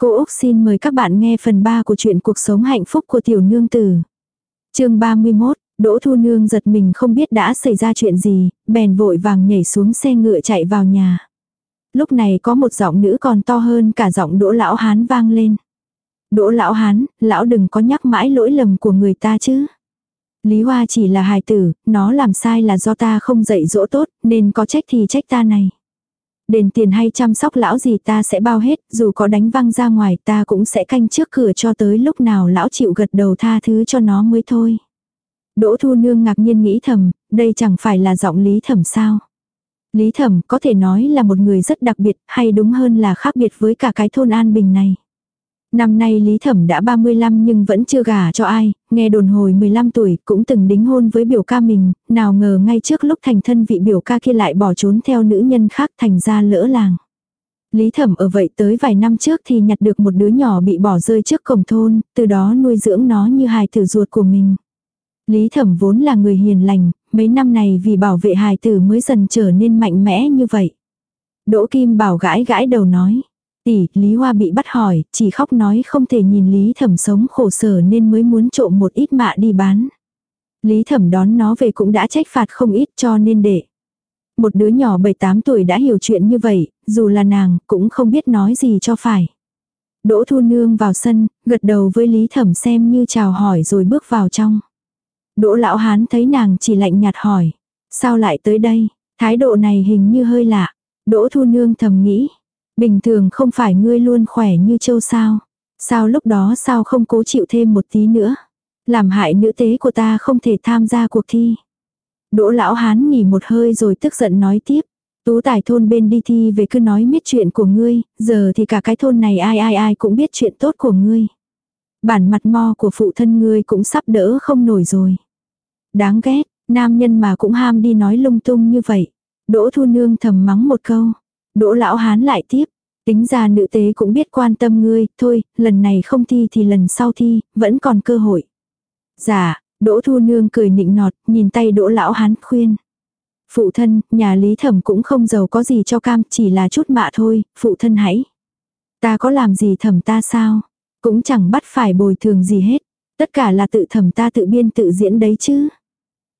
Cô Úc xin mời các bạn nghe phần 3 của truyện cuộc sống hạnh phúc của tiểu nương tử. chương 31, Đỗ Thu Nương giật mình không biết đã xảy ra chuyện gì, bèn vội vàng nhảy xuống xe ngựa chạy vào nhà. Lúc này có một giọng nữ còn to hơn cả giọng Đỗ Lão Hán vang lên. Đỗ Lão Hán, lão đừng có nhắc mãi lỗi lầm của người ta chứ. Lý Hoa chỉ là hài tử, nó làm sai là do ta không dạy dỗ tốt, nên có trách thì trách ta này. Đền tiền hay chăm sóc lão gì ta sẽ bao hết, dù có đánh văng ra ngoài ta cũng sẽ canh trước cửa cho tới lúc nào lão chịu gật đầu tha thứ cho nó mới thôi. Đỗ Thu Nương ngạc nhiên nghĩ thầm, đây chẳng phải là giọng Lý Thẩm sao. Lý Thẩm có thể nói là một người rất đặc biệt, hay đúng hơn là khác biệt với cả cái thôn An Bình này. Năm nay Lý Thẩm đã 35 nhưng vẫn chưa gả cho ai, nghe đồn hồi 15 tuổi cũng từng đính hôn với biểu ca mình, nào ngờ ngay trước lúc thành thân vị biểu ca kia lại bỏ trốn theo nữ nhân khác thành ra lỡ làng. Lý Thẩm ở vậy tới vài năm trước thì nhặt được một đứa nhỏ bị bỏ rơi trước cổng thôn, từ đó nuôi dưỡng nó như hài tử ruột của mình. Lý Thẩm vốn là người hiền lành, mấy năm này vì bảo vệ hài tử mới dần trở nên mạnh mẽ như vậy. Đỗ Kim Bảo gãi gãi đầu nói. Tỷ, Lý Hoa bị bắt hỏi, chỉ khóc nói không thể nhìn Lý Thẩm sống khổ sở nên mới muốn trộm một ít mạ đi bán. Lý Thẩm đón nó về cũng đã trách phạt không ít cho nên để. Một đứa nhỏ 7-8 tuổi đã hiểu chuyện như vậy, dù là nàng cũng không biết nói gì cho phải. Đỗ Thu Nương vào sân, gật đầu với Lý Thẩm xem như chào hỏi rồi bước vào trong. Đỗ Lão Hán thấy nàng chỉ lạnh nhạt hỏi. Sao lại tới đây? Thái độ này hình như hơi lạ. Đỗ Thu Nương thầm nghĩ. Bình thường không phải ngươi luôn khỏe như châu sao. Sao lúc đó sao không cố chịu thêm một tí nữa. Làm hại nữ tế của ta không thể tham gia cuộc thi. Đỗ lão hán nghỉ một hơi rồi tức giận nói tiếp. Tú tài thôn bên đi thi về cứ nói miết chuyện của ngươi, giờ thì cả cái thôn này ai ai ai cũng biết chuyện tốt của ngươi. Bản mặt mo của phụ thân ngươi cũng sắp đỡ không nổi rồi. Đáng ghét, nam nhân mà cũng ham đi nói lung tung như vậy. Đỗ thu nương thầm mắng một câu. Đỗ lão hán lại tiếp. Tính ra nữ tế cũng biết quan tâm ngươi, thôi, lần này không thi thì lần sau thi, vẫn còn cơ hội. Dạ, Đỗ Thu Nương cười nịnh nọt, nhìn tay Đỗ Lão Hán khuyên. Phụ thân, nhà Lý Thẩm cũng không giàu có gì cho cam, chỉ là chút mạ thôi, phụ thân hãy. Ta có làm gì thẩm ta sao? Cũng chẳng bắt phải bồi thường gì hết. Tất cả là tự thẩm ta tự biên tự diễn đấy chứ.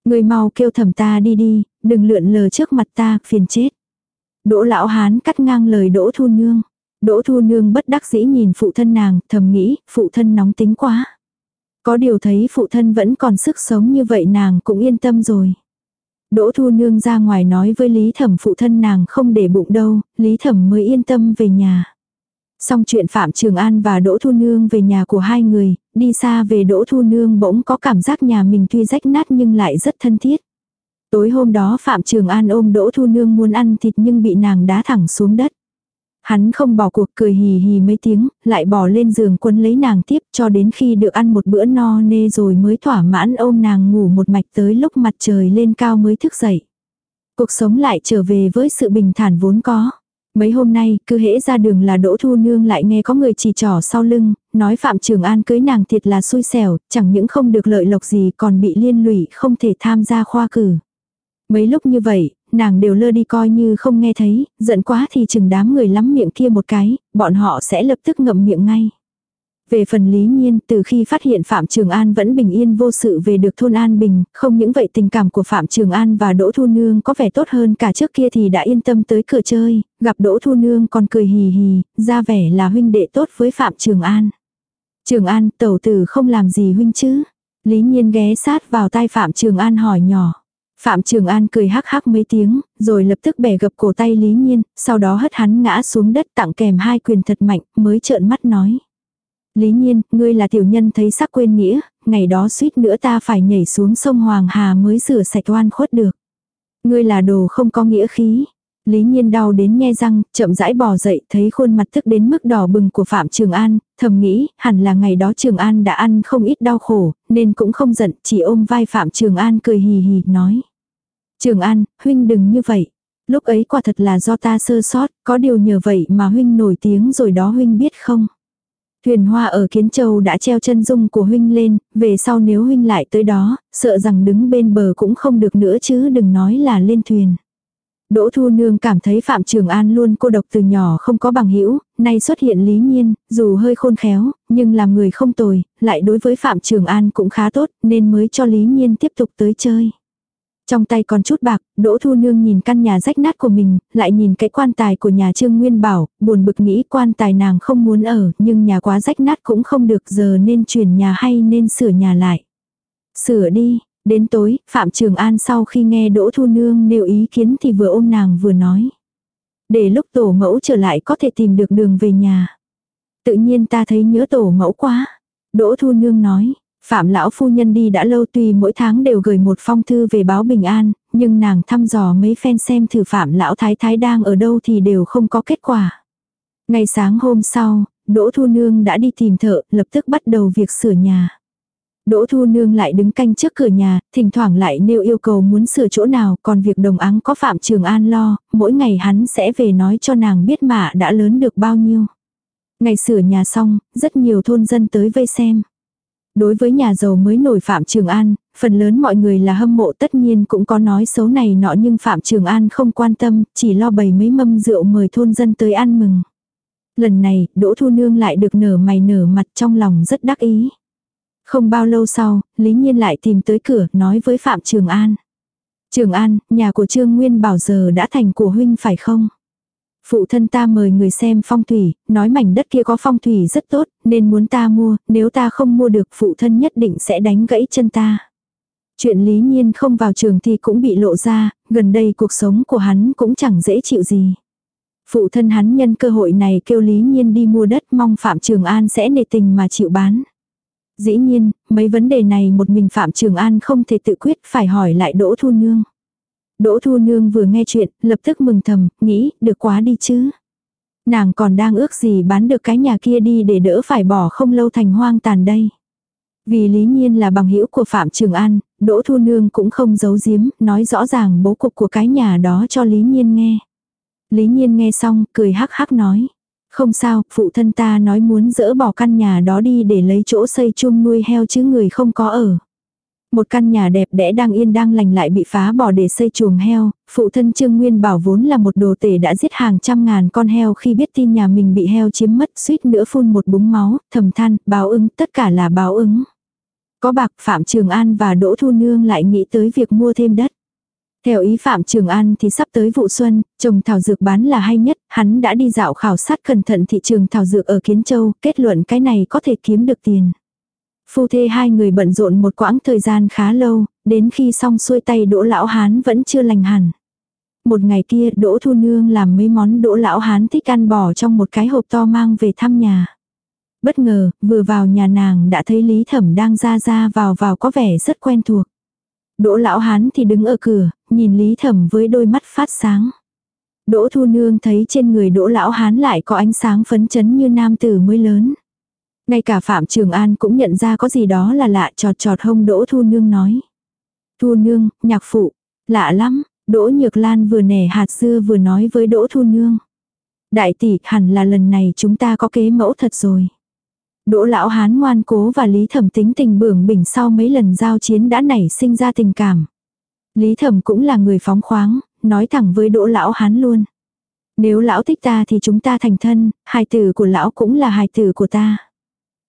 Người mau kêu thẩm ta đi đi, đừng lượn lờ trước mặt ta, phiền chết. Đỗ lão hán cắt ngang lời Đỗ Thu Nương. Đỗ Thu Nương bất đắc dĩ nhìn phụ thân nàng, thầm nghĩ, phụ thân nóng tính quá. Có điều thấy phụ thân vẫn còn sức sống như vậy nàng cũng yên tâm rồi. Đỗ Thu Nương ra ngoài nói với Lý Thẩm phụ thân nàng không để bụng đâu, Lý Thẩm mới yên tâm về nhà. Xong chuyện Phạm Trường An và Đỗ Thu Nương về nhà của hai người, đi xa về Đỗ Thu Nương bỗng có cảm giác nhà mình tuy rách nát nhưng lại rất thân thiết. Tối hôm đó Phạm Trường An ôm Đỗ Thu Nương muốn ăn thịt nhưng bị nàng đá thẳng xuống đất. Hắn không bỏ cuộc cười hì hì mấy tiếng, lại bỏ lên giường quân lấy nàng tiếp cho đến khi được ăn một bữa no nê rồi mới thỏa mãn ôm nàng ngủ một mạch tới lúc mặt trời lên cao mới thức dậy. Cuộc sống lại trở về với sự bình thản vốn có. Mấy hôm nay, cứ hễ ra đường là Đỗ Thu Nương lại nghe có người chỉ trỏ sau lưng, nói Phạm Trường An cưới nàng thiệt là xui xẻo, chẳng những không được lợi lộc gì còn bị liên lụy không thể tham gia khoa cử. Mấy lúc như vậy, nàng đều lơ đi coi như không nghe thấy, giận quá thì chừng đám người lắm miệng kia một cái, bọn họ sẽ lập tức ngậm miệng ngay. Về phần lý nhiên, từ khi phát hiện Phạm Trường An vẫn bình yên vô sự về được thôn An Bình, không những vậy tình cảm của Phạm Trường An và Đỗ Thu Nương có vẻ tốt hơn cả trước kia thì đã yên tâm tới cửa chơi, gặp Đỗ Thu Nương còn cười hì hì, ra vẻ là huynh đệ tốt với Phạm Trường An. Trường An, tẩu tử không làm gì huynh chứ? Lý nhiên ghé sát vào tai Phạm Trường An hỏi nhỏ. Phạm Trường An cười hắc hắc mấy tiếng, rồi lập tức bẻ gập cổ tay Lý Nhiên, sau đó hất hắn ngã xuống đất tặng kèm hai quyền thật mạnh, mới trợn mắt nói. Lý Nhiên, ngươi là tiểu nhân thấy sắc quên nghĩa, ngày đó suýt nữa ta phải nhảy xuống sông Hoàng Hà mới rửa sạch oan khuất được. Ngươi là đồ không có nghĩa khí. Lý Nhiên đau đến nhe răng, chậm rãi bò dậy, thấy khuôn mặt thức đến mức đỏ bừng của Phạm Trường An, thầm nghĩ, hẳn là ngày đó Trường An đã ăn không ít đau khổ, nên cũng không giận, chỉ ôm vai Phạm Trường An cười hì hì, nói. Trường An, huynh đừng như vậy. Lúc ấy quả thật là do ta sơ sót, có điều nhờ vậy mà huynh nổi tiếng rồi đó huynh biết không. Thuyền hoa ở Kiến Châu đã treo chân dung của huynh lên, về sau nếu huynh lại tới đó, sợ rằng đứng bên bờ cũng không được nữa chứ đừng nói là lên thuyền. Đỗ Thu Nương cảm thấy Phạm Trường An luôn cô độc từ nhỏ không có bằng hữu nay xuất hiện Lý Nhiên, dù hơi khôn khéo, nhưng làm người không tồi, lại đối với Phạm Trường An cũng khá tốt, nên mới cho Lý Nhiên tiếp tục tới chơi. Trong tay còn chút bạc, Đỗ Thu Nương nhìn căn nhà rách nát của mình, lại nhìn cái quan tài của nhà Trương Nguyên Bảo, buồn bực nghĩ quan tài nàng không muốn ở, nhưng nhà quá rách nát cũng không được giờ nên chuyển nhà hay nên sửa nhà lại. Sửa đi, đến tối, Phạm Trường An sau khi nghe Đỗ Thu Nương nêu ý kiến thì vừa ôm nàng vừa nói. Để lúc tổ mẫu trở lại có thể tìm được đường về nhà. Tự nhiên ta thấy nhớ tổ mẫu quá. Đỗ Thu Nương nói, Phạm lão phu nhân đi đã lâu tuy mỗi tháng đều gửi một phong thư về báo bình an, nhưng nàng thăm dò mấy phen xem thử Phạm lão thái thái đang ở đâu thì đều không có kết quả. Ngày sáng hôm sau, Đỗ Thu Nương đã đi tìm thợ, lập tức bắt đầu việc sửa nhà. Đỗ Thu Nương lại đứng canh trước cửa nhà, thỉnh thoảng lại nêu yêu cầu muốn sửa chỗ nào, còn việc đồng áng có Phạm Trường An lo, mỗi ngày hắn sẽ về nói cho nàng biết mạ đã lớn được bao nhiêu. Ngày sửa nhà xong, rất nhiều thôn dân tới vây xem. Đối với nhà giàu mới nổi Phạm Trường An, phần lớn mọi người là hâm mộ tất nhiên cũng có nói xấu này nọ nhưng Phạm Trường An không quan tâm, chỉ lo bày mấy mâm rượu mời thôn dân tới ăn mừng. Lần này, Đỗ Thu Nương lại được nở mày nở mặt trong lòng rất đắc ý. Không bao lâu sau, Lý Nhiên lại tìm tới cửa nói với Phạm Trường An. Trường An, nhà của Trương Nguyên bảo giờ đã thành của huynh phải không? Phụ thân ta mời người xem phong thủy, nói mảnh đất kia có phong thủy rất tốt, nên muốn ta mua, nếu ta không mua được phụ thân nhất định sẽ đánh gãy chân ta. Chuyện lý nhiên không vào trường thì cũng bị lộ ra, gần đây cuộc sống của hắn cũng chẳng dễ chịu gì. Phụ thân hắn nhân cơ hội này kêu lý nhiên đi mua đất mong Phạm Trường An sẽ nề tình mà chịu bán. Dĩ nhiên, mấy vấn đề này một mình Phạm Trường An không thể tự quyết phải hỏi lại Đỗ Thu Nương. Đỗ Thu Nương vừa nghe chuyện, lập tức mừng thầm, nghĩ, được quá đi chứ. Nàng còn đang ước gì bán được cái nhà kia đi để đỡ phải bỏ không lâu thành hoang tàn đây. Vì lý nhiên là bằng hữu của Phạm Trường An, Đỗ Thu Nương cũng không giấu giếm, nói rõ ràng bố cục của cái nhà đó cho Lý Nhiên nghe. Lý Nhiên nghe xong, cười hắc hắc nói. Không sao, phụ thân ta nói muốn dỡ bỏ căn nhà đó đi để lấy chỗ xây chung nuôi heo chứ người không có ở. Một căn nhà đẹp đẽ đang yên đang lành lại bị phá bỏ để xây chuồng heo, phụ thân Trương Nguyên bảo vốn là một đồ tể đã giết hàng trăm ngàn con heo khi biết tin nhà mình bị heo chiếm mất suýt nữa phun một búng máu, thầm than, báo ứng, tất cả là báo ứng. Có bạc Phạm Trường An và Đỗ Thu Nương lại nghĩ tới việc mua thêm đất. Theo ý Phạm Trường An thì sắp tới vụ xuân, trồng thảo dược bán là hay nhất, hắn đã đi dạo khảo sát cẩn thận thị trường thảo dược ở Kiến Châu, kết luận cái này có thể kiếm được tiền. Phu thê hai người bận rộn một quãng thời gian khá lâu, đến khi xong xuôi tay đỗ lão hán vẫn chưa lành hẳn. Một ngày kia đỗ thu nương làm mấy món đỗ lão hán thích ăn bỏ trong một cái hộp to mang về thăm nhà. Bất ngờ, vừa vào nhà nàng đã thấy Lý Thẩm đang ra ra vào vào có vẻ rất quen thuộc. Đỗ lão hán thì đứng ở cửa, nhìn Lý Thẩm với đôi mắt phát sáng. Đỗ Thu Nương thấy trên người Đỗ lão hán lại có ánh sáng phấn chấn như nam tử mới lớn. Ngay cả Phạm Trường An cũng nhận ra có gì đó là lạ trọt trọt hông Đỗ Thu Nương nói. Thu Nương, nhạc phụ, lạ lắm, Đỗ Nhược Lan vừa nẻ hạt dưa vừa nói với Đỗ Thu Nương. Đại tỷ, hẳn là lần này chúng ta có kế mẫu thật rồi. Đỗ lão hán ngoan cố và Lý Thẩm tính tình bưởng bỉnh sau mấy lần giao chiến đã nảy sinh ra tình cảm. Lý Thẩm cũng là người phóng khoáng, nói thẳng với Đỗ lão hán luôn. Nếu lão thích ta thì chúng ta thành thân, hài tử của lão cũng là hài tử của ta.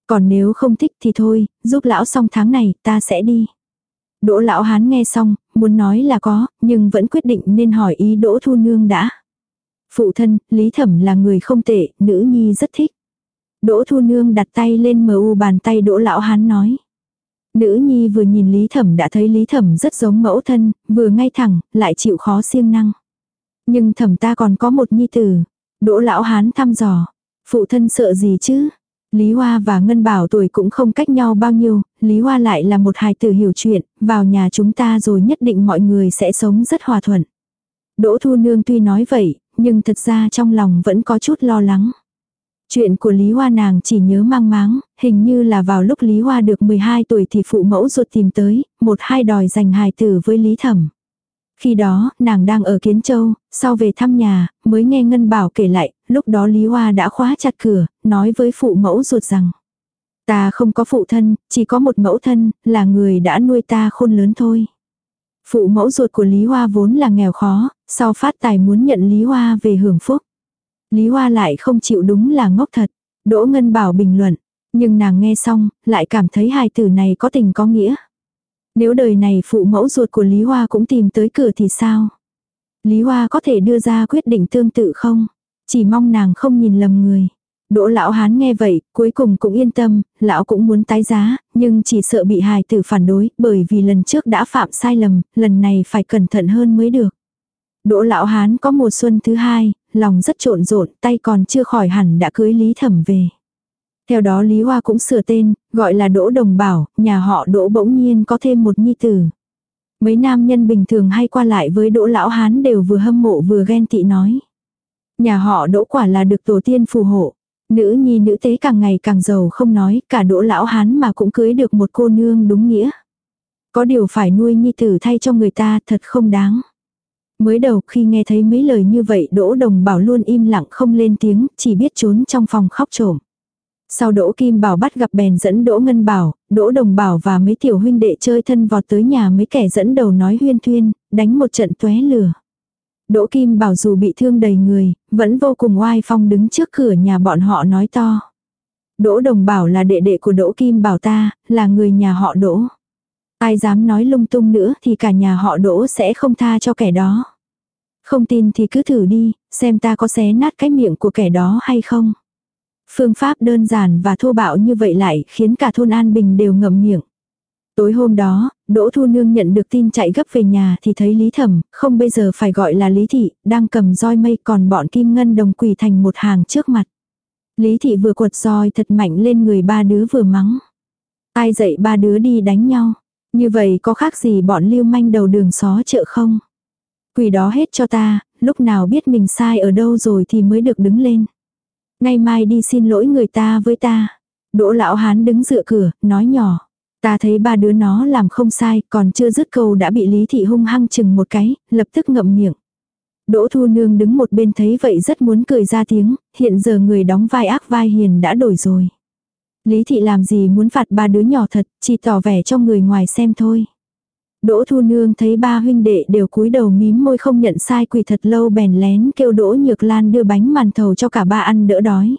Còn nếu không thích thì thôi, giúp lão xong tháng này, ta sẽ đi. Đỗ lão hán nghe xong, muốn nói là có, nhưng vẫn quyết định nên hỏi ý đỗ thu nương đã. Phụ thân, Lý Thẩm là người không tệ, nữ nhi rất thích. Đỗ thu nương đặt tay lên mờ u bàn tay đỗ lão hán nói. Nữ nhi vừa nhìn Lý Thẩm đã thấy Lý Thẩm rất giống mẫu thân, vừa ngay thẳng, lại chịu khó siêng năng. Nhưng thẩm ta còn có một nhi tử. Đỗ lão hán thăm dò. Phụ thân sợ gì chứ? Lý Hoa và Ngân Bảo tuổi cũng không cách nhau bao nhiêu, Lý Hoa lại là một hài tử hiểu chuyện, vào nhà chúng ta rồi nhất định mọi người sẽ sống rất hòa thuận. Đỗ Thu Nương tuy nói vậy, nhưng thật ra trong lòng vẫn có chút lo lắng. Chuyện của Lý Hoa nàng chỉ nhớ mang máng, hình như là vào lúc Lý Hoa được 12 tuổi thì phụ mẫu ruột tìm tới, một hai đòi giành hài tử với Lý Thẩm. Khi đó, nàng đang ở Kiến Châu, sau về thăm nhà, mới nghe Ngân Bảo kể lại, lúc đó Lý Hoa đã khóa chặt cửa, nói với phụ mẫu ruột rằng. Ta không có phụ thân, chỉ có một mẫu thân, là người đã nuôi ta khôn lớn thôi. Phụ mẫu ruột của Lý Hoa vốn là nghèo khó, Sau phát tài muốn nhận Lý Hoa về hưởng phúc. Lý Hoa lại không chịu đúng là ngốc thật. Đỗ Ngân Bảo bình luận. Nhưng nàng nghe xong, lại cảm thấy hài tử này có tình có nghĩa. Nếu đời này phụ mẫu ruột của Lý Hoa cũng tìm tới cửa thì sao? Lý Hoa có thể đưa ra quyết định tương tự không? Chỉ mong nàng không nhìn lầm người. Đỗ lão hán nghe vậy, cuối cùng cũng yên tâm, lão cũng muốn tái giá, nhưng chỉ sợ bị hài tử phản đối, bởi vì lần trước đã phạm sai lầm, lần này phải cẩn thận hơn mới được. Đỗ lão hán có mùa xuân thứ hai, lòng rất trộn rộn, tay còn chưa khỏi hẳn đã cưới Lý Thẩm về. Theo đó Lý Hoa cũng sửa tên, gọi là Đỗ Đồng Bảo, nhà họ Đỗ bỗng nhiên có thêm một nhi tử. Mấy nam nhân bình thường hay qua lại với Đỗ Lão Hán đều vừa hâm mộ vừa ghen tị nói. Nhà họ Đỗ quả là được tổ tiên phù hộ. Nữ nhi nữ tế càng ngày càng giàu không nói, cả Đỗ Lão Hán mà cũng cưới được một cô nương đúng nghĩa. Có điều phải nuôi nhi tử thay cho người ta thật không đáng. Mới đầu khi nghe thấy mấy lời như vậy Đỗ Đồng Bảo luôn im lặng không lên tiếng, chỉ biết trốn trong phòng khóc trộm. Sau Đỗ Kim Bảo bắt gặp bèn dẫn Đỗ Ngân Bảo, Đỗ Đồng Bảo và mấy tiểu huynh đệ chơi thân vọt tới nhà mấy kẻ dẫn đầu nói huyên thuyên, đánh một trận tuế lửa. Đỗ Kim Bảo dù bị thương đầy người, vẫn vô cùng oai phong đứng trước cửa nhà bọn họ nói to. Đỗ Đồng Bảo là đệ đệ của Đỗ Kim Bảo ta, là người nhà họ Đỗ. Ai dám nói lung tung nữa thì cả nhà họ Đỗ sẽ không tha cho kẻ đó. Không tin thì cứ thử đi, xem ta có xé nát cái miệng của kẻ đó hay không. Phương pháp đơn giản và thô bạo như vậy lại khiến cả thôn An Bình đều ngậm miệng. Tối hôm đó, Đỗ Thu Nương nhận được tin chạy gấp về nhà thì thấy Lý Thẩm, không bây giờ phải gọi là Lý Thị, đang cầm roi mây còn bọn Kim Ngân đồng quỳ thành một hàng trước mặt. Lý Thị vừa quật roi thật mạnh lên người ba đứa vừa mắng. Ai dạy ba đứa đi đánh nhau. Như vậy có khác gì bọn lưu manh đầu đường xó chợ không? Quỳ đó hết cho ta, lúc nào biết mình sai ở đâu rồi thì mới được đứng lên. Ngay mai đi xin lỗi người ta với ta. Đỗ lão hán đứng dựa cửa, nói nhỏ. Ta thấy ba đứa nó làm không sai, còn chưa dứt câu đã bị Lý Thị hung hăng chừng một cái, lập tức ngậm miệng. Đỗ Thu Nương đứng một bên thấy vậy rất muốn cười ra tiếng, hiện giờ người đóng vai ác vai hiền đã đổi rồi. Lý Thị làm gì muốn phạt ba đứa nhỏ thật, chỉ tỏ vẻ cho người ngoài xem thôi. Đỗ Thu Nương thấy ba huynh đệ đều cúi đầu mím môi không nhận sai quỳ thật lâu bèn lén kêu Đỗ Nhược Lan đưa bánh màn thầu cho cả ba ăn đỡ đói.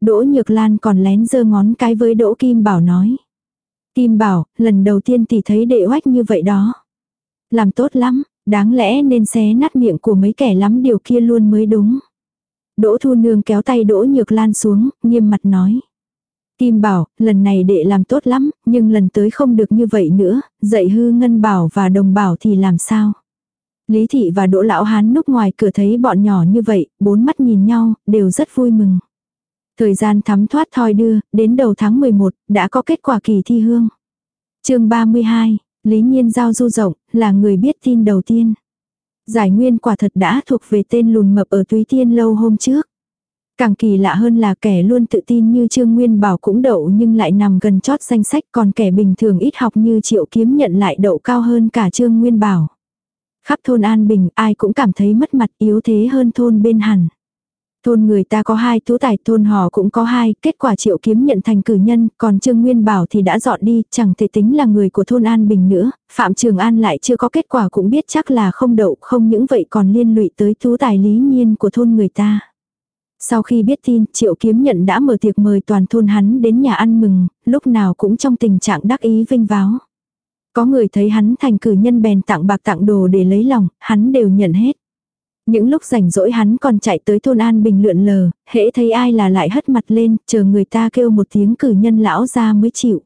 Đỗ Nhược Lan còn lén giơ ngón cái với Đỗ Kim Bảo nói. Kim Bảo, lần đầu tiên tỷ thấy đệ oách như vậy đó. Làm tốt lắm, đáng lẽ nên xé nát miệng của mấy kẻ lắm điều kia luôn mới đúng. Đỗ Thu Nương kéo tay Đỗ Nhược Lan xuống, nghiêm mặt nói. Kim bảo, lần này đệ làm tốt lắm, nhưng lần tới không được như vậy nữa, dạy hư ngân bảo và đồng bảo thì làm sao? Lý thị và đỗ lão hán núp ngoài cửa thấy bọn nhỏ như vậy, bốn mắt nhìn nhau, đều rất vui mừng. Thời gian thắm thoát thoi đưa, đến đầu tháng 11, đã có kết quả kỳ thi hương. chương 32, Lý Nhiên Giao du rộng, là người biết tin đầu tiên. Giải nguyên quả thật đã thuộc về tên lùn mập ở Túy Tiên lâu hôm trước. Càng kỳ lạ hơn là kẻ luôn tự tin như Trương Nguyên Bảo cũng đậu nhưng lại nằm gần chót danh sách còn kẻ bình thường ít học như Triệu Kiếm nhận lại đậu cao hơn cả Trương Nguyên Bảo. Khắp thôn An Bình ai cũng cảm thấy mất mặt yếu thế hơn thôn bên hẳn. Thôn người ta có hai tú tài, thôn họ cũng có hai, kết quả triệu kiếm nhận thành cử nhân, còn Trương Nguyên Bảo thì đã dọn đi, chẳng thể tính là người của thôn An Bình nữa, Phạm Trường An lại chưa có kết quả cũng biết chắc là không đậu, không những vậy còn liên lụy tới tú tài lý nhiên của thôn người ta. Sau khi biết tin, Triệu Kiếm Nhận đã mở tiệc mời toàn thôn hắn đến nhà ăn mừng, lúc nào cũng trong tình trạng đắc ý vinh váo. Có người thấy hắn thành cử nhân bèn tặng bạc tặng đồ để lấy lòng, hắn đều nhận hết. Những lúc rảnh rỗi hắn còn chạy tới thôn An Bình lượn lờ, hễ thấy ai là lại hất mặt lên, chờ người ta kêu một tiếng cử nhân lão ra mới chịu.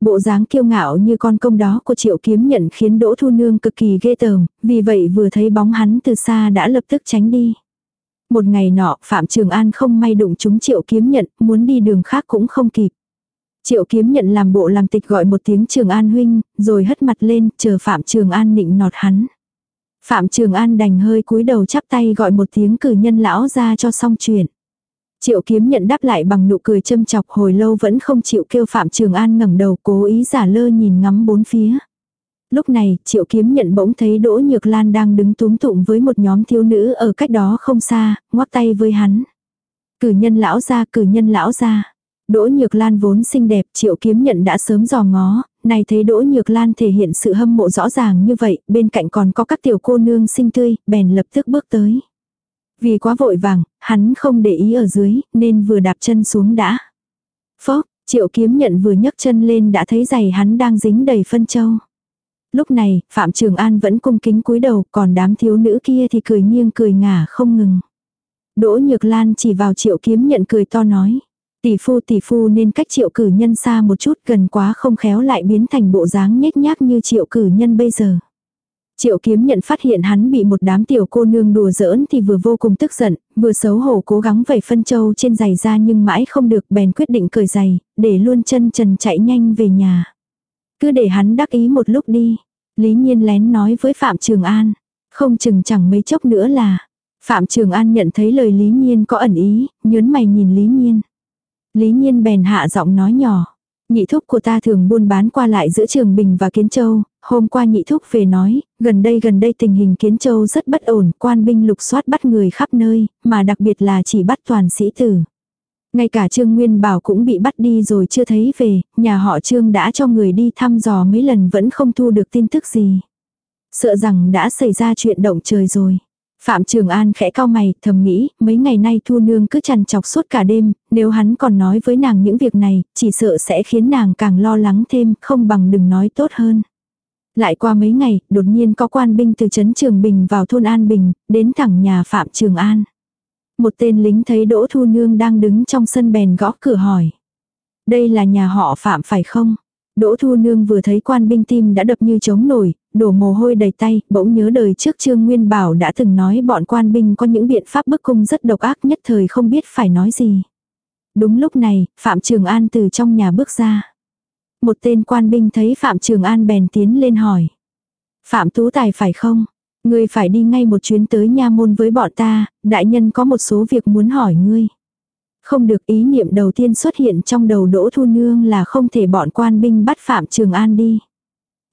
Bộ dáng kiêu ngạo như con công đó của triệu kiếm nhận khiến Đỗ Thu Nương cực kỳ ghê tởm, vì vậy vừa thấy bóng hắn từ xa đã lập tức tránh đi. Một ngày nọ, Phạm Trường An không may đụng chúng Triệu Kiếm Nhận, muốn đi đường khác cũng không kịp. Triệu Kiếm Nhận làm bộ làm tịch gọi một tiếng Trường An huynh, rồi hất mặt lên, chờ Phạm Trường An nịnh nọt hắn. Phạm Trường An đành hơi cúi đầu chắp tay gọi một tiếng cử nhân lão ra cho xong chuyện. Triệu kiếm nhận đáp lại bằng nụ cười châm chọc hồi lâu vẫn không chịu kêu Phạm Trường An ngẩng đầu cố ý giả lơ nhìn ngắm bốn phía. Lúc này, triệu kiếm nhận bỗng thấy Đỗ Nhược Lan đang đứng túm tụng với một nhóm thiếu nữ ở cách đó không xa, ngoắc tay với hắn. Cử nhân lão ra, cử nhân lão ra. Đỗ Nhược Lan vốn xinh đẹp, triệu kiếm nhận đã sớm dò ngó, này thấy Đỗ Nhược Lan thể hiện sự hâm mộ rõ ràng như vậy, bên cạnh còn có các tiểu cô nương xinh tươi, bèn lập tức bước tới. Vì quá vội vàng, hắn không để ý ở dưới, nên vừa đạp chân xuống đã. Phốc, triệu kiếm nhận vừa nhấc chân lên đã thấy giày hắn đang dính đầy phân châu. Lúc này, Phạm Trường An vẫn cung kính cúi đầu, còn đám thiếu nữ kia thì cười nghiêng cười ngả không ngừng. Đỗ Nhược Lan chỉ vào triệu kiếm nhận cười to nói. Tỷ phu tỷ phu nên cách triệu cử nhân xa một chút gần quá không khéo lại biến thành bộ dáng nhếch nhác như triệu cử nhân bây giờ. Triệu kiếm nhận phát hiện hắn bị một đám tiểu cô nương đùa giỡn thì vừa vô cùng tức giận, vừa xấu hổ cố gắng vẩy phân châu trên giày ra nhưng mãi không được bèn quyết định cởi giày, để luôn chân trần chạy nhanh về nhà. Cứ để hắn đắc ý một lúc đi. Lý nhiên lén nói với Phạm Trường An. Không chừng chẳng mấy chốc nữa là. Phạm Trường An nhận thấy lời Lý nhiên có ẩn ý, nhớn mày nhìn Lý nhiên. Lý nhiên bèn hạ giọng nói nhỏ. Nhị thúc của ta thường buôn bán qua lại giữa Trường Bình và Kiến Châu, hôm qua nhị thúc về nói, gần đây gần đây tình hình Kiến Châu rất bất ổn, quan binh lục soát bắt người khắp nơi, mà đặc biệt là chỉ bắt toàn sĩ tử. Ngay cả Trương Nguyên Bảo cũng bị bắt đi rồi chưa thấy về, nhà họ Trương đã cho người đi thăm dò mấy lần vẫn không thu được tin tức gì. Sợ rằng đã xảy ra chuyện động trời rồi. Phạm Trường An khẽ cao mày, thầm nghĩ, mấy ngày nay Thu Nương cứ chằn chọc suốt cả đêm, nếu hắn còn nói với nàng những việc này, chỉ sợ sẽ khiến nàng càng lo lắng thêm, không bằng đừng nói tốt hơn. Lại qua mấy ngày, đột nhiên có quan binh từ trấn Trường Bình vào thôn An Bình, đến thẳng nhà Phạm Trường An. Một tên lính thấy Đỗ Thu Nương đang đứng trong sân bèn gõ cửa hỏi. Đây là nhà họ Phạm phải không? Đỗ Thu Nương vừa thấy quan binh tim đã đập như trống nổi, đổ mồ hôi đầy tay, bỗng nhớ đời trước Trương Nguyên Bảo đã từng nói bọn quan binh có những biện pháp bức cung rất độc ác nhất thời không biết phải nói gì. Đúng lúc này, Phạm Trường An từ trong nhà bước ra. Một tên quan binh thấy Phạm Trường An bèn tiến lên hỏi. Phạm Tú Tài phải không? Ngươi phải đi ngay một chuyến tới nha môn với bọn ta, đại nhân có một số việc muốn hỏi ngươi. Không được ý niệm đầu tiên xuất hiện trong đầu Đỗ Thu Nương là không thể bọn quan binh bắt Phạm Trường An đi.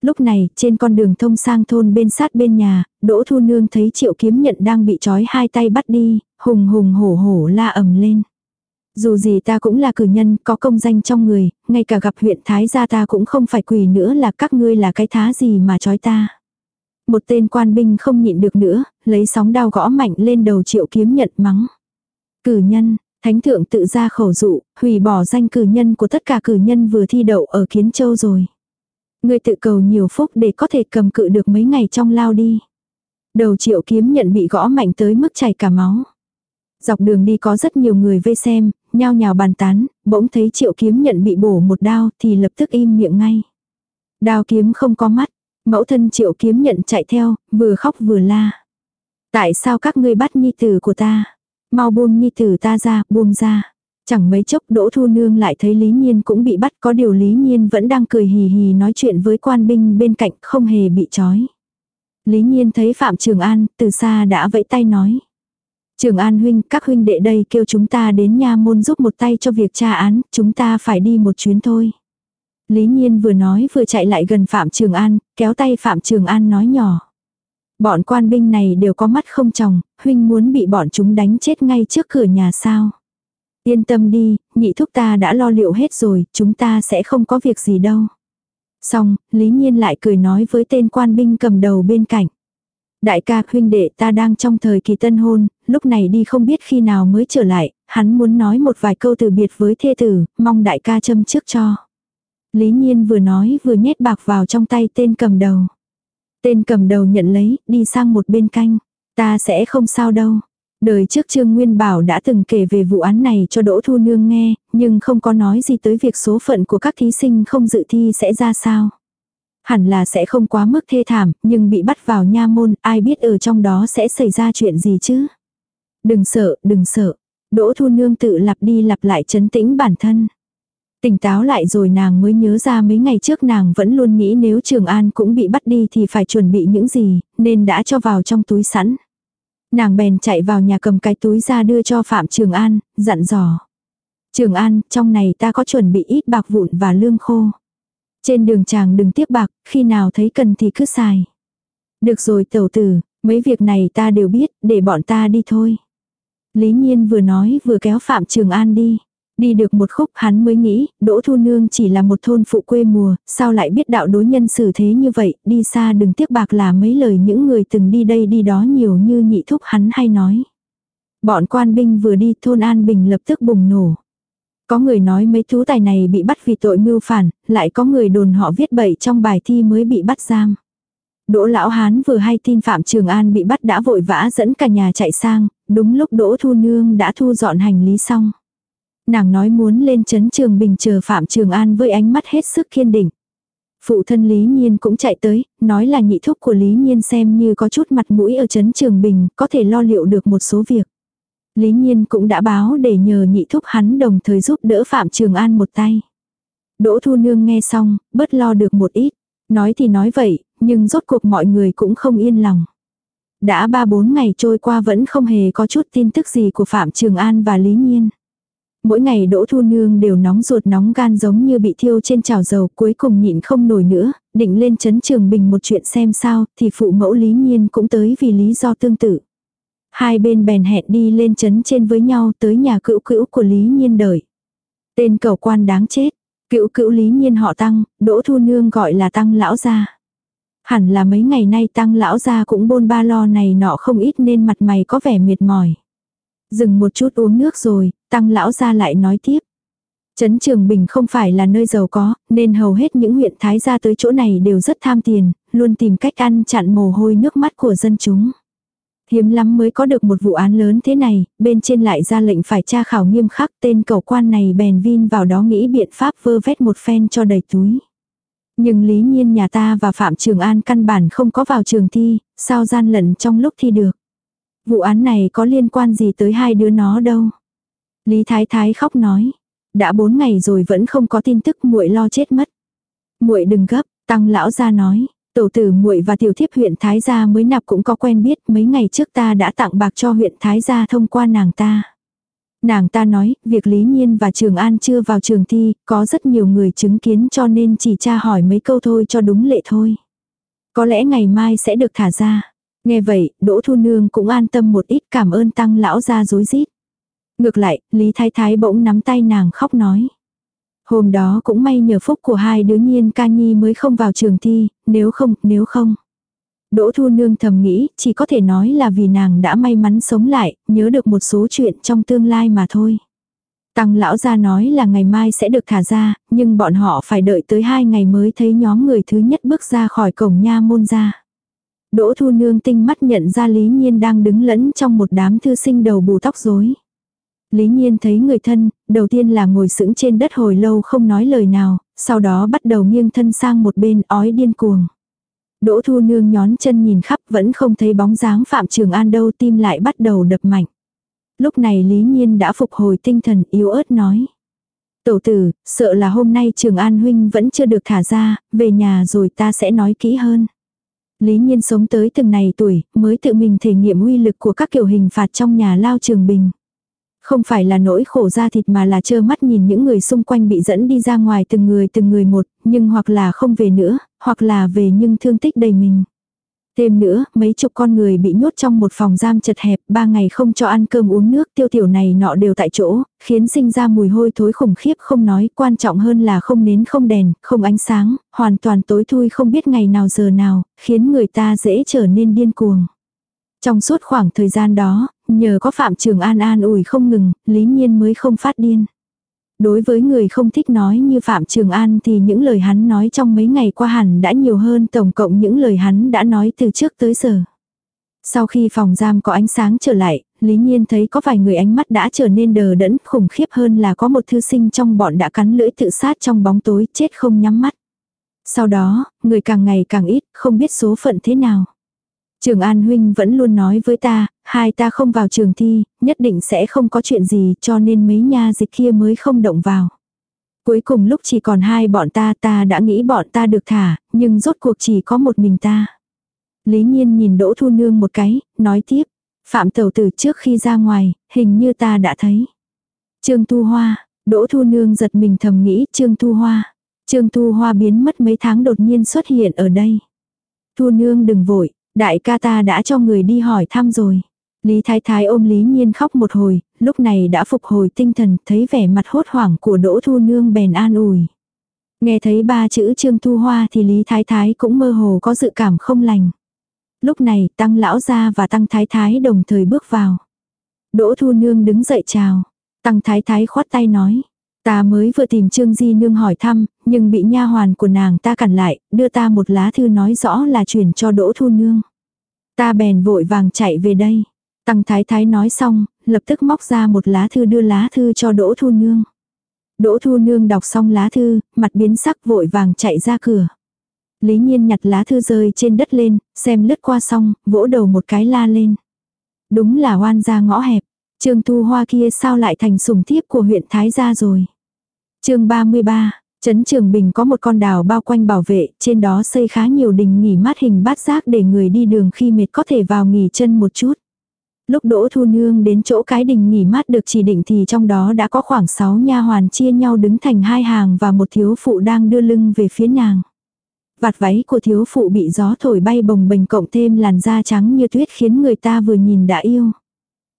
Lúc này, trên con đường thông sang thôn bên sát bên nhà, Đỗ Thu Nương thấy Triệu Kiếm Nhận đang bị trói hai tay bắt đi, hùng hùng hổ hổ la ầm lên. Dù gì ta cũng là cử nhân, có công danh trong người, ngay cả gặp huyện Thái gia ta cũng không phải quỳ nữa là các ngươi là cái thá gì mà trói ta. Một tên quan binh không nhịn được nữa, lấy sóng đao gõ mạnh lên đầu triệu kiếm nhận mắng. Cử nhân, thánh thượng tự ra khẩu dụ, hủy bỏ danh cử nhân của tất cả cử nhân vừa thi đậu ở Kiến Châu rồi. Người tự cầu nhiều phúc để có thể cầm cự được mấy ngày trong lao đi. Đầu triệu kiếm nhận bị gõ mạnh tới mức chảy cả máu. Dọc đường đi có rất nhiều người vây xem, nhao nhào bàn tán, bỗng thấy triệu kiếm nhận bị bổ một đao thì lập tức im miệng ngay. Đao kiếm không có mắt, Mẫu thân triệu kiếm nhận chạy theo, vừa khóc vừa la. Tại sao các ngươi bắt nhi tử của ta? Mau buông nhi tử ta ra, buông ra. Chẳng mấy chốc Đỗ Thu Nương lại thấy Lý Nhiên cũng bị bắt có điều Lý Nhiên vẫn đang cười hì hì nói chuyện với quan binh bên cạnh không hề bị trói. Lý Nhiên thấy Phạm Trường An từ xa đã vẫy tay nói. Trường An huynh, các huynh đệ đây kêu chúng ta đến nha môn giúp một tay cho việc tra án, chúng ta phải đi một chuyến thôi. Lý Nhiên vừa nói vừa chạy lại gần Phạm Trường An, kéo tay Phạm Trường An nói nhỏ. Bọn quan binh này đều có mắt không chồng, huynh muốn bị bọn chúng đánh chết ngay trước cửa nhà sao. Yên tâm đi, nhị thúc ta đã lo liệu hết rồi, chúng ta sẽ không có việc gì đâu. Xong, Lý Nhiên lại cười nói với tên quan binh cầm đầu bên cạnh. Đại ca huynh đệ ta đang trong thời kỳ tân hôn, lúc này đi không biết khi nào mới trở lại, hắn muốn nói một vài câu từ biệt với thê tử, mong đại ca châm trước cho. Lý Nhiên vừa nói vừa nhét bạc vào trong tay tên cầm đầu. Tên cầm đầu nhận lấy, đi sang một bên canh. Ta sẽ không sao đâu. Đời trước Trương Nguyên Bảo đã từng kể về vụ án này cho Đỗ Thu Nương nghe, nhưng không có nói gì tới việc số phận của các thí sinh không dự thi sẽ ra sao. Hẳn là sẽ không quá mức thê thảm, nhưng bị bắt vào nha môn, ai biết ở trong đó sẽ xảy ra chuyện gì chứ. Đừng sợ, đừng sợ. Đỗ Thu Nương tự lặp đi lặp lại chấn tĩnh bản thân. Tỉnh táo lại rồi nàng mới nhớ ra mấy ngày trước nàng vẫn luôn nghĩ nếu Trường An cũng bị bắt đi thì phải chuẩn bị những gì, nên đã cho vào trong túi sẵn. Nàng bèn chạy vào nhà cầm cái túi ra đưa cho Phạm Trường An, dặn dò. Trường An, trong này ta có chuẩn bị ít bạc vụn và lương khô. Trên đường chàng đừng tiếp bạc, khi nào thấy cần thì cứ xài. Được rồi tẩu tử, mấy việc này ta đều biết, để bọn ta đi thôi. Lý Nhiên vừa nói vừa kéo Phạm Trường An đi. Đi được một khúc hắn mới nghĩ, Đỗ Thu Nương chỉ là một thôn phụ quê mùa, sao lại biết đạo đối nhân xử thế như vậy, đi xa đừng tiếc bạc là mấy lời những người từng đi đây đi đó nhiều như nhị thúc hắn hay nói. Bọn quan binh vừa đi thôn An Bình lập tức bùng nổ. Có người nói mấy thú tài này bị bắt vì tội mưu phản, lại có người đồn họ viết bậy trong bài thi mới bị bắt giam. Đỗ lão hán vừa hay tin Phạm Trường An bị bắt đã vội vã dẫn cả nhà chạy sang, đúng lúc Đỗ Thu Nương đã thu dọn hành lý xong. Nàng nói muốn lên chấn Trường Bình chờ Phạm Trường An với ánh mắt hết sức kiên định. Phụ thân Lý Nhiên cũng chạy tới, nói là nhị thúc của Lý Nhiên xem như có chút mặt mũi ở chấn Trường Bình, có thể lo liệu được một số việc. Lý Nhiên cũng đã báo để nhờ nhị thúc hắn đồng thời giúp đỡ Phạm Trường An một tay. Đỗ Thu Nương nghe xong, bớt lo được một ít. Nói thì nói vậy, nhưng rốt cuộc mọi người cũng không yên lòng. Đã ba bốn ngày trôi qua vẫn không hề có chút tin tức gì của Phạm Trường An và Lý Nhiên. Mỗi ngày Đỗ Thu Nương đều nóng ruột nóng gan giống như bị thiêu trên chảo dầu cuối cùng nhịn không nổi nữa, định lên chấn Trường Bình một chuyện xem sao, thì phụ mẫu Lý Nhiên cũng tới vì lý do tương tự. Hai bên bèn hẹn đi lên chấn trên với nhau tới nhà cữu cữu của Lý Nhiên đợi. Tên cầu quan đáng chết, cữu cữu Lý Nhiên họ Tăng, Đỗ Thu Nương gọi là Tăng lão gia. Hẳn là mấy ngày nay Tăng lão gia cũng bôn ba lo này nọ không ít nên mặt mày có vẻ mệt mỏi. Dừng một chút uống nước rồi, Tăng lão gia lại nói tiếp. Trấn Trường Bình không phải là nơi giàu có, nên hầu hết những huyện Thái gia tới chỗ này đều rất tham tiền, luôn tìm cách ăn chặn mồ hôi nước mắt của dân chúng. Hiếm lắm mới có được một vụ án lớn thế này, bên trên lại ra lệnh phải tra khảo nghiêm khắc tên cầu quan này bèn vin vào đó nghĩ biện pháp vơ vét một phen cho đầy túi. Nhưng lý nhiên nhà ta và Phạm Trường An căn bản không có vào trường thi, sao gian lận trong lúc thi được. Vụ án này có liên quan gì tới hai đứa nó đâu. Lý Thái Thái khóc nói. Đã bốn ngày rồi vẫn không có tin tức muội lo chết mất. muội đừng gấp, tăng lão gia nói. Tổ tử muội và tiểu thiếp huyện Thái Gia mới nạp cũng có quen biết mấy ngày trước ta đã tặng bạc cho huyện Thái Gia thông qua nàng ta. Nàng ta nói, việc Lý Nhiên và Trường An chưa vào trường thi, có rất nhiều người chứng kiến cho nên chỉ tra hỏi mấy câu thôi cho đúng lệ thôi. Có lẽ ngày mai sẽ được thả ra. Nghe vậy, Đỗ Thu Nương cũng an tâm một ít cảm ơn tăng lão ra dối rít Ngược lại, Lý Thái Thái bỗng nắm tay nàng khóc nói. Hôm đó cũng may nhờ phúc của hai đứa nhiên ca nhi mới không vào trường thi, nếu không, nếu không. Đỗ Thu Nương thầm nghĩ, chỉ có thể nói là vì nàng đã may mắn sống lại, nhớ được một số chuyện trong tương lai mà thôi. Tăng lão gia nói là ngày mai sẽ được thả ra, nhưng bọn họ phải đợi tới hai ngày mới thấy nhóm người thứ nhất bước ra khỏi cổng nha môn ra. Đỗ Thu Nương tinh mắt nhận ra Lý Nhiên đang đứng lẫn trong một đám thư sinh đầu bù tóc rối. Lý Nhiên thấy người thân, đầu tiên là ngồi sững trên đất hồi lâu không nói lời nào, sau đó bắt đầu nghiêng thân sang một bên ói điên cuồng. Đỗ Thu Nương nhón chân nhìn khắp vẫn không thấy bóng dáng Phạm Trường An đâu tim lại bắt đầu đập mạnh. Lúc này Lý Nhiên đã phục hồi tinh thần yếu ớt nói. Tổ tử, sợ là hôm nay Trường An Huynh vẫn chưa được thả ra, về nhà rồi ta sẽ nói kỹ hơn. Lý Nhiên sống tới từng này tuổi, mới tự mình thể nghiệm uy lực của các kiểu hình phạt trong nhà lao trường bình. Không phải là nỗi khổ ra thịt mà là trơ mắt nhìn những người xung quanh bị dẫn đi ra ngoài từng người từng người một, nhưng hoặc là không về nữa, hoặc là về nhưng thương tích đầy mình. Thêm nữa, mấy chục con người bị nhốt trong một phòng giam chật hẹp, ba ngày không cho ăn cơm uống nước tiêu tiểu này nọ đều tại chỗ, khiến sinh ra mùi hôi thối khủng khiếp không nói, quan trọng hơn là không nến không đèn, không ánh sáng, hoàn toàn tối thui không biết ngày nào giờ nào, khiến người ta dễ trở nên điên cuồng. Trong suốt khoảng thời gian đó, nhờ có Phạm Trường An an ủi không ngừng, Lý Nhiên mới không phát điên. Đối với người không thích nói như Phạm Trường An thì những lời hắn nói trong mấy ngày qua hẳn đã nhiều hơn tổng cộng những lời hắn đã nói từ trước tới giờ. Sau khi phòng giam có ánh sáng trở lại, Lý Nhiên thấy có vài người ánh mắt đã trở nên đờ đẫn khủng khiếp hơn là có một thư sinh trong bọn đã cắn lưỡi tự sát trong bóng tối chết không nhắm mắt. Sau đó, người càng ngày càng ít, không biết số phận thế nào. Trường An Huynh vẫn luôn nói với ta, hai ta không vào trường thi, nhất định sẽ không có chuyện gì cho nên mấy nha dịch kia mới không động vào. Cuối cùng lúc chỉ còn hai bọn ta ta đã nghĩ bọn ta được thả, nhưng rốt cuộc chỉ có một mình ta. Lý Nhiên nhìn Đỗ Thu Nương một cái, nói tiếp. Phạm Tẩu Tử trước khi ra ngoài, hình như ta đã thấy. Trương Thu Hoa, Đỗ Thu Nương giật mình thầm nghĩ Trương Thu Hoa. Trương Thu Hoa biến mất mấy tháng đột nhiên xuất hiện ở đây. Thu Nương đừng vội, Đại ca ta đã cho người đi hỏi thăm rồi. Lý Thái Thái ôm Lý Nhiên khóc một hồi, lúc này đã phục hồi tinh thần, thấy vẻ mặt hốt hoảng của Đỗ Thu Nương bèn an ủi. Nghe thấy ba chữ Trương Thu Hoa thì Lý Thái Thái cũng mơ hồ có dự cảm không lành. Lúc này Tăng Lão Gia và Tăng Thái Thái đồng thời bước vào. Đỗ Thu Nương đứng dậy chào. Tăng Thái Thái khoát tay nói. Ta mới vừa tìm Trương Di Nương hỏi thăm, nhưng bị nha hoàn của nàng ta cản lại, đưa ta một lá thư nói rõ là chuyển cho Đỗ Thu Nương. Ta bèn vội vàng chạy về đây. Tăng Thái Thái nói xong, lập tức móc ra một lá thư đưa lá thư cho Đỗ Thu Nương. Đỗ Thu Nương đọc xong lá thư, mặt biến sắc vội vàng chạy ra cửa. Lý Nhiên nhặt lá thư rơi trên đất lên, xem lướt qua xong, vỗ đầu một cái la lên. Đúng là oan gia ngõ hẹp. Trương Thu Hoa kia sao lại thành sủng thiếp của huyện Thái Gia rồi. chương 33, Trấn Trường Bình có một con đảo bao quanh bảo vệ, trên đó xây khá nhiều đình nghỉ mát hình bát giác để người đi đường khi mệt có thể vào nghỉ chân một chút. Lúc Đỗ Thu Nương đến chỗ cái đình nghỉ mát được chỉ định thì trong đó đã có khoảng 6 nha hoàn chia nhau đứng thành hai hàng và một thiếu phụ đang đưa lưng về phía nàng. Vạt váy của thiếu phụ bị gió thổi bay bồng bềnh cộng thêm làn da trắng như tuyết khiến người ta vừa nhìn đã yêu.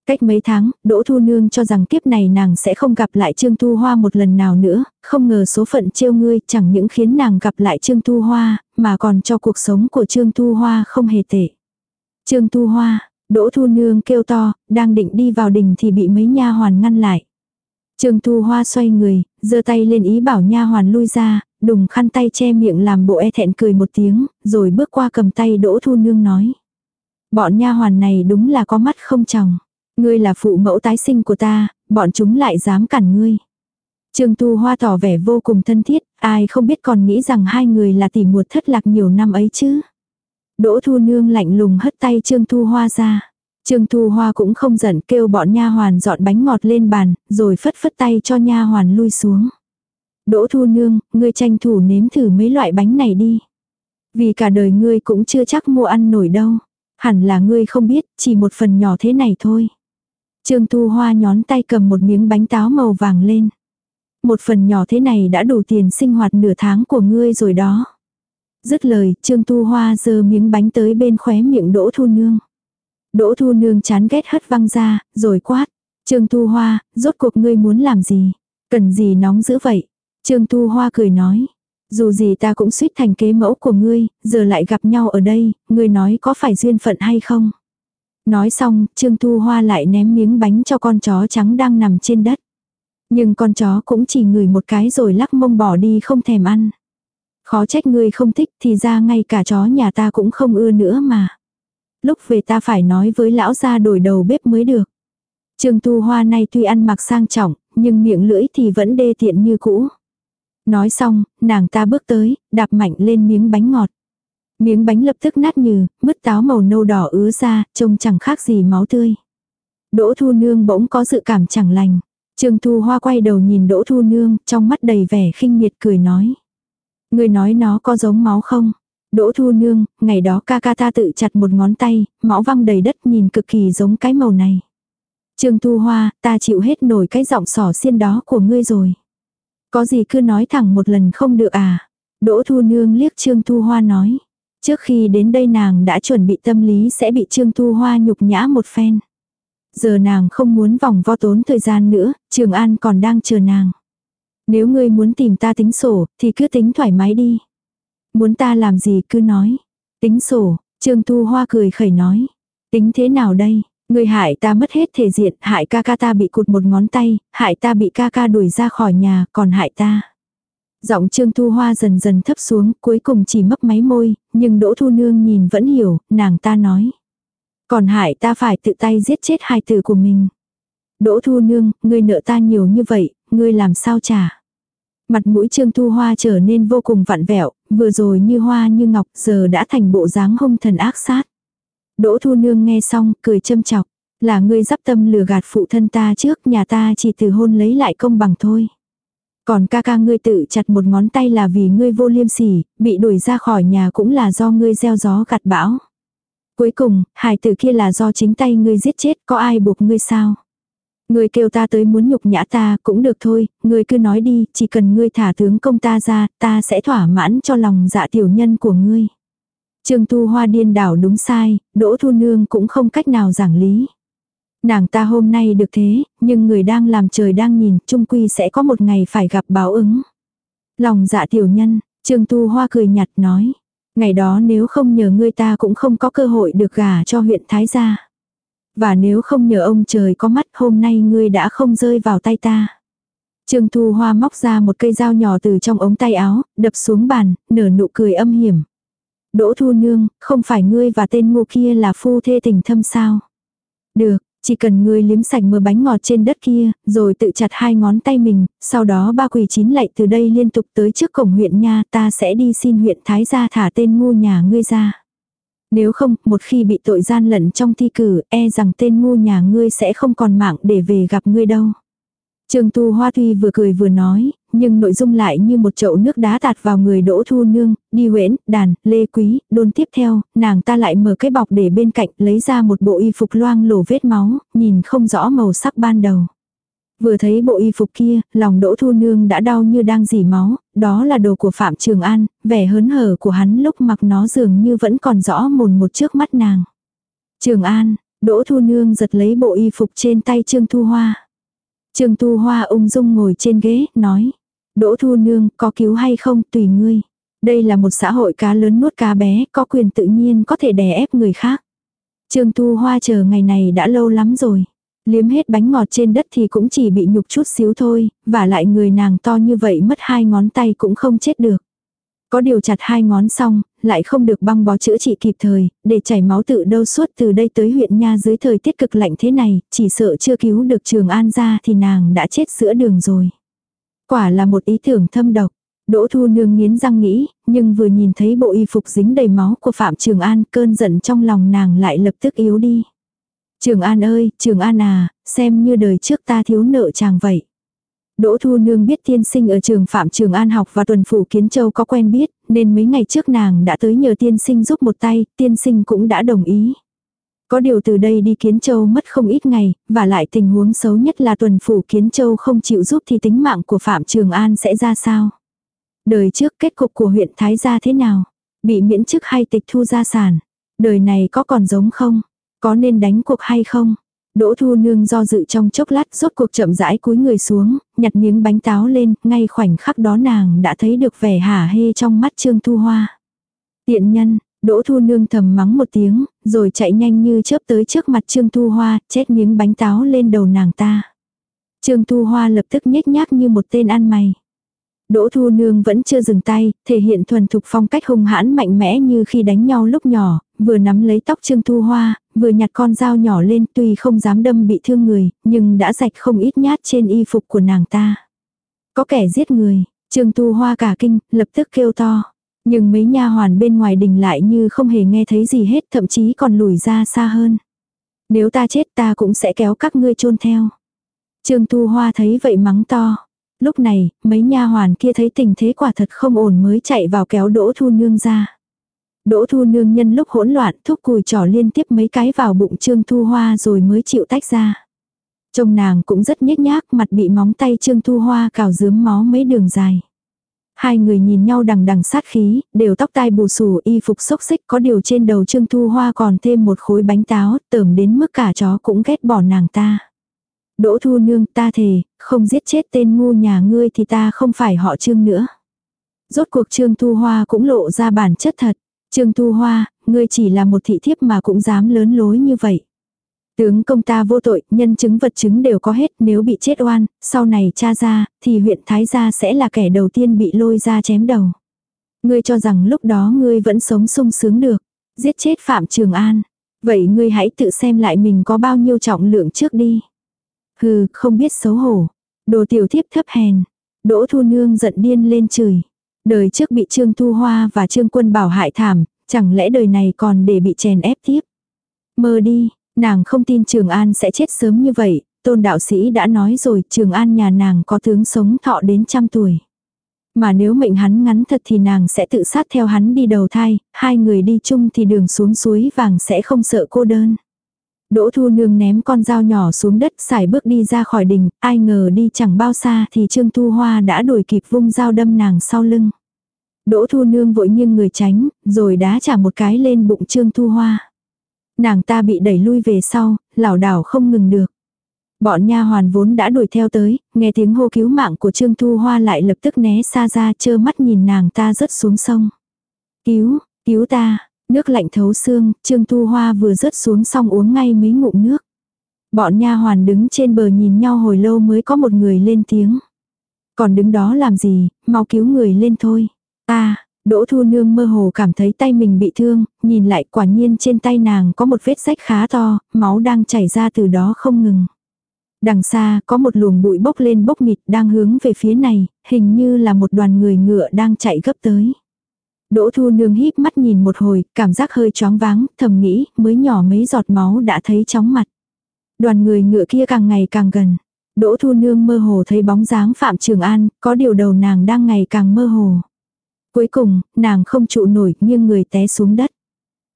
Cách mấy tháng, Đỗ Thu Nương cho rằng kiếp này nàng sẽ không gặp lại Trương Thu Hoa một lần nào nữa, không ngờ số phận trêu ngươi chẳng những khiến nàng gặp lại Trương Thu Hoa, mà còn cho cuộc sống của Trương Thu Hoa không hề tệ. Trương Thu Hoa, Đỗ Thu Nương kêu to, đang định đi vào đình thì bị mấy nha hoàn ngăn lại. Trương Thu Hoa xoay người, giơ tay lên ý bảo nha hoàn lui ra, đùng khăn tay che miệng làm bộ e thẹn cười một tiếng, rồi bước qua cầm tay Đỗ Thu Nương nói. Bọn nha hoàn này đúng là có mắt không chồng. Ngươi là phụ mẫu tái sinh của ta, bọn chúng lại dám cản ngươi. Trương Tu Hoa tỏ vẻ vô cùng thân thiết, ai không biết còn nghĩ rằng hai người là tỉ muột thất lạc nhiều năm ấy chứ. Đỗ Thu Nương lạnh lùng hất tay Trương Thu Hoa ra. Trương Thu Hoa cũng không giận kêu bọn nha hoàn dọn bánh ngọt lên bàn, rồi phất phất tay cho nha hoàn lui xuống. Đỗ Thu Nương, ngươi tranh thủ nếm thử mấy loại bánh này đi. Vì cả đời ngươi cũng chưa chắc mua ăn nổi đâu. Hẳn là ngươi không biết, chỉ một phần nhỏ thế này thôi. Trương Thu Hoa nhón tay cầm một miếng bánh táo màu vàng lên. Một phần nhỏ thế này đã đủ tiền sinh hoạt nửa tháng của ngươi rồi đó. Dứt lời, Trương Thu Hoa giơ miếng bánh tới bên khóe miệng Đỗ Thu Nương. Đỗ Thu Nương chán ghét hất văng ra, rồi quát. Trương Thu Hoa, rốt cuộc ngươi muốn làm gì? Cần gì nóng dữ vậy? Trương Thu Hoa cười nói. Dù gì ta cũng suýt thành kế mẫu của ngươi, giờ lại gặp nhau ở đây, ngươi nói có phải duyên phận hay không? Nói xong, Trương Thu Hoa lại ném miếng bánh cho con chó trắng đang nằm trên đất. Nhưng con chó cũng chỉ ngửi một cái rồi lắc mông bỏ đi không thèm ăn. Khó trách ngươi không thích thì ra ngay cả chó nhà ta cũng không ưa nữa mà. Lúc về ta phải nói với lão gia đổi đầu bếp mới được. Trương Tu Hoa này tuy ăn mặc sang trọng, nhưng miệng lưỡi thì vẫn đê tiện như cũ. Nói xong, nàng ta bước tới, đạp mạnh lên miếng bánh ngọt. Miếng bánh lập tức nát nhừ, mứt táo màu nâu đỏ ứa ra, trông chẳng khác gì máu tươi. Đỗ Thu Nương bỗng có dự cảm chẳng lành. Trương Thu Hoa quay đầu nhìn Đỗ Thu Nương, trong mắt đầy vẻ khinh miệt cười nói. Người nói nó có giống máu không? Đỗ Thu Nương, ngày đó ca ca ta tự chặt một ngón tay, máu văng đầy đất nhìn cực kỳ giống cái màu này. Trương Thu Hoa, ta chịu hết nổi cái giọng sỏ xiên đó của ngươi rồi. Có gì cứ nói thẳng một lần không được à? Đỗ Thu Nương liếc Trương Thu Hoa nói. Trước khi đến đây nàng đã chuẩn bị tâm lý sẽ bị Trương Thu Hoa nhục nhã một phen. Giờ nàng không muốn vòng vo tốn thời gian nữa, Trường An còn đang chờ nàng. Nếu ngươi muốn tìm ta tính sổ, thì cứ tính thoải mái đi. Muốn ta làm gì cứ nói. Tính sổ, Trương Thu Hoa cười khẩy nói. Tính thế nào đây? Ngươi hại ta mất hết thể diện, hại ca ca ta bị cụt một ngón tay, hại ta bị ca ca đuổi ra khỏi nhà, còn hại ta. Giọng Trương Thu Hoa dần dần thấp xuống, cuối cùng chỉ mấp máy môi, nhưng Đỗ Thu Nương nhìn vẫn hiểu, nàng ta nói. Còn hại ta phải tự tay giết chết hai tử của mình. Đỗ Thu Nương, ngươi nợ ta nhiều như vậy, ngươi làm sao trả? Mặt mũi Trương Thu Hoa trở nên vô cùng vặn vẹo, vừa rồi như hoa như ngọc, giờ đã thành bộ dáng hung thần ác sát. Đỗ Thu Nương nghe xong, cười châm chọc. Là ngươi dắp tâm lừa gạt phụ thân ta trước, nhà ta chỉ từ hôn lấy lại công bằng thôi. Còn ca ca ngươi tự chặt một ngón tay là vì ngươi vô liêm sỉ, bị đuổi ra khỏi nhà cũng là do ngươi gieo gió gặt bão. Cuối cùng, hài tử kia là do chính tay ngươi giết chết, có ai buộc ngươi sao? Ngươi kêu ta tới muốn nhục nhã ta cũng được thôi, ngươi cứ nói đi, chỉ cần ngươi thả tướng công ta ra, ta sẽ thỏa mãn cho lòng dạ tiểu nhân của ngươi. Trương Thu Hoa điên đảo đúng sai, Đỗ Thu Nương cũng không cách nào giảng lý. Nàng ta hôm nay được thế, nhưng người đang làm trời đang nhìn, trung quy sẽ có một ngày phải gặp báo ứng. Lòng dạ tiểu nhân, Trương Tu Hoa cười nhạt nói. Ngày đó nếu không nhờ ngươi ta cũng không có cơ hội được gả cho huyện Thái gia. Và nếu không nhờ ông trời có mắt hôm nay ngươi đã không rơi vào tay ta. Trương Thu Hoa móc ra một cây dao nhỏ từ trong ống tay áo, đập xuống bàn, nở nụ cười âm hiểm. Đỗ Thu Nương, không phải ngươi và tên ngu kia là phu thê tình thâm sao? Được, chỉ cần ngươi liếm sạch mớ bánh ngọt trên đất kia, rồi tự chặt hai ngón tay mình, sau đó ba quỳ chín lạy từ đây liên tục tới trước cổng huyện nha ta sẽ đi xin huyện Thái gia thả tên ngu nhà ngươi ra. Nếu không, một khi bị tội gian lận trong thi cử, e rằng tên ngu nhà ngươi sẽ không còn mạng để về gặp ngươi đâu. Trương Tu Hoa tuy vừa cười vừa nói, nhưng nội dung lại như một chậu nước đá tạt vào người Đỗ Thu Nương, đi huyễn, đàn, lê quý, đôn tiếp theo, nàng ta lại mở cái bọc để bên cạnh lấy ra một bộ y phục loang lổ vết máu, nhìn không rõ màu sắc ban đầu. Vừa thấy bộ y phục kia, lòng Đỗ Thu Nương đã đau như đang dỉ máu, đó là đồ của Phạm Trường An, vẻ hớn hở của hắn lúc mặc nó dường như vẫn còn rõ mồn một trước mắt nàng. Trường An, Đỗ Thu Nương giật lấy bộ y phục trên tay Trương Thu Hoa. Trương Tu Hoa ung dung ngồi trên ghế, nói. Đỗ Thu Nương, có cứu hay không, tùy ngươi. Đây là một xã hội cá lớn nuốt cá bé, có quyền tự nhiên có thể đè ép người khác. Trương Tu Hoa chờ ngày này đã lâu lắm rồi. Liếm hết bánh ngọt trên đất thì cũng chỉ bị nhục chút xíu thôi, và lại người nàng to như vậy mất hai ngón tay cũng không chết được. Có điều chặt hai ngón xong, lại không được băng bó chữa trị kịp thời, để chảy máu tự đâu suốt từ đây tới huyện nha dưới thời tiết cực lạnh thế này, chỉ sợ chưa cứu được Trường An ra thì nàng đã chết giữa đường rồi. Quả là một ý tưởng thâm độc. Đỗ Thu Nương nghiến răng nghĩ, nhưng vừa nhìn thấy bộ y phục dính đầy máu của Phạm Trường An, cơn giận trong lòng nàng lại lập tức yếu đi. Trường An ơi, Trường An à, xem như đời trước ta thiếu nợ chàng vậy. Đỗ Thu Nương biết tiên sinh ở trường Phạm Trường An học và tuần phủ Kiến Châu có quen biết, nên mấy ngày trước nàng đã tới nhờ tiên sinh giúp một tay, tiên sinh cũng đã đồng ý. Có điều từ đây đi Kiến Châu mất không ít ngày, và lại tình huống xấu nhất là tuần phủ Kiến Châu không chịu giúp thì tính mạng của Phạm Trường An sẽ ra sao? Đời trước kết cục của huyện Thái gia thế nào? Bị miễn chức hay tịch thu gia sản? Đời này có còn giống không? Có nên đánh cuộc hay không? Đỗ Thu Nương do dự trong chốc lát rốt cuộc chậm rãi cúi người xuống, nhặt miếng bánh táo lên, ngay khoảnh khắc đó nàng đã thấy được vẻ hả hê trong mắt Trương Thu Hoa. Tiện nhân, Đỗ Thu Nương thầm mắng một tiếng, rồi chạy nhanh như chớp tới trước mặt Trương Thu Hoa, chét miếng bánh táo lên đầu nàng ta. Trương Thu Hoa lập tức nhếch nhác như một tên ăn mày. Đỗ Thu Nương vẫn chưa dừng tay, thể hiện thuần thục phong cách hung hãn mạnh mẽ như khi đánh nhau lúc nhỏ, vừa nắm lấy tóc Trương Thu Hoa, vừa nhặt con dao nhỏ lên tuy không dám đâm bị thương người, nhưng đã rạch không ít nhát trên y phục của nàng ta. Có kẻ giết người, Trương Thu Hoa cả kinh, lập tức kêu to. Nhưng mấy nha hoàn bên ngoài đình lại như không hề nghe thấy gì hết, thậm chí còn lùi ra xa hơn. Nếu ta chết ta cũng sẽ kéo các ngươi chôn theo. Trương Thu Hoa thấy vậy mắng to. Lúc này, mấy nha hoàn kia thấy tình thế quả thật không ổn mới chạy vào kéo Đỗ Thu Nương ra. Đỗ Thu Nương nhân lúc hỗn loạn thúc cùi trỏ liên tiếp mấy cái vào bụng Trương Thu Hoa rồi mới chịu tách ra. Trông nàng cũng rất nhếch nhác mặt bị móng tay Trương Thu Hoa cào dướm máu mấy đường dài. Hai người nhìn nhau đằng đằng sát khí, đều tóc tai bù xù y phục xốc xích có điều trên đầu Trương Thu Hoa còn thêm một khối bánh táo tởm đến mức cả chó cũng ghét bỏ nàng ta. Đỗ Thu Nương ta thề, không giết chết tên ngu nhà ngươi thì ta không phải họ Trương nữa. Rốt cuộc Trương Thu Hoa cũng lộ ra bản chất thật. Trương Thu Hoa, ngươi chỉ là một thị thiếp mà cũng dám lớn lối như vậy. Tướng công ta vô tội, nhân chứng vật chứng đều có hết, nếu bị chết oan, sau này cha ra, thì huyện Thái gia sẽ là kẻ đầu tiên bị lôi ra chém đầu. Ngươi cho rằng lúc đó ngươi vẫn sống sung sướng được, giết chết Phạm Trường An. Vậy ngươi hãy tự xem lại mình có bao nhiêu trọng lượng trước đi. Hừ, không biết xấu hổ. Đồ tiểu thiếp thấp hèn. Đỗ Thu Nương giận điên lên chửi. Đời trước bị Trương Thu Hoa và Trương Quân Bảo hại thảm, chẳng lẽ đời này còn để bị chèn ép tiếp. Mơ đi, nàng không tin Trường An sẽ chết sớm như vậy, tôn đạo sĩ đã nói rồi Trường An nhà nàng có tướng sống thọ đến trăm tuổi. Mà nếu mệnh hắn ngắn thật thì nàng sẽ tự sát theo hắn đi đầu thai, hai người đi chung thì đường xuống suối vàng sẽ không sợ cô đơn. Đỗ Thu Nương ném con dao nhỏ xuống đất xài bước đi ra khỏi đình, ai ngờ đi chẳng bao xa thì Trương Thu Hoa đã đuổi kịp vung dao đâm nàng sau lưng. Đỗ Thu Nương vội nghiêng người tránh, rồi đá trả một cái lên bụng Trương Thu Hoa. Nàng ta bị đẩy lui về sau, lảo đảo không ngừng được. Bọn nha hoàn vốn đã đuổi theo tới, nghe tiếng hô cứu mạng của Trương Thu Hoa lại lập tức né xa ra chơ mắt nhìn nàng ta rớt xuống sông. Cứu, cứu ta, nước lạnh thấu xương, Trương Thu Hoa vừa rớt xuống xong uống ngay mấy ngụm nước. Bọn nha hoàn đứng trên bờ nhìn nhau hồi lâu mới có một người lên tiếng. Còn đứng đó làm gì, mau cứu người lên thôi. Ta, Đỗ Thu Nương mơ hồ cảm thấy tay mình bị thương, nhìn lại quả nhiên trên tay nàng có một vết rách khá to, máu đang chảy ra từ đó không ngừng. Đằng xa có một luồng bụi bốc lên bốc mịt đang hướng về phía này, hình như là một đoàn người ngựa đang chạy gấp tới. Đỗ Thu Nương híp mắt nhìn một hồi, cảm giác hơi choáng váng, thầm nghĩ, mới nhỏ mấy giọt máu đã thấy chóng mặt. Đoàn người ngựa kia càng ngày càng gần. Đỗ Thu Nương mơ hồ thấy bóng dáng Phạm Trường An, có điều đầu nàng đang ngày càng mơ hồ. Cuối cùng, nàng không trụ nổi nhưng người té xuống đất.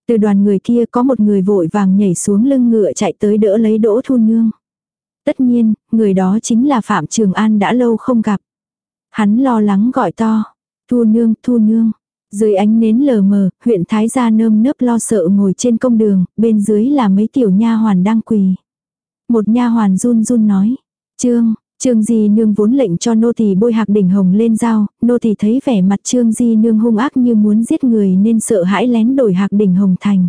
Từ đoàn người kia có một người vội vàng nhảy xuống lưng ngựa chạy tới đỡ lấy Đỗ Thu Nương. Tất nhiên, người đó chính là Phạm Trường An đã lâu không gặp. Hắn lo lắng gọi to. Thu Nương, Thu Nương. Dưới ánh nến lờ mờ, huyện Thái gia nơm nớp lo sợ ngồi trên công đường, bên dưới là mấy tiểu nha hoàn đang quỳ. Một nha hoàn run run nói. Trương, Trương Di Nương vốn lệnh cho nô tỳ bôi hạc đỉnh hồng lên dao, nô tỳ thấy vẻ mặt Trương Di Nương hung ác như muốn giết người nên sợ hãi lén đổi hạc đỉnh hồng thành.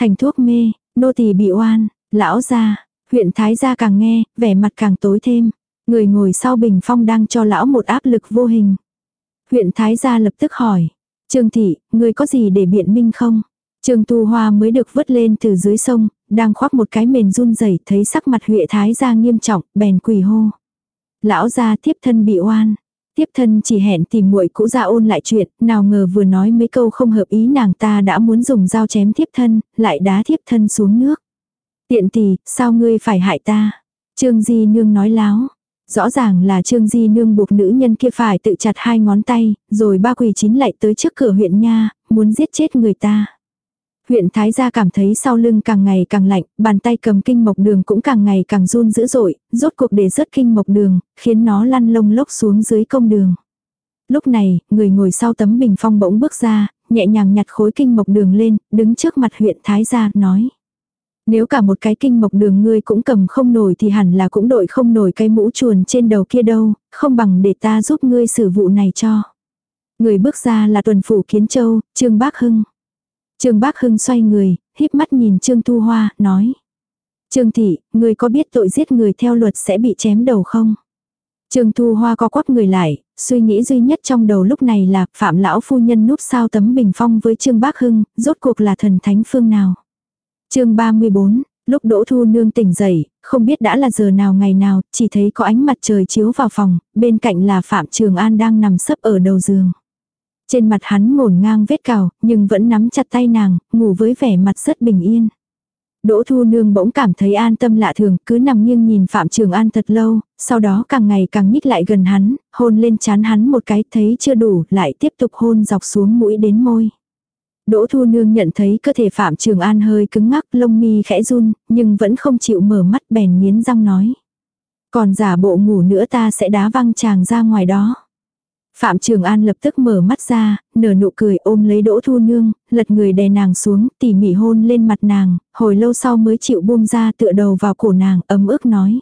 Thành thuốc mê, nô tỳ bị oan, lão gia, huyện thái gia càng nghe, vẻ mặt càng tối thêm. Người ngồi sau bình phong đang cho lão một áp lực vô hình. Huyện thái gia lập tức hỏi, Trương thị, người có gì để biện minh không? Trương Tu Hoa mới được vớt lên từ dưới sông, đang khoác một cái mền run rẩy thấy sắc mặt huyện thái gia nghiêm trọng, bèn quỳ hô. Lão gia tiếp thân bị oan. Tiếp thân chỉ hẹn tìm muội cũ ra ôn lại chuyện, nào ngờ vừa nói mấy câu không hợp ý nàng ta đã muốn dùng dao chém tiếp thân, lại đá tiếp thân xuống nước. Tiện tỷ, sao ngươi phải hại ta? Trương Di Nương nói láo. Rõ ràng là Trương Di Nương buộc nữ nhân kia phải tự chặt hai ngón tay, rồi ba quỳ chín lại tới trước cửa huyện nha, muốn giết chết người ta. Huyện Thái gia cảm thấy sau lưng càng ngày càng lạnh, bàn tay cầm kinh mộc đường cũng càng ngày càng run dữ dội, rốt cuộc để rớt kinh mộc đường, khiến nó lăn lông lốc xuống dưới công đường. Lúc này, người ngồi sau tấm bình phong bỗng bước ra, nhẹ nhàng nhặt khối kinh mộc đường lên, đứng trước mặt huyện Thái gia, nói. Nếu cả một cái kinh mộc đường ngươi cũng cầm không nổi thì hẳn là cũng đội không nổi cái mũ chuồn trên đầu kia đâu, không bằng để ta giúp ngươi xử vụ này cho. Người bước ra là tuần phủ kiến châu, trương bác hưng. Trương Bác Hưng xoay người, híp mắt nhìn Trương Thu Hoa, nói. Trương Thị, người có biết tội giết người theo luật sẽ bị chém đầu không? Trương Thu Hoa co quắp người lại, suy nghĩ duy nhất trong đầu lúc này là Phạm Lão Phu Nhân núp sao tấm bình phong với Trương Bác Hưng, rốt cuộc là thần thánh phương nào. chương 34, lúc Đỗ Thu Nương tỉnh dậy, không biết đã là giờ nào ngày nào, chỉ thấy có ánh mặt trời chiếu vào phòng, bên cạnh là Phạm Trường An đang nằm sấp ở đầu giường. Trên mặt hắn ngổn ngang vết cào, nhưng vẫn nắm chặt tay nàng, ngủ với vẻ mặt rất bình yên. Đỗ Thu Nương bỗng cảm thấy an tâm lạ thường, cứ nằm nghiêng nhìn Phạm Trường An thật lâu, sau đó càng ngày càng nhích lại gần hắn, hôn lên chán hắn một cái, thấy chưa đủ, lại tiếp tục hôn dọc xuống mũi đến môi. Đỗ Thu Nương nhận thấy cơ thể Phạm Trường An hơi cứng ngắc, lông mi khẽ run, nhưng vẫn không chịu mở mắt bèn nghiến răng nói. Còn giả bộ ngủ nữa ta sẽ đá văng chàng ra ngoài đó. Phạm Trường An lập tức mở mắt ra, nở nụ cười ôm lấy Đỗ Thu Nương, lật người đè nàng xuống, tỉ mỉ hôn lên mặt nàng, hồi lâu sau mới chịu buông ra tựa đầu vào cổ nàng, ấm ức nói.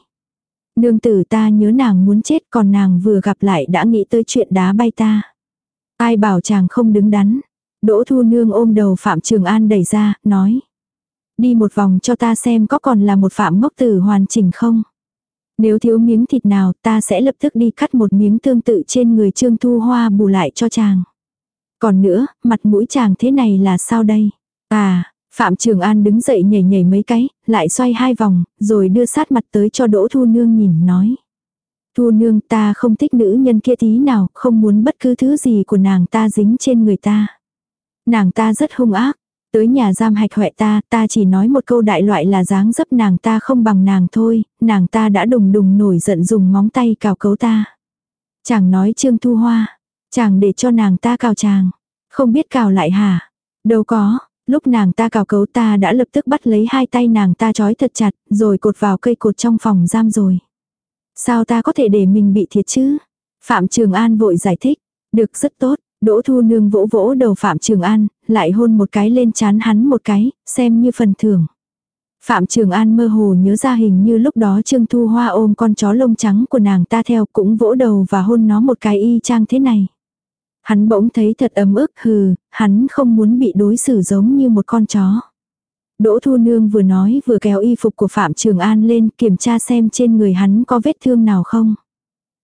Nương tử ta nhớ nàng muốn chết còn nàng vừa gặp lại đã nghĩ tới chuyện đá bay ta. Ai bảo chàng không đứng đắn. Đỗ Thu Nương ôm đầu Phạm Trường An đẩy ra, nói. Đi một vòng cho ta xem có còn là một Phạm ngốc tử hoàn chỉnh không. Nếu thiếu miếng thịt nào ta sẽ lập tức đi cắt một miếng tương tự trên người Trương Thu Hoa bù lại cho chàng. Còn nữa, mặt mũi chàng thế này là sao đây? À, Phạm Trường An đứng dậy nhảy nhảy mấy cái, lại xoay hai vòng, rồi đưa sát mặt tới cho Đỗ Thu Nương nhìn nói. Thu Nương ta không thích nữ nhân kia tí nào, không muốn bất cứ thứ gì của nàng ta dính trên người ta. Nàng ta rất hung ác, Tới nhà giam hạch hoẹ ta, ta chỉ nói một câu đại loại là dáng dấp nàng ta không bằng nàng thôi, nàng ta đã đùng đùng nổi giận dùng móng tay cào cấu ta. Chàng nói Trương Thu Hoa, chàng để cho nàng ta cào chàng, không biết cào lại hả? Đâu có, lúc nàng ta cào cấu ta đã lập tức bắt lấy hai tay nàng ta trói thật chặt, rồi cột vào cây cột trong phòng giam rồi. Sao ta có thể để mình bị thiệt chứ? Phạm Trường An vội giải thích, được rất tốt, Đỗ Thu Nương vỗ vỗ đầu Phạm Trường An, lại hôn một cái lên chán hắn một cái, xem như phần thưởng. Phạm Trường An mơ hồ nhớ ra hình như lúc đó Trương Thu Hoa ôm con chó lông trắng của nàng ta theo cũng vỗ đầu và hôn nó một cái y chang thế này. Hắn bỗng thấy thật ấm ức hừ, hắn không muốn bị đối xử giống như một con chó. Đỗ Thu Nương vừa nói vừa kéo y phục của Phạm Trường An lên kiểm tra xem trên người hắn có vết thương nào không.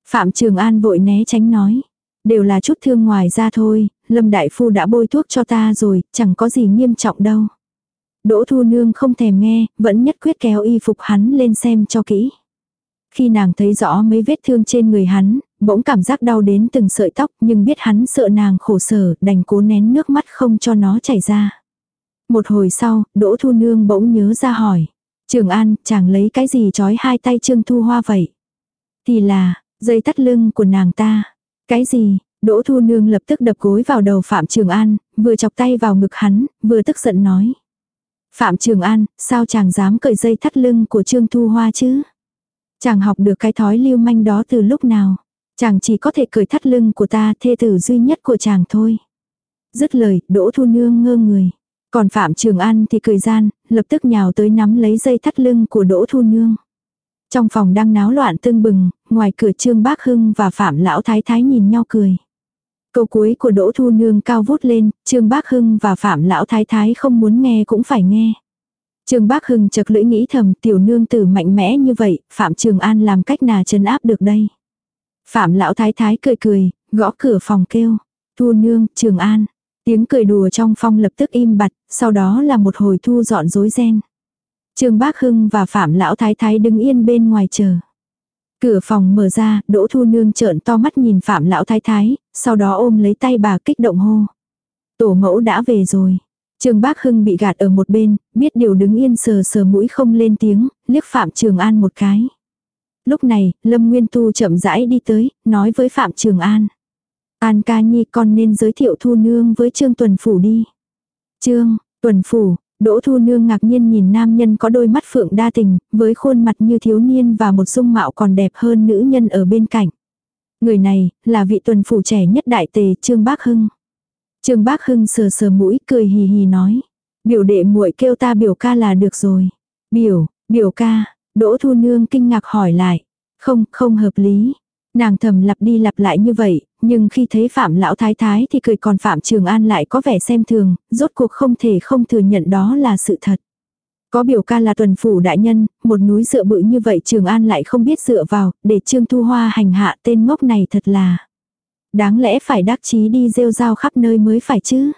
Phạm Trường An vội né tránh nói. Đều là chút thương ngoài ra thôi, Lâm Đại Phu đã bôi thuốc cho ta rồi, chẳng có gì nghiêm trọng đâu. Đỗ Thu Nương không thèm nghe, vẫn nhất quyết kéo y phục hắn lên xem cho kỹ. Khi nàng thấy rõ mấy vết thương trên người hắn, bỗng cảm giác đau đến từng sợi tóc nhưng biết hắn sợ nàng khổ sở, đành cố nén nước mắt không cho nó chảy ra. Một hồi sau, Đỗ Thu Nương bỗng nhớ ra hỏi. Trường An, chàng lấy cái gì trói hai tay Trương Thu Hoa vậy? Thì là, dây tắt lưng của nàng ta. Cái gì? Đỗ Thu Nương lập tức đập gối vào đầu Phạm Trường An, vừa chọc tay vào ngực hắn, vừa tức giận nói. Phạm Trường An, sao chàng dám cởi dây thắt lưng của Trương Thu Hoa chứ? Chàng học được cái thói lưu manh đó từ lúc nào? Chàng chỉ có thể cởi thắt lưng của ta thê tử duy nhất của chàng thôi. Dứt lời, Đỗ Thu Nương ngơ người. Còn Phạm Trường An thì cười gian, lập tức nhào tới nắm lấy dây thắt lưng của Đỗ Thu Nương. Trong phòng đang náo loạn tương bừng, ngoài cửa Trương Bác Hưng và Phạm Lão Thái Thái nhìn nhau cười. Câu cuối của Đỗ Thu Nương cao vút lên, Trương Bác Hưng và Phạm Lão Thái Thái không muốn nghe cũng phải nghe. Trương Bác Hưng chật lưỡi nghĩ thầm tiểu nương tử mạnh mẽ như vậy, Phạm Trường An làm cách nào chấn áp được đây. Phạm Lão Thái Thái cười cười, gõ cửa phòng kêu. Thu Nương, Trường An. Tiếng cười đùa trong phong lập tức im bặt, sau đó là một hồi thu dọn rối ren. Trương Bác Hưng và Phạm Lão Thái Thái đứng yên bên ngoài chờ. Cửa phòng mở ra, Đỗ Thu Nương trợn to mắt nhìn Phạm Lão Thái Thái, sau đó ôm lấy tay bà kích động hô. Tổ mẫu đã về rồi. Trương Bác Hưng bị gạt ở một bên, biết điều đứng yên sờ sờ mũi không lên tiếng, liếc Phạm Trường An một cái. Lúc này, Lâm Nguyên Tu chậm rãi đi tới, nói với Phạm Trường An. An ca nhi con nên giới thiệu Thu Nương với Trương Tuần Phủ đi. Trương, Tuần Phủ, Đỗ Thu Nương ngạc nhiên nhìn nam nhân có đôi mắt phượng đa tình, với khuôn mặt như thiếu niên và một dung mạo còn đẹp hơn nữ nhân ở bên cạnh. Người này, là vị tuần phủ trẻ nhất đại tề Trương Bác Hưng. Trương Bác Hưng sờ sờ mũi cười hì hì nói. Biểu đệ muội kêu ta biểu ca là được rồi. Biểu, biểu ca, Đỗ Thu Nương kinh ngạc hỏi lại. Không, không hợp lý. Nàng thầm lặp đi lặp lại như vậy, nhưng khi thấy Phạm Lão Thái Thái thì cười còn Phạm Trường An lại có vẻ xem thường, rốt cuộc không thể không thừa nhận đó là sự thật. Có biểu ca là tuần phủ đại nhân, một núi dựa bự như vậy Trường An lại không biết dựa vào, để Trương Thu Hoa hành hạ tên ngốc này thật là. Đáng lẽ phải đắc chí đi rêu rao khắp nơi mới phải chứ.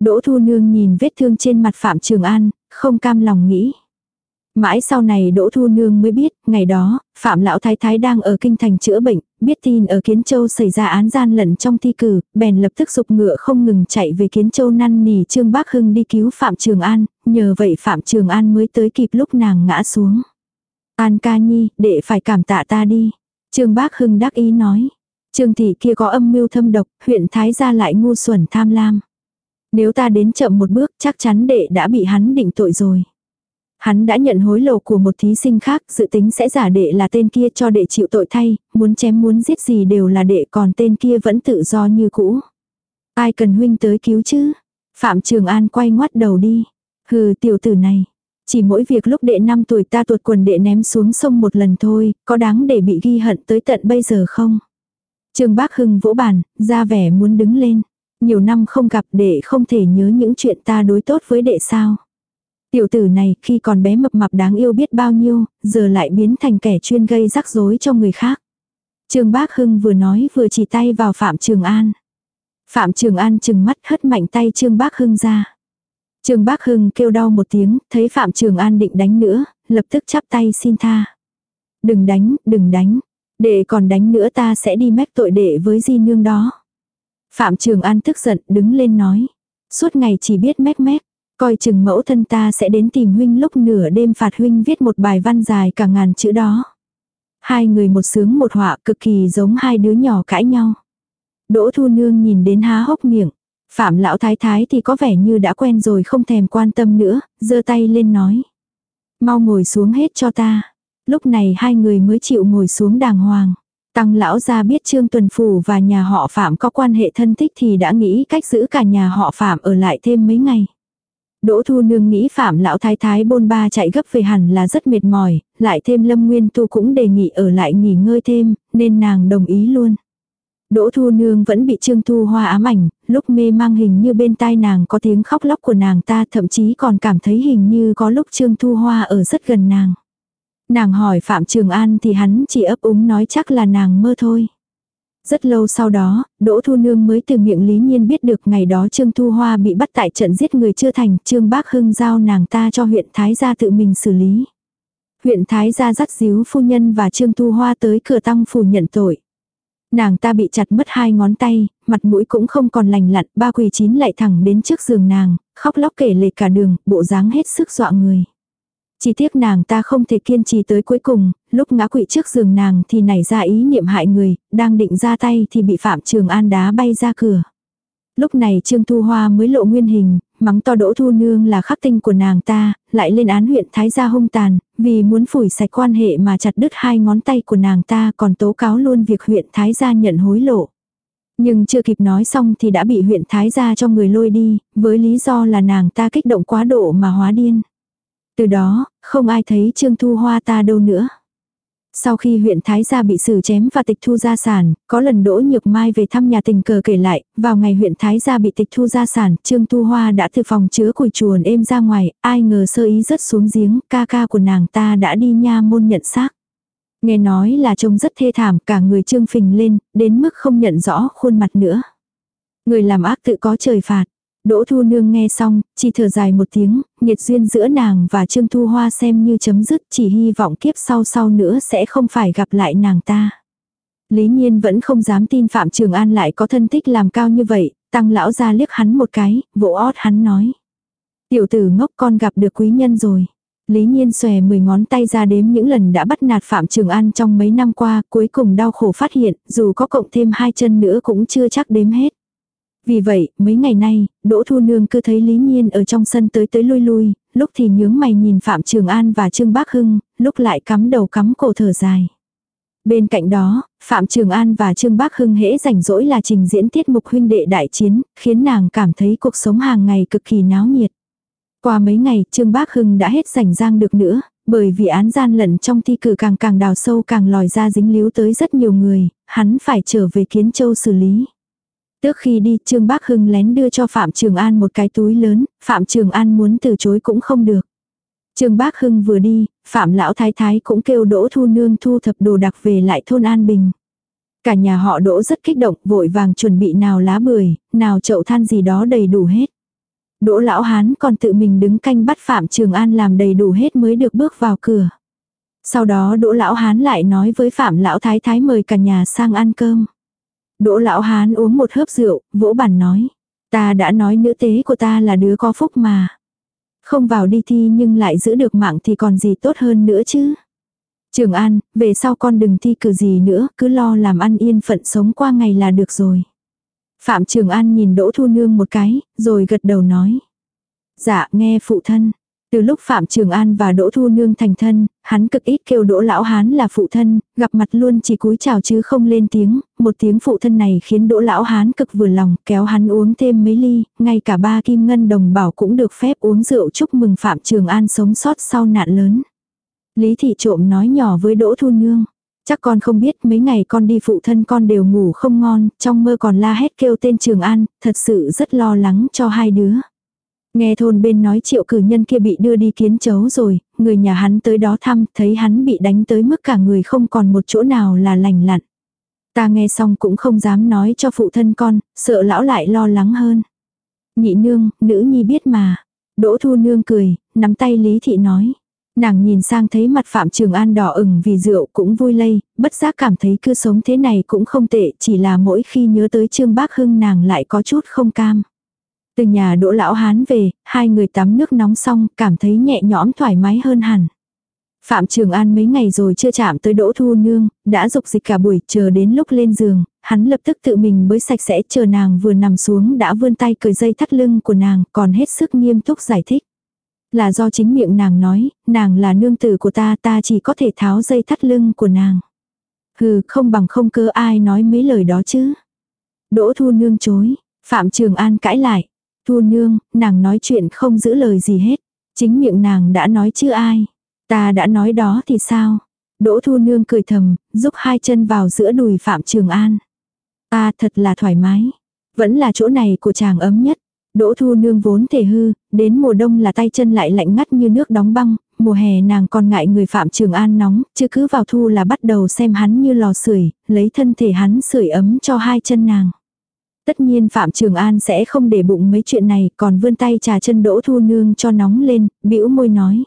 Đỗ Thu Nương nhìn vết thương trên mặt Phạm Trường An, không cam lòng nghĩ. Mãi sau này Đỗ Thu Nương mới biết, ngày đó, Phạm Lão Thái Thái đang ở kinh thành chữa bệnh, biết tin ở Kiến Châu xảy ra án gian lận trong thi cử, bèn lập tức dục ngựa không ngừng chạy về Kiến Châu năn nỉ Trương Bác Hưng đi cứu Phạm Trường An, nhờ vậy Phạm Trường An mới tới kịp lúc nàng ngã xuống. An ca nhi, đệ phải cảm tạ ta đi. Trương Bác Hưng đắc ý nói. Trương thị kia có âm mưu thâm độc, huyện Thái gia lại ngu xuẩn tham lam. Nếu ta đến chậm một bước chắc chắn đệ đã bị hắn định tội rồi. Hắn đã nhận hối lộ của một thí sinh khác, dự tính sẽ giả đệ là tên kia cho đệ chịu tội thay, muốn chém muốn giết gì đều là đệ còn tên kia vẫn tự do như cũ. Ai cần huynh tới cứu chứ? Phạm Trường An quay ngoắt đầu đi. Hừ tiểu tử này. Chỉ mỗi việc lúc đệ 5 tuổi ta tuột quần đệ ném xuống sông một lần thôi, có đáng để bị ghi hận tới tận bây giờ không? Trương Bác Hưng vỗ bàn, ra vẻ muốn đứng lên. Nhiều năm không gặp đệ không thể nhớ những chuyện ta đối tốt với đệ sao. Tiểu tử này khi còn bé mập mạp đáng yêu biết bao nhiêu, giờ lại biến thành kẻ chuyên gây rắc rối cho người khác. Trương Bác Hưng vừa nói vừa chỉ tay vào Phạm Trường An. Phạm Trường An chừng mắt hất mạnh tay Trương Bác Hưng ra. Trương Bác Hưng kêu đau một tiếng, thấy Phạm Trường An định đánh nữa, lập tức chắp tay xin tha. Đừng đánh, đừng đánh. Đệ còn đánh nữa ta sẽ đi mách tội đệ với di nương đó. Phạm Trường An tức giận đứng lên nói. Suốt ngày chỉ biết mách mách. Coi chừng mẫu thân ta sẽ đến tìm huynh lúc nửa đêm phạt huynh viết một bài văn dài cả ngàn chữ đó. Hai người một sướng một họa cực kỳ giống hai đứa nhỏ cãi nhau. Đỗ Thu Nương nhìn đến há hốc miệng. Phạm lão thái thái thì có vẻ như đã quen rồi không thèm quan tâm nữa, giơ tay lên nói. Mau ngồi xuống hết cho ta. Lúc này hai người mới chịu ngồi xuống đàng hoàng. Tăng lão gia biết Trương Tuần Phủ và nhà họ Phạm có quan hệ thân thích thì đã nghĩ cách giữ cả nhà họ Phạm ở lại thêm mấy ngày. Đỗ Thu Nương nghĩ Phạm lão thái thái bôn ba chạy gấp về hẳn là rất mệt mỏi, lại thêm Lâm Nguyên Tu cũng đề nghị ở lại nghỉ ngơi thêm, nên nàng đồng ý luôn. Đỗ Thu Nương vẫn bị Trương Thu Hoa ám ảnh, lúc mê mang hình như bên tai nàng có tiếng khóc lóc của nàng ta thậm chí còn cảm thấy hình như có lúc Trương Thu Hoa ở rất gần nàng. Nàng hỏi Phạm Trường An thì hắn chỉ ấp úng nói chắc là nàng mơ thôi. Rất lâu sau đó, Đỗ Thu Nương mới từ miệng Lý Nhiên biết được ngày đó Trương Thu Hoa bị bắt tại trận giết người chưa thành, Trương Bác Hưng giao nàng ta cho huyện Thái gia tự mình xử lý. Huyện Thái gia dắt díu phu nhân và Trương Thu Hoa tới cửa tăng phủ nhận tội. Nàng ta bị chặt mất hai ngón tay, mặt mũi cũng không còn lành lặn, ba quỳ chín lại thẳng đến trước giường nàng, khóc lóc kể lệ cả đường, bộ dáng hết sức dọa người. Chỉ tiếc nàng ta không thể kiên trì tới cuối cùng, lúc ngã quỵ trước giường nàng thì nảy ra ý niệm hại người, đang định ra tay thì bị Phạm Trường An đá bay ra cửa. Lúc này Trương Thu Hoa mới lộ nguyên hình, mắng to Đỗ Thu Nương là khắc tinh của nàng ta, lại lên án huyện Thái gia hung tàn, vì muốn phủi sạch quan hệ mà chặt đứt hai ngón tay của nàng ta còn tố cáo luôn việc huyện Thái gia nhận hối lộ. Nhưng chưa kịp nói xong thì đã bị huyện Thái gia cho người lôi đi, với lý do là nàng ta kích động quá độ mà hóa điên. Từ đó, không ai thấy Trương Thu Hoa ta đâu nữa. Sau khi huyện Thái Gia bị xử chém và tịch thu gia sản, có lần Đỗ Nhược Mai về thăm nhà tình cờ kể lại, vào ngày huyện Thái Gia bị tịch thu gia sản, Trương Thu Hoa đã từ phòng chứa củi chuồn êm ra ngoài, ai ngờ sơ ý rớt xuống giếng, ca ca của nàng ta đã đi nha môn nhận xác. Nghe nói là trông rất thê thảm, cả người Trương phình lên, đến mức không nhận rõ khuôn mặt nữa. Người làm ác tự có trời phạt. Đỗ Thu Nương nghe xong, chỉ thở dài một tiếng, nhiệt duyên giữa nàng và Trương Thu Hoa xem như chấm dứt, chỉ hy vọng kiếp sau sau nữa sẽ không phải gặp lại nàng ta. Lý Nhiên vẫn không dám tin Phạm Trường An lại có thân thích làm cao như vậy, tăng lão ra liếc hắn một cái, vỗ ót hắn nói. Tiểu tử ngốc con gặp được quý nhân rồi. Lý Nhiên xòe 10 ngón tay ra đếm những lần đã bắt nạt Phạm Trường An trong mấy năm qua, cuối cùng đau khổ phát hiện, dù có cộng thêm hai chân nữa cũng chưa chắc đếm hết. Vì vậy, mấy ngày nay, Đỗ Thu Nương cứ thấy Lý Nhiên ở trong sân tới tới lui lui, lúc thì nhướng mày nhìn Phạm Trường An và Trương Bác Hưng, lúc lại cắm đầu cắm cổ thở dài. Bên cạnh đó, Phạm Trường An và Trương Bác Hưng hễ rảnh rỗi là trình diễn tiết mục huynh đệ đại chiến, khiến nàng cảm thấy cuộc sống hàng ngày cực kỳ náo nhiệt. Qua mấy ngày, Trương Bác Hưng đã hết rảnh rang được nữa, bởi vì án gian lận trong thi cử càng càng đào sâu càng lòi ra dính líu tới rất nhiều người, hắn phải trở về Kiến Châu xử lý. Trước khi đi, Trương Bác Hưng lén đưa cho Phạm Trường An một cái túi lớn, Phạm Trường An muốn từ chối cũng không được. Trương Bác Hưng vừa đi, Phạm Lão Thái Thái cũng kêu Đỗ Thu Nương thu thập đồ đặc về lại thôn An Bình. Cả nhà họ Đỗ rất kích động, vội vàng chuẩn bị nào lá bưởi, nào chậu than gì đó đầy đủ hết. Đỗ Lão Hán còn tự mình đứng canh bắt Phạm Trường An làm đầy đủ hết mới được bước vào cửa. Sau đó Đỗ Lão Hán lại nói với Phạm Lão Thái Thái mời cả nhà sang ăn cơm. Đỗ lão hán uống một hớp rượu, vỗ bàn nói. Ta đã nói nữ tế của ta là đứa có phúc mà. Không vào đi thi nhưng lại giữ được mạng thì còn gì tốt hơn nữa chứ. Trường An, về sau con đừng thi cử gì nữa, cứ lo làm ăn yên phận sống qua ngày là được rồi. Phạm Trường An nhìn Đỗ Thu Nương một cái, rồi gật đầu nói. Dạ, nghe phụ thân. Từ lúc Phạm Trường An và Đỗ Thu Nương thành thân, hắn cực ít kêu Đỗ Lão Hán là phụ thân, gặp mặt luôn chỉ cúi chào chứ không lên tiếng, một tiếng phụ thân này khiến Đỗ Lão Hán cực vừa lòng, kéo hắn uống thêm mấy ly, ngay cả ba kim ngân đồng bảo cũng được phép uống rượu chúc mừng Phạm Trường An sống sót sau nạn lớn. Lý Thị Trộm nói nhỏ với Đỗ Thu Nương. Chắc con không biết mấy ngày con đi phụ thân con đều ngủ không ngon, trong mơ còn la hét kêu tên Trường An, thật sự rất lo lắng cho hai đứa. Nghe thôn bên nói triệu cử nhân kia bị đưa đi kiến chấu rồi, người nhà hắn tới đó thăm, thấy hắn bị đánh tới mức cả người không còn một chỗ nào là lành lặn. Ta nghe xong cũng không dám nói cho phụ thân con, sợ lão lại lo lắng hơn. Nhị nương, nữ nhi biết mà. Đỗ thu nương cười, nắm tay Lý Thị nói. Nàng nhìn sang thấy mặt Phạm Trường An đỏ ửng vì rượu cũng vui lây, bất giác cảm thấy cứ sống thế này cũng không tệ, chỉ là mỗi khi nhớ tới Trương Bác Hưng nàng lại có chút không cam. Từ nhà đỗ lão hán về, hai người tắm nước nóng xong, cảm thấy nhẹ nhõm thoải mái hơn hẳn. Phạm Trường An mấy ngày rồi chưa chạm tới Đỗ Thu Nương, đã dục dịch cả buổi, chờ đến lúc lên giường, hắn lập tức tự mình bới sạch sẽ chờ nàng vừa nằm xuống đã vươn tay cởi dây thắt lưng của nàng, còn hết sức nghiêm túc giải thích. Là do chính miệng nàng nói, nàng là nương tử của ta, ta chỉ có thể tháo dây thắt lưng của nàng. Hừ, không bằng không cơ ai nói mấy lời đó chứ. Đỗ Thu Nương chối. Phạm Trường An cãi lại. Thu Nương, nàng nói chuyện không giữ lời gì hết. Chính miệng nàng đã nói chứ ai. Ta đã nói đó thì sao? Đỗ Thu Nương cười thầm, giúp hai chân vào giữa đùi Phạm Trường An. Ta thật là thoải mái. Vẫn là chỗ này của chàng ấm nhất. Đỗ Thu Nương vốn thể hư, đến mùa đông là tay chân lại lạnh ngắt như nước đóng băng, mùa hè nàng còn ngại người Phạm Trường An nóng, chứ cứ vào thu là bắt đầu xem hắn như lò sưởi, lấy thân thể hắn sưởi ấm cho hai chân nàng. Tất nhiên Phạm Trường An sẽ không để bụng mấy chuyện này, còn vươn tay trà chân Đỗ Thu Nương cho nóng lên, bĩu môi nói.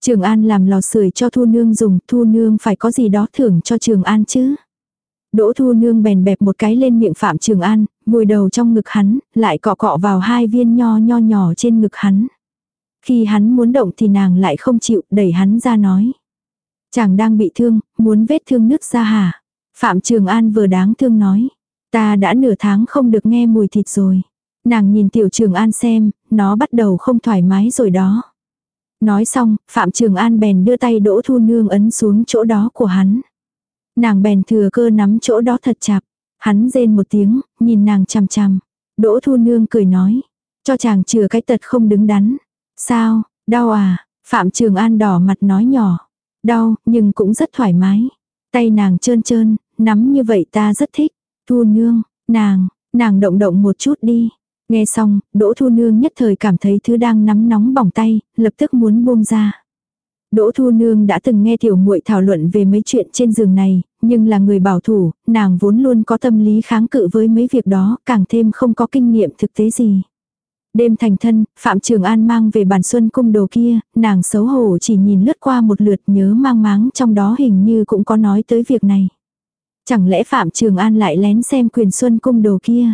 Trường An làm lò sưởi cho Thu Nương dùng, Thu Nương phải có gì đó thưởng cho Trường An chứ. Đỗ Thu Nương bèn bẹp một cái lên miệng Phạm Trường An, vùi đầu trong ngực hắn, lại cọ cọ vào hai viên nho nho nhỏ trên ngực hắn. Khi hắn muốn động thì nàng lại không chịu, đẩy hắn ra nói. Chàng đang bị thương, muốn vết thương nứt ra hả? Phạm Trường An vừa đáng thương nói. Ta đã nửa tháng không được nghe mùi thịt rồi. Nàng nhìn Tiểu Trường An xem, nó bắt đầu không thoải mái rồi đó. Nói xong, Phạm Trường An bèn đưa tay Đỗ Thu Nương ấn xuống chỗ đó của hắn. Nàng bèn thừa cơ nắm chỗ đó thật chặt. Hắn rên một tiếng, nhìn nàng chằm chằm. Đỗ Thu Nương cười nói. Cho chàng chừa cái tật không đứng đắn. Sao, đau à? Phạm Trường An đỏ mặt nói nhỏ. Đau, nhưng cũng rất thoải mái. Tay nàng trơn trơn, nắm như vậy ta rất thích. Thu Nương, nàng, nàng động động một chút đi. Nghe xong, Đỗ Thu Nương nhất thời cảm thấy thứ đang nắm nóng bỏng tay, lập tức muốn buông ra. Đỗ Thu Nương đã từng nghe tiểu muội thảo luận về mấy chuyện trên giường này, nhưng là người bảo thủ, nàng vốn luôn có tâm lý kháng cự với mấy việc đó, càng thêm không có kinh nghiệm thực tế gì. Đêm thành thân, Phạm Trường An mang về bàn xuân cung đồ kia, nàng xấu hổ chỉ nhìn lướt qua một lượt nhớ mang máng trong đó hình như cũng có nói tới việc này. Chẳng lẽ Phạm Trường An lại lén xem quyền xuân cung đồ kia?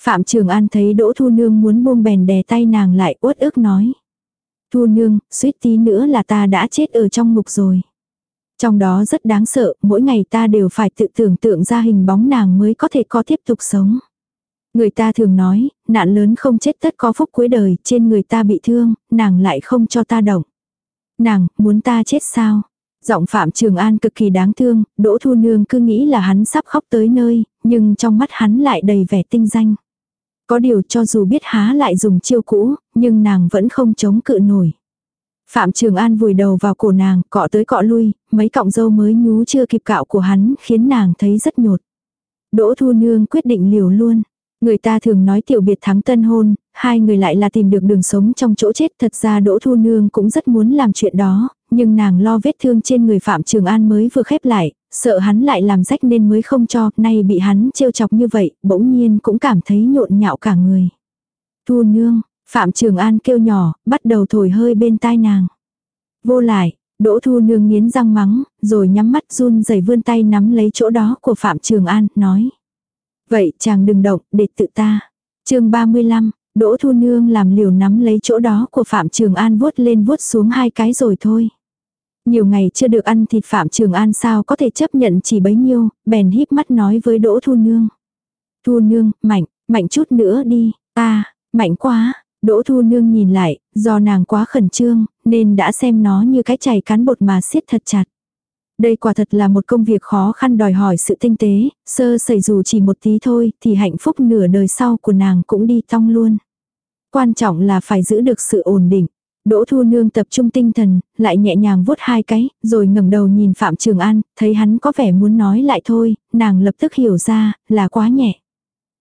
Phạm Trường An thấy Đỗ Thu Nương muốn buông bèn đè tay nàng lại uất ức nói. Thu Nương, suýt tí nữa là ta đã chết ở trong ngục rồi. Trong đó rất đáng sợ, mỗi ngày ta đều phải tự tưởng tượng ra hình bóng nàng mới có thể có tiếp tục sống. Người ta thường nói, nạn lớn không chết tất có phúc cuối đời, trên người ta bị thương, nàng lại không cho ta động. Nàng, muốn ta chết sao? Giọng Phạm Trường An cực kỳ đáng thương, Đỗ Thu Nương cứ nghĩ là hắn sắp khóc tới nơi, nhưng trong mắt hắn lại đầy vẻ tinh danh. Có điều cho dù biết há lại dùng chiêu cũ, nhưng nàng vẫn không chống cự nổi. Phạm Trường An vùi đầu vào cổ nàng, cọ tới cọ lui, mấy cọng dâu mới nhú chưa kịp cạo của hắn, khiến nàng thấy rất nhột. Đỗ Thu Nương quyết định liều luôn. Người ta thường nói tiểu biệt thắng tân hôn, hai người lại là tìm được đường sống trong chỗ chết. Thật ra Đỗ Thu Nương cũng rất muốn làm chuyện đó, nhưng nàng lo vết thương trên người Phạm Trường An mới vừa khép lại, sợ hắn lại làm rách nên mới không cho, nay bị hắn trêu chọc như vậy, bỗng nhiên cũng cảm thấy nhộn nhạo cả người. Thu Nương, Phạm Trường An kêu nhỏ, bắt đầu thổi hơi bên tai nàng. Vô lại, Đỗ Thu Nương nghiến răng mắng, rồi nhắm mắt run rẩy vươn tay nắm lấy chỗ đó của Phạm Trường An, nói. Vậy chàng đừng động, để tự ta. chương 35, Đỗ Thu Nương làm liều nắm lấy chỗ đó của Phạm Trường An vuốt lên vuốt xuống hai cái rồi thôi. Nhiều ngày chưa được ăn thịt Phạm Trường An sao có thể chấp nhận chỉ bấy nhiêu, bèn híp mắt nói với Đỗ Thu Nương. Thu Nương, mạnh, mạnh chút nữa đi, ta, mạnh quá. Đỗ Thu Nương nhìn lại, do nàng quá khẩn trương, nên đã xem nó như cái chày cán bột mà siết thật chặt. Đây quả thật là một công việc khó khăn đòi hỏi sự tinh tế, sơ sẩy dù chỉ một tí thôi thì hạnh phúc nửa đời sau của nàng cũng đi tong luôn. Quan trọng là phải giữ được sự ổn định. Đỗ Thu Nương tập trung tinh thần, lại nhẹ nhàng vuốt hai cái, rồi ngẩng đầu nhìn Phạm Trường An, thấy hắn có vẻ muốn nói lại thôi, nàng lập tức hiểu ra, là quá nhẹ.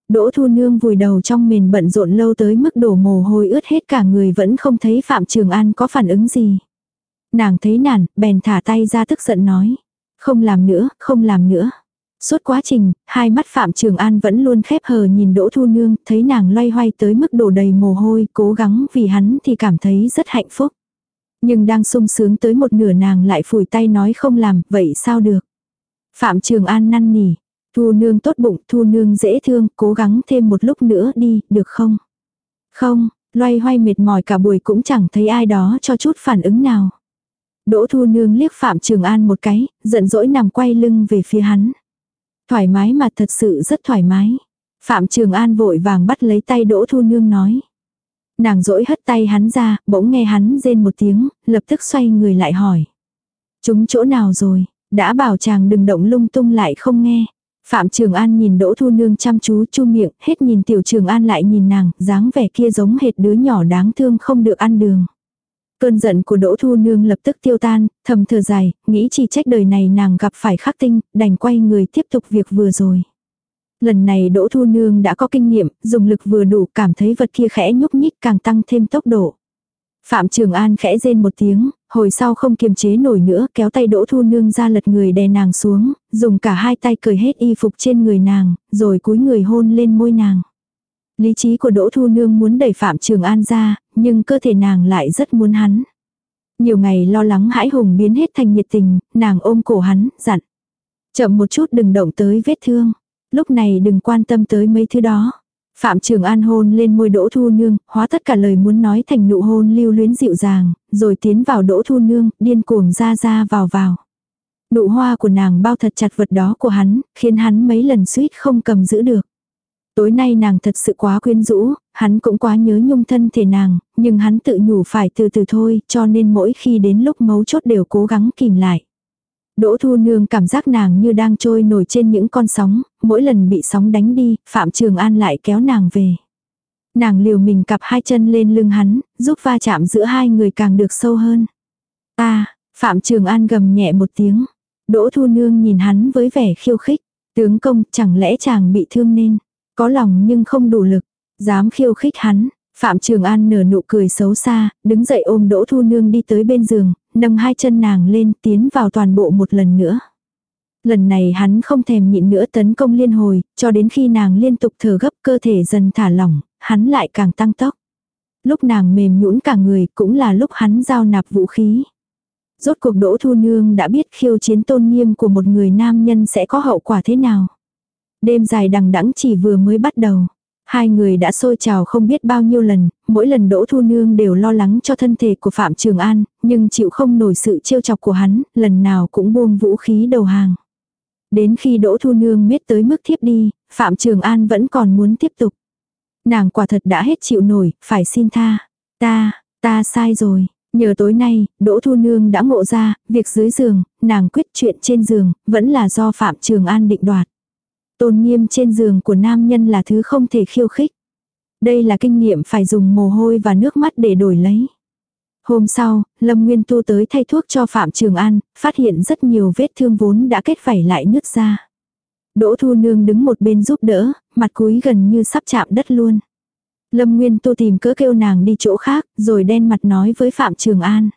Đỗ Thu Nương vùi đầu trong mền bận rộn lâu tới mức đổ mồ hôi ướt hết cả người vẫn không thấy Phạm Trường An có phản ứng gì. Nàng thấy nản, bèn thả tay ra tức giận nói. Không làm nữa, không làm nữa. Suốt quá trình, hai mắt Phạm Trường An vẫn luôn khép hờ nhìn Đỗ Thu Nương, thấy nàng loay hoay tới mức đổ đầy mồ hôi, cố gắng vì hắn thì cảm thấy rất hạnh phúc. Nhưng đang sung sướng tới một nửa nàng lại phủi tay nói không làm, vậy sao được. Phạm Trường An năn nỉ, Thu Nương tốt bụng, Thu Nương dễ thương, cố gắng thêm một lúc nữa đi, được không? Không, loay hoay mệt mỏi cả buổi cũng chẳng thấy ai đó cho chút phản ứng nào. Đỗ Thu Nương liếc Phạm Trường An một cái, giận dỗi nằm quay lưng về phía hắn. Thoải mái mà thật sự rất thoải mái. Phạm Trường An vội vàng bắt lấy tay Đỗ Thu Nương nói. Nàng dỗi hất tay hắn ra, bỗng nghe hắn rên một tiếng, lập tức xoay người lại hỏi. Chúng chỗ nào rồi? Đã bảo chàng đừng động lung tung lại không nghe. Phạm Trường An nhìn Đỗ Thu Nương chăm chú chu miệng, hết nhìn Tiểu Trường An lại nhìn nàng, dáng vẻ kia giống hệt đứa nhỏ đáng thương không được ăn đường. Cơn giận của Đỗ Thu Nương lập tức tiêu tan, thầm thở dài, nghĩ chỉ trách đời này nàng gặp phải khắc tinh, đành quay người tiếp tục việc vừa rồi. Lần này Đỗ Thu Nương đã có kinh nghiệm, dùng lực vừa đủ cảm thấy vật kia khẽ nhúc nhích càng tăng thêm tốc độ. Phạm Trường An khẽ rên một tiếng, hồi sau không kiềm chế nổi nữa kéo tay Đỗ Thu Nương ra lật người đè nàng xuống, dùng cả hai tay cởi hết y phục trên người nàng, rồi cúi người hôn lên môi nàng. Lý trí của Đỗ Thu Nương muốn đẩy Phạm Trường An ra, nhưng cơ thể nàng lại rất muốn hắn. Nhiều ngày lo lắng hãi hùng biến hết thành nhiệt tình, nàng ôm cổ hắn, dặn. Chậm một chút đừng động tới vết thương. Lúc này đừng quan tâm tới mấy thứ đó. Phạm Trường An hôn lên môi Đỗ Thu Nương, hóa tất cả lời muốn nói thành nụ hôn lưu luyến dịu dàng, rồi tiến vào Đỗ Thu Nương, điên cuồng ra ra vào vào. Nụ hoa của nàng bao thật chặt vật đó của hắn, khiến hắn mấy lần suýt không cầm giữ được. Tối nay nàng thật sự quá quyến rũ, hắn cũng quá nhớ nhung thân thể nàng, nhưng hắn tự nhủ phải từ từ thôi, cho nên mỗi khi đến lúc mấu chốt đều cố gắng kìm lại. Đỗ Thu Nương cảm giác nàng như đang trôi nổi trên những con sóng, mỗi lần bị sóng đánh đi, Phạm Trường An lại kéo nàng về. Nàng liều mình cặp hai chân lên lưng hắn, giúp va chạm giữa hai người càng được sâu hơn. Ta, Phạm Trường An gầm nhẹ một tiếng. Đỗ Thu Nương nhìn hắn với vẻ khiêu khích. Tướng công, chẳng lẽ chàng bị thương nên. Có lòng nhưng không đủ lực. Dám khiêu khích hắn. Phạm Trường An nở nụ cười xấu xa, đứng dậy ôm Đỗ Thu Nương đi tới bên giường, nâng hai chân nàng lên tiến vào toàn bộ một lần nữa. Lần này hắn không thèm nhịn nữa tấn công liên hồi, cho đến khi nàng liên tục thở gấp cơ thể dần thả lỏng, hắn lại càng tăng tốc. Lúc nàng mềm nhũn cả người cũng là lúc hắn giao nạp vũ khí. Rốt cuộc Đỗ Thu Nương đã biết khiêu chiến tôn nghiêm của một người nam nhân sẽ có hậu quả thế nào. Đêm dài đằng đẵng chỉ vừa mới bắt đầu. Hai người đã xôi trào không biết bao nhiêu lần, mỗi lần Đỗ Thu Nương đều lo lắng cho thân thể của Phạm Trường An, nhưng chịu không nổi sự trêu chọc của hắn, lần nào cũng buông vũ khí đầu hàng. Đến khi Đỗ Thu Nương miết tới mức thiếp đi, Phạm Trường An vẫn còn muốn tiếp tục. Nàng quả thật đã hết chịu nổi, phải xin tha. Ta, ta sai rồi. Nhờ tối nay, Đỗ Thu Nương đã ngộ ra, việc dưới giường, nàng quyết chuyện trên giường, vẫn là do Phạm Trường An định đoạt. Tôn nghiêm trên giường của nam nhân là thứ không thể khiêu khích. Đây là kinh nghiệm phải dùng mồ hôi và nước mắt để đổi lấy. Hôm sau, Lâm Nguyên Tu tới thay thuốc cho Phạm Trường An, phát hiện rất nhiều vết thương vốn đã kết vảy lại nứt ra. Đỗ Thu Nương đứng một bên giúp đỡ, mặt cúi gần như sắp chạm đất luôn. Lâm Nguyên Tu tìm cỡ kêu nàng đi chỗ khác, rồi đen mặt nói với Phạm Trường An.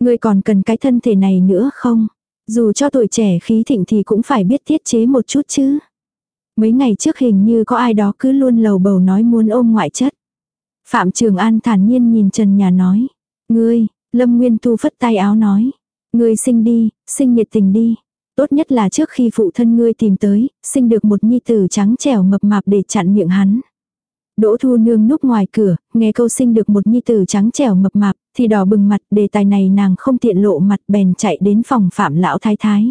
Ngươi còn cần cái thân thể này nữa không? Dù cho tuổi trẻ khí thịnh thì cũng phải biết tiết chế một chút chứ. Mấy ngày trước hình như có ai đó cứ luôn lầu bầu nói muốn ôm ngoại chất. Phạm Trường An thản nhiên nhìn Trần Nhà nói. Ngươi, Lâm Nguyên Tu phất tay áo nói. Ngươi sinh đi, sinh nhiệt tình đi. Tốt nhất là trước khi phụ thân ngươi tìm tới, sinh được một nhi tử trắng trẻo mập mạp để chặn miệng hắn. Đỗ Thu Nương núp ngoài cửa, nghe câu sinh được một nhi tử trắng trẻo mập mạp, thì đỏ bừng mặt, đề tài này nàng không tiện lộ mặt bèn chạy đến phòng Phạm lão thái thái.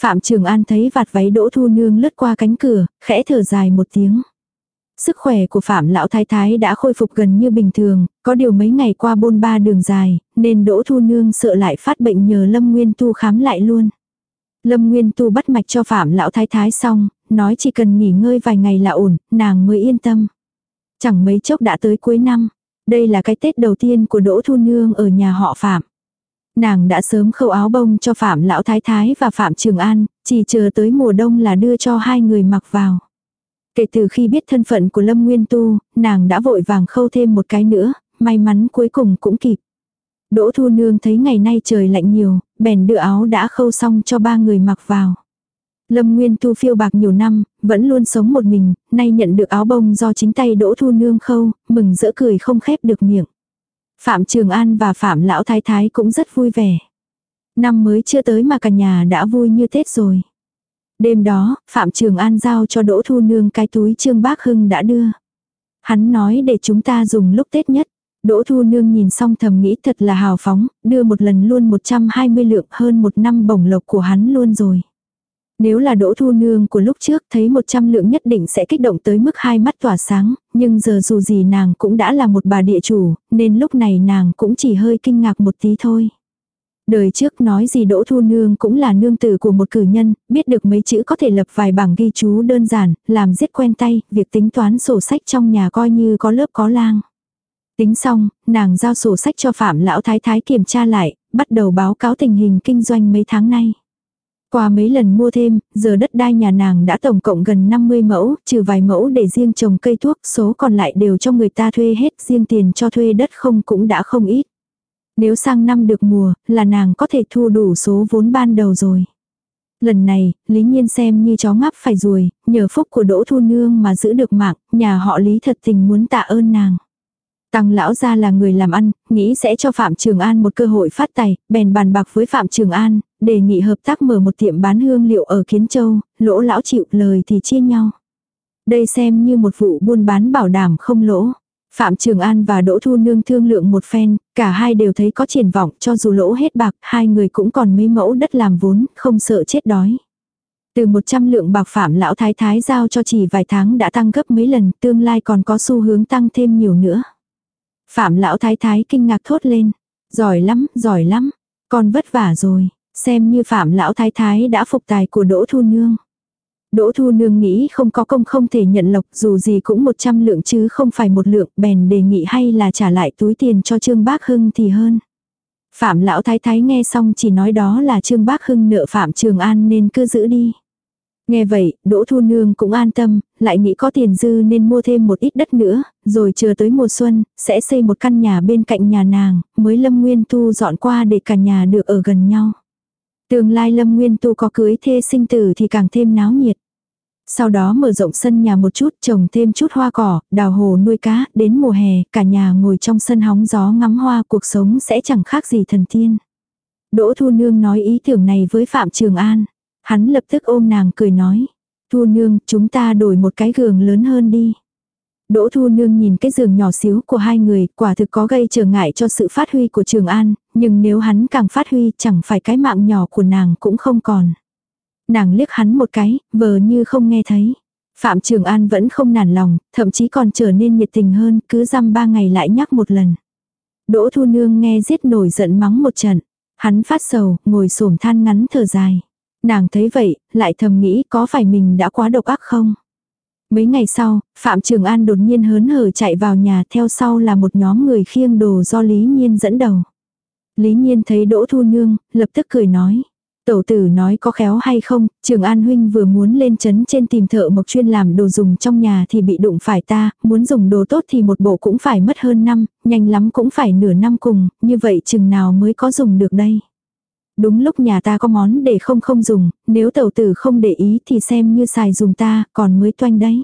Phạm Trường An thấy vạt váy Đỗ Thu Nương lướt qua cánh cửa, khẽ thở dài một tiếng. Sức khỏe của Phạm Lão Thái Thái đã khôi phục gần như bình thường, có điều mấy ngày qua bôn ba đường dài, nên Đỗ Thu Nương sợ lại phát bệnh nhờ Lâm Nguyên Tu khám lại luôn. Lâm Nguyên Tu bắt mạch cho Phạm Lão Thái Thái xong, nói chỉ cần nghỉ ngơi vài ngày là ổn, nàng mới yên tâm. Chẳng mấy chốc đã tới cuối năm. Đây là cái Tết đầu tiên của Đỗ Thu Nương ở nhà họ Phạm. Nàng đã sớm khâu áo bông cho Phạm Lão Thái Thái và Phạm Trường An, chỉ chờ tới mùa đông là đưa cho hai người mặc vào. Kể từ khi biết thân phận của Lâm Nguyên Tu, nàng đã vội vàng khâu thêm một cái nữa, may mắn cuối cùng cũng kịp. Đỗ Thu Nương thấy ngày nay trời lạnh nhiều, bèn đưa áo đã khâu xong cho ba người mặc vào. Lâm Nguyên Tu phiêu bạc nhiều năm, vẫn luôn sống một mình, nay nhận được áo bông do chính tay Đỗ Thu Nương khâu, mừng rỡ cười không khép được miệng. Phạm Trường An và Phạm Lão Thái Thái cũng rất vui vẻ. Năm mới chưa tới mà cả nhà đã vui như Tết rồi. Đêm đó, Phạm Trường An giao cho Đỗ Thu Nương cái túi Trương Bác Hưng đã đưa. Hắn nói để chúng ta dùng lúc Tết nhất. Đỗ Thu Nương nhìn xong thầm nghĩ thật là hào phóng, đưa một lần luôn 120 lượng hơn một năm bổng lộc của hắn luôn rồi. Nếu là đỗ thu nương của lúc trước thấy 100 lượng nhất định sẽ kích động tới mức hai mắt tỏa sáng, nhưng giờ dù gì nàng cũng đã là một bà địa chủ, nên lúc này nàng cũng chỉ hơi kinh ngạc một tí thôi. Đời trước nói gì Đỗ Thu Nương cũng là nương tử của một cử nhân, biết được mấy chữ có thể lập vài bảng ghi chú đơn giản, làm giết quen tay, việc tính toán sổ sách trong nhà coi như có lớp có lang. Tính xong, nàng giao sổ sách cho Phạm Lão Thái Thái kiểm tra lại, bắt đầu báo cáo tình hình kinh doanh mấy tháng nay. Qua mấy lần mua thêm, giờ đất đai nhà nàng đã tổng cộng gần 50 mẫu, trừ vài mẫu để riêng trồng cây thuốc, số còn lại đều cho người ta thuê hết, riêng tiền cho thuê đất không cũng đã không ít. Nếu sang năm được mùa, là nàng có thể thu đủ số vốn ban đầu rồi. Lần này, Lý Nhiên xem như chó ngắp phải ruồi, nhờ phúc của Đỗ Thu Nương mà giữ được mạng, nhà họ Lý thật tình muốn tạ ơn nàng. Tăng lão gia là người làm ăn, nghĩ sẽ cho Phạm Trường An một cơ hội phát tài, bèn bàn bạc với Phạm Trường An, đề nghị hợp tác mở một tiệm bán hương liệu ở Kiến Châu, lỗ lão chịu lời thì chia nhau. Đây xem như một vụ buôn bán bảo đảm không lỗ. Phạm Trường An và Đỗ Thu Nương thương lượng một phen, cả hai đều thấy có triển vọng cho dù lỗ hết bạc, hai người cũng còn mấy mẫu đất làm vốn, không sợ chết đói. Từ 100 lượng bạc Phạm Lão Thái Thái giao cho chỉ vài tháng đã tăng gấp mấy lần, tương lai còn có xu hướng tăng thêm nhiều nữa. Phạm Lão Thái Thái kinh ngạc thốt lên. Giỏi lắm, giỏi lắm. Con vất vả rồi. Xem như Phạm Lão Thái Thái đã phục tài của Đỗ Thu Nương. Đỗ Thu Nương nghĩ không có công không thể nhận lộc dù gì cũng 100 lượng chứ không phải một lượng bèn đề nghị hay là trả lại túi tiền cho Trương Bác Hưng thì hơn. Phạm Lão Thái Thái nghe xong chỉ nói đó là Trương Bác Hưng nợ Phạm Trường An nên cứ giữ đi. Nghe vậy, Đỗ Thu Nương cũng an tâm, lại nghĩ có tiền dư nên mua thêm một ít đất nữa, rồi chờ tới mùa xuân, sẽ xây một căn nhà bên cạnh nhà nàng, mới Lâm Nguyên Tu dọn qua để cả nhà được ở gần nhau. Tương lai Lâm Nguyên Tu có cưới thê sinh tử thì càng thêm náo nhiệt. Sau đó mở rộng sân nhà một chút, trồng thêm chút hoa cỏ, đào hồ nuôi cá, đến mùa hè, cả nhà ngồi trong sân hóng gió ngắm hoa, cuộc sống sẽ chẳng khác gì thần tiên. Đỗ Thu Nương nói ý tưởng này với Phạm Trường An. Hắn lập tức ôm nàng cười nói. Thu Nương, chúng ta đổi một cái giường lớn hơn đi. Đỗ Thu Nương nhìn cái giường nhỏ xíu của hai người, quả thực có gây trở ngại cho sự phát huy của Trường An, nhưng nếu hắn càng phát huy chẳng phải cái mạng nhỏ của nàng cũng không còn. Nàng liếc hắn một cái, vờ như không nghe thấy. Phạm Trường An vẫn không nản lòng, thậm chí còn trở nên nhiệt tình hơn, cứ dăm ba ngày lại nhắc một lần. Đỗ Thu Nương nghe giết nổi giận mắng một trận. Hắn phát sầu, ngồi xổm than ngắn thở dài. Nàng thấy vậy, lại thầm nghĩ có phải mình đã quá độc ác không? Mấy ngày sau, Phạm Trường An đột nhiên hớn hở chạy vào nhà theo sau là một nhóm người khiêng đồ do Lý Nhiên dẫn đầu. Lý Nhiên thấy Đỗ Thu Nương, lập tức cười nói. Tẩu tử nói có khéo hay không, Trường An Huynh vừa muốn lên chấn trên tìm thợ mộc chuyên làm đồ dùng trong nhà thì bị đụng phải ta, muốn dùng đồ tốt thì một bộ cũng phải mất hơn năm, nhanh lắm cũng phải nửa năm cùng, như vậy chừng nào mới có dùng được đây. Đúng lúc nhà ta có món để không không dùng, nếu tẩu tử không để ý thì xem như xài dùng ta, còn mới toanh đấy.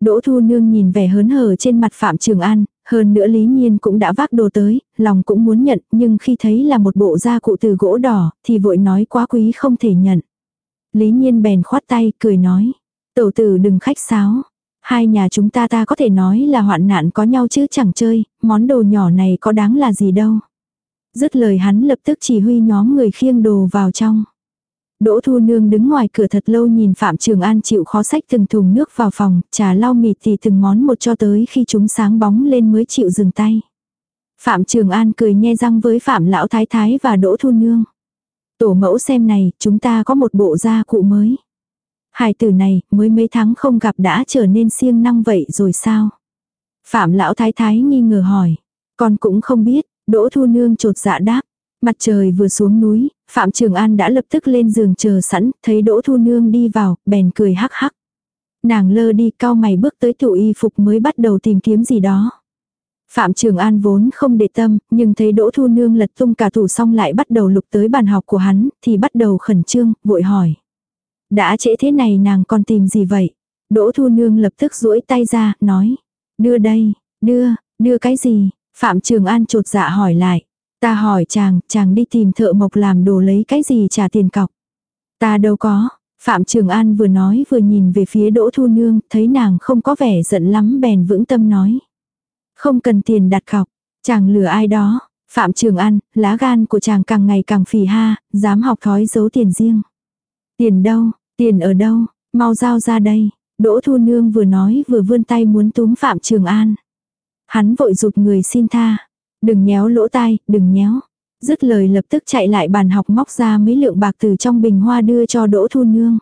Đỗ Thu Nương nhìn vẻ hớn hở trên mặt Phạm Trường An, hơn nữa Lý Nhiên cũng đã vác đồ tới, lòng cũng muốn nhận, nhưng khi thấy là một bộ da cụ từ gỗ đỏ, thì vội nói quá quý không thể nhận. Lý Nhiên bèn khoát tay, cười nói, tẩu tử đừng khách sáo. Hai nhà chúng ta ta có thể nói là hoạn nạn có nhau chứ chẳng chơi, món đồ nhỏ này có đáng là gì đâu. Dứt lời hắn lập tức chỉ huy nhóm người khiêng đồ vào trong. Đỗ Thu Nương đứng ngoài cửa thật lâu nhìn Phạm Trường An chịu khó sách từng thùng nước vào phòng, trà lau mịt thì từng món một cho tới khi chúng sáng bóng lên mới chịu dừng tay. Phạm Trường An cười nhe răng với Phạm Lão Thái Thái và Đỗ Thu Nương. Tổ mẫu xem này, chúng ta có một bộ gia cụ mới. Hải tử này, mới mấy tháng không gặp đã trở nên siêng năng vậy rồi sao? Phạm Lão Thái Thái nghi ngờ hỏi. Con cũng không biết, Đỗ Thu Nương trột dạ đáp. Mặt trời vừa xuống núi, Phạm Trường An đã lập tức lên giường chờ sẵn, thấy Đỗ Thu Nương đi vào, bèn cười hắc hắc. Nàng lơ đi cao mày bước tới tủ y phục mới bắt đầu tìm kiếm gì đó. Phạm Trường An vốn không để tâm, nhưng thấy Đỗ Thu Nương lật tung cả tủ xong lại bắt đầu lục tới bàn học của hắn, thì bắt đầu khẩn trương, vội hỏi. Đã trễ thế này nàng còn tìm gì vậy? Đỗ Thu Nương lập tức duỗi tay ra, nói. Đưa đây, đưa, đưa cái gì? Phạm Trường An trột dạ hỏi lại. Ta hỏi chàng, chàng đi tìm thợ mộc làm đồ lấy cái gì trả tiền cọc. Ta đâu có. Phạm Trường An vừa nói vừa nhìn về phía Đỗ Thu Nương, thấy nàng không có vẻ giận lắm bèn vững tâm nói. Không cần tiền đặt cọc, chàng lừa ai đó. Phạm Trường An, lá gan của chàng càng ngày càng phì ha, dám học thói giấu tiền riêng. Tiền đâu, tiền ở đâu, mau giao ra đây. Đỗ Thu Nương vừa nói vừa vươn tay muốn túm Phạm Trường An. Hắn vội rụt người xin tha. Đừng nhéo lỗ tai, đừng nhéo. Dứt lời lập tức chạy lại bàn học móc ra mấy lượng bạc từ trong bình hoa đưa cho Đỗ Thu Nương.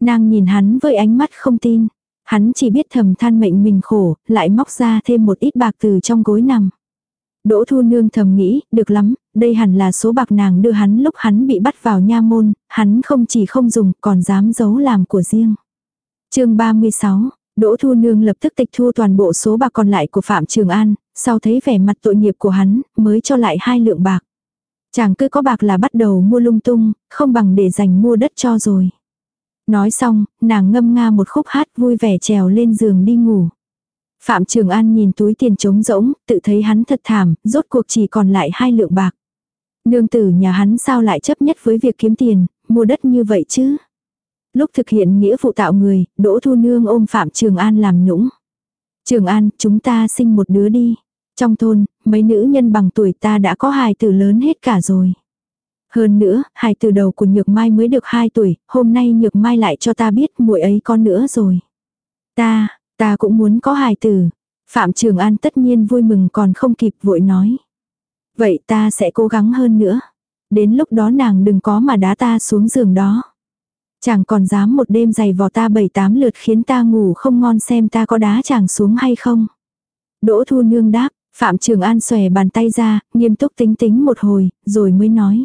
Nàng nhìn hắn với ánh mắt không tin. Hắn chỉ biết thầm than mệnh mình khổ, lại móc ra thêm một ít bạc từ trong gối nằm. Đỗ Thu Nương thầm nghĩ, được lắm, đây hẳn là số bạc nàng đưa hắn lúc hắn bị bắt vào nha môn, hắn không chỉ không dùng, còn dám giấu làm của riêng. chương 36, Đỗ Thu Nương lập tức tịch thu toàn bộ số bạc còn lại của Phạm Trường An, sau thấy vẻ mặt tội nghiệp của hắn, mới cho lại hai lượng bạc. Chàng cứ có bạc là bắt đầu mua lung tung, không bằng để dành mua đất cho rồi. Nói xong, nàng ngâm nga một khúc hát vui vẻ trèo lên giường đi ngủ. Phạm Trường An nhìn túi tiền trống rỗng, tự thấy hắn thật thảm, rốt cuộc chỉ còn lại hai lượng bạc. Nương tử nhà hắn sao lại chấp nhất với việc kiếm tiền, mua đất như vậy chứ? Lúc thực hiện nghĩa vụ tạo người, Đỗ Thu Nương ôm Phạm Trường An làm nũng. Trường An, chúng ta sinh một đứa đi. Trong thôn, mấy nữ nhân bằng tuổi ta đã có hài tử lớn hết cả rồi. Hơn nữa, hài tử đầu của Nhược Mai mới được 2 tuổi, hôm nay Nhược Mai lại cho ta biết muội ấy con nữa rồi. Ta, ta cũng muốn có hài tử. Phạm Trường An tất nhiên vui mừng còn không kịp vội nói. Vậy ta sẽ cố gắng hơn nữa. Đến lúc đó nàng đừng có mà đá ta xuống giường đó. Chàng còn dám một đêm giày vò ta bảy tám lượt khiến ta ngủ không ngon xem ta có đá chàng xuống hay không. Đỗ Thu Nương đáp, Phạm Trường An xòe bàn tay ra, nghiêm túc tính tính một hồi, rồi mới nói.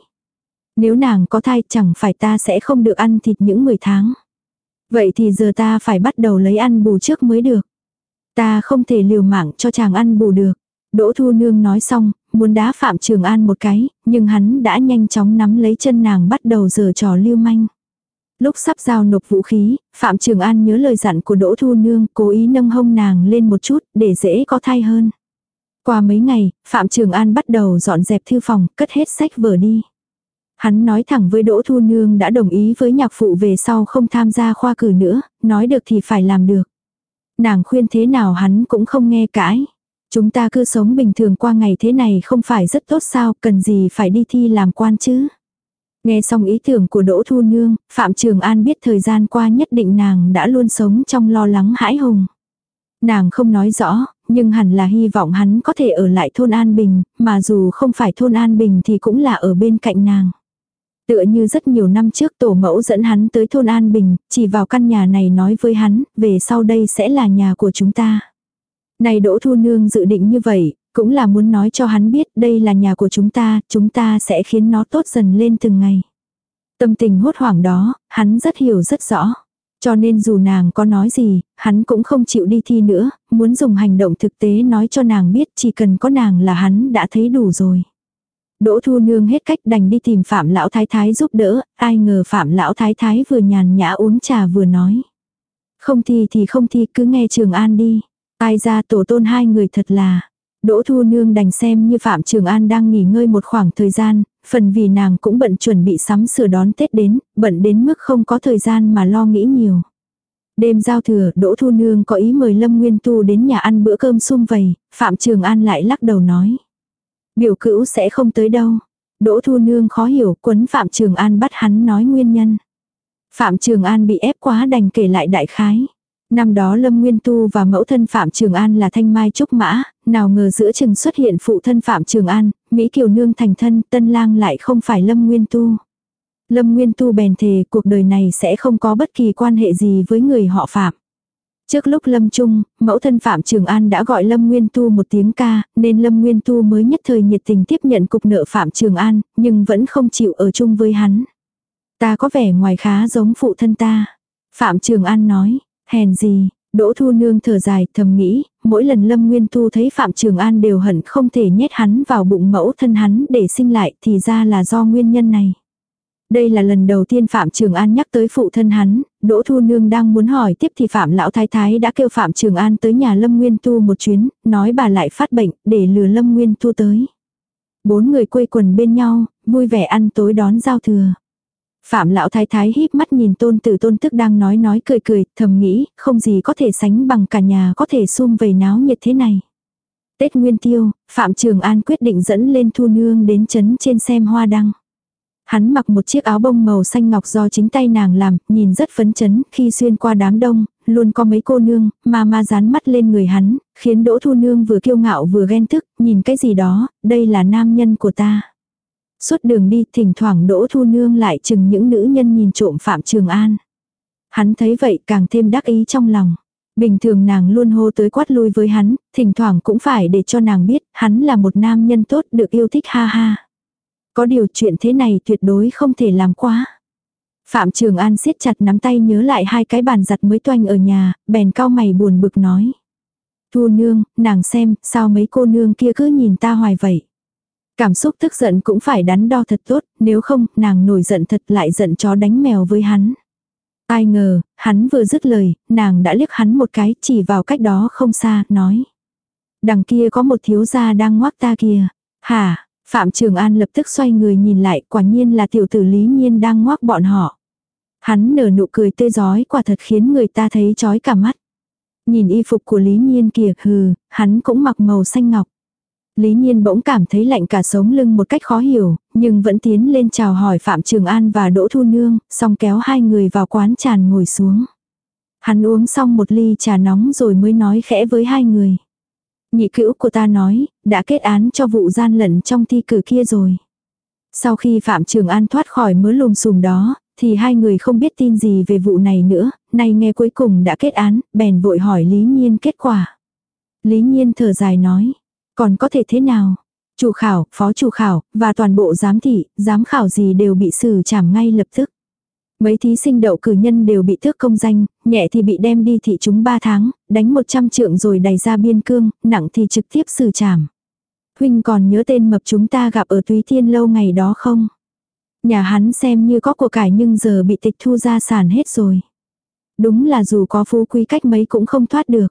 Nếu nàng có thai chẳng phải ta sẽ không được ăn thịt những 10 tháng. Vậy thì giờ ta phải bắt đầu lấy ăn bù trước mới được. Ta không thể liều mạng cho chàng ăn bù được. Đỗ Thu Nương nói xong, muốn đá Phạm Trường An một cái, nhưng hắn đã nhanh chóng nắm lấy chân nàng bắt đầu giở trò lưu manh. Lúc sắp giao nộp vũ khí, Phạm Trường An nhớ lời dặn của Đỗ Thu Nương, cố ý nâng hông nàng lên một chút, để dễ có thai hơn. Qua mấy ngày, Phạm Trường An bắt đầu dọn dẹp thư phòng, cất hết sách vở đi. Hắn nói thẳng với Đỗ Thu Nương đã đồng ý với nhạc phụ về sau không tham gia khoa cử nữa, nói được thì phải làm được. Nàng khuyên thế nào hắn cũng không nghe cãi. Chúng ta cứ sống bình thường qua ngày thế này không phải rất tốt sao, cần gì phải đi thi làm quan chứ. Nghe xong ý tưởng của Đỗ Thu Nương, Phạm Trường An biết thời gian qua nhất định nàng đã luôn sống trong lo lắng hãi hùng. Nàng không nói rõ, nhưng hẳn là hy vọng hắn có thể ở lại thôn An Bình, mà dù không phải thôn An Bình thì cũng là ở bên cạnh nàng. Tựa như rất nhiều năm trước tổ mẫu dẫn hắn tới thôn An Bình, chỉ vào căn nhà này nói với hắn, về sau đây sẽ là nhà của chúng ta. Này Đỗ Thu Nương dự định như vậy, cũng là muốn nói cho hắn biết đây là nhà của chúng ta, chúng ta sẽ khiến nó tốt dần lên từng ngày. Tâm tình hốt hoảng đó, hắn rất hiểu rất rõ. Cho nên dù nàng có nói gì, hắn cũng không chịu đi thi nữa, muốn dùng hành động thực tế nói cho nàng biết chỉ cần có nàng là hắn đã thấy đủ rồi. Đỗ Thu Nương hết cách đành đi tìm Phạm Lão Thái Thái giúp đỡ, ai ngờ Phạm Lão Thái Thái vừa nhàn nhã uống trà vừa nói. Không thi thì không thi cứ nghe Trường An đi. Ai ra tổ tôn hai người thật là. Đỗ Thu Nương đành xem như Phạm Trường An đang nghỉ ngơi một khoảng thời gian, phần vì nàng cũng bận chuẩn bị sắm sửa đón Tết đến, bận đến mức không có thời gian mà lo nghĩ nhiều. Đêm giao thừa, Đỗ Thu Nương có ý mời Lâm Nguyên Tu đến nhà ăn bữa cơm sum vầy, Phạm Trường An lại lắc đầu nói. Biểu cữu sẽ không tới đâu. Đỗ Thu Nương khó hiểu, quấn Phạm Trường An bắt hắn nói nguyên nhân. Phạm Trường An bị ép quá đành kể lại đại khái. Năm đó Lâm Nguyên Tu và mẫu thân Phạm Trường An là thanh mai trúc mã, nào ngờ giữa chừng xuất hiện phụ thân Phạm Trường An, Mỹ Kiều Nương thành thân, tân lang lại không phải Lâm Nguyên Tu. Lâm Nguyên Tu bèn thề cuộc đời này sẽ không có bất kỳ quan hệ gì với người họ Phạm. Trước lúc Lâm Trung, mẫu thân Phạm Trường An đã gọi Lâm Nguyên Tu một tiếng ca, nên Lâm Nguyên Tu mới nhất thời nhiệt tình tiếp nhận cục nợ Phạm Trường An, nhưng vẫn không chịu ở chung với hắn. Ta có vẻ ngoài khá giống phụ thân ta. Phạm Trường An nói, hèn gì, Đỗ Thu Nương thở dài thầm nghĩ, mỗi lần Lâm Nguyên Thu thấy Phạm Trường An đều hận không thể nhét hắn vào bụng mẫu thân hắn để sinh lại thì ra là do nguyên nhân này. Đây là lần đầu tiên Phạm Trường An nhắc tới phụ thân hắn, Đỗ Thu Nương đang muốn hỏi tiếp thì Phạm Lão Thái Thái đã kêu Phạm Trường An tới nhà Lâm Nguyên Tu một chuyến, nói bà lại phát bệnh, để lừa Lâm Nguyên Tu tới. Bốn người quây quần bên nhau, vui vẻ ăn tối đón giao thừa. Phạm Lão Thái Thái híp mắt nhìn tôn tử tôn tức đang nói nói cười cười, thầm nghĩ, không gì có thể sánh bằng cả nhà có thể sum vầy náo nhiệt thế này. Tết Nguyên Tiêu, Phạm Trường An quyết định dẫn lên Thu Nương đến chấn trên xem hoa đăng. Hắn mặc một chiếc áo bông màu xanh ngọc do chính tay nàng làm, nhìn rất phấn chấn, khi xuyên qua đám đông, luôn có mấy cô nương, mà ma dán mắt lên người hắn, khiến Đỗ Thu Nương vừa kiêu ngạo vừa ghen tức, nhìn cái gì đó, đây là nam nhân của ta. Suốt đường đi thỉnh thoảng Đỗ Thu Nương lại chừng những nữ nhân nhìn trộm Phạm Trường An. Hắn thấy vậy càng thêm đắc ý trong lòng. Bình thường nàng luôn hô tới quát lui với hắn, thỉnh thoảng cũng phải để cho nàng biết hắn là một nam nhân tốt được yêu thích ha ha. Có điều chuyện thế này tuyệt đối không thể làm quá. Phạm Trường An siết chặt nắm tay nhớ lại hai cái bàn giặt mới toanh ở nhà, bèn cao mày buồn bực nói. Thu nương, nàng xem, sao mấy cô nương kia cứ nhìn ta hoài vậy. Cảm xúc tức giận cũng phải đắn đo thật tốt, nếu không, nàng nổi giận thật lại giận chó đánh mèo với hắn. Ai ngờ, hắn vừa dứt lời, nàng đã liếc hắn một cái, chỉ vào cách đó không xa, nói. Đằng kia có một thiếu gia đang ngoác ta kìa. Hả, Phạm Trường An lập tức xoay người nhìn lại, quả nhiên là tiểu tử Lý Nhiên đang ngoác bọn họ. Hắn nở nụ cười tươi giói quả thật khiến người ta thấy chói cả mắt. Nhìn y phục của Lý Nhiên kìa, hừ, hắn cũng mặc màu xanh ngọc. Lý Nhiên bỗng cảm thấy lạnh cả sống lưng một cách khó hiểu, nhưng vẫn tiến lên chào hỏi Phạm Trường An và Đỗ Thu Nương, xong kéo hai người vào quán tràn ngồi xuống. Hắn uống xong một ly trà nóng rồi mới nói khẽ với hai người. Nhị cữu của ta nói, đã kết án cho vụ gian lận trong thi cử kia rồi. Sau khi Phạm Trường An thoát khỏi mớ lùm xùm đó, thì hai người không biết tin gì về vụ này nữa, nay nghe cuối cùng đã kết án, bèn vội hỏi Lý Nhiên kết quả. Lý Nhiên thở dài nói, còn có thể thế nào? Chủ khảo, phó chủ khảo, và toàn bộ giám thị, giám khảo gì đều bị xử trảm ngay lập tức. Mấy thí sinh đậu cử nhân đều bị tước công danh, nhẹ thì bị đem đi thị chúng 3 tháng, đánh 100 trượng rồi đẩy ra biên cương, nặng thì trực tiếp xử trảm. Huynh còn nhớ tên mập chúng ta gặp ở Túy Thiên lâu ngày đó không? Nhà hắn xem như có của cải nhưng giờ bị tịch thu gia sản hết rồi. Đúng là dù có phú quý cách mấy cũng không thoát được.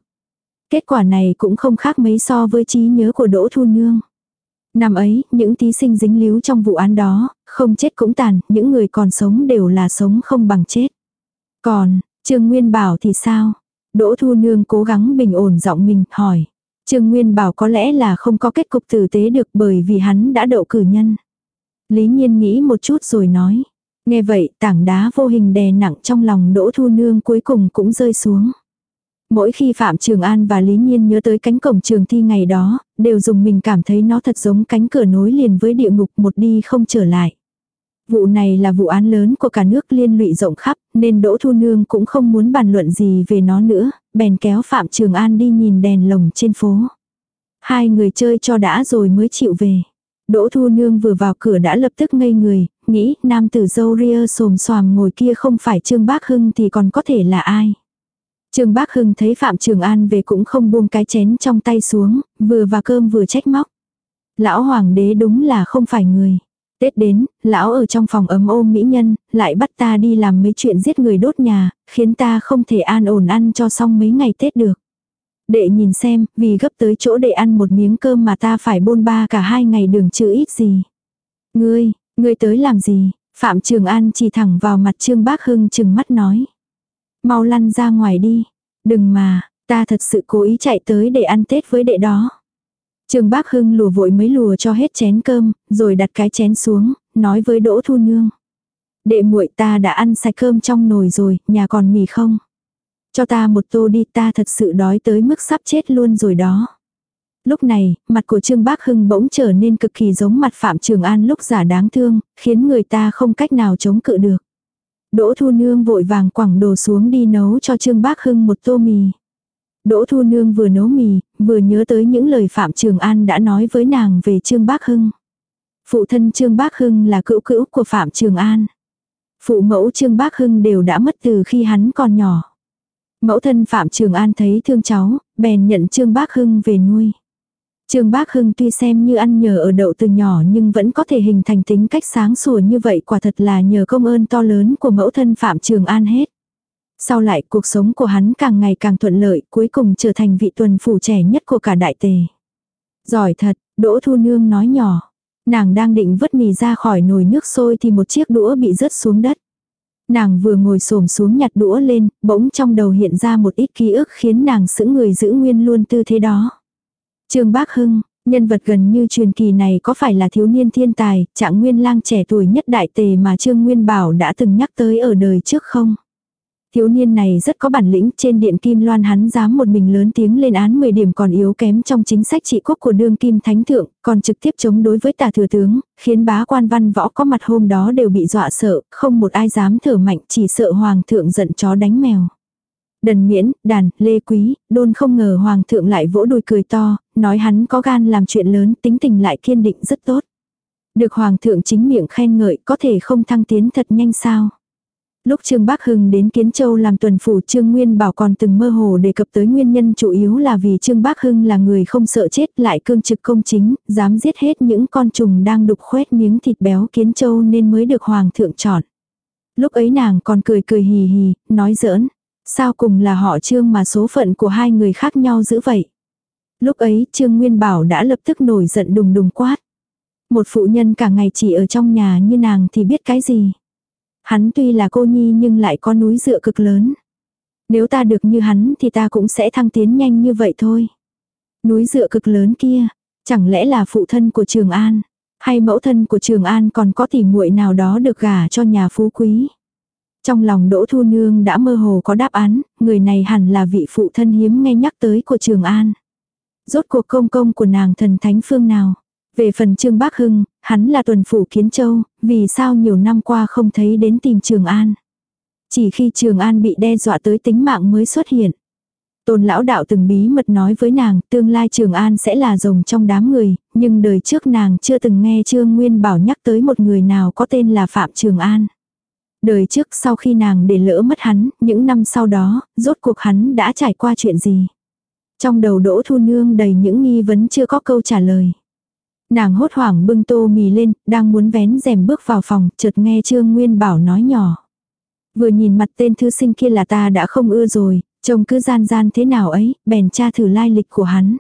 Kết quả này cũng không khác mấy so với trí nhớ của Đỗ Thu Nương. Năm ấy, những thí sinh dính líu trong vụ án đó, không chết cũng tàn, những người còn sống đều là sống không bằng chết. Còn, Trương Nguyên Bảo thì sao? Đỗ Thu Nương cố gắng bình ổn giọng mình, hỏi. Trương Nguyên Bảo có lẽ là không có kết cục tử tế được bởi vì hắn đã đậu cử nhân. Lý Nhiên nghĩ một chút rồi nói. Nghe vậy, tảng đá vô hình đè nặng trong lòng Đỗ Thu Nương cuối cùng cũng rơi xuống. Mỗi khi Phạm Trường An và Lý Nhiên nhớ tới cánh cổng trường thi ngày đó, đều dùng mình cảm thấy nó thật giống cánh cửa nối liền với địa ngục một đi không trở lại. Vụ này là vụ án lớn của cả nước liên lụy rộng khắp, nên Đỗ Thu Nương cũng không muốn bàn luận gì về nó nữa, bèn kéo Phạm Trường An đi nhìn đèn lồng trên phố. Hai người chơi cho đã rồi mới chịu về. Đỗ Thu Nương vừa vào cửa đã lập tức ngây người, nghĩ nam tử dâu ria xồm xoàm ngồi kia không phải Trương Bác Hưng thì còn có thể là ai. Trương Bác Hưng thấy Phạm Trường An về cũng không buông cái chén trong tay xuống, vừa và cơm vừa trách móc. Lão hoàng đế đúng là không phải người. Tết đến, lão ở trong phòng ấm ôm mỹ nhân, lại bắt ta đi làm mấy chuyện giết người đốt nhà, khiến ta không thể an ổn ăn cho xong mấy ngày Tết được. Đệ nhìn xem, vì gấp tới chỗ để ăn một miếng cơm mà ta phải bôn ba cả hai ngày đường chữ ít gì. Ngươi, ngươi tới làm gì? Phạm Trường An chỉ thẳng vào mặt Trương Bác Hưng chừng mắt nói. Mau lăn ra ngoài đi. Đừng mà, ta thật sự cố ý chạy tới để ăn Tết với đệ đó. Trương Bác Hưng lùa vội mấy lùa cho hết chén cơm, rồi đặt cái chén xuống, nói với Đỗ Thu Nương. Đệ muội ta đã ăn sạch cơm trong nồi rồi, nhà còn mì không? Cho ta một tô đi ta thật sự đói tới mức sắp chết luôn rồi đó. Lúc này, mặt của Trương Bác Hưng bỗng trở nên cực kỳ giống mặt Phạm Trường An lúc giả đáng thương, khiến người ta không cách nào chống cự được. Đỗ Thu Nương vội vàng quẳng đồ xuống đi nấu cho Trương Bác Hưng một tô mì. Đỗ Thu Nương vừa nấu mì, vừa nhớ tới những lời Phạm Trường An đã nói với nàng về Trương Bác Hưng. Phụ thân Trương Bác Hưng là cữu cữu của Phạm Trường An. Phụ mẫu Trương Bác Hưng đều đã mất từ khi hắn còn nhỏ. Mẫu thân Phạm Trường An thấy thương cháu, bèn nhận Trương Bác Hưng về nuôi. Trương Bác Hưng tuy xem như ăn nhờ ở đậu từ nhỏ nhưng vẫn có thể hình thành tính cách sáng sủa như vậy quả thật là nhờ công ơn to lớn của mẫu thân Phạm Trường An hết. Sau lại cuộc sống của hắn càng ngày càng thuận lợi cuối cùng trở thành vị tuần phủ trẻ nhất của cả đại tề. Giỏi thật, Đỗ Thu Nương nói nhỏ. Nàng đang định vứt mì ra khỏi nồi nước sôi thì một chiếc đũa bị rớt xuống đất. Nàng vừa ngồi xổm xuống nhặt đũa lên, bỗng trong đầu hiện ra một ít ký ức khiến nàng sững người giữ nguyên luôn tư thế đó. Trương Bác Hưng, nhân vật gần như truyền kỳ này có phải là thiếu niên thiên tài, trạng nguyên lang trẻ tuổi nhất đại tề mà Trương Nguyên Bảo đã từng nhắc tới ở đời trước không? Thiếu niên này rất có bản lĩnh, trên điện kim loan hắn dám một mình lớn tiếng lên án 10 điểm còn yếu kém trong chính sách trị quốc của đương kim thánh thượng, còn trực tiếp chống đối với tà thừa tướng, khiến bá quan văn võ có mặt hôm đó đều bị dọa sợ, không một ai dám thở mạnh, chỉ sợ hoàng thượng giận chó đánh mèo. Đần miễn, đàn, lê quý, đôn không ngờ hoàng thượng lại vỗ đùi cười to, nói hắn có gan làm chuyện lớn, tính tình lại kiên định rất tốt. Được hoàng thượng chính miệng khen ngợi có thể không thăng tiến thật nhanh sao. Lúc Trương Bác Hưng đến Kiến Châu làm tuần phủ Trương Nguyên Bảo còn từng mơ hồ đề cập tới nguyên nhân chủ yếu là vì Trương Bác Hưng là người không sợ chết lại cương trực công chính, dám giết hết những con trùng đang đục khoét miếng thịt béo Kiến Châu nên mới được Hoàng thượng chọn. Lúc ấy nàng còn cười cười hì hì, nói giỡn. Sao cùng là họ Trương mà số phận của hai người khác nhau dữ vậy? Lúc ấy Trương Nguyên Bảo đã lập tức nổi giận đùng đùng quát. Một phụ nhân cả ngày chỉ ở trong nhà như nàng thì biết cái gì? Hắn tuy là cô nhi nhưng lại có núi dựa cực lớn. Nếu ta được như hắn thì ta cũng sẽ thăng tiến nhanh như vậy thôi. Núi dựa cực lớn kia, chẳng lẽ là phụ thân của Trường An, hay mẫu thân của Trường An còn có tỉ muội nào đó được gả cho nhà phú quý. Trong lòng Đỗ Thu Nương đã mơ hồ có đáp án, người này hẳn là vị phụ thân hiếm nghe nhắc tới của Trường An. Rốt cuộc công công của nàng thần thánh phương nào? Về phần Trương Bác Hưng, hắn là tuần phủ Kiến Châu, vì sao nhiều năm qua không thấy đến tìm Trường An. Chỉ khi Trường An bị đe dọa tới tính mạng mới xuất hiện. Tôn lão đạo từng bí mật nói với nàng, tương lai Trường An sẽ là rồng trong đám người, nhưng đời trước nàng chưa từng nghe Trương Nguyên Bảo nhắc tới một người nào có tên là Phạm Trường An. Đời trước sau khi nàng để lỡ mất hắn, những năm sau đó, rốt cuộc hắn đã trải qua chuyện gì? Trong đầu Đỗ Thu Nương đầy những nghi vấn chưa có câu trả lời. Nàng hốt hoảng bưng tô mì lên, đang muốn vén rèm bước vào phòng, chợt nghe Trương Nguyên Bảo nói nhỏ. Vừa nhìn mặt tên thư sinh kia là ta đã không ưa rồi, trông cứ gian gian thế nào ấy, bèn tra thử lai lịch của hắn.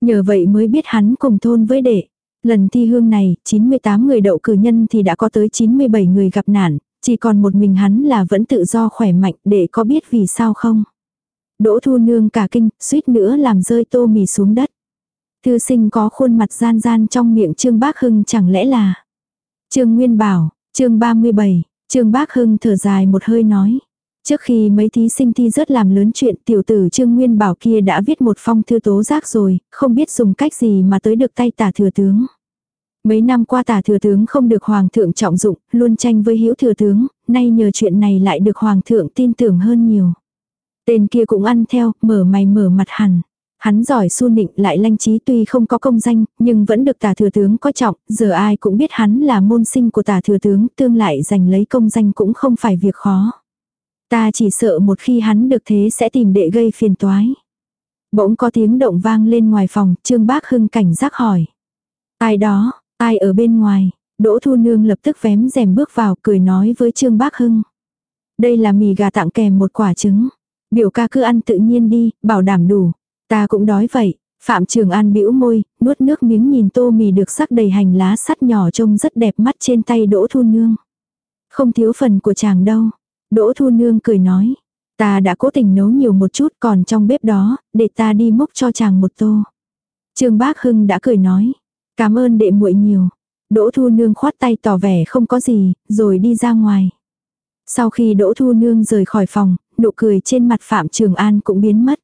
Nhờ vậy mới biết hắn cùng thôn với đệ. Lần thi hương này, 98 người đậu cử nhân thì đã có tới 97 người gặp nạn, chỉ còn một mình hắn là vẫn tự do khỏe mạnh để có biết vì sao không. Đỗ thu nương cả kinh, suýt nữa làm rơi tô mì xuống đất. Thư sinh có khuôn mặt gian gian trong miệng Trương Bác Hưng chẳng lẽ là. Trương Nguyên bảo, chương 37, Trương Bác Hưng thở dài một hơi nói. Trước khi mấy thí sinh thi rất làm lớn chuyện tiểu tử Trương Nguyên bảo kia đã viết một phong thư tố giác rồi, không biết dùng cách gì mà tới được tay tả thừa tướng. Mấy năm qua tả thừa tướng không được hoàng thượng trọng dụng, luôn tranh với hữu thừa tướng, nay nhờ chuyện này lại được hoàng thượng tin tưởng hơn nhiều. Tên kia cũng ăn theo, mở mày mở mặt hẳn. Hắn giỏi su nịnh lại lanh trí tuy không có công danh, nhưng vẫn được tả thừa tướng coi trọng, giờ ai cũng biết hắn là môn sinh của tả thừa tướng, tương lại giành lấy công danh cũng không phải việc khó. Ta chỉ sợ một khi hắn được thế sẽ tìm đệ gây phiền toái. Bỗng có tiếng động vang lên ngoài phòng, Trương Bác Hưng cảnh giác hỏi. Ai đó, ai ở bên ngoài, Đỗ Thu Nương lập tức vém rèm bước vào cười nói với Trương Bác Hưng. Đây là mì gà tặng kèm một quả trứng. Biểu ca cứ ăn tự nhiên đi, bảo đảm đủ. Ta cũng đói vậy. Phạm Trường An bĩu môi, nuốt nước miếng nhìn tô mì được sắc đầy hành lá sắt nhỏ trông rất đẹp mắt trên tay Đỗ Thu Nương. Không thiếu phần của chàng đâu. Đỗ Thu Nương cười nói. Ta đã cố tình nấu nhiều một chút còn trong bếp đó, để ta đi múc cho chàng một tô. Trương Bác Hưng đã cười nói. Cảm ơn đệ muội nhiều. Đỗ Thu Nương khoát tay tỏ vẻ không có gì, rồi đi ra ngoài. Sau khi Đỗ Thu Nương rời khỏi phòng, nụ cười trên mặt Phạm Trường An cũng biến mất.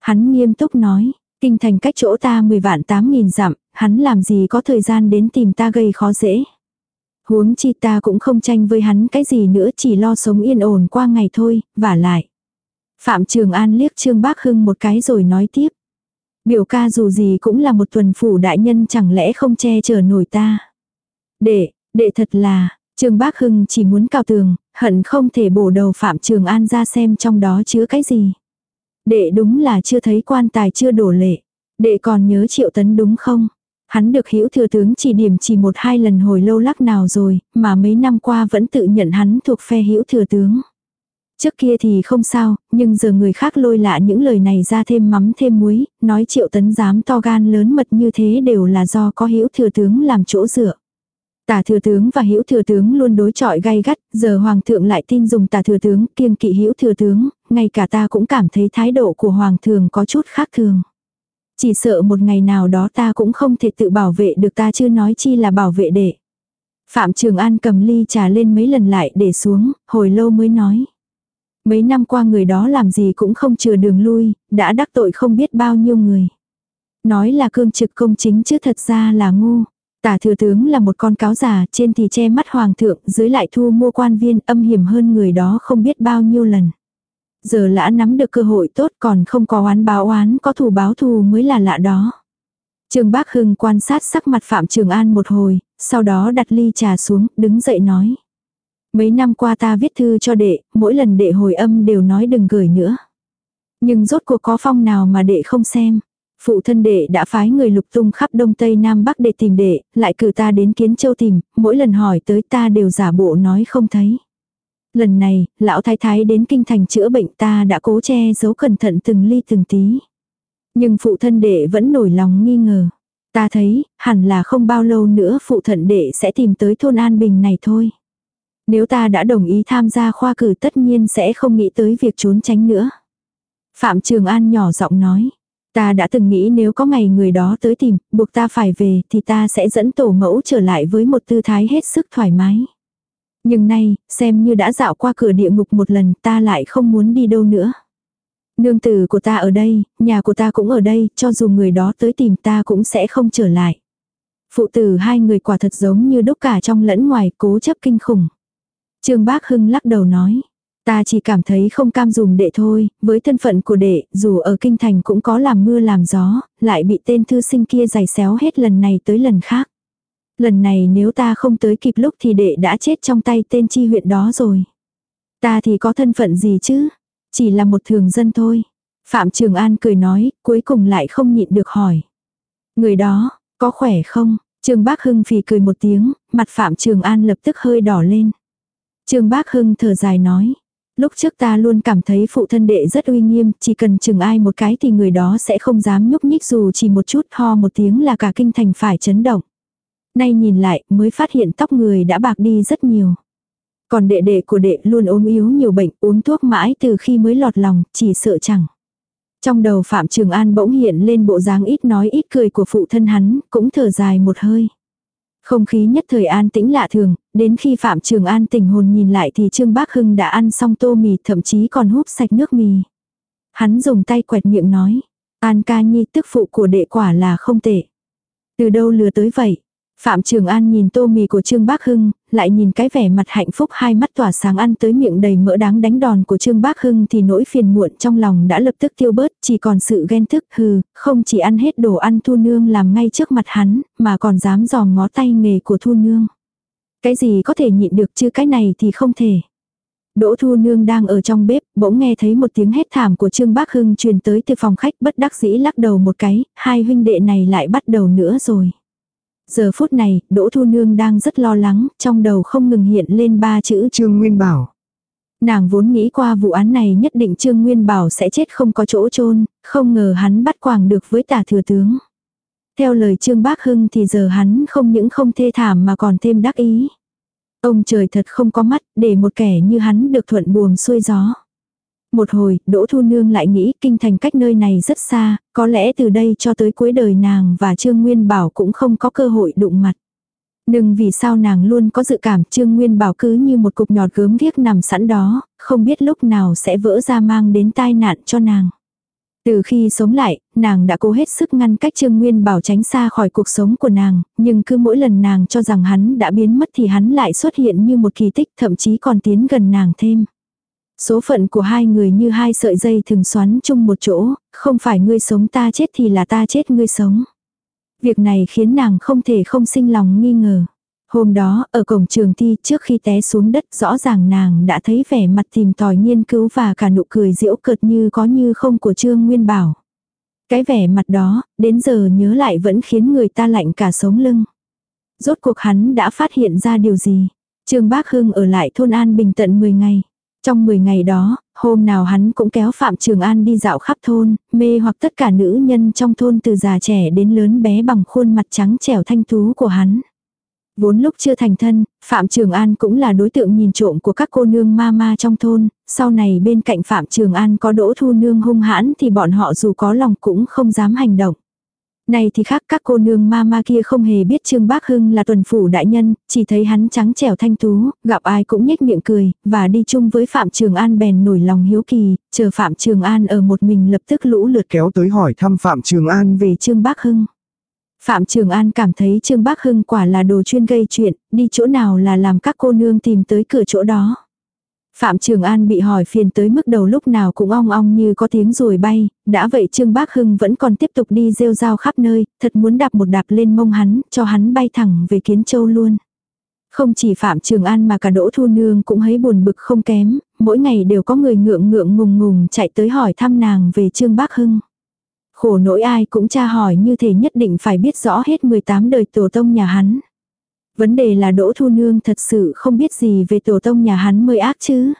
Hắn nghiêm túc nói, kinh thành cách chỗ ta 10 vạn 8 nghìn dặm, hắn làm gì có thời gian đến tìm ta gây khó dễ. Huống chi ta cũng không tranh với hắn cái gì nữa chỉ lo sống yên ổn qua ngày thôi, và lại. Phạm Trường An liếc Trương Bác Hưng một cái rồi nói tiếp. Biểu ca dù gì cũng là một tuần phủ đại nhân chẳng lẽ không che chở nổi ta. Đệ, đệ thật là, Trương Bác Hưng chỉ muốn cao tường, hận không thể bổ đầu Phạm Trường An ra xem trong đó chứa cái gì. Đệ đúng là chưa thấy quan tài chưa đổ lệ. Đệ còn nhớ triệu tấn đúng không? Hắn được hữu thừa tướng chỉ điểm chỉ một hai lần hồi lâu lắc nào rồi, mà mấy năm qua vẫn tự nhận hắn thuộc phe hữu thừa tướng. Trước kia thì không sao, nhưng giờ người khác lôi lạ những lời này ra thêm mắm thêm muối, nói triệu tấn dám to gan lớn mật như thế đều là do có hữu thừa tướng làm chỗ dựa. Tả thừa tướng và hữu thừa tướng luôn đối chọi gay gắt, giờ hoàng thượng lại tin dùng tả thừa tướng, kiêng kỵ hữu thừa tướng, ngay cả ta cũng cảm thấy thái độ của hoàng thượng có chút khác thường. Chỉ sợ một ngày nào đó ta cũng không thể tự bảo vệ được ta chưa nói chi là bảo vệ đệ. Phạm Trường An cầm ly trà lên mấy lần lại để xuống, hồi lâu mới nói. Mấy năm qua người đó làm gì cũng không chừa đường lui, đã đắc tội không biết bao nhiêu người. Nói là cương trực công chính chứ thật ra là ngu. Tả thừa tướng là một con cáo già, trên thì che mắt hoàng thượng, dưới lại thu mua quan viên âm hiểm hơn người đó không biết bao nhiêu lần. Giờ lã nắm được cơ hội tốt còn không có oán báo oán có thù báo thù mới là lạ đó. Trương Bác Hưng quan sát sắc mặt Phạm Trường An một hồi, sau đó đặt ly trà xuống, đứng dậy nói. Mấy năm qua ta viết thư cho đệ, mỗi lần đệ hồi âm đều nói đừng gửi nữa. Nhưng rốt cuộc có phong nào mà đệ không xem. Phụ thân đệ đã phái người lục tung khắp đông tây nam bắc để tìm đệ, lại cử ta đến kiến châu tìm, mỗi lần hỏi tới ta đều giả bộ nói không thấy. Lần này, lão thái thái đến kinh thành chữa bệnh ta đã cố che giấu cẩn thận từng ly từng tí. Nhưng phụ thân đệ vẫn nổi lòng nghi ngờ. Ta thấy, hẳn là không bao lâu nữa phụ thận đệ sẽ tìm tới thôn An Bình này thôi. Nếu ta đã đồng ý tham gia khoa cử tất nhiên sẽ không nghĩ tới việc trốn tránh nữa. Phạm Trường An nhỏ giọng nói. Ta đã từng nghĩ nếu có ngày người đó tới tìm, buộc ta phải về thì ta sẽ dẫn tổ mẫu trở lại với một tư thái hết sức thoải mái. Nhưng nay, xem như đã dạo qua cửa địa ngục một lần ta lại không muốn đi đâu nữa. Nương tử của ta ở đây, nhà của ta cũng ở đây, cho dù người đó tới tìm ta cũng sẽ không trở lại. Phụ tử hai người quả thật giống như đúc cả trong lẫn ngoài cố chấp kinh khủng. Trương Bác Hưng lắc đầu nói. Ta chỉ cảm thấy không cam dùm đệ thôi, với thân phận của đệ, dù ở kinh thành cũng có làm mưa làm gió, lại bị tên thư sinh kia giày xéo hết lần này tới lần khác. Lần này nếu ta không tới kịp lúc thì đệ đã chết trong tay tên chi huyện đó rồi. Ta thì có thân phận gì chứ? Chỉ là một thường dân thôi. Phạm Trường An cười nói, cuối cùng lại không nhịn được hỏi. Người đó, có khỏe không? Trương Bác Hưng phì cười một tiếng, mặt Phạm Trường An lập tức hơi đỏ lên. Trương Bác Hưng thở dài nói. Lúc trước ta luôn cảm thấy phụ thân đệ rất uy nghiêm, chỉ cần chừng ai một cái thì người đó sẽ không dám nhúc nhích dù chỉ một chút ho một tiếng là cả kinh thành phải chấn động. Nay nhìn lại mới phát hiện tóc người đã bạc đi rất nhiều. Còn đệ đệ của đệ luôn ốm yếu nhiều bệnh uống thuốc mãi từ khi mới lọt lòng, chỉ sợ chẳng. Trong đầu Phạm Trường An bỗng hiện lên bộ dáng ít nói ít cười của phụ thân hắn, cũng thở dài một hơi. Không khí nhất thời an tĩnh lạ thường, đến khi Phạm Trường An tỉnh hồn nhìn lại thì Trương Bác Hưng đã ăn xong tô mì thậm chí còn húp sạch nước mì. Hắn dùng tay quẹt miệng nói, An ca nhi tức phụ của đệ quả là không tệ. Từ đâu lừa tới vậy? Phạm Trường An nhìn tô mì của Trương Bác Hưng, lại nhìn cái vẻ mặt hạnh phúc hai mắt tỏa sáng ăn tới miệng đầy mỡ đáng đánh đòn của Trương Bác Hưng thì nỗi phiền muộn trong lòng đã lập tức tiêu bớt, chỉ còn sự ghen thức hừ, không chỉ ăn hết đồ ăn thu nương làm ngay trước mặt hắn, mà còn dám dò ngó tay nghề của thu nương. Cái gì có thể nhịn được chứ cái này thì không thể. Đỗ Thu Nương đang ở trong bếp, bỗng nghe thấy một tiếng hét thảm của Trương Bác Hưng truyền tới từ phòng khách bất đắc dĩ lắc đầu một cái, hai huynh đệ này lại bắt đầu nữa rồi. Giờ phút này, Đỗ Thu Nương đang rất lo lắng, trong đầu không ngừng hiện lên ba chữ Trương Nguyên Bảo. Nàng vốn nghĩ qua vụ án này nhất định Trương Nguyên Bảo sẽ chết không có chỗ chôn không ngờ hắn bắt quàng được với tả thừa tướng. Theo lời Trương Bác Hưng thì giờ hắn không những không thê thảm mà còn thêm đắc ý. Ông trời thật không có mắt để một kẻ như hắn được thuận buồm xuôi gió. Một hồi, Đỗ Thu Nương lại nghĩ kinh thành cách nơi này rất xa, có lẽ từ đây cho tới cuối đời nàng và Trương Nguyên Bảo cũng không có cơ hội đụng mặt. Nhưng vì sao nàng luôn có dự cảm Trương Nguyên Bảo cứ như một cục nhọt gớm ghiếc nằm sẵn đó, không biết lúc nào sẽ vỡ ra mang đến tai nạn cho nàng. Từ khi sống lại, nàng đã cố hết sức ngăn cách Trương Nguyên Bảo tránh xa khỏi cuộc sống của nàng, nhưng cứ mỗi lần nàng cho rằng hắn đã biến mất thì hắn lại xuất hiện như một kỳ tích thậm chí còn tiến gần nàng thêm. Số phận của hai người như hai sợi dây thường xoắn chung một chỗ, không phải ngươi sống ta chết thì là ta chết ngươi sống. Việc này khiến nàng không thể không sinh lòng nghi ngờ. Hôm đó, ở cổng trường thi trước khi té xuống đất rõ ràng nàng đã thấy vẻ mặt tìm tòi nghiên cứu và cả nụ cười diễu cợt như có như không của Trương Nguyên Bảo. Cái vẻ mặt đó, đến giờ nhớ lại vẫn khiến người ta lạnh cả sống lưng. Rốt cuộc hắn đã phát hiện ra điều gì? Trương Bác Hưng ở lại thôn An Bình tận 10 ngày. Trong 10 ngày đó, hôm nào hắn cũng kéo Phạm Trường An đi dạo khắp thôn, mê hoặc tất cả nữ nhân trong thôn từ già trẻ đến lớn bé bằng khuôn mặt trắng trẻo thanh tú của hắn. Vốn lúc chưa thành thân, Phạm Trường An cũng là đối tượng nhìn trộm của các cô nương ma ma trong thôn, sau này bên cạnh Phạm Trường An có đỗ thu nương hung hãn thì bọn họ dù có lòng cũng không dám hành động. Này thì khác các cô nương ma ma kia không hề biết Trương Bác Hưng là tuần phủ đại nhân, chỉ thấy hắn trắng trẻo thanh tú, gặp ai cũng nhếch miệng cười, và đi chung với Phạm Trường An bèn nổi lòng hiếu kỳ, chờ Phạm Trường An ở một mình lập tức lũ lượt kéo tới hỏi thăm Phạm Trường An về Trương Bác Hưng. Phạm Trường An cảm thấy Trương Bác Hưng quả là đồ chuyên gây chuyện, đi chỗ nào là làm các cô nương tìm tới cửa chỗ đó. Phạm Trường An bị hỏi phiền tới mức đầu lúc nào cũng ong ong như có tiếng rồi bay, đã vậy Trương Bác Hưng vẫn còn tiếp tục đi rêu rao khắp nơi, thật muốn đạp một đạp lên mông hắn, cho hắn bay thẳng về Kiến Châu luôn. Không chỉ Phạm Trường An mà cả Đỗ Thu Nương cũng thấy buồn bực không kém, mỗi ngày đều có người ngượng ngượng ngùng ngùng chạy tới hỏi thăm nàng về Trương Bác Hưng. Khổ nỗi ai cũng tra hỏi như thể nhất định phải biết rõ hết 18 đời tổ tông nhà hắn. Vấn đề là Đỗ Thu Nương thật sự không biết gì về tổ tông nhà hắn mới ác chứ.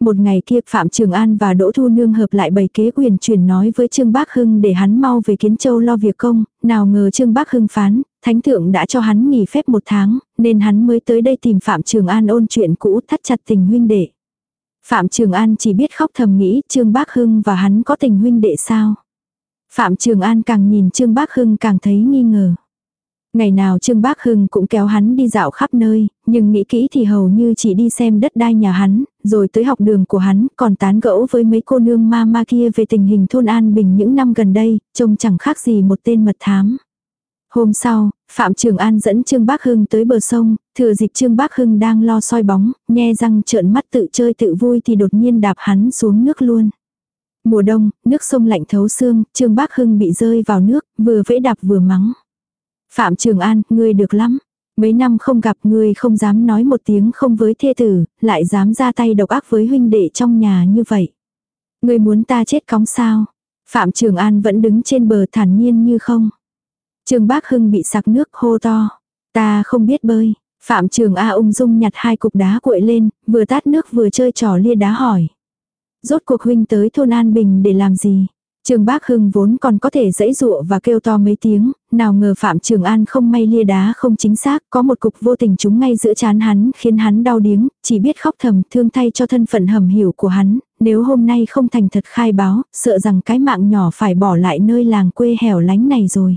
Một ngày kia Phạm Trường An và Đỗ Thu Nương hợp lại bày kế quyền truyền nói với Trương Bác Hưng để hắn mau về Kiến Châu lo việc công, nào ngờ Trương Bác Hưng phán, Thánh Thượng đã cho hắn nghỉ phép một tháng, nên hắn mới tới đây tìm Phạm Trường An ôn chuyện cũ thắt chặt tình huynh đệ. Phạm Trường An chỉ biết khóc thầm nghĩ Trương Bác Hưng và hắn có tình huynh đệ sao. Phạm Trường An càng nhìn Trương Bác Hưng càng thấy nghi ngờ. Ngày nào Trương Bác Hưng cũng kéo hắn đi dạo khắp nơi, nhưng nghĩ kỹ thì hầu như chỉ đi xem đất đai nhà hắn, rồi tới học đường của hắn, còn tán gẫu với mấy cô nương ma ma kia về tình hình thôn An Bình những năm gần đây, trông chẳng khác gì một tên mật thám. Hôm sau, Phạm Trường An dẫn Trương Bác Hưng tới bờ sông, thừa dịp Trương Bác Hưng đang lo soi bóng, nhe răng trợn mắt tự chơi tự vui thì đột nhiên đạp hắn xuống nước luôn. Mùa đông, nước sông lạnh thấu xương, Trương Bác Hưng bị rơi vào nước, vừa vẫy đạp vừa mắng. Phạm Trường An, ngươi được lắm. Mấy năm không gặp ngươi không dám nói một tiếng không với thê tử, lại dám ra tay độc ác với huynh đệ trong nhà như vậy. Ngươi muốn ta chết cóng sao? Phạm Trường An vẫn đứng trên bờ thản nhiên như không. Trường Bác Hưng bị sặc nước hô to. Ta không biết bơi. Phạm Trường A ung dung nhặt hai cục đá cuội lên, vừa tát nước vừa chơi trò lia đá hỏi. Rốt cuộc huynh tới thôn An Bình để làm gì? Trường Bác Hưng vốn còn có thể dãy dụa và kêu to mấy tiếng, nào ngờ Phạm Trường An không may lia đá không chính xác, có một cục vô tình trúng ngay giữa chán hắn, khiến hắn đau điếng, chỉ biết khóc thầm thương thay cho thân phận hầm hiểu của hắn, nếu hôm nay không thành thật khai báo, sợ rằng cái mạng nhỏ phải bỏ lại nơi làng quê hẻo lánh này rồi.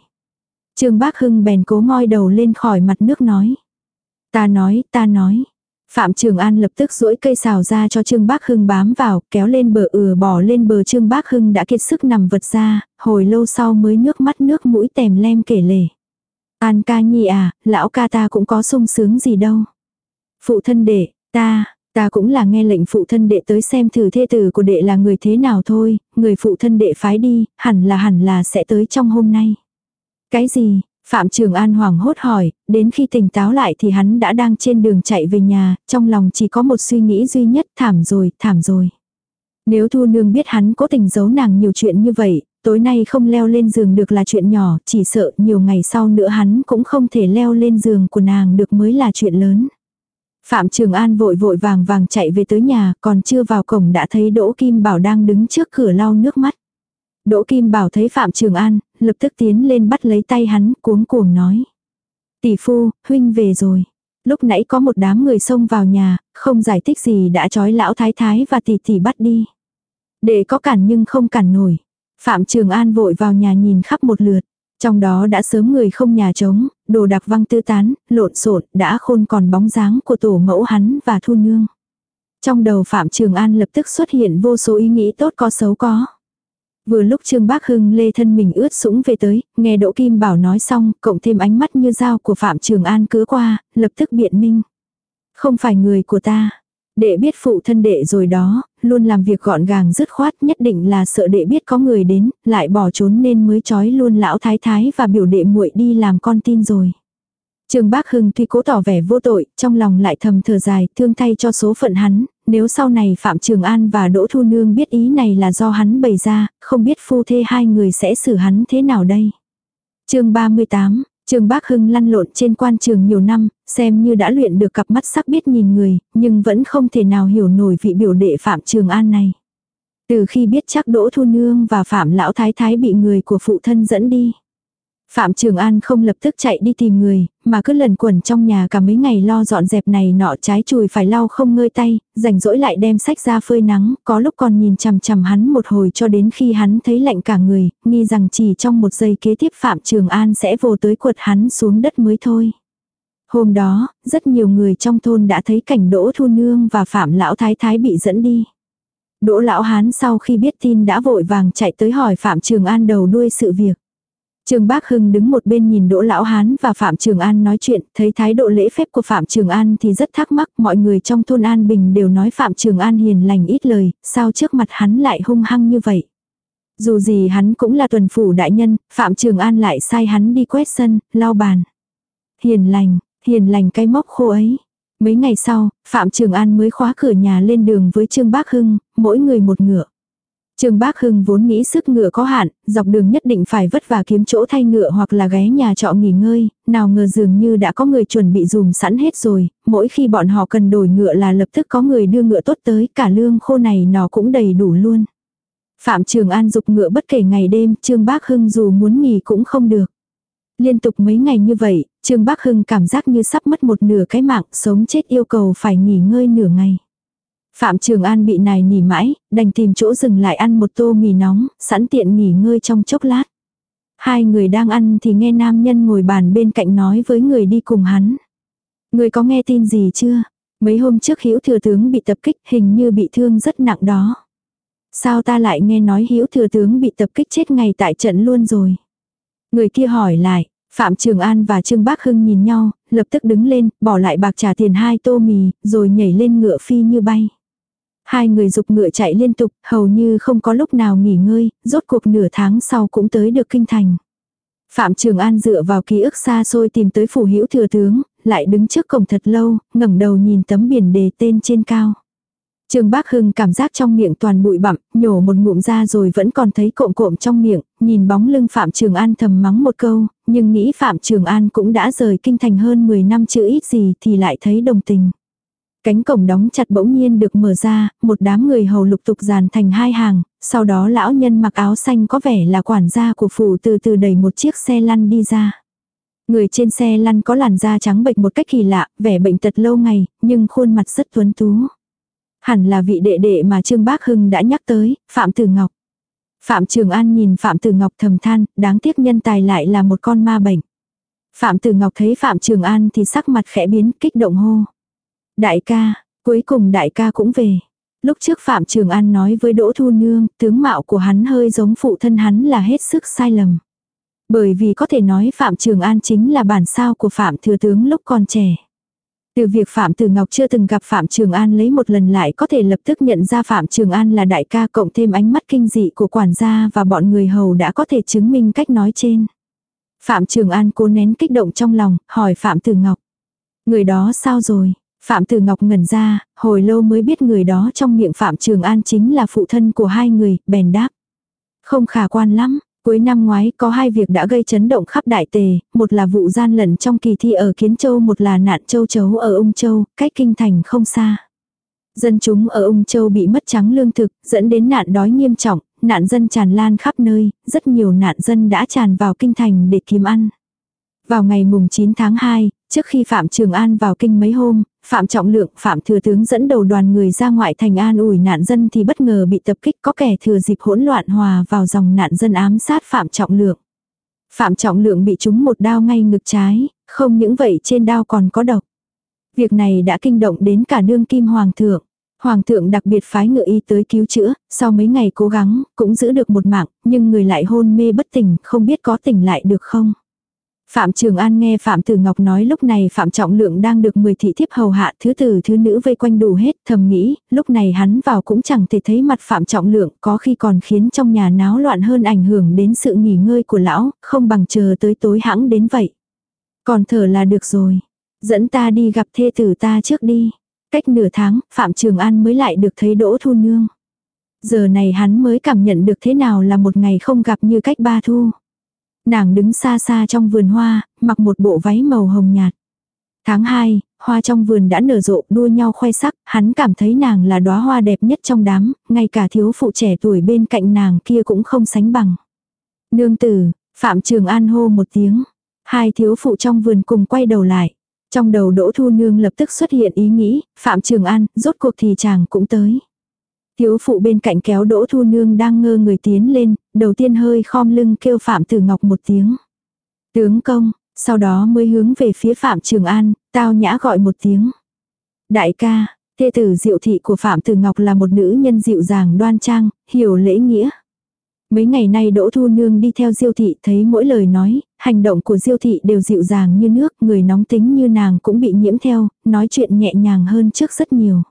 Trường Bác Hưng bèn cố ngoi đầu lên khỏi mặt nước nói. Ta nói, ta nói, Phạm Trường An lập tức duỗi cây xào ra cho Trương Bác Hưng bám vào, kéo lên bờ ừa bỏ lên bờ Trương Bác Hưng đã kiệt sức nằm vật ra, hồi lâu sau mới nước mắt nước mũi tèm lem kể lể. An ca nhi à, lão ca ta cũng có sung sướng gì đâu. Phụ thân đệ, ta, ta cũng là nghe lệnh phụ thân đệ tới xem thử thê tử của đệ là người thế nào thôi, người phụ thân đệ phái đi, hẳn là hẳn là sẽ tới trong hôm nay. Cái gì, Phạm Trường An hoảng hốt hỏi, đến khi tỉnh táo lại thì hắn đã đang trên đường chạy về nhà, trong lòng chỉ có một suy nghĩ duy nhất, thảm rồi, thảm rồi. Nếu Thu Nương biết hắn cố tình giấu nàng nhiều chuyện như vậy, tối nay không leo lên giường được là chuyện nhỏ, chỉ sợ nhiều ngày sau nữa hắn cũng không thể leo lên giường của nàng được mới là chuyện lớn. Phạm Trường An vội vội vàng vàng chạy về tới nhà, còn chưa vào cổng đã thấy Đỗ Kim Bảo đang đứng trước cửa lau nước mắt. Đỗ Kim Bảo thấy Phạm Trường An, lập tức tiến lên bắt lấy tay hắn, cuống cuồng nói. Tỷ phu, huynh về rồi. Lúc nãy có một đám người xông vào nhà, không giải thích gì đã trói lão thái thái và tỷ tỷ bắt đi. Để có cản nhưng không cản nổi. Phạm Trường An vội vào nhà nhìn khắp một lượt. Trong đó đã sớm người không nhà trống, đồ đạc văng tư tán, lộn xộn đã khôn còn bóng dáng của tổ mẫu hắn và thu nương. Trong đầu Phạm Trường An lập tức xuất hiện vô số ý nghĩ tốt có xấu có. Vừa lúc Trương Bác Hưng lê thân mình ướt sũng về tới, nghe Đỗ Kim Bảo nói xong, cộng thêm ánh mắt như dao của Phạm Trường An cứ qua, lập tức biện minh. Không phải người của ta. Đệ biết phụ thân đệ rồi đó, luôn làm việc gọn gàng dứt khoát nhất định là sợ đệ biết có người đến, lại bỏ trốn nên mới trói luôn lão thái thái và biểu đệ muội đi làm con tin rồi. Trương Bác Hưng tuy cố tỏ vẻ vô tội, trong lòng lại thầm thở dài, thương thay cho số phận hắn, nếu sau này Phạm Trường An và Đỗ Thu Nương biết ý này là do hắn bày ra, không biết phu thê hai người sẽ xử hắn thế nào đây. chương 38, Trường Bác Hưng lăn lộn trên quan trường nhiều năm, xem như đã luyện được cặp mắt sắc biết nhìn người, nhưng vẫn không thể nào hiểu nổi vị biểu đệ Phạm Trường An này. Từ khi biết chắc Đỗ Thu Nương và Phạm Lão Thái Thái bị người của phụ thân dẫn đi. Phạm Trường An không lập tức chạy đi tìm người, mà cứ lần quẩn trong nhà cả mấy ngày lo dọn dẹp này nọ trái chùi phải lau không ngơi tay, rảnh rỗi lại đem sách ra phơi nắng, có lúc còn nhìn chằm chằm hắn một hồi cho đến khi hắn thấy lạnh cả người, nghi rằng chỉ trong một giây kế tiếp Phạm Trường An sẽ vô tới quật hắn xuống đất mới thôi. Hôm đó, rất nhiều người trong thôn đã thấy cảnh Đỗ Thu Nương và Phạm Lão Thái Thái bị dẫn đi. Đỗ Lão Hán sau khi biết tin đã vội vàng chạy tới hỏi Phạm Trường An đầu đuôi sự việc. Trương Bác Hưng đứng một bên nhìn Đỗ Lão Hán và Phạm Trường An nói chuyện, thấy thái độ lễ phép của Phạm Trường An thì rất thắc mắc, mọi người trong thôn An Bình đều nói Phạm Trường An hiền lành ít lời, sao trước mặt hắn lại hung hăng như vậy. Dù gì hắn cũng là tuần phủ đại nhân, Phạm Trường An lại sai hắn đi quét sân, lau bàn. Hiền lành, hiền lành cái móc khô ấy. Mấy ngày sau, Phạm Trường An mới khóa cửa nhà lên đường với Trương Bác Hưng, mỗi người một ngựa. Trương Bác Hưng vốn nghĩ sức ngựa có hạn, dọc đường nhất định phải vất vả kiếm chỗ thay ngựa hoặc là ghé nhà trọ nghỉ ngơi, nào ngờ dường như đã có người chuẩn bị dùm sẵn hết rồi, mỗi khi bọn họ cần đổi ngựa là lập tức có người đưa ngựa tốt tới, cả lương khô này nó cũng đầy đủ luôn. Phạm Trường An dục ngựa bất kể ngày đêm, Trương Bác Hưng dù muốn nghỉ cũng không được. Liên tục mấy ngày như vậy, Trương Bác Hưng cảm giác như sắp mất một nửa cái mạng, sống chết yêu cầu phải nghỉ ngơi nửa ngày. Phạm Trường An bị nài nỉ mãi, đành tìm chỗ dừng lại ăn một tô mì nóng, sẵn tiện nghỉ ngơi trong chốc lát. Hai người đang ăn thì nghe nam nhân ngồi bàn bên cạnh nói với người đi cùng hắn. Người có nghe tin gì chưa? Mấy hôm trước hữu thừa tướng bị tập kích hình như bị thương rất nặng đó. Sao ta lại nghe nói hữu thừa tướng bị tập kích chết ngay tại trận luôn rồi? Người kia hỏi lại, Phạm Trường An và Trương Bác Hưng nhìn nhau, lập tức đứng lên, bỏ lại bạc trả tiền hai tô mì, rồi nhảy lên ngựa phi như bay. Hai người dục ngựa chạy liên tục, hầu như không có lúc nào nghỉ ngơi, rốt cuộc nửa tháng sau cũng tới được kinh thành. Phạm Trường An dựa vào ký ức xa xôi tìm tới phủ hữu thừa tướng, lại đứng trước cổng thật lâu, ngẩng đầu nhìn tấm biển đề tên trên cao. Trường Bác Hưng cảm giác trong miệng toàn bụi bặm, nhổ một ngụm ra rồi vẫn còn thấy cộm cộm trong miệng, nhìn bóng lưng Phạm Trường An thầm mắng một câu, nhưng nghĩ Phạm Trường An cũng đã rời kinh thành hơn 10 năm chưa ít gì thì lại thấy đồng tình. Cánh cổng đóng chặt bỗng nhiên được mở ra, một đám người hầu lục tục dàn thành hai hàng, sau đó lão nhân mặc áo xanh có vẻ là quản gia của phủ từ từ đẩy một chiếc xe lăn đi ra. Người trên xe lăn có làn da trắng bệch một cách kỳ lạ, vẻ bệnh tật lâu ngày, nhưng khuôn mặt rất tuấn tú. Hẳn là vị đệ đệ mà Trương Bác Hưng đã nhắc tới, Phạm Tử Ngọc. Phạm Trường An nhìn Phạm Tử Ngọc thầm than, đáng tiếc nhân tài lại là một con ma bệnh. Phạm Tử Ngọc thấy Phạm Trường An thì sắc mặt khẽ biến, kích động hô. Đại ca, cuối cùng đại ca cũng về. Lúc trước Phạm Trường An nói với Đỗ Thu Nương, tướng mạo của hắn hơi giống phụ thân hắn là hết sức sai lầm. Bởi vì có thể nói Phạm Trường An chính là bản sao của Phạm Thừa Tướng lúc còn trẻ. Từ việc Phạm Tử Ngọc chưa từng gặp Phạm Trường An lấy một lần lại có thể lập tức nhận ra Phạm Trường An là đại ca cộng thêm ánh mắt kinh dị của quản gia và bọn người hầu đã có thể chứng minh cách nói trên. Phạm Trường An cố nén kích động trong lòng, hỏi Phạm Tử Ngọc. Người đó sao rồi? Phạm Tử Ngọc ngẩn ra, hồi lâu mới biết người đó trong miệng Phạm Trường An chính là phụ thân của hai người, bèn đáp. Không khả quan lắm, cuối năm ngoái có hai việc đã gây chấn động khắp đại tề, một là vụ gian lận trong kỳ thi ở Kiến Châu một là nạn châu chấu ở Ung Châu, cách kinh thành không xa. Dân chúng ở Ung Châu bị mất trắng lương thực, dẫn đến nạn đói nghiêm trọng, nạn dân tràn lan khắp nơi, rất nhiều nạn dân đã tràn vào kinh thành để kiếm ăn. Vào ngày mùng 9 tháng 2, trước khi Phạm Trường An vào kinh mấy hôm, Phạm Trọng Lượng, Phạm Thừa Tướng dẫn đầu đoàn người ra ngoại thành an ủi nạn dân thì bất ngờ bị tập kích có kẻ thừa dịp hỗn loạn hòa vào dòng nạn dân ám sát Phạm Trọng Lượng. Phạm Trọng Lượng bị trúng một đao ngay ngực trái, không những vậy trên đao còn có độc. Việc này đã kinh động đến cả đương kim hoàng thượng. Hoàng thượng đặc biệt phái ngựa y tới cứu chữa, sau mấy ngày cố gắng, cũng giữ được một mạng, nhưng người lại hôn mê bất tỉnh, không biết có tỉnh lại được không. Phạm Trường An nghe Phạm Tử Ngọc nói lúc này Phạm Trọng Lượng đang được 10 thị thiếp hầu hạ thứ tử thứ nữ vây quanh đủ hết, thầm nghĩ, lúc này hắn vào cũng chẳng thể thấy mặt Phạm Trọng Lượng, có khi còn khiến trong nhà náo loạn hơn ảnh hưởng đến sự nghỉ ngơi của lão, không bằng chờ tới tối hãng đến vậy. Còn thở là được rồi. Dẫn ta đi gặp thê tử ta trước đi. Cách nửa tháng, Phạm Trường An mới lại được thấy Đỗ Thu Nương. Giờ này hắn mới cảm nhận được thế nào là một ngày không gặp như cách ba thu. Nàng đứng xa xa trong vườn hoa, mặc một bộ váy màu hồng nhạt. Tháng 2, hoa trong vườn đã nở rộ đua nhau khoe sắc, hắn cảm thấy nàng là đóa hoa đẹp nhất trong đám, ngay cả thiếu phụ trẻ tuổi bên cạnh nàng kia cũng không sánh bằng. Nương tử, Phạm Trường An hô một tiếng. Hai thiếu phụ trong vườn cùng quay đầu lại. Trong đầu Đỗ Thu Nương lập tức xuất hiện ý nghĩ, Phạm Trường An, rốt cuộc thì chàng cũng tới. Thiếu phụ bên cạnh kéo Đỗ Thu Nương đang ngơ người tiến lên, đầu tiên hơi khom lưng kêu Phạm Tử Ngọc một tiếng. Tướng công, sau đó mới hướng về phía Phạm Trường An, tao nhã gọi một tiếng. Đại ca, thê tử diệu thị của Phạm Tử Ngọc là một nữ nhân dịu dàng đoan trang, hiểu lễ nghĩa. Mấy ngày nay Đỗ Thu Nương đi theo Diêu Thị thấy mỗi lời nói, hành động của Diêu Thị đều dịu dàng như nước, người nóng tính như nàng cũng bị nhiễm theo, nói chuyện nhẹ nhàng hơn trước rất nhiều.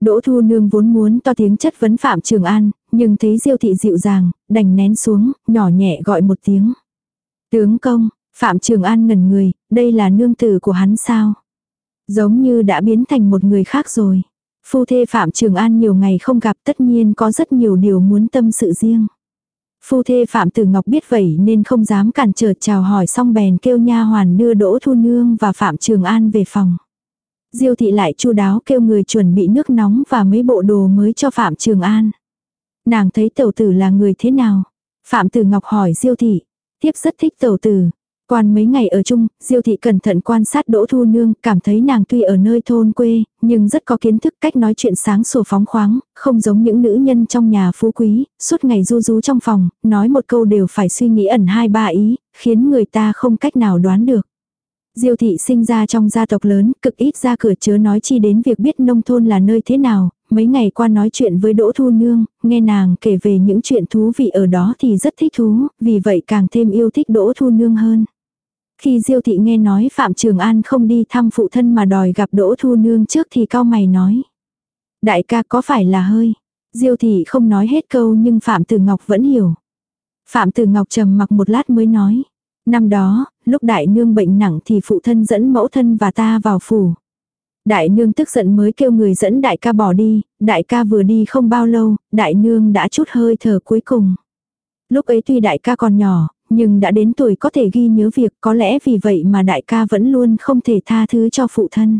Đỗ Thu Nương vốn muốn to tiếng chất vấn Phạm Trường An, nhưng thấy Diêu Thị dịu dàng, đành nén xuống, nhỏ nhẹ gọi một tiếng. Tướng công, Phạm Trường An ngẩn người, đây là nương tử của hắn sao? Giống như đã biến thành một người khác rồi. Phu thê Phạm Trường An nhiều ngày không gặp tất nhiên có rất nhiều điều muốn tâm sự riêng. Phu thê Phạm Tử Ngọc biết vậy nên không dám cản trở chào hỏi xong bèn kêu nha hoàn đưa Đỗ Thu Nương và Phạm Trường An về phòng. Diêu thị lại chu đáo kêu người chuẩn bị nước nóng và mấy bộ đồ mới cho Phạm Trường An. Nàng thấy tẩu tử là người thế nào? Phạm Tử Ngọc hỏi Diêu thị. Tiếp rất thích tẩu tử, Quan mấy ngày ở chung, Diêu thị cẩn thận quan sát Đỗ Thu Nương, cảm thấy nàng tuy ở nơi thôn quê, nhưng rất có kiến thức cách nói chuyện sáng sủa phóng khoáng, không giống những nữ nhân trong nhà phú quý, suốt ngày du rú trong phòng, nói một câu đều phải suy nghĩ ẩn hai ba ý, khiến người ta không cách nào đoán được. Diêu thị sinh ra trong gia tộc lớn, cực ít ra cửa chớ nói chi đến việc biết nông thôn là nơi thế nào, mấy ngày qua nói chuyện với Đỗ Thu Nương, nghe nàng kể về những chuyện thú vị ở đó thì rất thích thú, vì vậy càng thêm yêu thích Đỗ Thu Nương hơn. Khi Diêu thị nghe nói Phạm Trường An không đi thăm phụ thân mà đòi gặp Đỗ Thu Nương trước thì cao mày nói. Đại ca có phải là hơi? Diêu thị không nói hết câu nhưng Phạm Tử Ngọc vẫn hiểu. Phạm Tử Ngọc trầm mặc một lát mới nói. Năm đó, lúc đại nương bệnh nặng thì phụ thân dẫn mẫu thân và ta vào phủ. Đại nương tức giận mới kêu người dẫn đại ca bỏ đi, đại ca vừa đi không bao lâu, đại nương đã chút hơi thở cuối cùng. Lúc ấy tuy đại ca còn nhỏ, nhưng đã đến tuổi có thể ghi nhớ việc có lẽ vì vậy mà đại ca vẫn luôn không thể tha thứ cho phụ thân.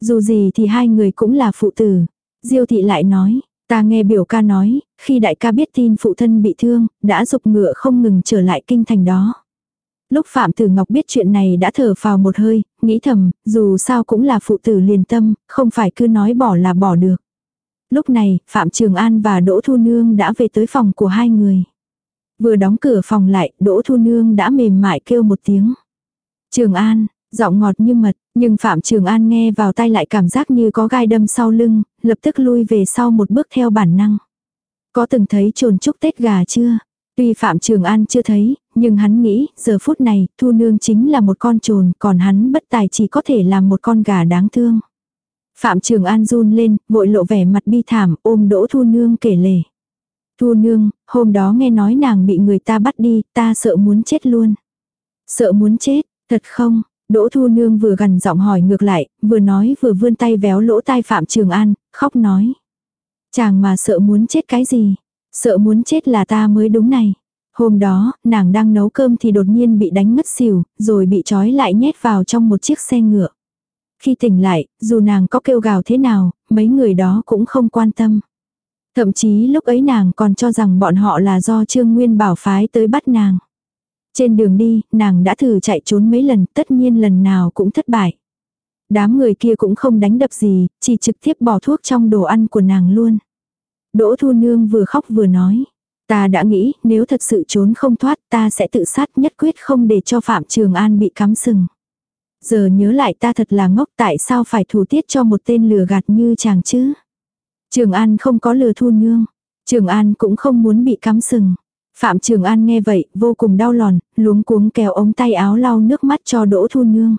Dù gì thì hai người cũng là phụ tử. Diêu thị lại nói, ta nghe biểu ca nói, khi đại ca biết tin phụ thân bị thương, đã dục ngựa không ngừng trở lại kinh thành đó. Lúc Phạm Tử Ngọc biết chuyện này đã thở vào một hơi, nghĩ thầm, dù sao cũng là phụ tử liền tâm, không phải cứ nói bỏ là bỏ được. Lúc này, Phạm Trường An và Đỗ Thu Nương đã về tới phòng của hai người. Vừa đóng cửa phòng lại, Đỗ Thu Nương đã mềm mại kêu một tiếng. Trường An, giọng ngọt như mật, nhưng Phạm Trường An nghe vào tay lại cảm giác như có gai đâm sau lưng, lập tức lui về sau một bước theo bản năng. Có từng thấy trồn trúc Tết gà chưa? Tuy Phạm Trường An chưa thấy, nhưng hắn nghĩ, giờ phút này, Thu Nương chính là một con trồn, còn hắn bất tài chỉ có thể làm một con gà đáng thương. Phạm Trường An run lên, vội lộ vẻ mặt bi thảm, ôm Đỗ Thu Nương kể lể. Thu nương, hôm đó nghe nói nàng bị người ta bắt đi, ta sợ muốn chết luôn. Sợ muốn chết, thật không? Đỗ Thu Nương vừa gần giọng hỏi ngược lại, vừa nói vừa vươn tay véo lỗ tai Phạm Trường An, khóc nói. Chàng mà sợ muốn chết cái gì? Sợ muốn chết là ta mới đúng này. Hôm đó, nàng đang nấu cơm thì đột nhiên bị đánh ngất xỉu, rồi bị trói lại nhét vào trong một chiếc xe ngựa. Khi tỉnh lại, dù nàng có kêu gào thế nào, mấy người đó cũng không quan tâm. Thậm chí lúc ấy nàng còn cho rằng bọn họ là do Trương Nguyên bảo phái tới bắt nàng. Trên đường đi, nàng đã thử chạy trốn mấy lần, tất nhiên lần nào cũng thất bại. Đám người kia cũng không đánh đập gì, chỉ trực tiếp bỏ thuốc trong đồ ăn của nàng luôn. Đỗ Thu Nương vừa khóc vừa nói. Ta đã nghĩ, nếu thật sự trốn không thoát, ta sẽ tự sát nhất quyết không để cho Phạm Trường An bị cắm sừng. Giờ nhớ lại ta thật là ngốc tại sao phải thủ tiết cho một tên lừa gạt như chàng chứ. Trường An không có lừa thu nương. Trường An cũng không muốn bị cắm sừng. Phạm Trường An nghe vậy, vô cùng đau lòn, luống cuống kéo ống tay áo lau nước mắt cho Đỗ Thu Nương.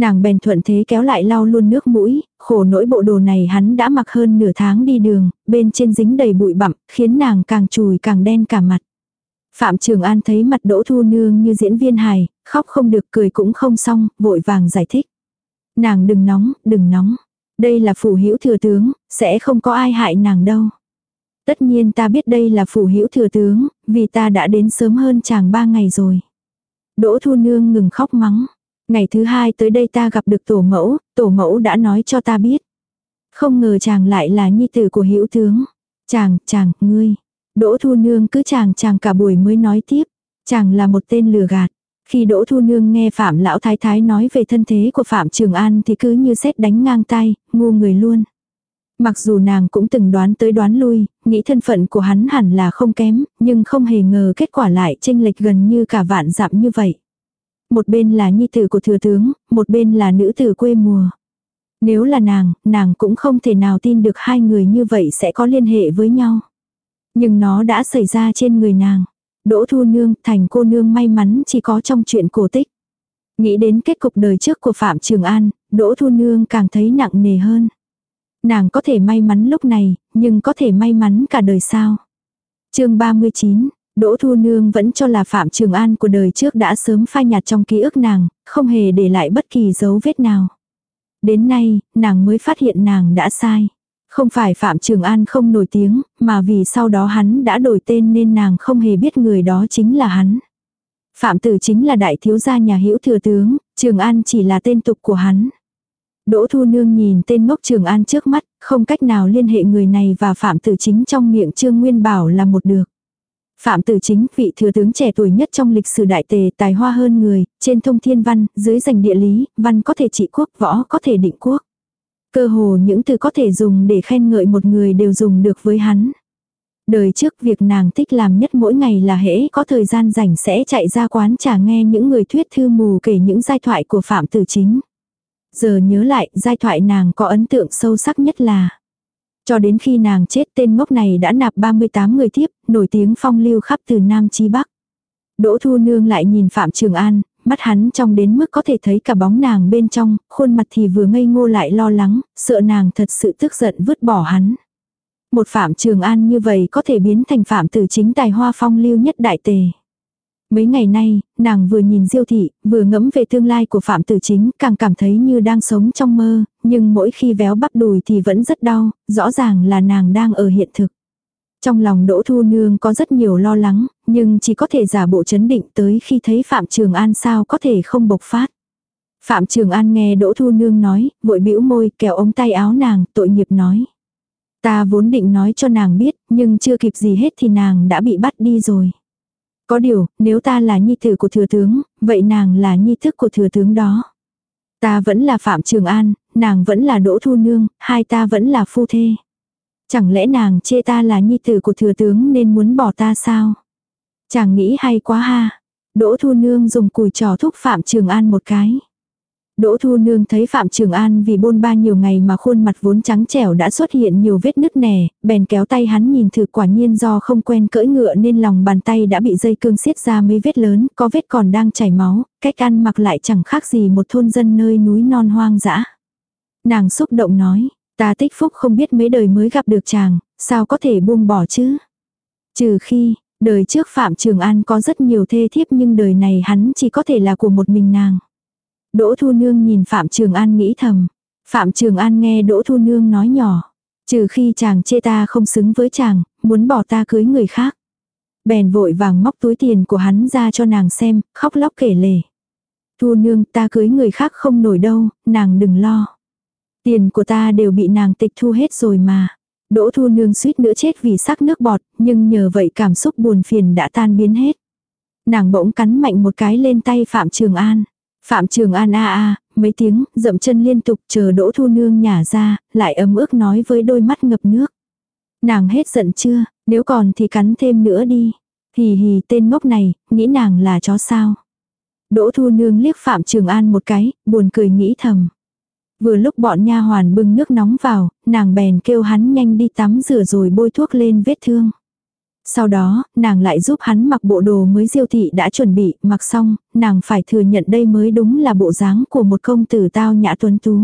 Nàng bèn thuận thế kéo lại lau luôn nước mũi, khổ nỗi bộ đồ này hắn đã mặc hơn nửa tháng đi đường, bên trên dính đầy bụi bặm, khiến nàng càng chùi càng đen cả mặt. Phạm Trường An thấy mặt Đỗ Thu Nương như diễn viên hài, khóc không được cười cũng không xong, vội vàng giải thích. Nàng đừng nóng, đừng nóng. Đây là phủ hữu thừa tướng, sẽ không có ai hại nàng đâu. Tất nhiên ta biết đây là phủ hữu thừa tướng, vì ta đã đến sớm hơn chàng ba ngày rồi. Đỗ Thu Nương ngừng khóc mắng. Ngày thứ hai tới đây ta gặp được tổ mẫu, tổ mẫu đã nói cho ta biết. Không ngờ chàng lại là nhi tử của hữu tướng. Chàng, chàng, ngươi. Đỗ Thu Nương cứ chàng chàng cả buổi mới nói tiếp. Chàng là một tên lừa gạt. Khi Đỗ Thu Nương nghe Phạm Lão Thái Thái nói về thân thế của Phạm Trường An thì cứ như xét đánh ngang tay, ngu người luôn. Mặc dù nàng cũng từng đoán tới đoán lui, nghĩ thân phận của hắn hẳn là không kém, nhưng không hề ngờ kết quả lại chênh lệch gần như cả vạn dặm như vậy. Một bên là nhi tử của thừa tướng, một bên là nữ tử quê mùa. Nếu là nàng, nàng cũng không thể nào tin được hai người như vậy sẽ có liên hệ với nhau. Nhưng nó đã xảy ra trên người nàng. Đỗ Thu Nương thành cô nương may mắn chỉ có trong chuyện cổ tích. Nghĩ đến kết cục đời trước của Phạm Trường An, Đỗ Thu Nương càng thấy nặng nề hơn. Nàng có thể may mắn lúc này, nhưng có thể may mắn cả đời sao. chương 39, Đỗ Thu Nương vẫn cho là Phạm Trường An của đời trước đã sớm phai nhạt trong ký ức nàng, không hề để lại bất kỳ dấu vết nào. Đến nay, nàng mới phát hiện nàng đã sai. Không phải Phạm Trường An không nổi tiếng, mà vì sau đó hắn đã đổi tên nên nàng không hề biết người đó chính là hắn. Phạm Tử chính là đại thiếu gia nhà hữu thừa tướng, Trường An chỉ là tên tục của hắn. Đỗ Thu Nương nhìn tên ngốc Trường An trước mắt, không cách nào liên hệ người này và Phạm Tử chính trong miệng Trương Nguyên Bảo là một được. Phạm Tử Chính, vị thừa tướng trẻ tuổi nhất trong lịch sử đại tề, tài hoa hơn người, trên thông thiên văn, dưới giành địa lý, văn có thể trị quốc, võ có thể định quốc. Cơ hồ những từ có thể dùng để khen ngợi một người đều dùng được với hắn. Đời trước việc nàng thích làm nhất mỗi ngày là hễ có thời gian rảnh sẽ chạy ra quán trà nghe những người thuyết thư mù kể những giai thoại của Phạm Tử Chính. Giờ nhớ lại, giai thoại nàng có ấn tượng sâu sắc nhất là cho đến khi nàng chết tên ngốc này đã nạp 38 người tiếp, nổi tiếng phong lưu khắp từ Nam chí Bắc. Đỗ Thu Nương lại nhìn Phạm Trường An, mắt hắn trong đến mức có thể thấy cả bóng nàng bên trong, khuôn mặt thì vừa ngây ngô lại lo lắng, sợ nàng thật sự tức giận vứt bỏ hắn. Một Phạm Trường An như vậy có thể biến thành Phạm tử chính tài hoa phong lưu nhất đại tề. Mấy ngày nay, nàng vừa nhìn diêu thị, vừa ngẫm về tương lai của Phạm Tử Chính, càng cảm thấy như đang sống trong mơ, nhưng mỗi khi véo bắp đùi thì vẫn rất đau, rõ ràng là nàng đang ở hiện thực. Trong lòng Đỗ Thu Nương có rất nhiều lo lắng, nhưng chỉ có thể giả bộ chấn định tới khi thấy Phạm Trường An sao có thể không bộc phát. Phạm Trường An nghe Đỗ Thu Nương nói, vội bĩu môi kéo ống tay áo nàng, tội nghiệp nói. Ta vốn định nói cho nàng biết, nhưng chưa kịp gì hết thì nàng đã bị bắt đi rồi. Có điều, nếu ta là nhi tử của thừa tướng, vậy nàng là nhi thức của thừa tướng đó. Ta vẫn là Phạm Trường An, nàng vẫn là Đỗ Thu Nương, hai ta vẫn là phu thê. Chẳng lẽ nàng chê ta là nhi tử của thừa tướng nên muốn bỏ ta sao? Chàng nghĩ hay quá ha. Đỗ Thu Nương dùng cùi trò thúc Phạm Trường An một cái. Đỗ Thu Nương thấy Phạm Trường An vì bôn ba nhiều ngày mà khuôn mặt vốn trắng trẻo đã xuất hiện nhiều vết nứt nẻ, bèn kéo tay hắn nhìn thử quả nhiên do không quen cưỡi ngựa nên lòng bàn tay đã bị dây cương xiết ra mấy vết lớn, có vết còn đang chảy máu, cách ăn mặc lại chẳng khác gì một thôn dân nơi núi non hoang dã. Nàng xúc động nói, ta tích phúc không biết mấy đời mới gặp được chàng, sao có thể buông bỏ chứ? Trừ khi, đời trước Phạm Trường An có rất nhiều thê thiếp nhưng đời này hắn chỉ có thể là của một mình nàng. Đỗ Thu Nương nhìn Phạm Trường An nghĩ thầm. Phạm Trường An nghe Đỗ Thu Nương nói nhỏ. Trừ khi chàng chê ta không xứng với chàng, muốn bỏ ta cưới người khác. Bèn vội vàng móc túi tiền của hắn ra cho nàng xem, khóc lóc kể lể. Thu Nương ta cưới người khác không nổi đâu, nàng đừng lo. Tiền của ta đều bị nàng tịch thu hết rồi mà. Đỗ Thu Nương suýt nữa chết vì sắc nước bọt, nhưng nhờ vậy cảm xúc buồn phiền đã tan biến hết. Nàng bỗng cắn mạnh một cái lên tay Phạm Trường An. Phạm Trường An a a, mấy tiếng, dậm chân liên tục chờ Đỗ Thu Nương nhả ra, lại ấm ức nói với đôi mắt ngập nước. Nàng hết giận chưa, nếu còn thì cắn thêm nữa đi. Hì hì tên ngốc này, nghĩ nàng là chó sao. Đỗ Thu Nương liếc Phạm Trường An một cái, buồn cười nghĩ thầm. Vừa lúc bọn nha hoàn bưng nước nóng vào, nàng bèn kêu hắn nhanh đi tắm rửa rồi bôi thuốc lên vết thương. Sau đó, nàng lại giúp hắn mặc bộ đồ mới diêu thị đã chuẩn bị, mặc xong, nàng phải thừa nhận đây mới đúng là bộ dáng của một công tử tao nhã tuấn tú.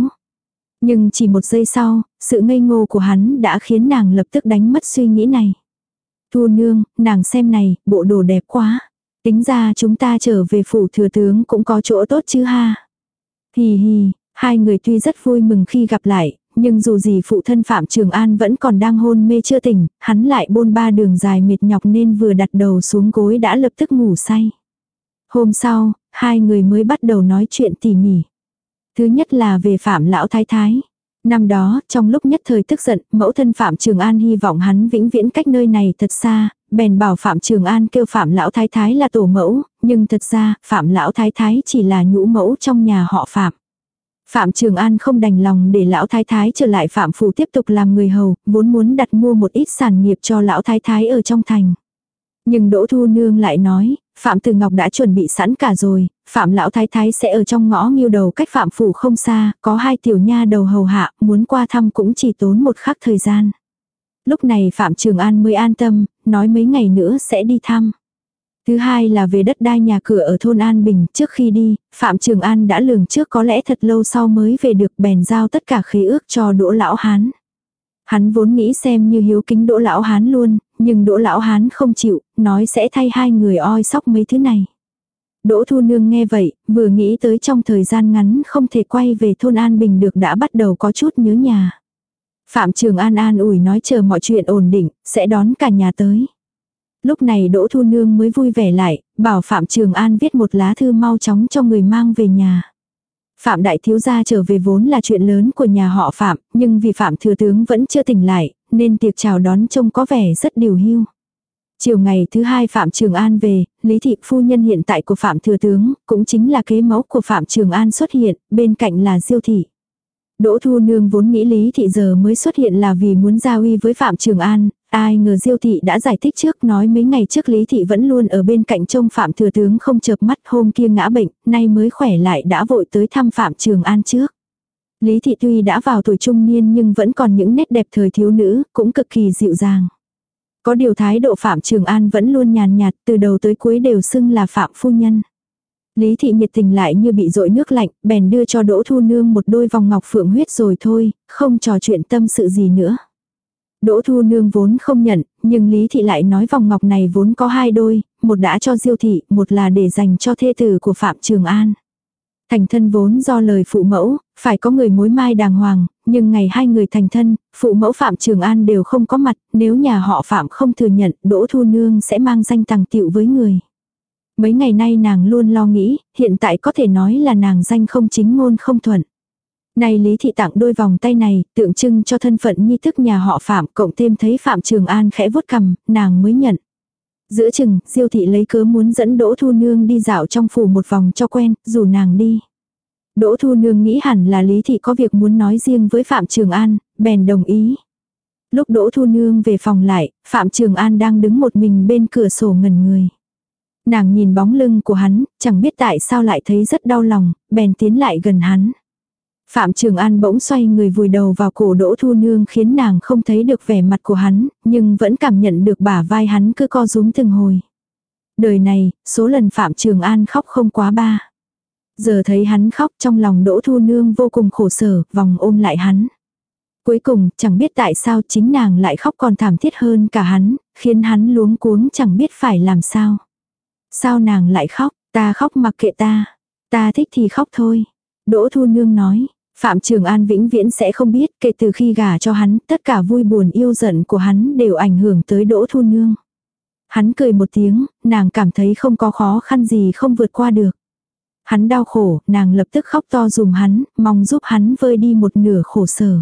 Nhưng chỉ một giây sau, sự ngây ngô của hắn đã khiến nàng lập tức đánh mất suy nghĩ này. Thu nương, nàng xem này, bộ đồ đẹp quá. Tính ra chúng ta trở về phủ thừa tướng cũng có chỗ tốt chứ ha. Hì hì, hai người tuy rất vui mừng khi gặp lại, nhưng dù gì phụ thân Phạm Trường An vẫn còn đang hôn mê chưa tỉnh, hắn lại bôn ba đường dài mệt nhọc nên vừa đặt đầu xuống gối đã lập tức ngủ say. Hôm sau, hai người mới bắt đầu nói chuyện tỉ mỉ. Thứ nhất là về Phạm Lão Thái Thái. Năm đó, trong lúc nhất thời tức giận, mẫu thân Phạm Trường An hy vọng hắn vĩnh viễn cách nơi này thật xa, bèn bảo Phạm Trường An kêu Phạm Lão Thái Thái là tổ mẫu, nhưng thật ra Phạm Lão Thái Thái chỉ là nhũ mẫu trong nhà họ Phạm. Phạm Trường An không đành lòng để lão thái thái trở lại Phạm phủ tiếp tục làm người hầu, vốn muốn đặt mua một ít sản nghiệp cho lão thái thái ở trong thành. Nhưng Đỗ Thu Nương lại nói, Phạm Từ Ngọc đã chuẩn bị sẵn cả rồi, Phạm lão thái thái sẽ ở trong ngõ nghiêu đầu cách Phạm phủ không xa, có hai tiểu nha đầu hầu hạ, muốn qua thăm cũng chỉ tốn một khắc thời gian. Lúc này Phạm Trường An mới an tâm, nói mấy ngày nữa sẽ đi thăm. Thứ hai là về đất đai nhà cửa ở thôn An Bình, trước khi đi, Phạm Trường An đã lường trước có lẽ thật lâu sau mới về được bèn giao tất cả khế ước cho Đỗ Lão Hán. Hắn vốn nghĩ xem như hiếu kính Đỗ Lão Hán luôn, nhưng Đỗ Lão Hán không chịu, nói sẽ thay hai người oi sóc mấy thứ này. Đỗ Thu Nương nghe vậy, vừa nghĩ tới trong thời gian ngắn không thể quay về thôn An Bình được đã bắt đầu có chút nhớ nhà. Phạm Trường An an ủi nói chờ mọi chuyện ổn định, sẽ đón cả nhà tới. Lúc này Đỗ Thu Nương mới vui vẻ lại, bảo Phạm Trường An viết một lá thư mau chóng cho người mang về nhà. Phạm Đại Thiếu Gia trở về vốn là chuyện lớn của nhà họ Phạm, nhưng vì Phạm Thừa Tướng vẫn chưa tỉnh lại, nên tiệc chào đón trông có vẻ rất điều hưu. Chiều ngày thứ hai Phạm Trường An về, Lý Thị Phu Nhân hiện tại của Phạm Thừa Tướng, cũng chính là kế mẫu của Phạm Trường An xuất hiện, bên cạnh là Diêu Thị. Đỗ Thu Nương vốn nghĩ Lý Thị giờ mới xuất hiện là vì muốn giao uy với Phạm Trường An, ai ngờ Diêu Thị đã giải thích trước nói mấy ngày trước Lý Thị vẫn luôn ở bên cạnh trông Phạm Thừa Tướng không chợp mắt hôm kia ngã bệnh, nay mới khỏe lại đã vội tới thăm Phạm Trường An trước. Lý Thị tuy đã vào tuổi trung niên nhưng vẫn còn những nét đẹp thời thiếu nữ, cũng cực kỳ dịu dàng. Có điều thái độ Phạm Trường An vẫn luôn nhàn nhạt, từ đầu tới cuối đều xưng là Phạm Phu Nhân. Lý thị nhiệt tình lại như bị dội nước lạnh, bèn đưa cho Đỗ Thu Nương một đôi vòng ngọc phượng huyết rồi thôi, không trò chuyện tâm sự gì nữa. Đỗ Thu Nương vốn không nhận, nhưng Lý thị lại nói vòng ngọc này vốn có hai đôi, một đã cho Diêu thị, một là để dành cho thê tử của Phạm Trường An. Thành thân vốn do lời phụ mẫu, phải có người mối mai đàng hoàng, nhưng ngày hai người thành thân, phụ mẫu Phạm Trường An đều không có mặt, nếu nhà họ Phạm không thừa nhận, Đỗ Thu Nương sẽ mang danh tàng tiệu với người. Mấy ngày nay nàng luôn lo nghĩ, hiện tại có thể nói là nàng danh không chính ngôn không thuận. Này Lý Thị tặng đôi vòng tay này, tượng trưng cho thân phận nhi thức nhà họ Phạm, cộng thêm thấy Phạm Trường An khẽ vuốt cầm, nàng mới nhận. Giữa chừng, Diêu Thị lấy cớ muốn dẫn Đỗ Thu Nương đi dạo trong phủ một vòng cho quen, dù nàng đi. Đỗ Thu Nương nghĩ hẳn là Lý Thị có việc muốn nói riêng với Phạm Trường An, bèn đồng ý. Lúc Đỗ Thu Nương về phòng lại, Phạm Trường An đang đứng một mình bên cửa sổ ngẩn người. Nàng nhìn bóng lưng của hắn, chẳng biết tại sao lại thấy rất đau lòng, bèn tiến lại gần hắn. Phạm Trường An bỗng xoay người vùi đầu vào cổ Đỗ Thu Nương khiến nàng không thấy được vẻ mặt của hắn, nhưng vẫn cảm nhận được bả vai hắn cứ co rúm từng hồi. Đời này, số lần Phạm Trường An khóc không quá ba. Giờ thấy hắn khóc trong lòng Đỗ Thu Nương vô cùng khổ sở, vòng ôm lại hắn. Cuối cùng, chẳng biết tại sao chính nàng lại khóc còn thảm thiết hơn cả hắn, khiến hắn luống cuống chẳng biết phải làm sao. Sao nàng lại khóc, ta khóc mặc kệ ta. Ta thích thì khóc thôi. Đỗ Thu Nương nói, Phạm Trường An vĩnh viễn sẽ không biết kể từ khi gả cho hắn, tất cả vui buồn yêu giận của hắn đều ảnh hưởng tới Đỗ Thu Nương. Hắn cười một tiếng, nàng cảm thấy không có khó khăn gì không vượt qua được. Hắn đau khổ, nàng lập tức khóc to dùm hắn, mong giúp hắn vơi đi một nửa khổ sở.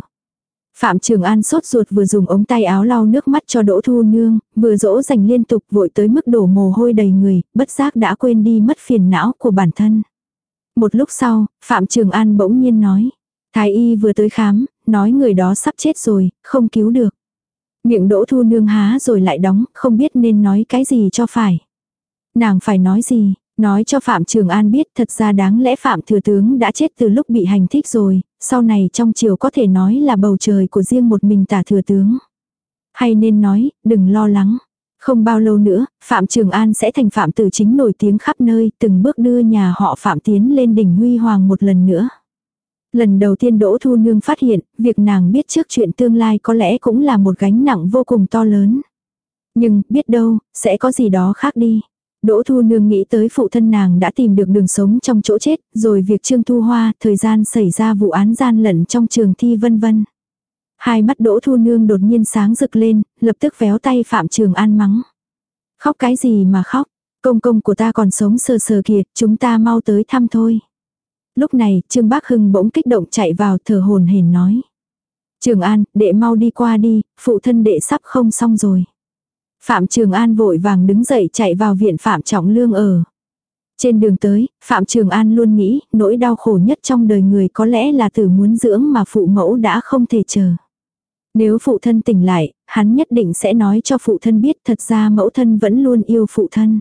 Phạm Trường An sốt ruột vừa dùng ống tay áo lau nước mắt cho Đỗ Thu Nương, vừa dỗ dành liên tục vội tới mức đổ mồ hôi đầy người, bất giác đã quên đi mất phiền não của bản thân. Một lúc sau, Phạm Trường An bỗng nhiên nói. Thái y vừa tới khám, nói người đó sắp chết rồi, không cứu được. Miệng Đỗ Thu Nương há rồi lại đóng, không biết nên nói cái gì cho phải. Nàng phải nói gì, Nói cho Phạm Trường An biết thật ra đáng lẽ Phạm Thừa Tướng đã chết từ lúc bị hành thích rồi, sau này trong chiều có thể nói là bầu trời của riêng một mình tả Thừa Tướng. Hay nên nói, đừng lo lắng. Không bao lâu nữa, Phạm Trường An sẽ thành Phạm Tử Chính nổi tiếng khắp nơi, từng bước đưa nhà họ Phạm tiến lên đỉnh huy hoàng một lần nữa. Lần đầu tiên Đỗ Thu Nương phát hiện, việc nàng biết trước chuyện tương lai có lẽ cũng là một gánh nặng vô cùng to lớn. Nhưng, biết đâu, sẽ có gì đó khác đi. Đỗ Thu Nương nghĩ tới phụ thân nàng đã tìm được đường sống trong chỗ chết, rồi việc Trương Thu Hoa, thời gian xảy ra vụ án gian lận trong trường thi vân vân. Hai mắt Đỗ Thu Nương đột nhiên sáng rực lên, lập tức véo tay Phạm Trường An mắng. Khóc cái gì mà khóc, công công của ta còn sống sờ sờ kìa, chúng ta mau tới thăm thôi. Lúc này, Trương Bác Hưng bỗng kích động chạy vào thở hồn hển nói. Trường An, đệ mau đi qua đi, phụ thân đệ sắp không xong rồi. Phạm Trường An vội vàng đứng dậy chạy vào viện Phạm Trọng Lương ở. Trên đường tới, Phạm Trường An luôn nghĩ, nỗi đau khổ nhất trong đời người có lẽ là từ muốn dưỡng mà phụ mẫu đã không thể chờ. Nếu phụ thân tỉnh lại, hắn nhất định sẽ nói cho phụ thân biết thật ra mẫu thân vẫn luôn yêu phụ thân.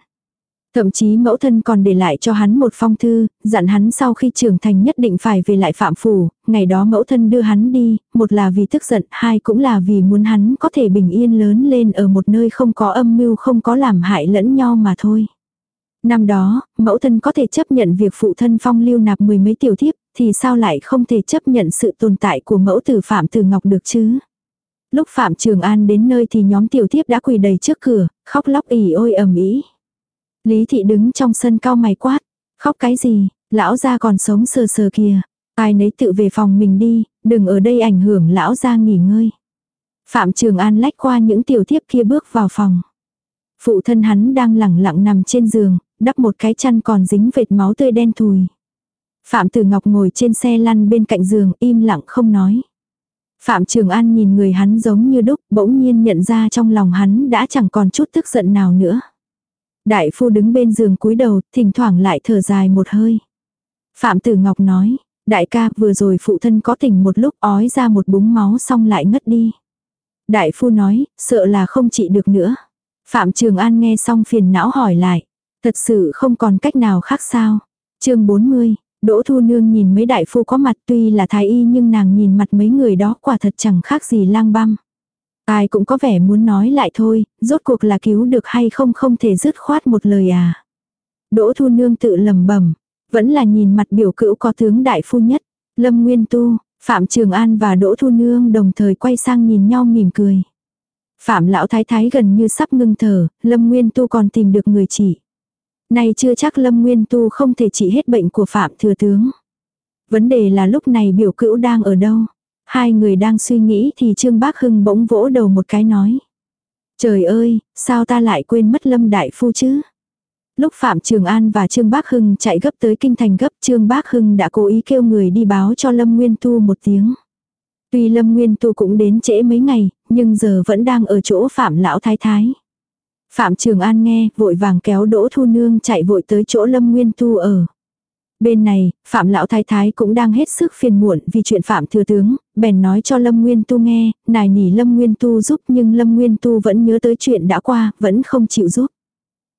Thậm chí mẫu thân còn để lại cho hắn một phong thư, dặn hắn sau khi trưởng thành nhất định phải về lại phạm phủ, ngày đó mẫu thân đưa hắn đi, một là vì tức giận, hai cũng là vì muốn hắn có thể bình yên lớn lên ở một nơi không có âm mưu không có làm hại lẫn nhau mà thôi. Năm đó, mẫu thân có thể chấp nhận việc phụ thân phong lưu nạp mười mấy tiểu thiếp, thì sao lại không thể chấp nhận sự tồn tại của mẫu tử Phạm Tử Ngọc được chứ? Lúc Phạm Trường An đến nơi thì nhóm tiểu thiếp đã quỳ đầy trước cửa, khóc lóc ỉ ôi ầm ĩ. Lý thị đứng trong sân cao mày quát, khóc cái gì, lão gia còn sống sờ sờ kìa, ai nấy tự về phòng mình đi, đừng ở đây ảnh hưởng lão gia nghỉ ngơi. Phạm Trường An lách qua những tiểu thiếp kia bước vào phòng. Phụ thân hắn đang lẳng lặng nằm trên giường, đắp một cái chăn còn dính vệt máu tươi đen thùi. Phạm Tử Ngọc ngồi trên xe lăn bên cạnh giường im lặng không nói. Phạm Trường An nhìn người hắn giống như đúc, bỗng nhiên nhận ra trong lòng hắn đã chẳng còn chút tức giận nào nữa. Đại phu đứng bên giường cúi đầu, thỉnh thoảng lại thở dài một hơi. Phạm Tử Ngọc nói, đại ca vừa rồi phụ thân có tỉnh một lúc ói ra một búng máu xong lại ngất đi. Đại phu nói, sợ là không trị được nữa. Phạm Trường An nghe xong phiền não hỏi lại. Thật sự không còn cách nào khác sao. chương 40, Đỗ Thu Nương nhìn mấy đại phu có mặt tuy là thái y nhưng nàng nhìn mặt mấy người đó quả thật chẳng khác gì lang băm. Ai cũng có vẻ muốn nói lại thôi, rốt cuộc là cứu được hay không không thể dứt khoát một lời à. Đỗ Thu Nương tự lầm bẩm vẫn là nhìn mặt biểu cữu có tướng đại phu nhất. Lâm Nguyên Tu, Phạm Trường An và Đỗ Thu Nương đồng thời quay sang nhìn nhau mỉm cười. Phạm lão thái thái gần như sắp ngưng thở, Lâm Nguyên Tu còn tìm được người chỉ. Này chưa chắc Lâm Nguyên Tu không thể trị hết bệnh của Phạm Thừa Tướng. Vấn đề là lúc này biểu cữu đang ở đâu. Hai người đang suy nghĩ thì Trương Bác Hưng bỗng vỗ đầu một cái nói. Trời ơi, sao ta lại quên mất Lâm Đại Phu chứ? Lúc Phạm Trường An và Trương Bác Hưng chạy gấp tới kinh thành gấp Trương Bác Hưng đã cố ý kêu người đi báo cho Lâm Nguyên Tu một tiếng. Tuy Lâm Nguyên Tu cũng đến trễ mấy ngày, nhưng giờ vẫn đang ở chỗ Phạm Lão Thái Thái. Phạm Trường An nghe, vội vàng kéo Đỗ Thu Nương chạy vội tới chỗ Lâm Nguyên Tu ở. Bên này, Phạm Lão Thái Thái cũng đang hết sức phiền muộn vì chuyện Phạm Thừa Tướng, bèn nói cho Lâm Nguyên Tu nghe, nài nỉ Lâm Nguyên Tu giúp nhưng Lâm Nguyên Tu vẫn nhớ tới chuyện đã qua, vẫn không chịu giúp.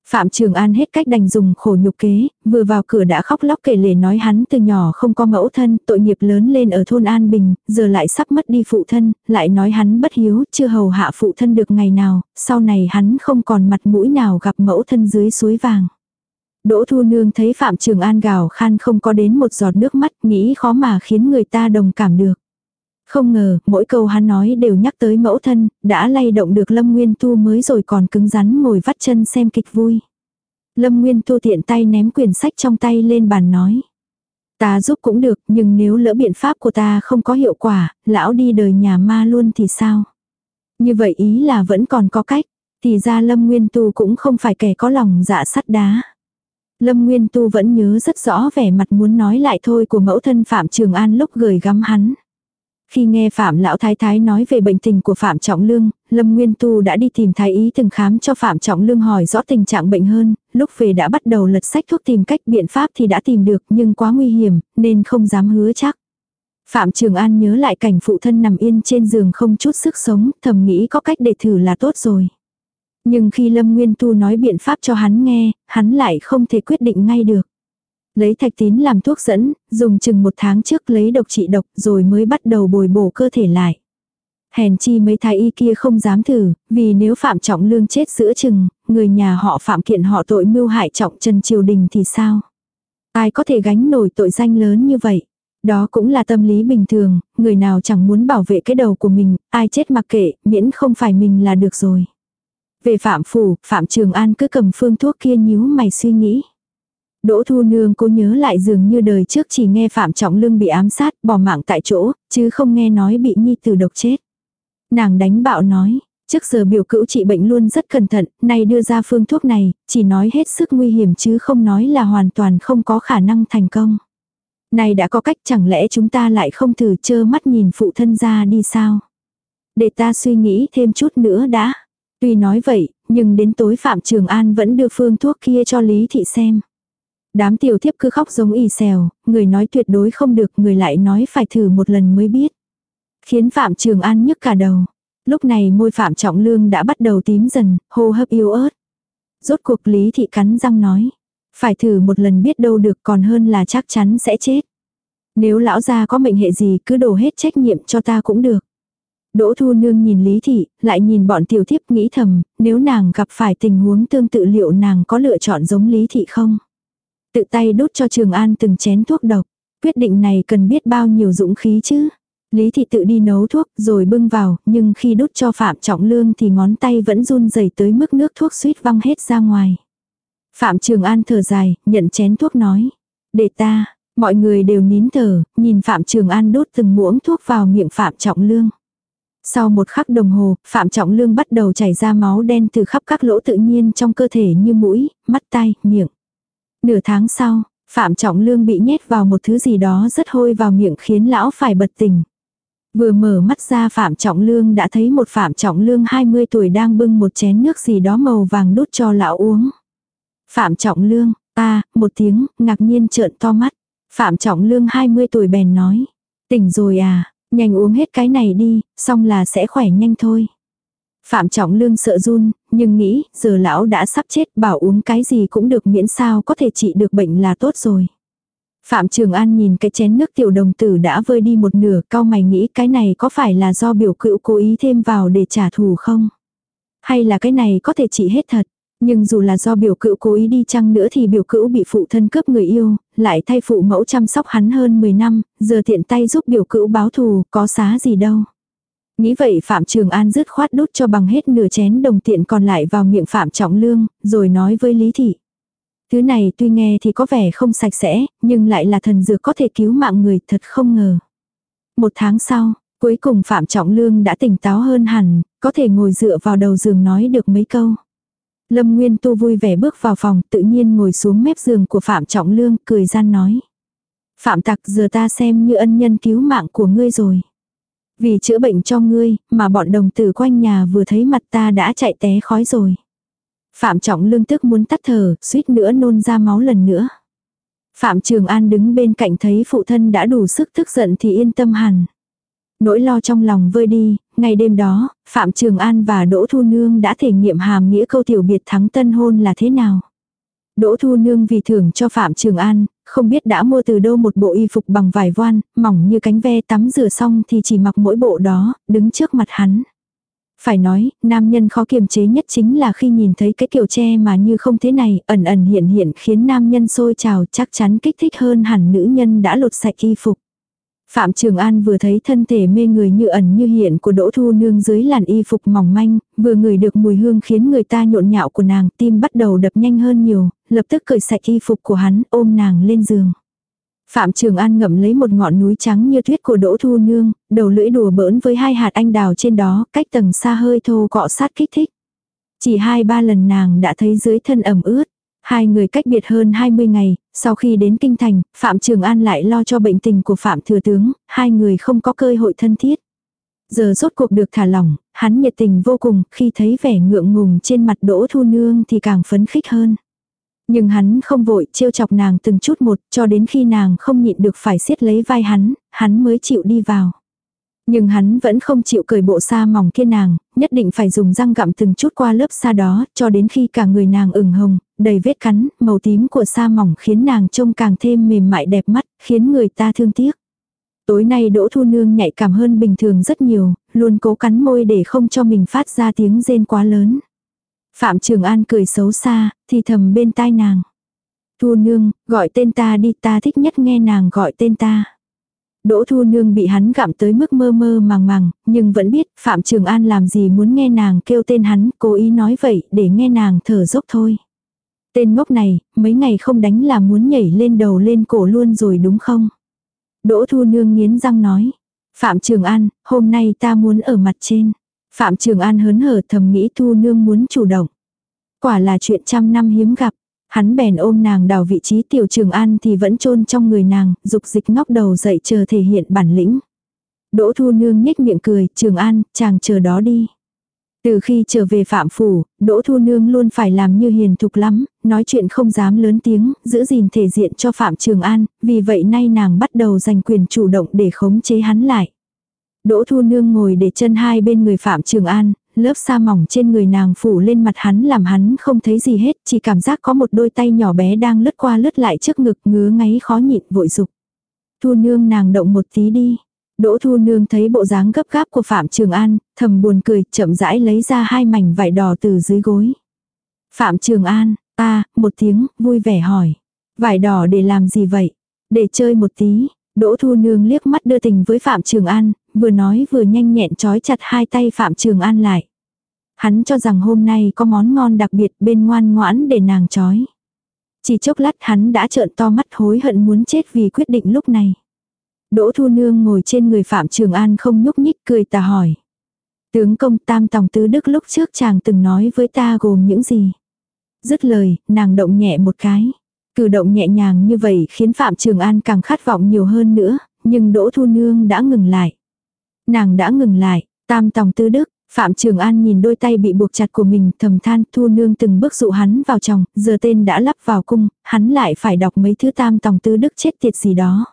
Phạm Trường An hết cách đành dùng khổ nhục kế, vừa vào cửa đã khóc lóc kể lể nói hắn từ nhỏ không có mẫu thân, tội nghiệp lớn lên ở thôn An Bình, giờ lại sắp mất đi phụ thân, lại nói hắn bất hiếu, chưa hầu hạ phụ thân được ngày nào, sau này hắn không còn mặt mũi nào gặp mẫu thân dưới suối vàng. Đỗ Thu Nương thấy Phạm Trường An gào khan không có đến một giọt nước mắt, nghĩ khó mà khiến người ta đồng cảm được. Không ngờ, mỗi câu hắn nói đều nhắc tới mẫu thân, đã lay động được Lâm Nguyên Tu mới rồi còn cứng rắn ngồi vắt chân xem kịch vui. Lâm Nguyên Tu tiện tay ném quyển sách trong tay lên bàn nói. Ta giúp cũng được, nhưng nếu lỡ biện pháp của ta không có hiệu quả, lão đi đời nhà ma luôn thì sao? Như vậy ý là vẫn còn có cách, thì ra Lâm Nguyên Tu cũng không phải kẻ có lòng dạ sắt đá. Lâm Nguyên Tu vẫn nhớ rất rõ vẻ mặt muốn nói lại thôi của mẫu thân Phạm Trường An lúc gửi gắm hắn. Khi nghe Phạm Lão Thái Thái nói về bệnh tình của Phạm Trọng Lương, Lâm Nguyên Tu đã đi tìm Thái ý từng khám cho Phạm Trọng Lương hỏi rõ tình trạng bệnh hơn, lúc về đã bắt đầu lật sách thuốc tìm cách biện pháp thì đã tìm được nhưng quá nguy hiểm, nên không dám hứa chắc. Phạm Trường An nhớ lại cảnh phụ thân nằm yên trên giường không chút sức sống, thầm nghĩ có cách để thử là tốt rồi. Nhưng khi Lâm Nguyên Tu nói biện pháp cho hắn nghe, hắn lại không thể quyết định ngay được. Lấy thạch tín làm thuốc dẫn, dùng chừng một tháng trước lấy độc trị độc rồi mới bắt đầu bồi bổ cơ thể lại. Hèn chi mấy thái y kia không dám thử, vì nếu Phạm Trọng Lương chết giữa chừng, người nhà họ Phạm kiện họ tội mưu hại trọng trần triều đình thì sao? Ai có thể gánh nổi tội danh lớn như vậy? Đó cũng là tâm lý bình thường, người nào chẳng muốn bảo vệ cái đầu của mình, ai chết mặc kệ, miễn không phải mình là được rồi. Về Phạm Phủ, Phạm Trường An cứ cầm phương thuốc kia nhíu mày suy nghĩ. Đỗ Thu Nương cố nhớ lại dường như đời trước chỉ nghe Phạm Trọng Lương bị ám sát, bỏ mạng tại chỗ, chứ không nghe nói bị nhi tử độc chết. Nàng đánh bạo nói, trước giờ biểu cữu trị bệnh luôn rất cẩn thận, nay đưa ra phương thuốc này, chỉ nói hết sức nguy hiểm chứ không nói là hoàn toàn không có khả năng thành công. Này đã có cách chẳng lẽ chúng ta lại không thử chơ mắt nhìn phụ thân ra đi sao? Để ta suy nghĩ thêm chút nữa đã. Tuy nói vậy, nhưng đến tối Phạm Trường An vẫn đưa phương thuốc kia cho Lý Thị xem. Đám tiểu thiếp cứ khóc giống y xèo, người nói tuyệt đối không được, người lại nói phải thử một lần mới biết. Khiến Phạm Trường An nhức cả đầu. Lúc này môi Phạm Trọng Lương đã bắt đầu tím dần, hô hấp yếu ớt. Rốt cuộc Lý Thị cắn răng nói. Phải thử một lần biết đâu được còn hơn là chắc chắn sẽ chết. Nếu lão gia có mệnh hệ gì cứ đổ hết trách nhiệm cho ta cũng được. Đỗ Thu Nương nhìn Lý Thị, lại nhìn bọn tiểu thiếp nghĩ thầm, nếu nàng gặp phải tình huống tương tự liệu nàng có lựa chọn giống Lý Thị không? Tự tay đốt cho Trường An từng chén thuốc độc. Quyết định này cần biết bao nhiêu dũng khí chứ. Lý Thị tự đi nấu thuốc rồi bưng vào, nhưng khi đút cho Phạm Trọng Lương thì ngón tay vẫn run rẩy tới mức nước thuốc suýt văng hết ra ngoài. Phạm Trường An thở dài, nhận chén thuốc nói. Để ta, mọi người đều nín thở, nhìn Phạm Trường An đốt từng muỗng thuốc vào miệng Phạm Trọng Lương. Sau một khắc đồng hồ, Phạm Trọng Lương bắt đầu chảy ra máu đen từ khắp các lỗ tự nhiên trong cơ thể như mũi, mắt tay, miệng. Nửa tháng sau, Phạm Trọng Lương bị nhét vào một thứ gì đó rất hôi vào miệng khiến lão phải bật tỉnh. Vừa mở mắt ra Phạm Trọng Lương đã thấy một Phạm Trọng Lương 20 tuổi đang bưng một chén nước gì đó màu vàng đút cho lão uống. Phạm Trọng Lương, ta, một tiếng, ngạc nhiên trợn to mắt. Phạm Trọng Lương 20 tuổi bèn nói. Tỉnh rồi à, nhanh uống hết cái này đi, xong là sẽ khỏe nhanh thôi. Phạm Trọng Lương sợ run, nhưng nghĩ, giờ lão đã sắp chết, bảo uống cái gì cũng được miễn sao có thể trị được bệnh là tốt rồi. Phạm Trường An nhìn cái chén nước tiểu đồng tử đã vơi đi một nửa, cao mày nghĩ cái này có phải là do biểu cựu cố ý thêm vào để trả thù không? Hay là cái này có thể trị hết thật? Nhưng dù là do biểu cữu cố ý đi chăng nữa thì biểu cữu bị phụ thân cướp người yêu, lại thay phụ mẫu chăm sóc hắn hơn 10 năm, giờ tiện tay giúp biểu cữu báo thù, có xá gì đâu. Nghĩ vậy Phạm Trường An dứt khoát đút cho bằng hết nửa chén đồng tiện còn lại vào miệng Phạm Trọng Lương, rồi nói với Lý Thị. Thứ này tuy nghe thì có vẻ không sạch sẽ, nhưng lại là thần dược có thể cứu mạng người thật không ngờ. Một tháng sau, cuối cùng Phạm Trọng Lương đã tỉnh táo hơn hẳn, có thể ngồi dựa vào đầu giường nói được mấy câu. Lâm Nguyên Tu vui vẻ bước vào phòng, tự nhiên ngồi xuống mép giường của Phạm Trọng Lương, cười gian nói. Phạm tặc giờ ta xem như ân nhân cứu mạng của ngươi rồi. Vì chữa bệnh cho ngươi, mà bọn đồng tử quanh nhà vừa thấy mặt ta đã chạy té khói rồi. Phạm Trọng Lương tức muốn tắt thở, suýt nữa nôn ra máu lần nữa. Phạm Trường An đứng bên cạnh thấy phụ thân đã đủ sức tức giận thì yên tâm hẳn. Nỗi lo trong lòng vơi đi, ngày đêm đó, Phạm Trường An và Đỗ Thu Nương đã thể nghiệm hàm nghĩa câu tiểu biệt thắng tân hôn là thế nào. Đỗ Thu Nương vì thưởng cho Phạm Trường An, không biết đã mua từ đâu một bộ y phục bằng vải voan, mỏng như cánh ve tắm rửa xong thì chỉ mặc mỗi bộ đó, đứng trước mặt hắn. Phải nói, nam nhân khó kiềm chế nhất chính là khi nhìn thấy cái kiểu che mà như không thế này, ẩn ẩn hiện hiện khiến nam nhân sôi trào chắc chắn kích thích hơn hẳn nữ nhân đã lột sạch y phục. Phạm Trường An vừa thấy thân thể mê người như ẩn như hiện của Đỗ Thu Nương dưới làn y phục mỏng manh, vừa ngửi được mùi hương khiến người ta nhộn nhạo của nàng, tim bắt đầu đập nhanh hơn nhiều, lập tức cởi sạch y phục của hắn, ôm nàng lên giường. Phạm Trường An ngậm lấy một ngọn núi trắng như tuyết của Đỗ Thu Nương, đầu lưỡi đùa bỡn với hai hạt anh đào trên đó, cách tầng xa hơi thô cọ sát kích thích. Chỉ hai ba lần nàng đã thấy dưới thân ẩm ướt. Hai người cách biệt hơn 20 ngày, sau khi đến Kinh Thành, Phạm Trường An lại lo cho bệnh tình của Phạm Thừa Tướng, hai người không có cơ hội thân thiết. Giờ rốt cuộc được thả lỏng, hắn nhiệt tình vô cùng, khi thấy vẻ ngượng ngùng trên mặt Đỗ Thu Nương thì càng phấn khích hơn. Nhưng hắn không vội trêu chọc nàng từng chút một cho đến khi nàng không nhịn được phải siết lấy vai hắn, hắn mới chịu đi vào. Nhưng hắn vẫn không chịu cởi bộ sa mỏng kia nàng, nhất định phải dùng răng gặm từng chút qua lớp sa đó, cho đến khi cả người nàng ửng hồng, đầy vết cắn, màu tím của sa mỏng khiến nàng trông càng thêm mềm mại đẹp mắt, khiến người ta thương tiếc. Tối nay Đỗ Thu Nương nhạy cảm hơn bình thường rất nhiều, luôn cố cắn môi để không cho mình phát ra tiếng rên quá lớn. Phạm Trường An cười xấu xa, thì thầm bên tai nàng. Thu Nương, gọi tên ta đi ta thích nhất nghe nàng gọi tên ta. Đỗ Thu Nương bị hắn gặm tới mức mơ mơ màng màng, nhưng vẫn biết Phạm Trường An làm gì muốn nghe nàng kêu tên hắn, cố ý nói vậy để nghe nàng thở dốc thôi. Tên ngốc này, mấy ngày không đánh là muốn nhảy lên đầu lên cổ luôn rồi đúng không? Đỗ Thu Nương nghiến răng nói. Phạm Trường An, hôm nay ta muốn ở mặt trên. Phạm Trường An hớn hở thầm nghĩ Thu Nương muốn chủ động. Quả là chuyện trăm năm hiếm gặp. Hắn bèn ôm nàng đào vị trí tiểu Trường An thì vẫn chôn trong người nàng, dục dịch ngóc đầu dậy chờ thể hiện bản lĩnh. Đỗ Thu Nương nhếch miệng cười, Trường An, chàng chờ đó đi. Từ khi trở về Phạm Phủ, Đỗ Thu Nương luôn phải làm như hiền thục lắm, nói chuyện không dám lớn tiếng, giữ gìn thể diện cho Phạm Trường An, vì vậy nay nàng bắt đầu giành quyền chủ động để khống chế hắn lại. Đỗ Thu Nương ngồi để chân hai bên người Phạm Trường An, lớp sa mỏng trên người nàng phủ lên mặt hắn làm hắn không thấy gì hết, chỉ cảm giác có một đôi tay nhỏ bé đang lướt qua lướt lại trước ngực ngứa ngáy khó nhịn vội dục. Thu Nương nàng động một tí đi. Đỗ Thu Nương thấy bộ dáng gấp gáp của Phạm Trường An, thầm buồn cười, chậm rãi lấy ra hai mảnh vải đỏ từ dưới gối. Phạm Trường An, ta, một tiếng, vui vẻ hỏi. Vải đỏ để làm gì vậy? Để chơi một tí. Đỗ Thu Nương liếc mắt đưa tình với Phạm Trường An, vừa nói vừa nhanh nhẹn trói chặt hai tay Phạm Trường An lại. Hắn cho rằng hôm nay có món ngon đặc biệt bên ngoan ngoãn để nàng trói. Chỉ chốc lát hắn đã trợn to mắt hối hận muốn chết vì quyết định lúc này. Đỗ Thu Nương ngồi trên người Phạm Trường An không nhúc nhích cười ta hỏi. Tướng công tam tòng tứ đức lúc trước chàng từng nói với ta gồm những gì. Dứt lời, nàng động nhẹ một cái. Cử động nhẹ nhàng như vậy khiến Phạm Trường An càng khát vọng nhiều hơn nữa, nhưng Đỗ Thu Nương đã ngừng lại. Nàng đã ngừng lại, tam tòng tứ đức, Phạm Trường An nhìn đôi tay bị buộc chặt của mình thầm than Thu Nương từng bước dụ hắn vào chồng, giờ tên đã lắp vào cung, hắn lại phải đọc mấy thứ tam tòng tứ đức chết tiệt gì đó.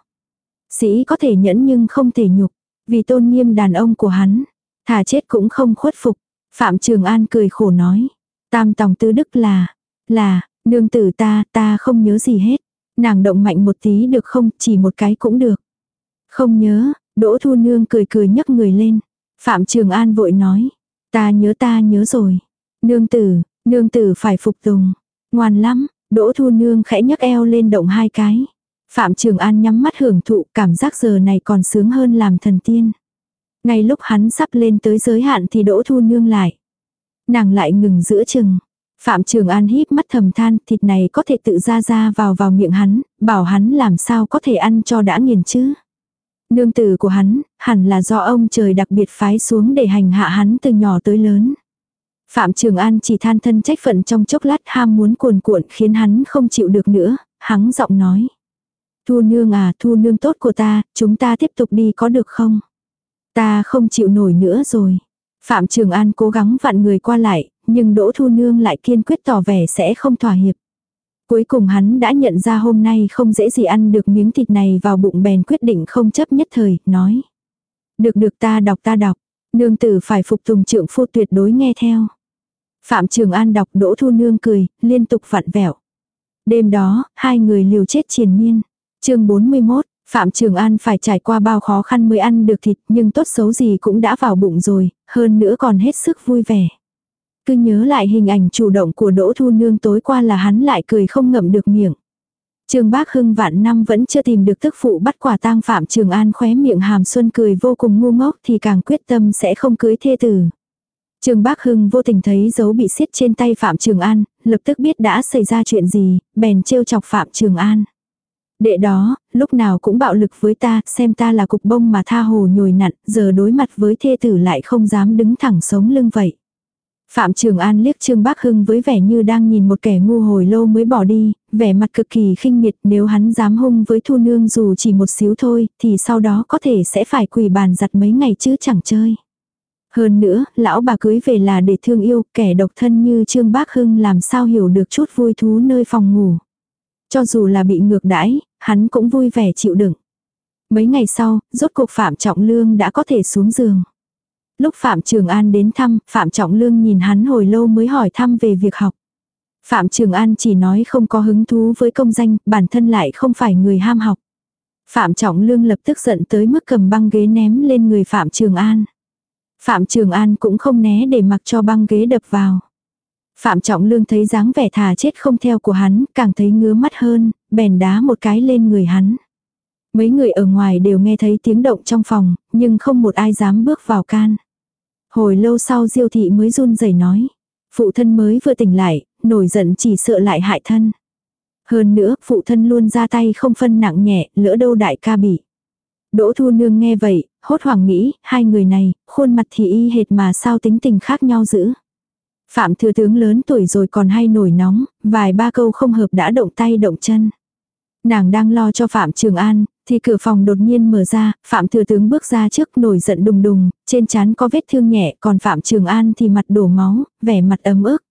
Sĩ có thể nhẫn nhưng không thể nhục, vì tôn nghiêm đàn ông của hắn, thà chết cũng không khuất phục. Phạm Trường An cười khổ nói, tam tòng tứ đức là, là, nương tử ta, ta không nhớ gì hết. Nàng động mạnh một tí được không, chỉ một cái cũng được. Không nhớ, Đỗ Thu Nương cười cười nhấc người lên. Phạm Trường An vội nói, ta nhớ ta nhớ rồi. Nương tử, nương tử phải phục tùng. Ngoan lắm, Đỗ Thu Nương khẽ nhấc eo lên động hai cái. Phạm Trường An nhắm mắt hưởng thụ cảm giác giờ này còn sướng hơn làm thần tiên. Ngay lúc hắn sắp lên tới giới hạn thì Đỗ Thu Nương lại. Nàng lại ngừng giữa chừng. Phạm Trường An híp mắt thầm than thịt này có thể tự ra ra vào vào miệng hắn, bảo hắn làm sao có thể ăn cho đã nghiền chứ. Nương tử của hắn, hẳn là do ông trời đặc biệt phái xuống để hành hạ hắn từ nhỏ tới lớn. Phạm Trường An chỉ than thân trách phận trong chốc lát ham muốn cuồn cuộn khiến hắn không chịu được nữa, hắn giọng nói. Thu nương à, thu nương tốt của ta, chúng ta tiếp tục đi có được không? Ta không chịu nổi nữa rồi. Phạm Trường An cố gắng vặn người qua lại, nhưng Đỗ Thu Nương lại kiên quyết tỏ vẻ sẽ không thỏa hiệp. Cuối cùng hắn đã nhận ra hôm nay không dễ gì ăn được miếng thịt này vào bụng bèn quyết định không chấp nhất thời, nói. Được được ta đọc ta đọc, nương tử phải phục tùng trượng phu tuyệt đối nghe theo. Phạm Trường An đọc Đỗ Thu Nương cười, liên tục vặn vẹo. Đêm đó, hai người liều chết triền miên chương 41, Phạm Trường An phải trải qua bao khó khăn mới ăn được thịt nhưng tốt xấu gì cũng đã vào bụng rồi, hơn nữa còn hết sức vui vẻ. Cứ nhớ lại hình ảnh chủ động của Đỗ Thu Nương tối qua là hắn lại cười không ngậm được miệng. Trường Bác Hưng vạn năm vẫn chưa tìm được tức phụ bắt quả tang Phạm Trường An khóe miệng hàm xuân cười vô cùng ngu ngốc thì càng quyết tâm sẽ không cưới thê tử. Trường Bác Hưng vô tình thấy dấu bị xiết trên tay Phạm Trường An, lập tức biết đã xảy ra chuyện gì, bèn trêu chọc Phạm Trường An. Đệ đó, lúc nào cũng bạo lực với ta, xem ta là cục bông mà tha hồ nhồi nặn, giờ đối mặt với thê tử lại không dám đứng thẳng sống lưng vậy. Phạm Trường An liếc Trương Bác Hưng với vẻ như đang nhìn một kẻ ngu hồi lâu mới bỏ đi, vẻ mặt cực kỳ khinh miệt nếu hắn dám hung với Thu Nương dù chỉ một xíu thôi, thì sau đó có thể sẽ phải quỳ bàn giặt mấy ngày chứ chẳng chơi. Hơn nữa, lão bà cưới về là để thương yêu, kẻ độc thân như Trương Bác Hưng làm sao hiểu được chút vui thú nơi phòng ngủ. Cho dù là bị ngược đãi, hắn cũng vui vẻ chịu đựng. Mấy ngày sau, rốt cuộc Phạm Trọng Lương đã có thể xuống giường. Lúc Phạm Trường An đến thăm, Phạm Trọng Lương nhìn hắn hồi lâu mới hỏi thăm về việc học. Phạm Trường An chỉ nói không có hứng thú với công danh, bản thân lại không phải người ham học. Phạm Trọng Lương lập tức giận tới mức cầm băng ghế ném lên người Phạm Trường An. Phạm Trường An cũng không né để mặc cho băng ghế đập vào. Phạm Trọng Lương thấy dáng vẻ thà chết không theo của hắn, càng thấy ngứa mắt hơn, bèn đá một cái lên người hắn. Mấy người ở ngoài đều nghe thấy tiếng động trong phòng, nhưng không một ai dám bước vào can. Hồi lâu sau Diêu thị mới run rẩy nói, phụ thân mới vừa tỉnh lại, nổi giận chỉ sợ lại hại thân. Hơn nữa, phụ thân luôn ra tay không phân nặng nhẹ, lỡ đâu đại ca bị. Đỗ Thu Nương nghe vậy, hốt hoảng nghĩ, hai người này, khuôn mặt thì y hệt mà sao tính tình khác nhau dữ. Phạm thừa tướng lớn tuổi rồi còn hay nổi nóng, vài ba câu không hợp đã động tay động chân. Nàng đang lo cho Phạm Trường An, thì cửa phòng đột nhiên mở ra, Phạm Thừa Tướng bước ra trước nổi giận đùng đùng, trên trán có vết thương nhẹ, còn Phạm Trường An thì mặt đổ máu, vẻ mặt ấm ức.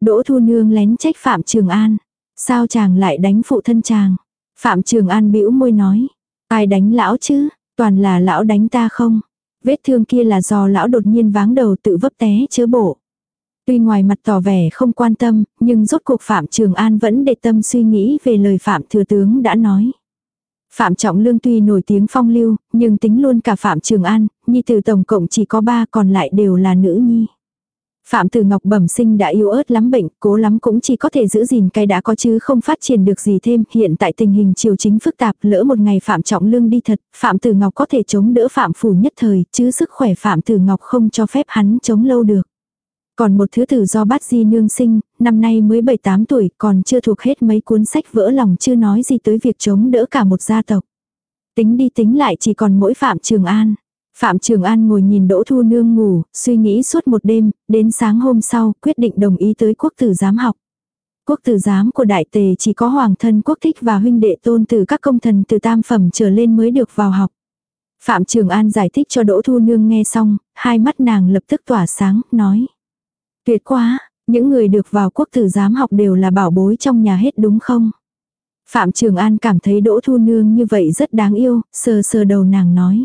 Đỗ Thu Nương lén trách Phạm Trường An. Sao chàng lại đánh phụ thân chàng? Phạm Trường An bĩu môi nói. Ai đánh lão chứ? Toàn là lão đánh ta không? Vết thương kia là do lão đột nhiên váng đầu tự vấp té chớ bộ. Tuy ngoài mặt tỏ vẻ không quan tâm, nhưng rốt cuộc Phạm Trường An vẫn để tâm suy nghĩ về lời Phạm Thừa Tướng đã nói. Phạm Trọng Lương tuy nổi tiếng phong lưu, nhưng tính luôn cả Phạm Trường An, nhi tử tổng cộng chỉ có ba còn lại đều là nữ nhi. Phạm Tử Ngọc bẩm sinh đã yếu ớt lắm bệnh, cố lắm cũng chỉ có thể giữ gìn cái đã có chứ không phát triển được gì thêm. Hiện tại tình hình triều chính phức tạp, lỡ một ngày Phạm Trọng Lương đi thật, Phạm Tử Ngọc có thể chống đỡ Phạm Phủ nhất thời, chứ sức khỏe Phạm Tử Ngọc không cho phép hắn chống lâu được. Còn một thứ tử do bát di nương sinh, năm nay mới 7-8 tuổi, còn chưa thuộc hết mấy cuốn sách vỡ lòng chưa nói gì tới việc chống đỡ cả một gia tộc. Tính đi tính lại chỉ còn mỗi Phạm Trường An. Phạm Trường An ngồi nhìn Đỗ Thu Nương ngủ, suy nghĩ suốt một đêm, đến sáng hôm sau, quyết định đồng ý tới quốc tử giám học. Quốc tử giám của đại tề chỉ có hoàng thân quốc thích và huynh đệ tôn từ các công thần từ tam phẩm trở lên mới được vào học. Phạm Trường An giải thích cho Đỗ Thu Nương nghe xong, hai mắt nàng lập tức tỏa sáng, nói. Tuyệt quá, những người được vào quốc tử giám học đều là bảo bối trong nhà hết đúng không? Phạm Trường An cảm thấy Đỗ Thu Nương như vậy rất đáng yêu, sờ sờ đầu nàng nói.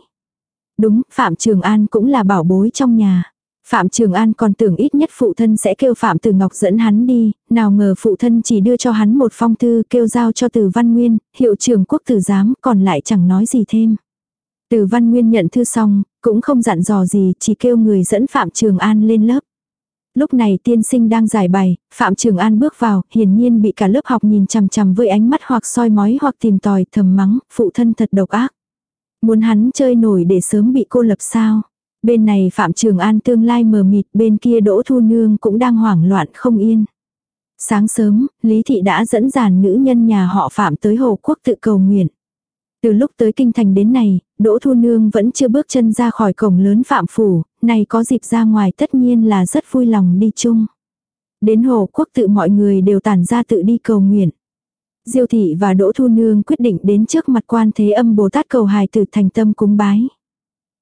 Đúng, Phạm Trường An cũng là bảo bối trong nhà. Phạm Trường An còn tưởng ít nhất phụ thân sẽ kêu Phạm Tử Ngọc dẫn hắn đi, nào ngờ phụ thân chỉ đưa cho hắn một phong thư kêu giao cho Từ Văn Nguyên, hiệu trưởng quốc tử giám, còn lại chẳng nói gì thêm. Từ Văn Nguyên nhận thư xong, cũng không dặn dò gì, chỉ kêu người dẫn Phạm Trường An lên lớp. Lúc này tiên sinh đang giải bài, Phạm Trường An bước vào, hiển nhiên bị cả lớp học nhìn chằm chằm với ánh mắt hoặc soi mói hoặc tìm tòi thầm mắng, phụ thân thật độc ác. Muốn hắn chơi nổi để sớm bị cô lập sao. Bên này Phạm Trường An tương lai mờ mịt, bên kia Đỗ Thu Nương cũng đang hoảng loạn không yên. Sáng sớm, Lý Thị đã dẫn dàn nữ nhân nhà họ Phạm tới Hồ Quốc tự cầu nguyện. Từ lúc tới kinh thành đến này, Đỗ Thu Nương vẫn chưa bước chân ra khỏi cổng lớn Phạm Phủ, này có dịp ra ngoài tất nhiên là rất vui lòng đi chung. Đến Hồ Quốc tự mọi người đều tản ra tự đi cầu nguyện. Diêu thị và Đỗ Thu Nương quyết định đến trước mặt quan thế âm Bồ Tát cầu hài tử thành tâm cúng bái.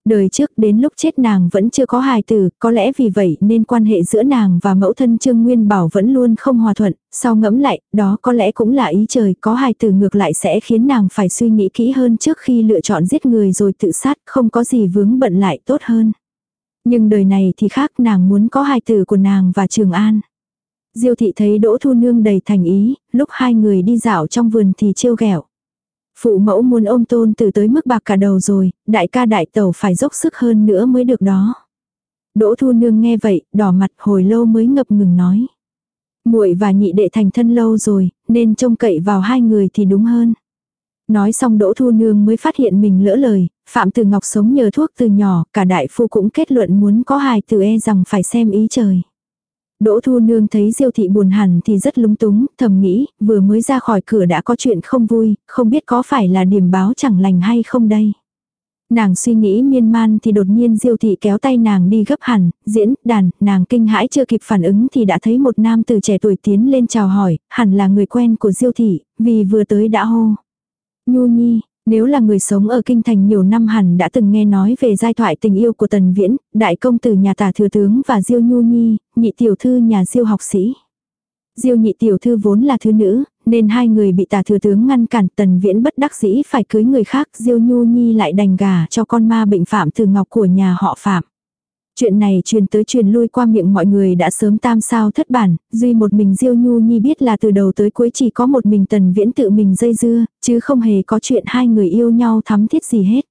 Đời trước đến lúc chết nàng vẫn chưa có hài tử, có lẽ vì vậy nên quan hệ giữa nàng và mẫu thân Trương Nguyên Bảo vẫn luôn không hòa thuận, sau ngẫm lại, đó có lẽ cũng là ý trời, có hài tử ngược lại sẽ khiến nàng phải suy nghĩ kỹ hơn trước khi lựa chọn giết người rồi tự sát, không có gì vướng bận lại tốt hơn. Nhưng đời này thì khác nàng muốn có hài tử của nàng và Trường An. Diêu thị thấy Đỗ Thu Nương đầy thành ý, lúc hai người đi dạo trong vườn thì trêu ghẹo. Phụ mẫu muốn ôm tôn từ tới mức bạc cả đầu rồi, đại ca đại tẩu phải dốc sức hơn nữa mới được đó. Đỗ Thu Nương nghe vậy, đỏ mặt hồi lâu mới ngập ngừng nói. muội và nhị đệ thành thân lâu rồi, nên trông cậy vào hai người thì đúng hơn. Nói xong Đỗ Thu Nương mới phát hiện mình lỡ lời, Phạm Từ Ngọc sống nhờ thuốc từ nhỏ, cả đại phu cũng kết luận muốn có hài từ e rằng phải xem ý trời. Đỗ Thu Nương thấy Diêu thị buồn hẳn thì rất lúng túng, thầm nghĩ, vừa mới ra khỏi cửa đã có chuyện không vui, không biết có phải là điểm báo chẳng lành hay không đây. Nàng suy nghĩ miên man thì đột nhiên Diêu thị kéo tay nàng đi gấp hẳn, diễn, đàn, nàng kinh hãi chưa kịp phản ứng thì đã thấy một nam từ trẻ tuổi tiến lên chào hỏi, hẳn là người quen của Diêu thị, vì vừa tới đã hô. Nhu nhi, nếu là người sống ở kinh thành nhiều năm hẳn đã từng nghe nói về giai thoại tình yêu của Tần Viễn, đại công tử nhà tả thừa tướng và Diêu Nhu Nhi, nhị tiểu thư nhà Diêu học sĩ. Diêu nhị tiểu thư vốn là thứ nữ, nên hai người bị tả thừa tướng ngăn cản Tần Viễn bất đắc dĩ phải cưới người khác. Diêu Nhu Nhi lại đành gà cho con ma bệnh phạm từ ngọc của nhà họ phạm. Chuyện này truyền tới truyền lui qua miệng mọi người đã sớm tam sao thất bản, duy một mình Diêu Nhu Nhi biết là từ đầu tới cuối chỉ có một mình Tần Viễn tự mình dây dưa, chứ không hề có chuyện hai người yêu nhau thắm thiết gì hết.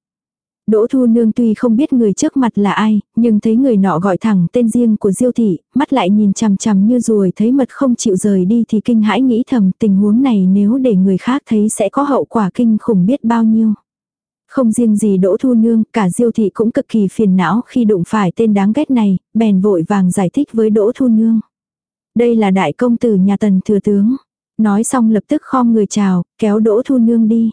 Đỗ Thu Nương tuy không biết người trước mặt là ai, nhưng thấy người nọ gọi thẳng tên riêng của Diêu thị, mắt lại nhìn chằm chằm như ruồi thấy mật không chịu rời đi thì kinh hãi nghĩ thầm tình huống này nếu để người khác thấy sẽ có hậu quả kinh khủng biết bao nhiêu. Không riêng gì Đỗ Thu Nương, cả Diêu thị cũng cực kỳ phiền não khi đụng phải tên đáng ghét này, bèn vội vàng giải thích với Đỗ Thu Nương. Đây là đại công tử nhà tần thừa tướng. Nói xong lập tức khom người chào, kéo Đỗ Thu Nương đi.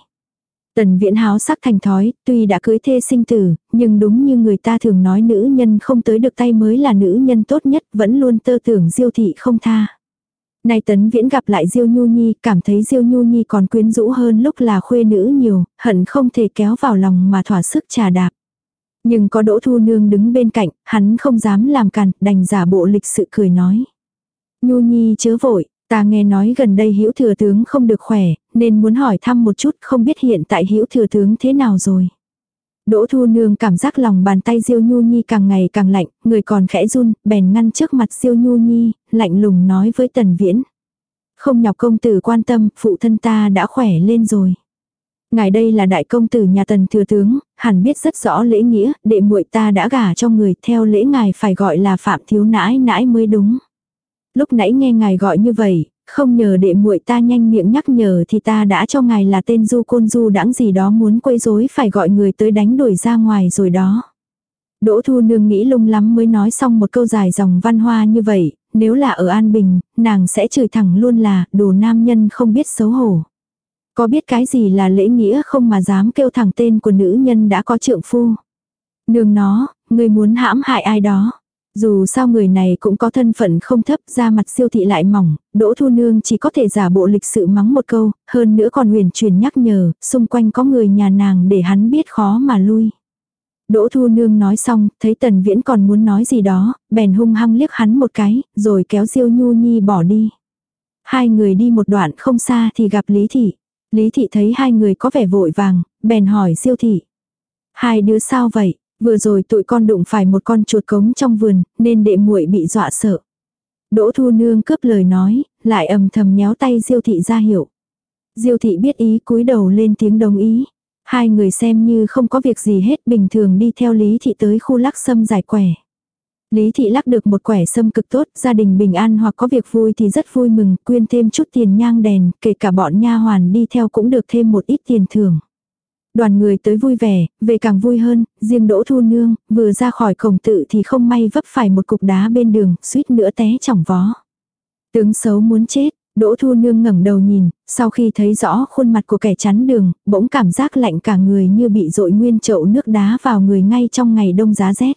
Tần viễn háo sắc thành thói, tuy đã cưới thê sinh tử, nhưng đúng như người ta thường nói nữ nhân không tới được tay mới là nữ nhân tốt nhất, vẫn luôn tơ tưởng diêu thị không tha. Nay Tấn Viễn gặp lại Diêu Nhu Nhi, cảm thấy Diêu Nhu Nhi còn quyến rũ hơn lúc là khuê nữ nhiều, hận không thể kéo vào lòng mà thỏa sức trà đạp. Nhưng có Đỗ Thu Nương đứng bên cạnh, hắn không dám làm càn đành giả bộ lịch sự cười nói. Nhu Nhi chớ vội, ta nghe nói gần đây Hữu thừa tướng không được khỏe, nên muốn hỏi thăm một chút, không biết hiện tại Hữu thừa tướng thế nào rồi. Đỗ Thu Nương cảm giác lòng bàn tay Diêu Nhu Nhi càng ngày càng lạnh, người còn khẽ run, bèn ngăn trước mặt Diêu Nhu Nhi, lạnh lùng nói với Tần Viễn. Không nhọc công tử quan tâm, phụ thân ta đã khỏe lên rồi. Ngài đây là đại công tử nhà Tần thừa tướng, hẳn biết rất rõ lễ nghĩa, đệ muội ta đã gả cho người, theo lễ ngài phải gọi là phạm thiếu nãi nãi mới đúng. Lúc nãy nghe ngài gọi như vậy, không nhờ đệ muội ta nhanh miệng nhắc nhở thì ta đã cho ngài là tên du côn du đãng gì đó muốn quấy rối phải gọi người tới đánh đuổi ra ngoài rồi đó. Đỗ Thu Nương nghĩ lung lắm mới nói xong một câu dài dòng văn hoa như vậy, nếu là ở An Bình, nàng sẽ chửi thẳng luôn là đồ nam nhân không biết xấu hổ. Có biết cái gì là lễ nghĩa không mà dám kêu thẳng tên của nữ nhân đã có trượng phu. Nương nó, người muốn hãm hại ai đó. Dù sao người này cũng có thân phận không thấp ra mặt siêu thị lại mỏng, Đỗ Thu Nương chỉ có thể giả bộ lịch sự mắng một câu, hơn nữa còn huyền truyền nhắc nhở, xung quanh có người nhà nàng để hắn biết khó mà lui. Đỗ Thu Nương nói xong, thấy Tần Viễn còn muốn nói gì đó, bèn hung hăng liếc hắn một cái, rồi kéo Diêu Nhu Nhi bỏ đi. Hai người đi một đoạn không xa thì gặp Lý Thị. Lý Thị thấy hai người có vẻ vội vàng, bèn hỏi Diêu Thị. Hai đứa sao vậy? Vừa rồi tụi con đụng phải một con chuột cống trong vườn, nên đệ muội bị dọa sợ. Đỗ Thu Nương cướp lời nói, lại ầm thầm nhéo tay Diêu Thị ra hiểu. Diêu Thị biết ý cúi đầu lên tiếng đồng ý. Hai người xem như không có việc gì hết bình thường đi theo Lý Thị tới khu lắc sâm giải quẻ. Lý Thị lắc được một quẻ sâm cực tốt, gia đình bình an hoặc có việc vui thì rất vui mừng, quyên thêm chút tiền nhang đèn, kể cả bọn nha hoàn đi theo cũng được thêm một ít tiền thưởng. Đoàn người tới vui vẻ, về càng vui hơn, riêng Đỗ Thu Nương, vừa ra khỏi cổng tự thì không may vấp phải một cục đá bên đường, suýt nữa té chỏng vó. Tướng xấu muốn chết, Đỗ Thu Nương ngẩng đầu nhìn, sau khi thấy rõ khuôn mặt của kẻ chắn đường, bỗng cảm giác lạnh cả người như bị dội nguyên chậu nước đá vào người ngay trong ngày đông giá rét.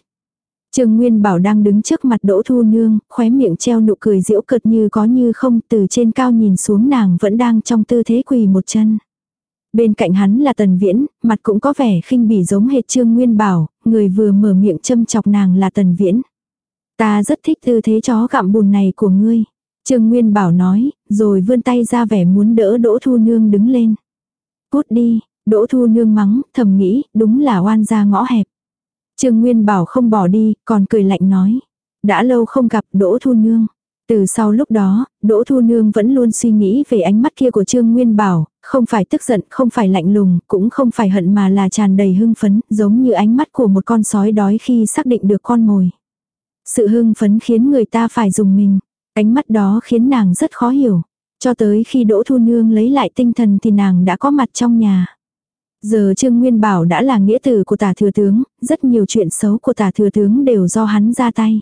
Trương Nguyên Bảo đang đứng trước mặt Đỗ Thu Nương, khóe miệng treo nụ cười diễu cợt như có như không, từ trên cao nhìn xuống nàng vẫn đang trong tư thế quỳ một chân. Bên cạnh hắn là Tần Viễn, mặt cũng có vẻ khinh bỉ giống hệt Trương Nguyên Bảo, người vừa mở miệng châm chọc nàng là Tần Viễn. Ta rất thích tư thế chó gặm bùn này của ngươi. Trương Nguyên Bảo nói, rồi vươn tay ra vẻ muốn đỡ Đỗ Thu Nương đứng lên. Cút đi, Đỗ Thu Nương mắng, thầm nghĩ, đúng là oan gia ngõ hẹp. Trương Nguyên Bảo không bỏ đi, còn cười lạnh nói. Đã lâu không gặp Đỗ Thu Nương. Từ sau lúc đó, Đỗ Thu Nương vẫn luôn suy nghĩ về ánh mắt kia của Trương Nguyên Bảo, không phải tức giận, không phải lạnh lùng, cũng không phải hận mà là tràn đầy hưng phấn, giống như ánh mắt của một con sói đói khi xác định được con mồi. Sự hưng phấn khiến người ta phải dùng mình. Ánh mắt đó khiến nàng rất khó hiểu. Cho tới khi Đỗ Thu Nương lấy lại tinh thần thì nàng đã có mặt trong nhà. Giờ Trương Nguyên Bảo đã là nghĩa tử của tả thừa tướng, rất nhiều chuyện xấu của tả thừa tướng đều do hắn ra tay.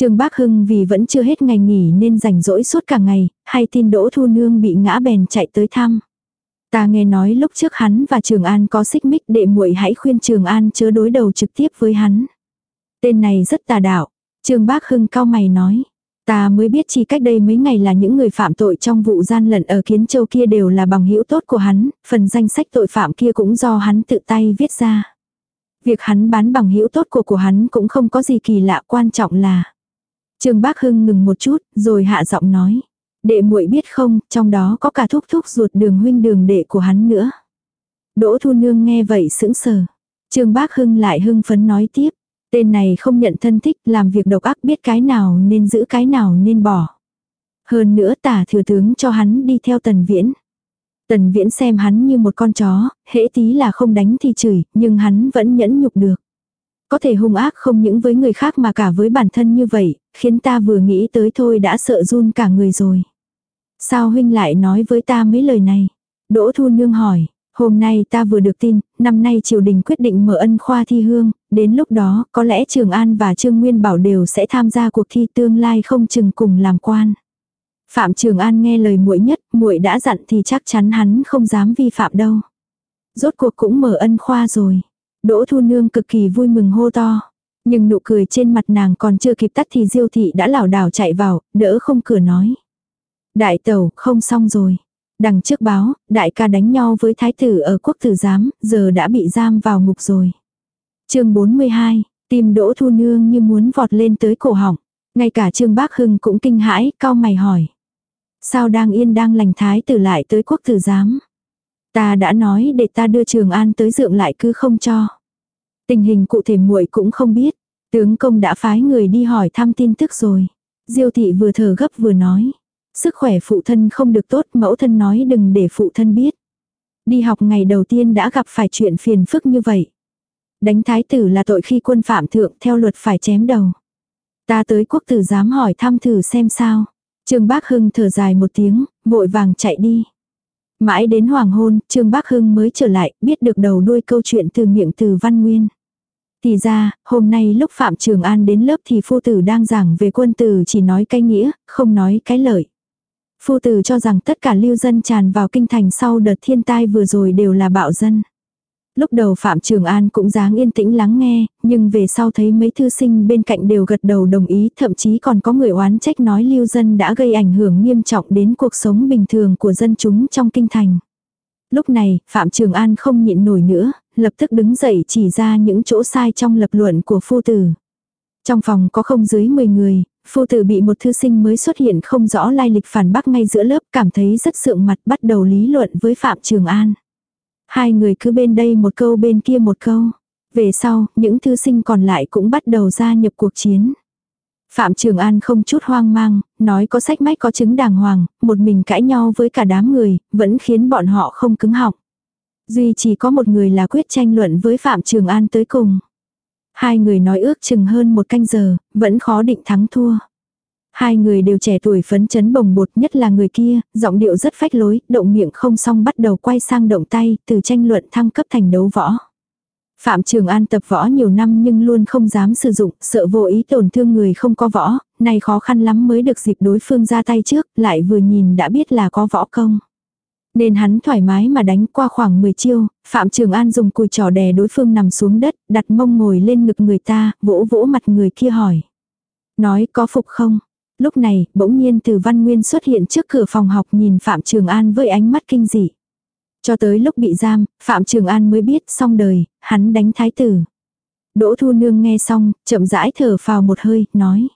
Trương Bác Hưng vì vẫn chưa hết ngày nghỉ nên rảnh rỗi suốt cả ngày, hay tin Đỗ Thu Nương bị ngã bèn chạy tới thăm. Ta nghe nói lúc trước hắn và Trường An có xích mích đệ muội hãy khuyên Trường An chớ đối đầu trực tiếp với hắn. Tên này rất tà đạo. Trương Bác Hưng cao mày nói. Ta mới biết chỉ cách đây mấy ngày là những người phạm tội trong vụ gian lận ở Kiến Châu kia đều là bằng hữu tốt của hắn, phần danh sách tội phạm kia cũng do hắn tự tay viết ra. Việc hắn bán bằng hữu tốt của của hắn cũng không có gì kỳ lạ quan trọng là. Trương Bác Hưng ngừng một chút, rồi hạ giọng nói. Đệ muội biết không, trong đó có cả thúc thúc ruột đường huynh đường đệ của hắn nữa. Đỗ Thu Nương nghe vậy sững sờ. Trương Bác Hưng lại hưng phấn nói tiếp. Tên này không nhận thân thích, làm việc độc ác biết cái nào nên giữ cái nào nên bỏ. Hơn nữa tả thừa tướng cho hắn đi theo tần viễn. Tần viễn xem hắn như một con chó, hễ tí là không đánh thì chửi, nhưng hắn vẫn nhẫn nhục được. Có thể hung ác không những với người khác mà cả với bản thân như vậy, khiến ta vừa nghĩ tới thôi đã sợ run cả người rồi. Sao huynh lại nói với ta mấy lời này? Đỗ Thu Nương hỏi, hôm nay ta vừa được tin, năm nay triều đình quyết định mở ân khoa thi hương, đến lúc đó có lẽ Trường An và Trương Nguyên Bảo đều sẽ tham gia cuộc thi tương lai không chừng cùng làm quan. Phạm Trường An nghe lời muội nhất, muội đã dặn thì chắc chắn hắn không dám vi phạm đâu. Rốt cuộc cũng mở ân khoa rồi. Đỗ Thu Nương cực kỳ vui mừng hô to. Nhưng nụ cười trên mặt nàng còn chưa kịp tắt thì Diêu thị đã lảo đảo chạy vào, đỡ không cửa nói. Đại tẩu, không xong rồi. Đằng trước báo, đại ca đánh nhau với thái tử ở quốc tử giám, giờ đã bị giam vào ngục rồi. chương 42, tim đỗ thu nương như muốn vọt lên tới cổ họng. Ngay cả trương bác hưng cũng kinh hãi, cao mày hỏi. Sao đang yên đang lành thái tử lại tới quốc tử giám? Ta đã nói để ta đưa Trường An tới dượng lại cứ không cho. Tình hình cụ thể muội cũng không biết. Tướng công đã phái người đi hỏi thăm tin tức rồi. Diêu thị vừa thở gấp vừa nói. Sức khỏe phụ thân không được tốt, mẫu thân nói đừng để phụ thân biết. Đi học ngày đầu tiên đã gặp phải chuyện phiền phức như vậy. Đánh thái tử là tội khi quân phạm thượng theo luật phải chém đầu. Ta tới quốc tử dám hỏi thăm thử xem sao. Trương Bác Hưng thở dài một tiếng, vội vàng chạy đi. Mãi đến hoàng hôn, Trương Bác Hưng mới trở lại, biết được đầu đuôi câu chuyện từ miệng từ Văn Nguyên. Thì ra, hôm nay lúc Phạm Trường An đến lớp thì phu tử đang giảng về quân tử chỉ nói cái nghĩa, không nói cái lợi. Phu tử cho rằng tất cả lưu dân tràn vào kinh thành sau đợt thiên tai vừa rồi đều là bạo dân. Lúc đầu Phạm Trường An cũng dáng yên tĩnh lắng nghe, nhưng về sau thấy mấy thư sinh bên cạnh đều gật đầu đồng ý, thậm chí còn có người oán trách nói lưu dân đã gây ảnh hưởng nghiêm trọng đến cuộc sống bình thường của dân chúng trong kinh thành. Lúc này, Phạm Trường An không nhịn nổi nữa, lập tức đứng dậy chỉ ra những chỗ sai trong lập luận của phu tử. Trong phòng có không dưới 10 người, phu tử bị một thư sinh mới xuất hiện không rõ lai lịch phản bác ngay giữa lớp cảm thấy rất sượng mặt bắt đầu lý luận với Phạm Trường An. Hai người cứ bên đây một câu bên kia một câu. Về sau, những thư sinh còn lại cũng bắt đầu gia nhập cuộc chiến. Phạm Trường An không chút hoang mang, nói có sách mách có chứng đàng hoàng, một mình cãi nhau với cả đám người, vẫn khiến bọn họ không cứng học. Duy chỉ có một người là quyết tranh luận với Phạm Trường An tới cùng. Hai người nói ước chừng hơn một canh giờ, vẫn khó định thắng thua. Hai người đều trẻ tuổi phấn chấn bồng bột nhất là người kia, giọng điệu rất phách lối, động miệng không xong bắt đầu quay sang động tay, từ tranh luận thăng cấp thành đấu võ. Phạm Trường An tập võ nhiều năm nhưng luôn không dám sử dụng, sợ vô ý tổn thương người không có võ, này khó khăn lắm mới được dịp đối phương ra tay trước, lại vừa nhìn đã biết là có võ công. Nên hắn thoải mái mà đánh qua khoảng 10 chiêu, Phạm Trường An dùng cùi trò đè đối phương nằm xuống đất, đặt mông ngồi lên ngực người ta, vỗ vỗ mặt người kia hỏi. Nói có phục không? Lúc này, bỗng nhiên từ Văn Nguyên xuất hiện trước cửa phòng học nhìn Phạm Trường An với ánh mắt kinh dị. Cho tới lúc bị giam, Phạm Trường An mới biết xong đời, hắn đánh thái tử. Đỗ Thu Nương nghe xong, chậm rãi thở phào một hơi, nói.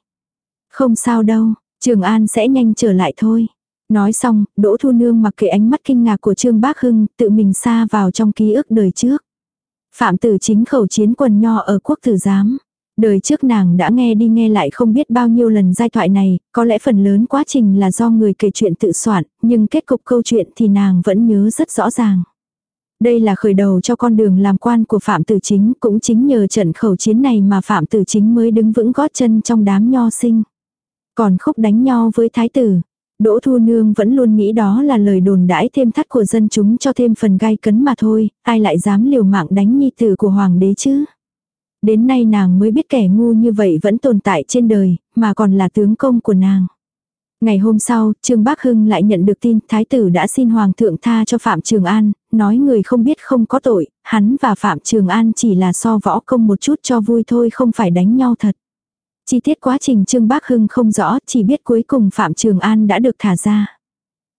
Không sao đâu, Trường An sẽ nhanh trở lại thôi. Nói xong, Đỗ Thu Nương mặc kệ ánh mắt kinh ngạc của Trương Bác Hưng, tự mình xa vào trong ký ức đời trước. Phạm tử chính khẩu chiến quần nho ở quốc tử giám. Đời trước nàng đã nghe đi nghe lại không biết bao nhiêu lần giai thoại này, có lẽ phần lớn quá trình là do người kể chuyện tự soạn, nhưng kết cục câu chuyện thì nàng vẫn nhớ rất rõ ràng. Đây là khởi đầu cho con đường làm quan của Phạm Tử Chính, cũng chính nhờ trận khẩu chiến này mà Phạm Tử Chính mới đứng vững gót chân trong đám nho sinh. Còn khúc đánh nhau với thái tử, Đỗ Thu Nương vẫn luôn nghĩ đó là lời đồn đãi thêm thắt của dân chúng cho thêm phần gai cấn mà thôi, ai lại dám liều mạng đánh nhi tử của hoàng đế chứ. Đến nay nàng mới biết kẻ ngu như vậy vẫn tồn tại trên đời, mà còn là tướng công của nàng. Ngày hôm sau, Trương Bác Hưng lại nhận được tin Thái tử đã xin Hoàng thượng tha cho Phạm Trường An, nói người không biết không có tội, hắn và Phạm Trường An chỉ là so võ công một chút cho vui thôi không phải đánh nhau thật. Chi tiết quá trình Trương Bác Hưng không rõ, chỉ biết cuối cùng Phạm Trường An đã được thả ra.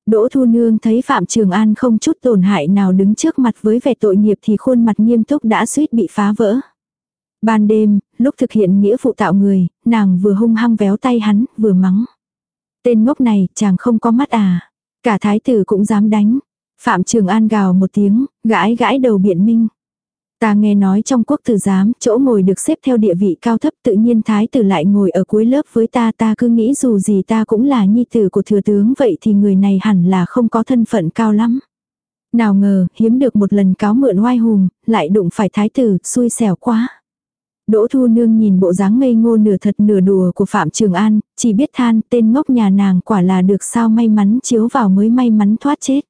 Đỗ Thu Nương thấy Phạm Trường An không chút tổn hại nào đứng trước mặt với vẻ tội nghiệp thì khuôn mặt nghiêm túc đã suýt bị phá vỡ. Ban đêm, lúc thực hiện nghĩa vụ tạo người, nàng vừa hung hăng véo tay hắn, vừa mắng. Tên ngốc này, chàng không có mắt à. Cả thái tử cũng dám đánh. Phạm Trường An gào một tiếng, gãi gãi đầu biện minh. Ta nghe nói trong quốc tử giám, chỗ ngồi được xếp theo địa vị cao thấp tự nhiên thái tử lại ngồi ở cuối lớp với ta ta cứ nghĩ dù gì ta cũng là nhi tử của thừa tướng vậy thì người này hẳn là không có thân phận cao lắm. Nào ngờ, hiếm được một lần cáo mượn oai hùng, lại đụng phải thái tử, xui xẻo quá. Đỗ Thu Nương nhìn bộ dáng ngây ngô nửa thật nửa đùa của Phạm Trường An, chỉ biết than tên ngốc nhà nàng quả là được sao may mắn chiếu vào mới may mắn thoát chết.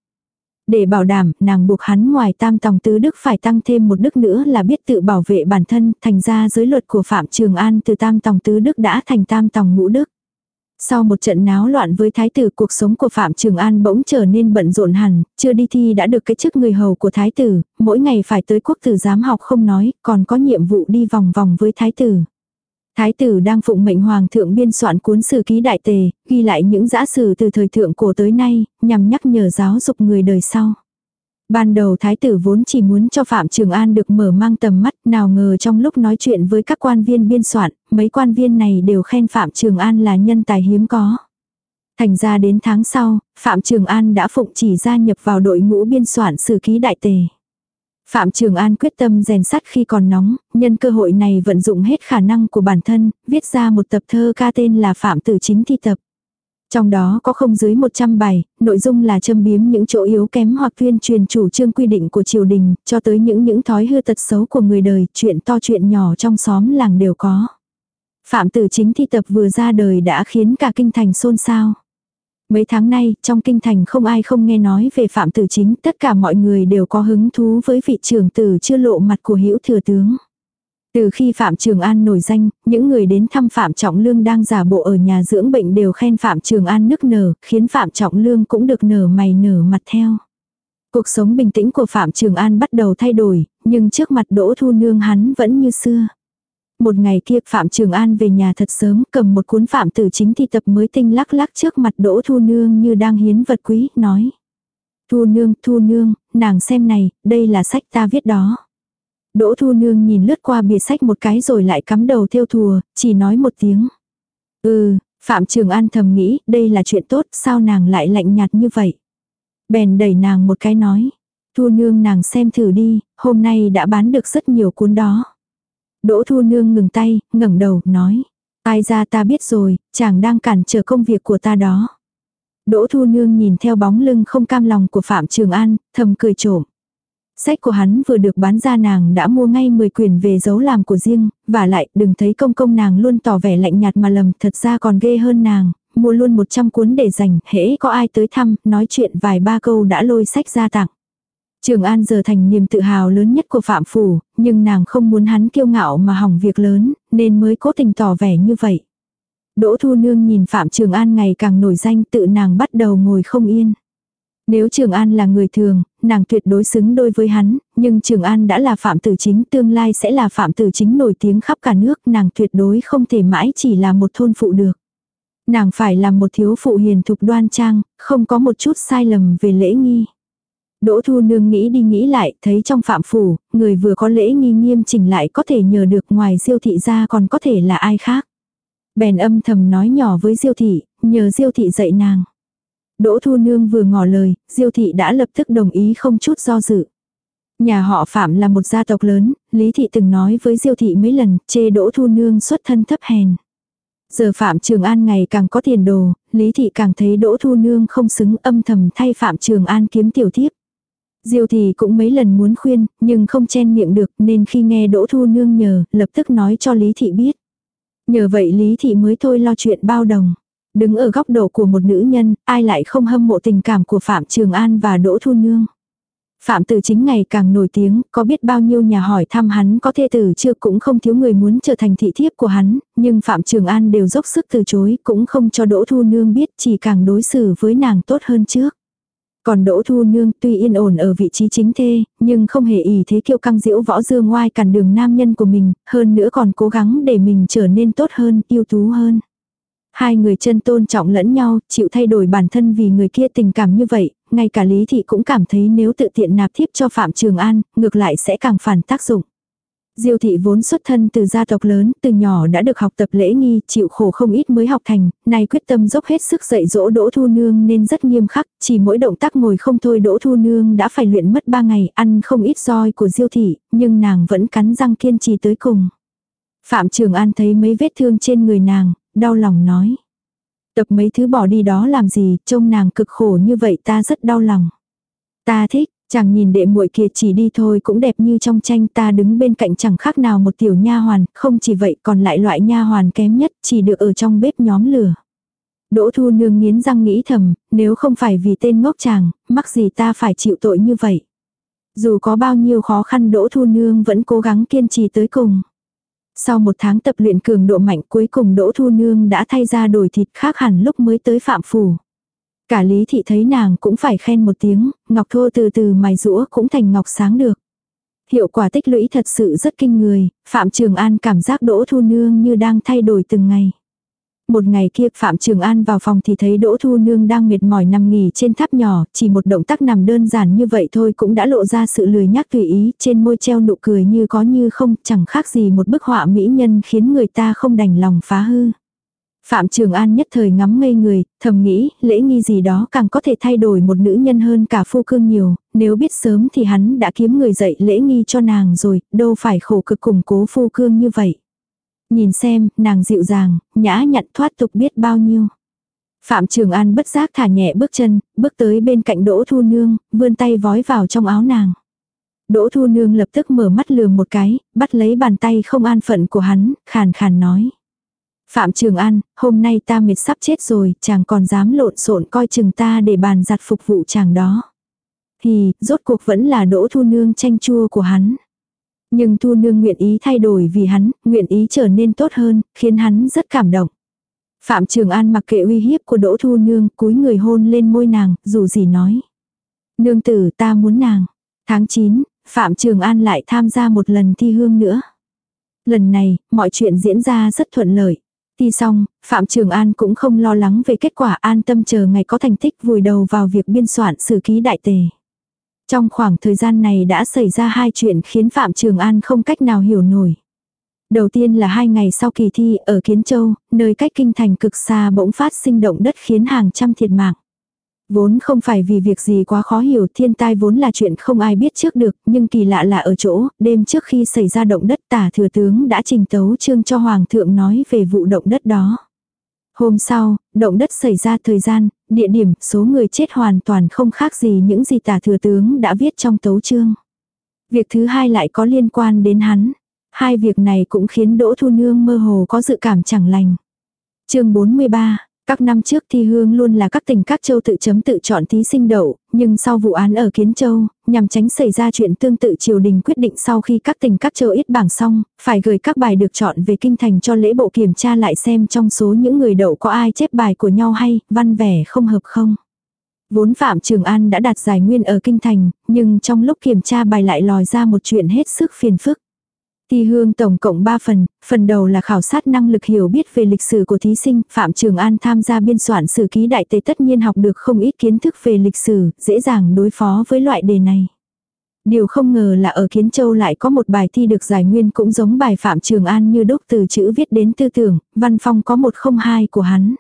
Để bảo đảm, nàng buộc hắn ngoài tam tòng tứ đức phải tăng thêm một đức nữa là biết tự bảo vệ bản thân, thành ra giới luật của Phạm Trường An từ tam tòng tứ đức đã thành tam tòng ngũ đức. Sau một trận náo loạn với thái tử cuộc sống của Phạm Trường An bỗng trở nên bận rộn hẳn, chưa đi thi đã được cái chức người hầu của thái tử, mỗi ngày phải tới quốc tử giám học không nói, còn có nhiệm vụ đi vòng vòng với thái tử. Thái tử đang phụng mệnh hoàng thượng biên soạn cuốn sử ký đại tề, ghi lại những giã sử từ thời thượng cổ tới nay, nhằm nhắc nhở giáo dục người đời sau. Ban đầu thái tử vốn chỉ muốn cho Phạm Trường An được mở mang tầm mắt, nào ngờ trong lúc nói chuyện với các quan viên biên soạn, mấy quan viên này đều khen Phạm Trường An là nhân tài hiếm có. Thành ra đến tháng sau, Phạm Trường An đã phụng chỉ gia nhập vào đội ngũ biên soạn sử ký đại tề. Phạm Trường An quyết tâm rèn sắt khi còn nóng, nhân cơ hội này vận dụng hết khả năng của bản thân, viết ra một tập thơ ca tên là Phạm Tử Chính Thi Tập. Trong đó có không dưới 100 bài, nội dung là châm biếm những chỗ yếu kém hoặc tuyên truyền chủ trương quy định của triều đình, cho tới những những thói hư tật xấu của người đời, chuyện to chuyện nhỏ trong xóm làng đều có. Phạm Tử Chính Thi Tập vừa ra đời đã khiến cả kinh thành xôn xao. Mấy tháng nay, trong kinh thành không ai không nghe nói về Phạm Tử Chính, tất cả mọi người đều có hứng thú với vị trưởng tử chưa lộ mặt của hữu thừa tướng. Từ khi Phạm Trường An nổi danh, những người đến thăm Phạm Trọng Lương đang giả bộ ở nhà dưỡng bệnh đều khen Phạm Trường An nức nở, khiến Phạm Trọng Lương cũng được nở mày nở mặt theo. Cuộc sống bình tĩnh của Phạm Trường An bắt đầu thay đổi, nhưng trước mặt Đỗ Thu Nương hắn vẫn như xưa. Một ngày kia Phạm Trường An về nhà thật sớm cầm một cuốn Phạm Tử Chính thi tập mới tinh lắc lắc trước mặt Đỗ Thu Nương như đang hiến vật quý, nói. Thu Nương, Thu Nương, nàng xem này, đây là sách ta viết đó. Đỗ Thu Nương nhìn lướt qua bìa sách một cái rồi lại cắm đầu theo thùa, chỉ nói một tiếng. Ừ, Phạm Trường An thầm nghĩ, đây là chuyện tốt, sao nàng lại lạnh nhạt như vậy. Bèn đẩy nàng một cái nói. Thu Nương nàng xem thử đi, hôm nay đã bán được rất nhiều cuốn đó. Đỗ Thu Nương ngừng tay, ngẩng đầu, nói. Ai ra ta biết rồi, chàng đang cản trở công việc của ta đó. Đỗ Thu Nương nhìn theo bóng lưng không cam lòng của Phạm Trường An, thầm cười trộm. Sách của hắn vừa được bán ra nàng đã mua ngay 10 quyển về dấu làm của riêng, và lại đừng thấy công công nàng luôn tỏ vẻ lạnh nhạt mà lầm thật ra còn ghê hơn nàng, mua luôn 100 cuốn để dành, hễ có ai tới thăm, nói chuyện vài ba câu đã lôi sách ra tặng. Trường An giờ thành niềm tự hào lớn nhất của Phạm Phủ, nhưng nàng không muốn hắn kiêu ngạo mà hỏng việc lớn, nên mới cố tình tỏ vẻ như vậy. Đỗ Thu Nương nhìn Phạm Trường An ngày càng nổi danh tự nàng bắt đầu ngồi không yên. Nếu Trường An là người thường, nàng tuyệt đối xứng đôi với hắn, nhưng Trường An đã là Phạm Tử Chính tương lai sẽ là Phạm Tử Chính nổi tiếng khắp cả nước, nàng tuyệt đối không thể mãi chỉ là một thôn phụ được. Nàng phải là một thiếu phụ hiền thục đoan trang, không có một chút sai lầm về lễ nghi. Đỗ Thu Nương nghĩ đi nghĩ lại, thấy trong phạm phủ, người vừa có lễ nghi nghiêm chỉnh lại có thể nhờ được ngoài diêu thị ra còn có thể là ai khác. Bèn âm thầm nói nhỏ với diêu thị, nhờ diêu thị dạy nàng. Đỗ Thu Nương vừa ngỏ lời, diêu thị đã lập tức đồng ý không chút do dự. Nhà họ Phạm là một gia tộc lớn, Lý Thị từng nói với Diêu Thị mấy lần, chê Đỗ Thu Nương xuất thân thấp hèn. Giờ Phạm Trường An ngày càng có tiền đồ, Lý Thị càng thấy Đỗ Thu Nương không xứng âm thầm thay Phạm Trường An kiếm tiểu thiếp. Diêu Thị cũng mấy lần muốn khuyên, nhưng không chen miệng được nên khi nghe Đỗ Thu Nương nhờ, lập tức nói cho Lý Thị biết. Nhờ vậy Lý Thị mới thôi lo chuyện bao đồng. Đứng ở góc độ của một nữ nhân, ai lại không hâm mộ tình cảm của Phạm Trường An và Đỗ Thu Nương. Phạm Tử Chính ngày càng nổi tiếng, có biết bao nhiêu nhà hỏi thăm hắn có thê tử chưa cũng không thiếu người muốn trở thành thị thiếp của hắn, nhưng Phạm Trường An đều dốc sức từ chối, cũng không cho Đỗ Thu Nương biết chỉ càng đối xử với nàng tốt hơn trước. Còn Đỗ Thu Nương tuy yên ổn ở vị trí chính thê, nhưng không hề ý thế kiêu căng diễu võ dương ngoai cản đường nam nhân của mình, hơn nữa còn cố gắng để mình trở nên tốt hơn, yêu tú hơn. Hai người chân tôn trọng lẫn nhau, chịu thay đổi bản thân vì người kia tình cảm như vậy, ngay cả Lý Thị cũng cảm thấy nếu tự tiện nạp thiếp cho Phạm Trường An, ngược lại sẽ càng phản tác dụng. Diêu thị vốn xuất thân từ gia tộc lớn, từ nhỏ đã được học tập lễ nghi, chịu khổ không ít mới học thành, nay quyết tâm dốc hết sức dạy dỗ Đỗ Thu Nương nên rất nghiêm khắc, chỉ mỗi động tác ngồi không thôi Đỗ Thu Nương đã phải luyện mất ba ngày, ăn không ít roi của Diêu thị, nhưng nàng vẫn cắn răng kiên trì tới cùng. Phạm Trường An thấy mấy vết thương trên người nàng, đau lòng nói. Tập mấy thứ bỏ đi đó làm gì, trông nàng cực khổ như vậy ta rất đau lòng. Ta thích, Chàng nhìn đệ muội kia chỉ đi thôi cũng đẹp như trong tranh ta đứng bên cạnh chẳng khác nào một tiểu nha hoàn, không chỉ vậy còn lại loại nha hoàn kém nhất chỉ được ở trong bếp nhóm lửa. Đỗ Thu Nương nghiến răng nghĩ thầm, nếu không phải vì tên ngốc chàng, mắc gì ta phải chịu tội như vậy. Dù có bao nhiêu khó khăn Đỗ Thu Nương vẫn cố gắng kiên trì tới cùng. Sau một tháng tập luyện cường độ mạnh cuối cùng Đỗ Thu Nương đã thay ra đổi thịt khác hẳn lúc mới tới Phạm Phủ. Cả Lý Thị thấy nàng cũng phải khen một tiếng, ngọc thô từ từ mài rũa cũng thành ngọc sáng được. Hiệu quả tích lũy thật sự rất kinh người, Phạm Trường An cảm giác Đỗ Thu Nương như đang thay đổi từng ngày. Một ngày kia Phạm Trường An vào phòng thì thấy Đỗ Thu Nương đang mệt mỏi nằm nghỉ trên tháp nhỏ, chỉ một động tác nằm đơn giản như vậy thôi cũng đã lộ ra sự lười nhác tùy ý, trên môi treo nụ cười như có như không, chẳng khác gì một bức họa mỹ nhân khiến người ta không đành lòng phá hư. Phạm Trường An nhất thời ngắm ngây người, thầm nghĩ, lễ nghi gì đó càng có thể thay đổi một nữ nhân hơn cả phu cương nhiều, nếu biết sớm thì hắn đã kiếm người dạy lễ nghi cho nàng rồi, đâu phải khổ cực củng cố phu cương như vậy. Nhìn xem, nàng dịu dàng, nhã nhặn thoát tục biết bao nhiêu. Phạm Trường An bất giác thả nhẹ bước chân, bước tới bên cạnh Đỗ Thu Nương, vươn tay vói vào trong áo nàng. Đỗ Thu Nương lập tức mở mắt lườm một cái, bắt lấy bàn tay không an phận của hắn, khàn khàn nói. Phạm Trường An, hôm nay ta mệt sắp chết rồi, chàng còn dám lộn xộn coi chừng ta để bàn giặt phục vụ chàng đó. Thì, rốt cuộc vẫn là Đỗ Thu Nương tranh chua của hắn. Nhưng Thu Nương nguyện ý thay đổi vì hắn, nguyện ý trở nên tốt hơn, khiến hắn rất cảm động. Phạm Trường An mặc kệ uy hiếp của Đỗ Thu Nương, cúi người hôn lên môi nàng, dù gì nói. Nương tử ta muốn nàng. Tháng 9, Phạm Trường An lại tham gia một lần thi hương nữa. Lần này, mọi chuyện diễn ra rất thuận lợi. Thi xong, Phạm Trường An cũng không lo lắng về kết quả an tâm chờ ngày có thành tích vùi đầu vào việc biên soạn sử ký đại tề. Trong khoảng thời gian này đã xảy ra hai chuyện khiến Phạm Trường An không cách nào hiểu nổi. Đầu tiên là hai ngày sau kỳ thi ở Kiến Châu, nơi cách kinh thành cực xa bỗng phát sinh động đất khiến hàng trăm thiệt mạng. Vốn không phải vì việc gì quá khó hiểu thiên tai vốn là chuyện không ai biết trước được, nhưng kỳ lạ là ở chỗ, đêm trước khi xảy ra động đất tả thừa tướng đã trình tấu chương cho Hoàng thượng nói về vụ động đất đó. Hôm sau, động đất xảy ra thời gian, địa điểm, số người chết hoàn toàn không khác gì những gì tả thừa tướng đã viết trong tấu chương. Việc thứ hai lại có liên quan đến hắn. Hai việc này cũng khiến Đỗ Thu Nương mơ hồ có dự cảm chẳng lành. chương 43, các năm trước thi hương luôn là các tỉnh các châu tự chấm tự chọn thí sinh đậu, nhưng sau vụ án ở Kiến Châu, nhằm tránh xảy ra chuyện tương tự triều đình quyết định sau khi các tỉnh các châu ít bảng xong, phải gửi các bài được chọn về kinh thành cho lễ bộ kiểm tra lại xem trong số những người đậu có ai chép bài của nhau hay, văn vẻ không hợp không. Vốn Phạm Trường An đã đạt giải nguyên ở kinh thành, nhưng trong lúc kiểm tra bài lại lòi ra một chuyện hết sức phiền phức. Thi hương tổng cộng 3 phần, phần đầu là khảo sát năng lực hiểu biết về lịch sử của thí sinh, Phạm Trường An tham gia biên soạn sử ký đại tế tất nhiên học được không ít kiến thức về lịch sử, dễ dàng đối phó với loại đề này. Điều không ngờ là ở Kiến Châu lại có một bài thi được giải nguyên cũng giống bài Phạm Trường An như đúc từ chữ viết đến tư tưởng, văn phong có một không hai của hắn.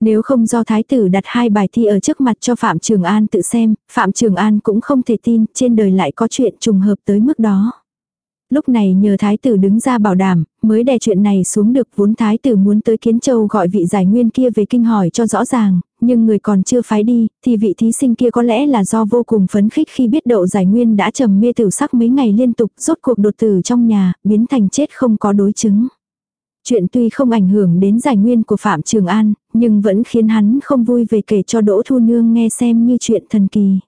Nếu không do thái tử đặt hai bài thi ở trước mặt cho Phạm Trường An tự xem, Phạm Trường An cũng không thể tin trên đời lại có chuyện trùng hợp tới mức đó. Lúc này nhờ thái tử đứng ra bảo đảm, mới đè chuyện này xuống được vốn thái tử muốn tới Kiến Châu gọi vị giải nguyên kia về kinh hỏi cho rõ ràng, nhưng người còn chưa phái đi, thì vị thí sinh kia có lẽ là do vô cùng phấn khích khi biết đậu giải nguyên đã trầm mê tử sắc mấy ngày liên tục, rốt cuộc đột tử trong nhà, biến thành chết không có đối chứng. Chuyện tuy không ảnh hưởng đến giải nguyên của Phạm Trường An, nhưng vẫn khiến hắn không vui về kể cho Đỗ Thu Nương nghe xem như chuyện thần kỳ.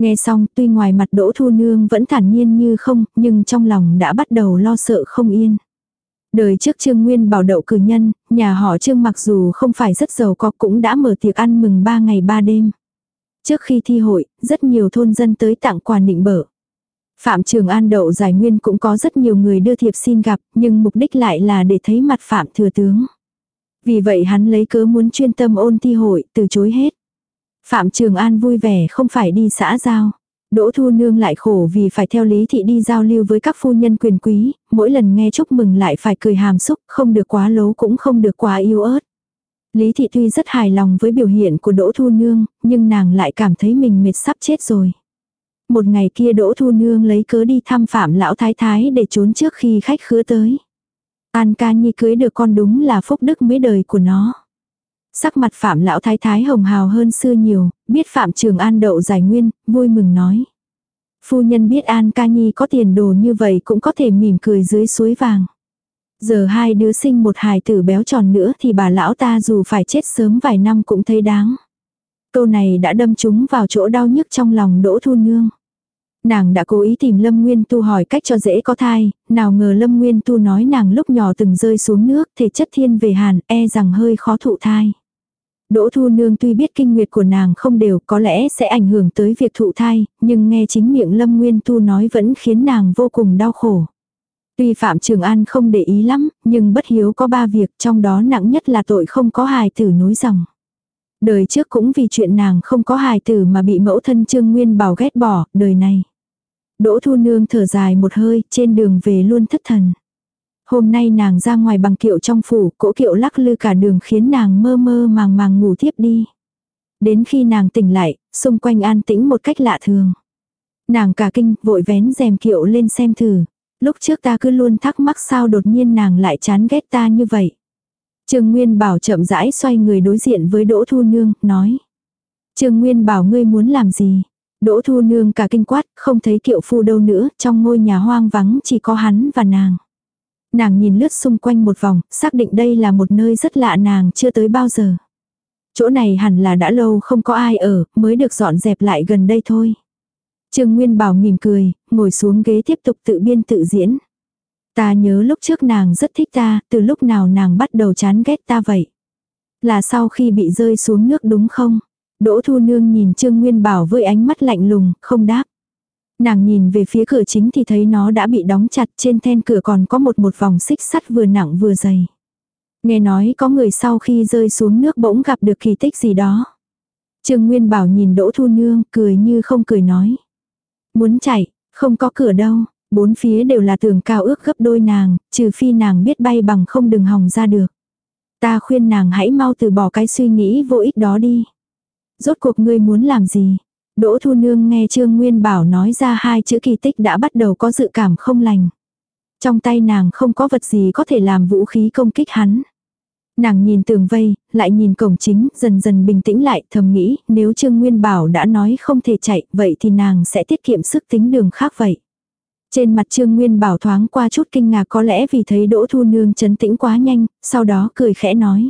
Nghe xong tuy ngoài mặt Đỗ Thu Nương vẫn thản nhiên như không, nhưng trong lòng đã bắt đầu lo sợ không yên. Đời trước Trương Nguyên bảo đậu cử nhân, nhà họ Trương mặc dù không phải rất giàu có cũng đã mở tiệc ăn mừng ba ngày ba đêm. Trước khi thi hội, rất nhiều thôn dân tới tặng quà nịnh bở. Phạm Trường An đậu giải nguyên cũng có rất nhiều người đưa thiệp xin gặp, nhưng mục đích lại là để thấy mặt Phạm Thừa Tướng. Vì vậy hắn lấy cớ muốn chuyên tâm ôn thi hội, từ chối hết. Phạm Trường An vui vẻ không phải đi xã giao. Đỗ Thu Nương lại khổ vì phải theo Lý Thị đi giao lưu với các phu nhân quyền quý, mỗi lần nghe chúc mừng lại phải cười hàm xúc, không được quá lố cũng không được quá yêu ớt. Lý Thị tuy rất hài lòng với biểu hiện của Đỗ Thu Nương, nhưng nàng lại cảm thấy mình mệt sắp chết rồi. Một ngày kia Đỗ Thu Nương lấy cớ đi thăm Phạm Lão Thái Thái để trốn trước khi khách khứa tới. An ca nhi cưới được con đúng là phúc đức mấy đời của nó. Sắc mặt Phạm lão thái thái hồng hào hơn xưa nhiều, biết Phạm Trường An đậu giải nguyên, vui mừng nói. Phu nhân biết An ca nhi có tiền đồ như vậy cũng có thể mỉm cười dưới suối vàng. Giờ hai đứa sinh một hài tử béo tròn nữa thì bà lão ta dù phải chết sớm vài năm cũng thấy đáng. Câu này đã đâm chúng vào chỗ đau nhức trong lòng Đỗ Thu Nương. Nàng đã cố ý tìm Lâm Nguyên Tu hỏi cách cho dễ có thai, nào ngờ Lâm Nguyên Tu nói nàng lúc nhỏ từng rơi xuống nước thể chất thiên về hàn e rằng hơi khó thụ thai. Đỗ Thu Nương tuy biết kinh nguyệt của nàng không đều có lẽ sẽ ảnh hưởng tới việc thụ thai, nhưng nghe chính miệng Lâm Nguyên Tu nói vẫn khiến nàng vô cùng đau khổ. Tuy Phạm Trường An không để ý lắm, nhưng bất hiếu có ba việc trong đó nặng nhất là tội không có hài tử nối dòng. Đời trước cũng vì chuyện nàng không có hài tử mà bị mẫu thân Trương Nguyên Bảo ghét bỏ, đời này. Đỗ Thu Nương thở dài một hơi, trên đường về luôn thất thần. Hôm nay nàng ra ngoài bằng kiệu trong phủ, cỗ kiệu lắc lư cả đường khiến nàng mơ mơ màng màng ngủ thiếp đi. Đến khi nàng tỉnh lại, xung quanh an tĩnh một cách lạ thường. Nàng cả kinh, vội vén rèm kiệu lên xem thử. Lúc trước ta cứ luôn thắc mắc sao đột nhiên nàng lại chán ghét ta như vậy. Trương Nguyên Bảo chậm rãi xoay người đối diện với Đỗ Thu Nương, nói. Trương Nguyên Bảo ngươi muốn làm gì? Đỗ Thu Nương cả kinh quát, không thấy kiệu phu đâu nữa, trong ngôi nhà hoang vắng chỉ có hắn và nàng. Nàng nhìn lướt xung quanh một vòng, xác định đây là một nơi rất lạ nàng chưa tới bao giờ. Chỗ này hẳn là đã lâu không có ai ở, mới được dọn dẹp lại gần đây thôi. Trương Nguyên Bảo mỉm cười, ngồi xuống ghế tiếp tục tự biên tự diễn. Ta nhớ lúc trước nàng rất thích ta, từ lúc nào nàng bắt đầu chán ghét ta vậy. Là sau khi bị rơi xuống nước đúng không? Đỗ Thu Nương nhìn Trương Nguyên Bảo với ánh mắt lạnh lùng, không đáp. Nàng nhìn về phía cửa chính thì thấy nó đã bị đóng chặt trên then cửa còn có một một vòng xích sắt vừa nặng vừa dày. Nghe nói có người sau khi rơi xuống nước bỗng gặp được kỳ tích gì đó. Trương Nguyên Bảo nhìn Đỗ Thu Nương cười như không cười nói. Muốn chạy, không có cửa đâu, bốn phía đều là tường cao ước gấp đôi nàng, trừ phi nàng biết bay bằng không đừng hòng ra được. Ta khuyên nàng hãy mau từ bỏ cái suy nghĩ vô ích đó đi. Rốt cuộc ngươi muốn làm gì? Đỗ Thu Nương nghe Trương Nguyên Bảo nói ra hai chữ kỳ tích đã bắt đầu có dự cảm không lành. Trong tay nàng không có vật gì có thể làm vũ khí công kích hắn. Nàng nhìn tường vây, lại nhìn cổng chính, dần dần bình tĩnh lại, thầm nghĩ, nếu Trương Nguyên Bảo đã nói không thể chạy, vậy thì nàng sẽ tiết kiệm sức tính đường khác vậy. Trên mặt Trương Nguyên Bảo thoáng qua chút kinh ngạc có lẽ vì thấy Đỗ Thu Nương chấn tĩnh quá nhanh, sau đó cười khẽ nói.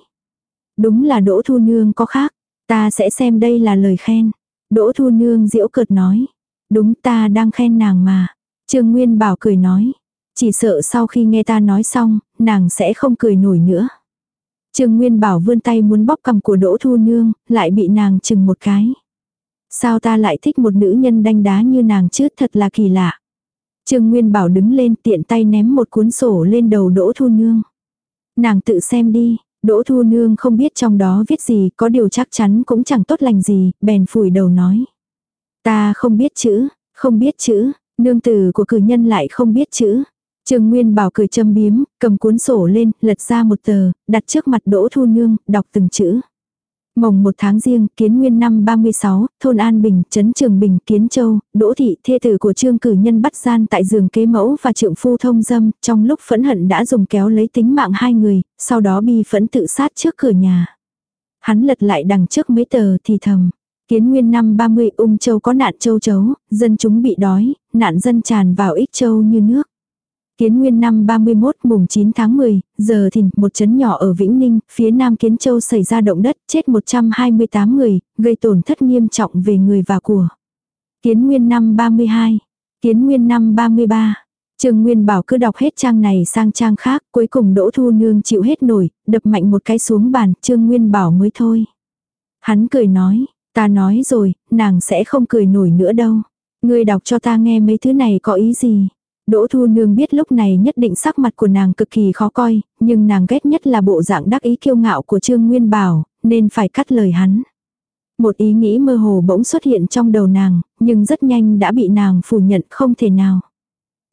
Đúng là Đỗ Thu Nương có khác, ta sẽ xem đây là lời khen. Đỗ Thu Nương diễu cợt nói. Đúng ta đang khen nàng mà. Trương Nguyên Bảo cười nói. Chỉ sợ sau khi nghe ta nói xong, nàng sẽ không cười nổi nữa. Trương Nguyên Bảo vươn tay muốn bóp cầm của Đỗ Thu Nương, lại bị nàng chừng một cái. Sao ta lại thích một nữ nhân đanh đá như nàng chứ thật là kỳ lạ. Trương Nguyên Bảo đứng lên tiện tay ném một cuốn sổ lên đầu Đỗ Thu Nương. Nàng tự xem đi, Đỗ Thu Nương không biết trong đó viết gì, có điều chắc chắn cũng chẳng tốt lành gì, bèn phủi đầu nói. Ta không biết chữ, không biết chữ, nương tử của cử nhân lại không biết chữ. Trường Nguyên Bảo cười châm biếm, cầm cuốn sổ lên, lật ra một tờ, đặt trước mặt Đỗ Thu Nương, đọc từng chữ. Mồng một tháng riêng, kiến nguyên năm 36, thôn An Bình, trấn Trường Bình, Kiến Châu, Đỗ Thị, thê tử của trương cử nhân bắt gian tại giường kế mẫu và trượng phu thông dâm, trong lúc phẫn hận đã dùng kéo lấy tính mạng hai người, sau đó bi phẫn tự sát trước cửa nhà. Hắn lật lại đằng trước mấy tờ thì thầm. Kiến nguyên năm 30 ung châu có nạn châu chấu, dân chúng bị đói, nạn dân tràn vào ích châu như nước. Kiến nguyên năm 31 mùng 9 tháng 10, giờ thìn, một chấn nhỏ ở Vĩnh Ninh, phía nam Kiến Châu xảy ra động đất, chết 128 người, gây tổn thất nghiêm trọng về người và của. Kiến nguyên năm 32, kiến nguyên năm 33. Trương Nguyên Bảo cứ đọc hết trang này sang trang khác, cuối cùng Đỗ Thu Nương chịu hết nổi, đập mạnh một cái xuống bàn, Trương Nguyên Bảo mới thôi. Hắn cười nói, ta nói rồi, nàng sẽ không cười nổi nữa đâu. Ngươi đọc cho ta nghe mấy thứ này có ý gì. Đỗ Thu Nương biết lúc này nhất định sắc mặt của nàng cực kỳ khó coi, nhưng nàng ghét nhất là bộ dạng đắc ý kiêu ngạo của Trương Nguyên Bảo, nên phải cắt lời hắn. Một ý nghĩ mơ hồ bỗng xuất hiện trong đầu nàng, nhưng rất nhanh đã bị nàng phủ nhận không thể nào.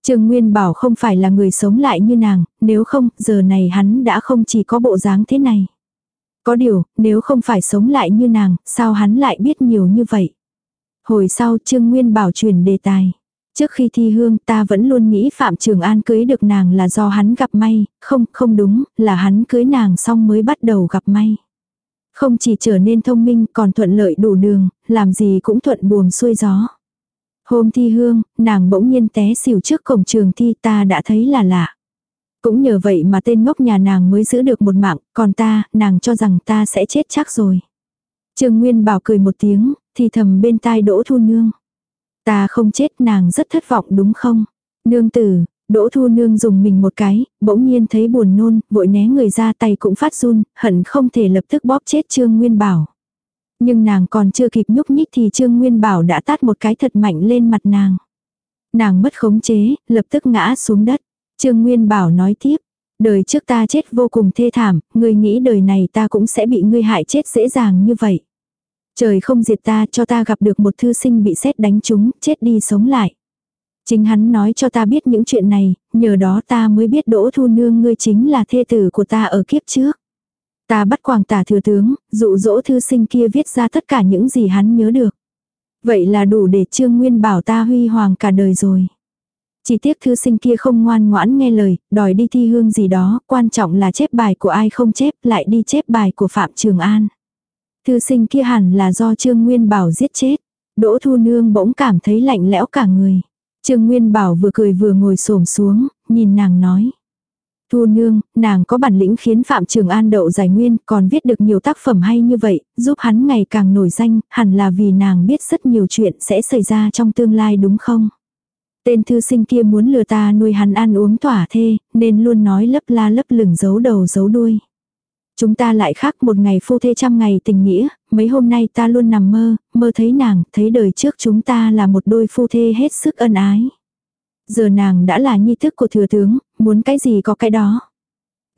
Trương Nguyên Bảo không phải là người sống lại như nàng, nếu không, giờ này hắn đã không chỉ có bộ dáng thế này. Có điều, nếu không phải sống lại như nàng, sao hắn lại biết nhiều như vậy? Hồi sau Trương Nguyên Bảo chuyển đề tài. Trước khi thi hương ta vẫn luôn nghĩ Phạm Trường An cưới được nàng là do hắn gặp may, không, không đúng, là hắn cưới nàng xong mới bắt đầu gặp may. Không chỉ trở nên thông minh còn thuận lợi đủ đường, làm gì cũng thuận buồm xuôi gió. Hôm thi hương, nàng bỗng nhiên té xỉu trước cổng trường thi ta đã thấy là lạ. Cũng nhờ vậy mà tên ngốc nhà nàng mới giữ được một mạng, còn ta, nàng cho rằng ta sẽ chết chắc rồi. Trường Nguyên bảo cười một tiếng, thì thầm bên tai đỗ thu nương. Ta không chết nàng rất thất vọng đúng không? Nương tử, Đỗ Thu Nương dùng mình một cái, bỗng nhiên thấy buồn nôn, vội né người ra tay cũng phát run, hận không thể lập tức bóp chết Trương Nguyên Bảo. Nhưng nàng còn chưa kịp nhúc nhích thì Trương Nguyên Bảo đã tát một cái thật mạnh lên mặt nàng. Nàng mất khống chế, lập tức ngã xuống đất. Trương Nguyên Bảo nói tiếp, đời trước ta chết vô cùng thê thảm, ngươi nghĩ đời này ta cũng sẽ bị ngươi hại chết dễ dàng như vậy. Trời không diệt ta cho ta gặp được một thư sinh bị xét đánh trúng, chết đi sống lại. Chính hắn nói cho ta biết những chuyện này, nhờ đó ta mới biết Đỗ Thu Nương ngươi chính là thê tử của ta ở kiếp trước. Ta bắt quàng tả thừa tướng, dụ dỗ thư sinh kia viết ra tất cả những gì hắn nhớ được. Vậy là đủ để Trương Nguyên bảo ta huy hoàng cả đời rồi. Chỉ tiếc thư sinh kia không ngoan ngoãn nghe lời, đòi đi thi hương gì đó, quan trọng là chép bài của ai không chép, lại đi chép bài của Phạm Trường An. Thư sinh kia hẳn là do Trương Nguyên Bảo giết chết. Đỗ Thu Nương bỗng cảm thấy lạnh lẽo cả người. Trương Nguyên Bảo vừa cười vừa ngồi xổm xuống, nhìn nàng nói. Thu Nương, nàng có bản lĩnh khiến Phạm Trường An đậu giải nguyên, còn viết được nhiều tác phẩm hay như vậy, giúp hắn ngày càng nổi danh, hẳn là vì nàng biết rất nhiều chuyện sẽ xảy ra trong tương lai đúng không? Tên thư sinh kia muốn lừa ta nuôi hắn ăn uống thỏa thê, nên luôn nói lấp la lấp lửng giấu đầu giấu đuôi. Chúng ta lại khác một ngày phu thê trăm ngày tình nghĩa, mấy hôm nay ta luôn nằm mơ, mơ thấy nàng, thấy đời trước chúng ta là một đôi phu thê hết sức ân ái. Giờ nàng đã là nhi thức của thừa tướng, muốn cái gì có cái đó.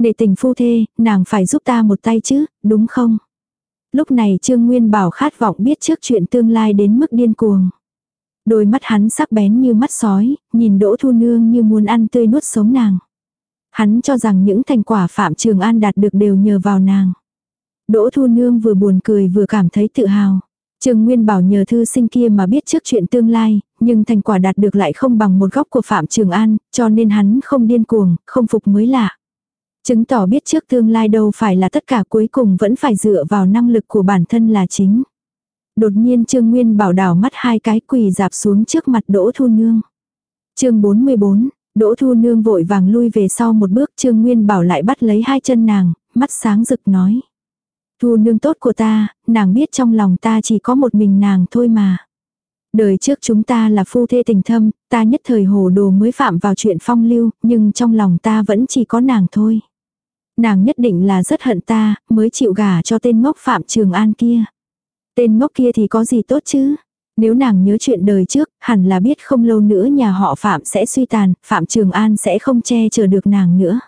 Để tình phu thê, nàng phải giúp ta một tay chứ, đúng không? Lúc này Trương Nguyên Bảo khát vọng biết trước chuyện tương lai đến mức điên cuồng. Đôi mắt hắn sắc bén như mắt sói, nhìn Đỗ Thu Nương như muốn ăn tươi nuốt sống nàng. Hắn cho rằng những thành quả Phạm Trường An đạt được đều nhờ vào nàng. Đỗ Thu Nương vừa buồn cười vừa cảm thấy tự hào. Trường Nguyên bảo nhờ thư sinh kia mà biết trước chuyện tương lai, nhưng thành quả đạt được lại không bằng một góc của Phạm Trường An, cho nên hắn không điên cuồng, không phục mới lạ. Chứng tỏ biết trước tương lai đâu phải là tất cả cuối cùng vẫn phải dựa vào năng lực của bản thân là chính. Đột nhiên Trương Nguyên bảo đảo mắt hai cái quỳ dạp xuống trước mặt Đỗ Thu Nương. chương 44, Đỗ Thu Nương vội vàng lui về sau một bước Trương Nguyên bảo lại bắt lấy hai chân nàng, mắt sáng rực nói. Thu Nương tốt của ta, nàng biết trong lòng ta chỉ có một mình nàng thôi mà. Đời trước chúng ta là phu thê tình thâm, ta nhất thời hồ đồ mới phạm vào chuyện phong lưu, nhưng trong lòng ta vẫn chỉ có nàng thôi. Nàng nhất định là rất hận ta, mới chịu gả cho tên ngốc Phạm Trường An kia. Tên ngốc kia thì có gì tốt chứ? Nếu nàng nhớ chuyện đời trước, hẳn là biết không lâu nữa nhà họ Phạm sẽ suy tàn, Phạm Trường An sẽ không che chở được nàng nữa.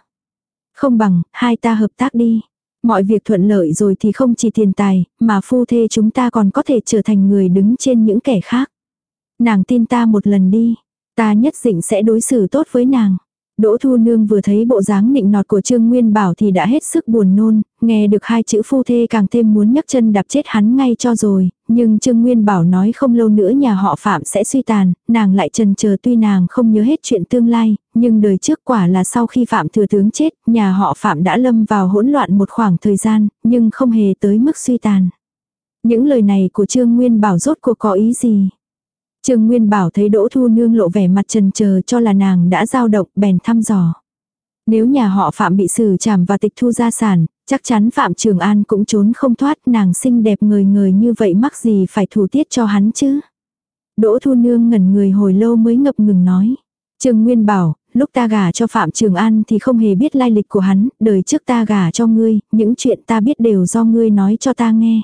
Không bằng, hai ta hợp tác đi. Mọi việc thuận lợi rồi thì không chỉ tiền tài, mà phu thê chúng ta còn có thể trở thành người đứng trên những kẻ khác. Nàng tin ta một lần đi, ta nhất định sẽ đối xử tốt với nàng. Đỗ Thu Nương vừa thấy bộ dáng nịnh nọt của Trương Nguyên Bảo thì đã hết sức buồn nôn, nghe được hai chữ phu thê càng thêm muốn nhấc chân đạp chết hắn ngay cho rồi, nhưng Trương Nguyên Bảo nói không lâu nữa nhà họ Phạm sẽ suy tàn, nàng lại trần chờ tuy nàng không nhớ hết chuyện tương lai, nhưng đời trước quả là sau khi Phạm thừa tướng chết, nhà họ Phạm đã lâm vào hỗn loạn một khoảng thời gian, nhưng không hề tới mức suy tàn. Những lời này của Trương Nguyên Bảo rốt cuộc có ý gì? Trương Nguyên Bảo thấy Đỗ Thu Nương lộ vẻ mặt trần chờ cho là nàng đã giao động bèn thăm dò. Nếu nhà họ Phạm bị xử trảm và tịch thu gia sản, chắc chắn Phạm Trường An cũng trốn không thoát nàng xinh đẹp người người như vậy mắc gì phải thủ tiết cho hắn chứ. Đỗ Thu Nương ngẩn người hồi lâu mới ngập ngừng nói. Trương Nguyên bảo, lúc ta gả cho Phạm Trường An thì không hề biết lai lịch của hắn, đời trước ta gả cho ngươi, những chuyện ta biết đều do ngươi nói cho ta nghe.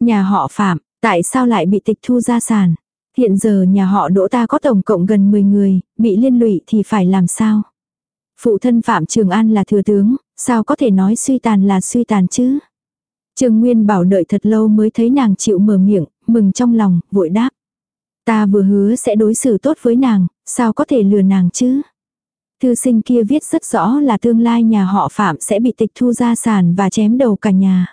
Nhà họ Phạm, tại sao lại bị tịch thu gia sản? Hiện giờ nhà họ đỗ ta có tổng cộng gần 10 người, bị liên lụy thì phải làm sao? Phụ thân Phạm Trường An là thừa tướng, sao có thể nói suy tàn là suy tàn chứ? trường Nguyên bảo đợi thật lâu mới thấy nàng chịu mở miệng, mừng trong lòng, vội đáp. Ta vừa hứa sẽ đối xử tốt với nàng, sao có thể lừa nàng chứ? Thư sinh kia viết rất rõ là tương lai nhà họ Phạm sẽ bị tịch thu gia sản và chém đầu cả nhà.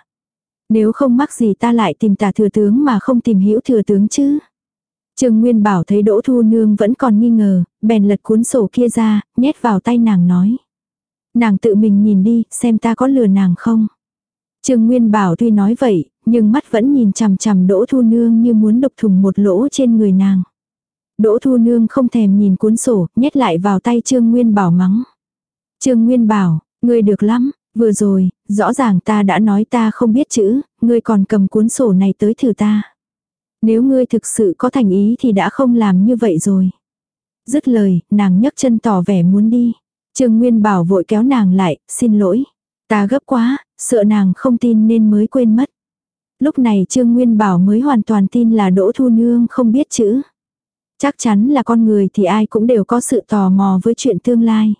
Nếu không mắc gì ta lại tìm tà thừa tướng mà không tìm hiểu thừa tướng chứ? Trương Nguyên Bảo thấy Đỗ Thu Nương vẫn còn nghi ngờ, bèn lật cuốn sổ kia ra, nhét vào tay nàng nói. Nàng tự mình nhìn đi, xem ta có lừa nàng không. Trương Nguyên Bảo tuy nói vậy, nhưng mắt vẫn nhìn chằm chằm Đỗ Thu Nương như muốn đục thùng một lỗ trên người nàng. Đỗ Thu Nương không thèm nhìn cuốn sổ, nhét lại vào tay Trương Nguyên Bảo mắng. Trương Nguyên Bảo, ngươi được lắm, vừa rồi, rõ ràng ta đã nói ta không biết chữ, ngươi còn cầm cuốn sổ này tới thử ta. Nếu ngươi thực sự có thành ý thì đã không làm như vậy rồi. Dứt lời, nàng nhấc chân tỏ vẻ muốn đi. Trương Nguyên Bảo vội kéo nàng lại, xin lỗi. Ta gấp quá, sợ nàng không tin nên mới quên mất. Lúc này Trương Nguyên Bảo mới hoàn toàn tin là Đỗ Thu Nương không biết chữ. Chắc chắn là con người thì ai cũng đều có sự tò mò với chuyện tương lai.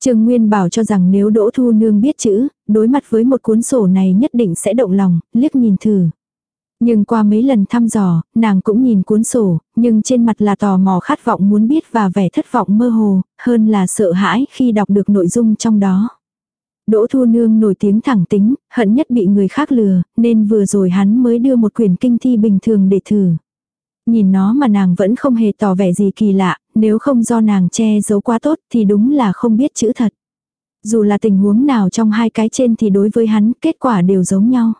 Trương Nguyên bảo cho rằng nếu Đỗ Thu Nương biết chữ, đối mặt với một cuốn sổ này nhất định sẽ động lòng, liếc nhìn thử. Nhưng qua mấy lần thăm dò, nàng cũng nhìn cuốn sổ, nhưng trên mặt là tò mò khát vọng muốn biết và vẻ thất vọng mơ hồ, hơn là sợ hãi khi đọc được nội dung trong đó. Đỗ Thu Nương nổi tiếng thẳng tính, hận nhất bị người khác lừa, nên vừa rồi hắn mới đưa một quyển kinh thi bình thường để thử. Nhìn nó mà nàng vẫn không hề tỏ vẻ gì kỳ lạ, nếu không do nàng che giấu quá tốt thì đúng là không biết chữ thật. Dù là tình huống nào trong hai cái trên thì đối với hắn kết quả đều giống nhau.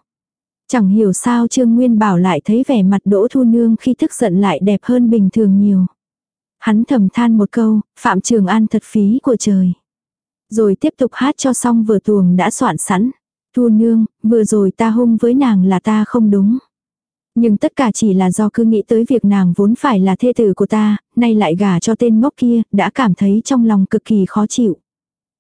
Chẳng hiểu sao Trương Nguyên Bảo lại thấy vẻ mặt Đỗ Thu Nương khi tức giận lại đẹp hơn bình thường nhiều. Hắn thầm than một câu, Phạm Trường An thật phí của trời. Rồi tiếp tục hát cho xong vừa tuồng đã soạn sẵn. Thu Nương, vừa rồi ta hung với nàng là ta không đúng. Nhưng tất cả chỉ là do cứ nghĩ tới việc nàng vốn phải là thê tử của ta, nay lại gả cho tên ngốc kia, đã cảm thấy trong lòng cực kỳ khó chịu.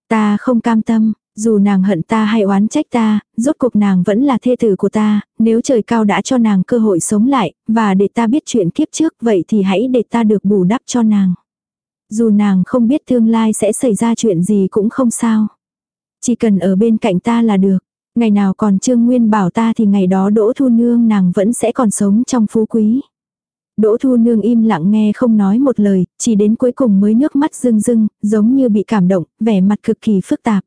Ta không cam tâm, dù nàng hận ta hay oán trách ta, rốt cuộc nàng vẫn là thê tử của ta, nếu trời cao đã cho nàng cơ hội sống lại, và để ta biết chuyện kiếp trước vậy thì hãy để ta được bù đắp cho nàng. Dù nàng không biết tương lai sẽ xảy ra chuyện gì cũng không sao. Chỉ cần ở bên cạnh ta là được. Ngày nào còn Trương Nguyên bảo ta thì ngày đó Đỗ Thu Nương nàng vẫn sẽ còn sống trong phú quý. Đỗ Thu Nương im lặng nghe không nói một lời, chỉ đến cuối cùng mới nước mắt rưng rưng, giống như bị cảm động, vẻ mặt cực kỳ phức tạp.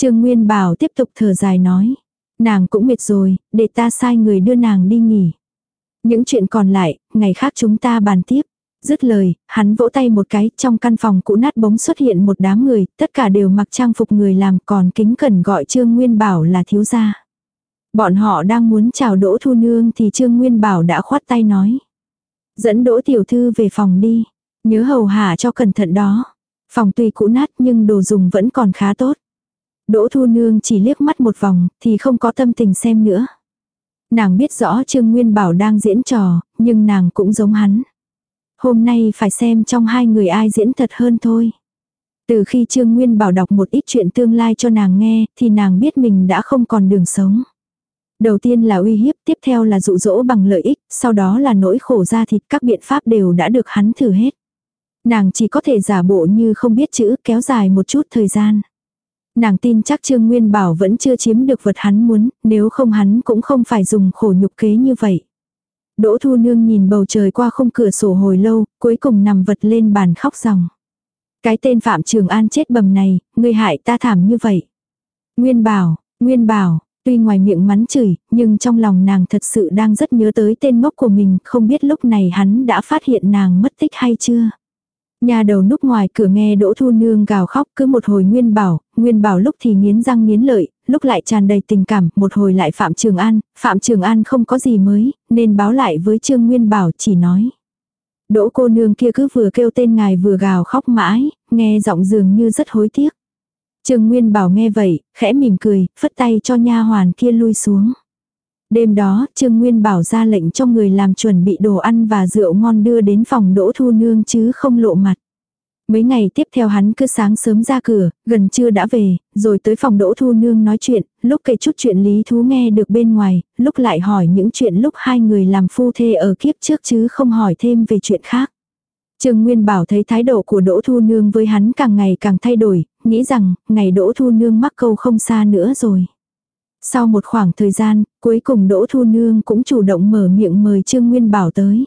Trương Nguyên bảo tiếp tục thở dài nói. Nàng cũng mệt rồi, để ta sai người đưa nàng đi nghỉ. Những chuyện còn lại, ngày khác chúng ta bàn tiếp. Dứt lời, hắn vỗ tay một cái, trong căn phòng cũ nát bóng xuất hiện một đám người, tất cả đều mặc trang phục người làm còn kính cẩn gọi Trương Nguyên Bảo là thiếu gia. Bọn họ đang muốn chào Đỗ Thu Nương thì Trương Nguyên Bảo đã khoát tay nói. Dẫn Đỗ Tiểu Thư về phòng đi, nhớ hầu hạ cho cẩn thận đó. Phòng tuy cũ nát nhưng đồ dùng vẫn còn khá tốt. Đỗ Thu Nương chỉ liếc mắt một vòng thì không có tâm tình xem nữa. Nàng biết rõ Trương Nguyên Bảo đang diễn trò, nhưng nàng cũng giống hắn. Hôm nay phải xem trong hai người ai diễn thật hơn thôi. Từ khi Trương Nguyên Bảo đọc một ít chuyện tương lai cho nàng nghe, thì nàng biết mình đã không còn đường sống. Đầu tiên là uy hiếp, tiếp theo là dụ dỗ bằng lợi ích, sau đó là nỗi khổ ra thịt các biện pháp đều đã được hắn thử hết. Nàng chỉ có thể giả bộ như không biết chữ kéo dài một chút thời gian. Nàng tin chắc Trương Nguyên Bảo vẫn chưa chiếm được vật hắn muốn, nếu không hắn cũng không phải dùng khổ nhục kế như vậy. Đỗ Thu Nương nhìn bầu trời qua khung cửa sổ hồi lâu, cuối cùng nằm vật lên bàn khóc ròng. Cái tên Phạm Trường An chết bầm này, người hại ta thảm như vậy. Nguyên bảo, Nguyên bảo, tuy ngoài miệng mắng chửi, nhưng trong lòng nàng thật sự đang rất nhớ tới tên ngốc của mình, không biết lúc này hắn đã phát hiện nàng mất tích hay chưa. Nhà đầu núp ngoài cửa nghe Đỗ Thu Nương gào khóc cứ một hồi Nguyên Bảo, Nguyên Bảo lúc thì nghiến răng nghiến lợi, lúc lại tràn đầy tình cảm, một hồi lại Phạm Trường An, Phạm Trường An không có gì mới, nên báo lại với Trương Nguyên Bảo chỉ nói. Đỗ cô nương kia cứ vừa kêu tên ngài vừa gào khóc mãi, nghe giọng dường như rất hối tiếc. Trương Nguyên Bảo nghe vậy, khẽ mỉm cười, phất tay cho nha hoàn kia lui xuống. Đêm đó, Trương Nguyên Bảo ra lệnh cho người làm chuẩn bị đồ ăn và rượu ngon đưa đến phòng Đỗ Thu Nương chứ không lộ mặt. Mấy ngày tiếp theo hắn cứ sáng sớm ra cửa, gần trưa đã về, rồi tới phòng Đỗ Thu Nương nói chuyện, lúc kể chút chuyện lý thú nghe được bên ngoài, lúc lại hỏi những chuyện lúc hai người làm phu thê ở kiếp trước chứ không hỏi thêm về chuyện khác. Trương Nguyên Bảo thấy thái độ của Đỗ Thu Nương với hắn càng ngày càng thay đổi, nghĩ rằng ngày Đỗ Thu Nương mắc câu không xa nữa rồi. Sau một khoảng thời gian, cuối cùng Đỗ Thu Nương cũng chủ động mở miệng mời Trương Nguyên Bảo tới.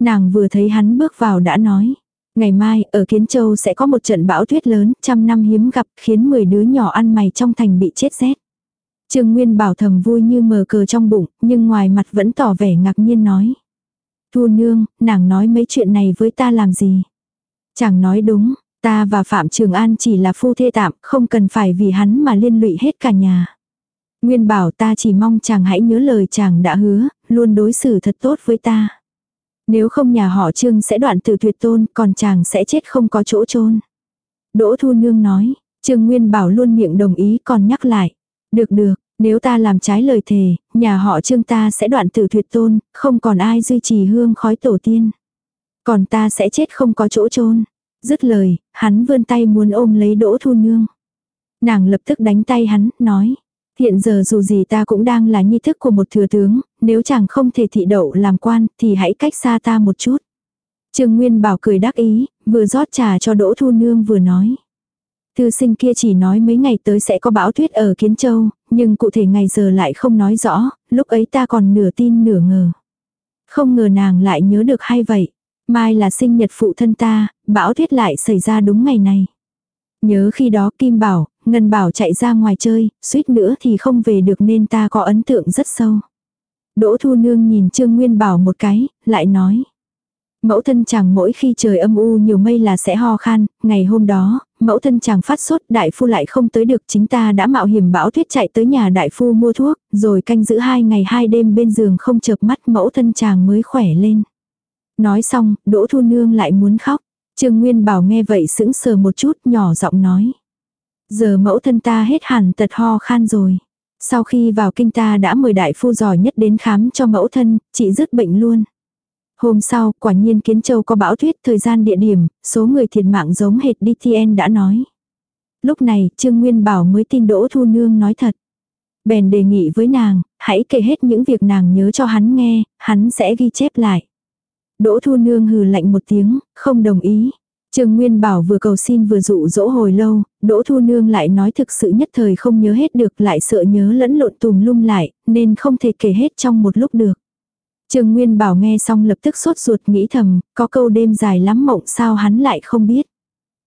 Nàng vừa thấy hắn bước vào đã nói. Ngày mai, ở Kiến Châu sẽ có một trận bão tuyết lớn, trăm năm hiếm gặp, khiến 10 đứa nhỏ ăn mày trong thành bị chết rét. Trương Nguyên bảo thầm vui như mờ cờ trong bụng, nhưng ngoài mặt vẫn tỏ vẻ ngạc nhiên nói. Thu nương, nàng nói mấy chuyện này với ta làm gì? Chẳng nói đúng, ta và Phạm Trường An chỉ là phu thê tạm, không cần phải vì hắn mà liên lụy hết cả nhà. Nguyên bảo ta chỉ mong chàng hãy nhớ lời chàng đã hứa, luôn đối xử thật tốt với ta. Nếu không nhà họ Trương sẽ đoạn từ tuyệt tôn, còn chàng sẽ chết không có chỗ chôn. Đỗ Thu Nương nói, Trương Nguyên Bảo luôn miệng đồng ý còn nhắc lại. Được được, nếu ta làm trái lời thề, nhà họ Trương ta sẽ đoạn từ tuyệt tôn, không còn ai duy trì hương khói tổ tiên. Còn ta sẽ chết không có chỗ chôn Dứt lời, hắn vươn tay muốn ôm lấy Đỗ Thu Nương. Nàng lập tức đánh tay hắn, nói. Hiện giờ dù gì ta cũng đang là nhi thức của một thừa tướng, nếu chàng không thể thị đậu làm quan thì hãy cách xa ta một chút. Trương Nguyên Bảo cười đắc ý, vừa rót trà cho Đỗ Thu Nương vừa nói. Thư sinh kia chỉ nói mấy ngày tới sẽ có bão tuyết ở Kiến Châu, nhưng cụ thể ngày giờ lại không nói rõ, lúc ấy ta còn nửa tin nửa ngờ. Không ngờ nàng lại nhớ được hay vậy. Mai là sinh nhật phụ thân ta, bão tuyết lại xảy ra đúng ngày này. Nhớ khi đó Kim Bảo, Ngân Bảo chạy ra ngoài chơi, suýt nữa thì không về được nên ta có ấn tượng rất sâu. Đỗ Thu Nương nhìn Trương Nguyên Bảo một cái, lại nói. Mẫu thân chàng mỗi khi trời âm u nhiều mây là sẽ ho khan, ngày hôm đó, mẫu thân chàng phát sốt, đại phu lại không tới được, chính ta đã mạo hiểm bão tuyết chạy tới nhà đại phu mua thuốc, rồi canh giữ hai ngày hai đêm bên giường không chợp mắt mẫu thân chàng mới khỏe lên. Nói xong, Đỗ Thu Nương lại muốn khóc. Trương Nguyên Bảo nghe vậy sững sờ một chút nhỏ giọng nói. Giờ mẫu thân ta hết hẳn tật ho khan rồi. Sau khi vào kinh ta đã mời đại phu giỏi nhất đến khám cho mẫu thân, chị dứt bệnh luôn. Hôm sau, quả nhiên Kiến Châu có bão tuyết thời gian địa điểm, số người thiệt mạng giống hệt DTN đã nói. Lúc này, Trương Nguyên Bảo mới tin Đỗ Thu Nương nói thật. Bèn đề nghị với nàng, hãy kể hết những việc nàng nhớ cho hắn nghe, hắn sẽ ghi chép lại. Đỗ Thu Nương hừ lạnh một tiếng, không đồng ý. Trương Nguyên Bảo vừa cầu xin vừa dụ dỗ hồi lâu, Đỗ Thu Nương lại nói thực sự nhất thời không nhớ hết được lại sợ nhớ lẫn lộn tùm lum lại, nên không thể kể hết trong một lúc được. Trương Nguyên Bảo nghe xong lập tức sốt ruột nghĩ thầm, có câu đêm dài lắm mộng sao hắn lại không biết.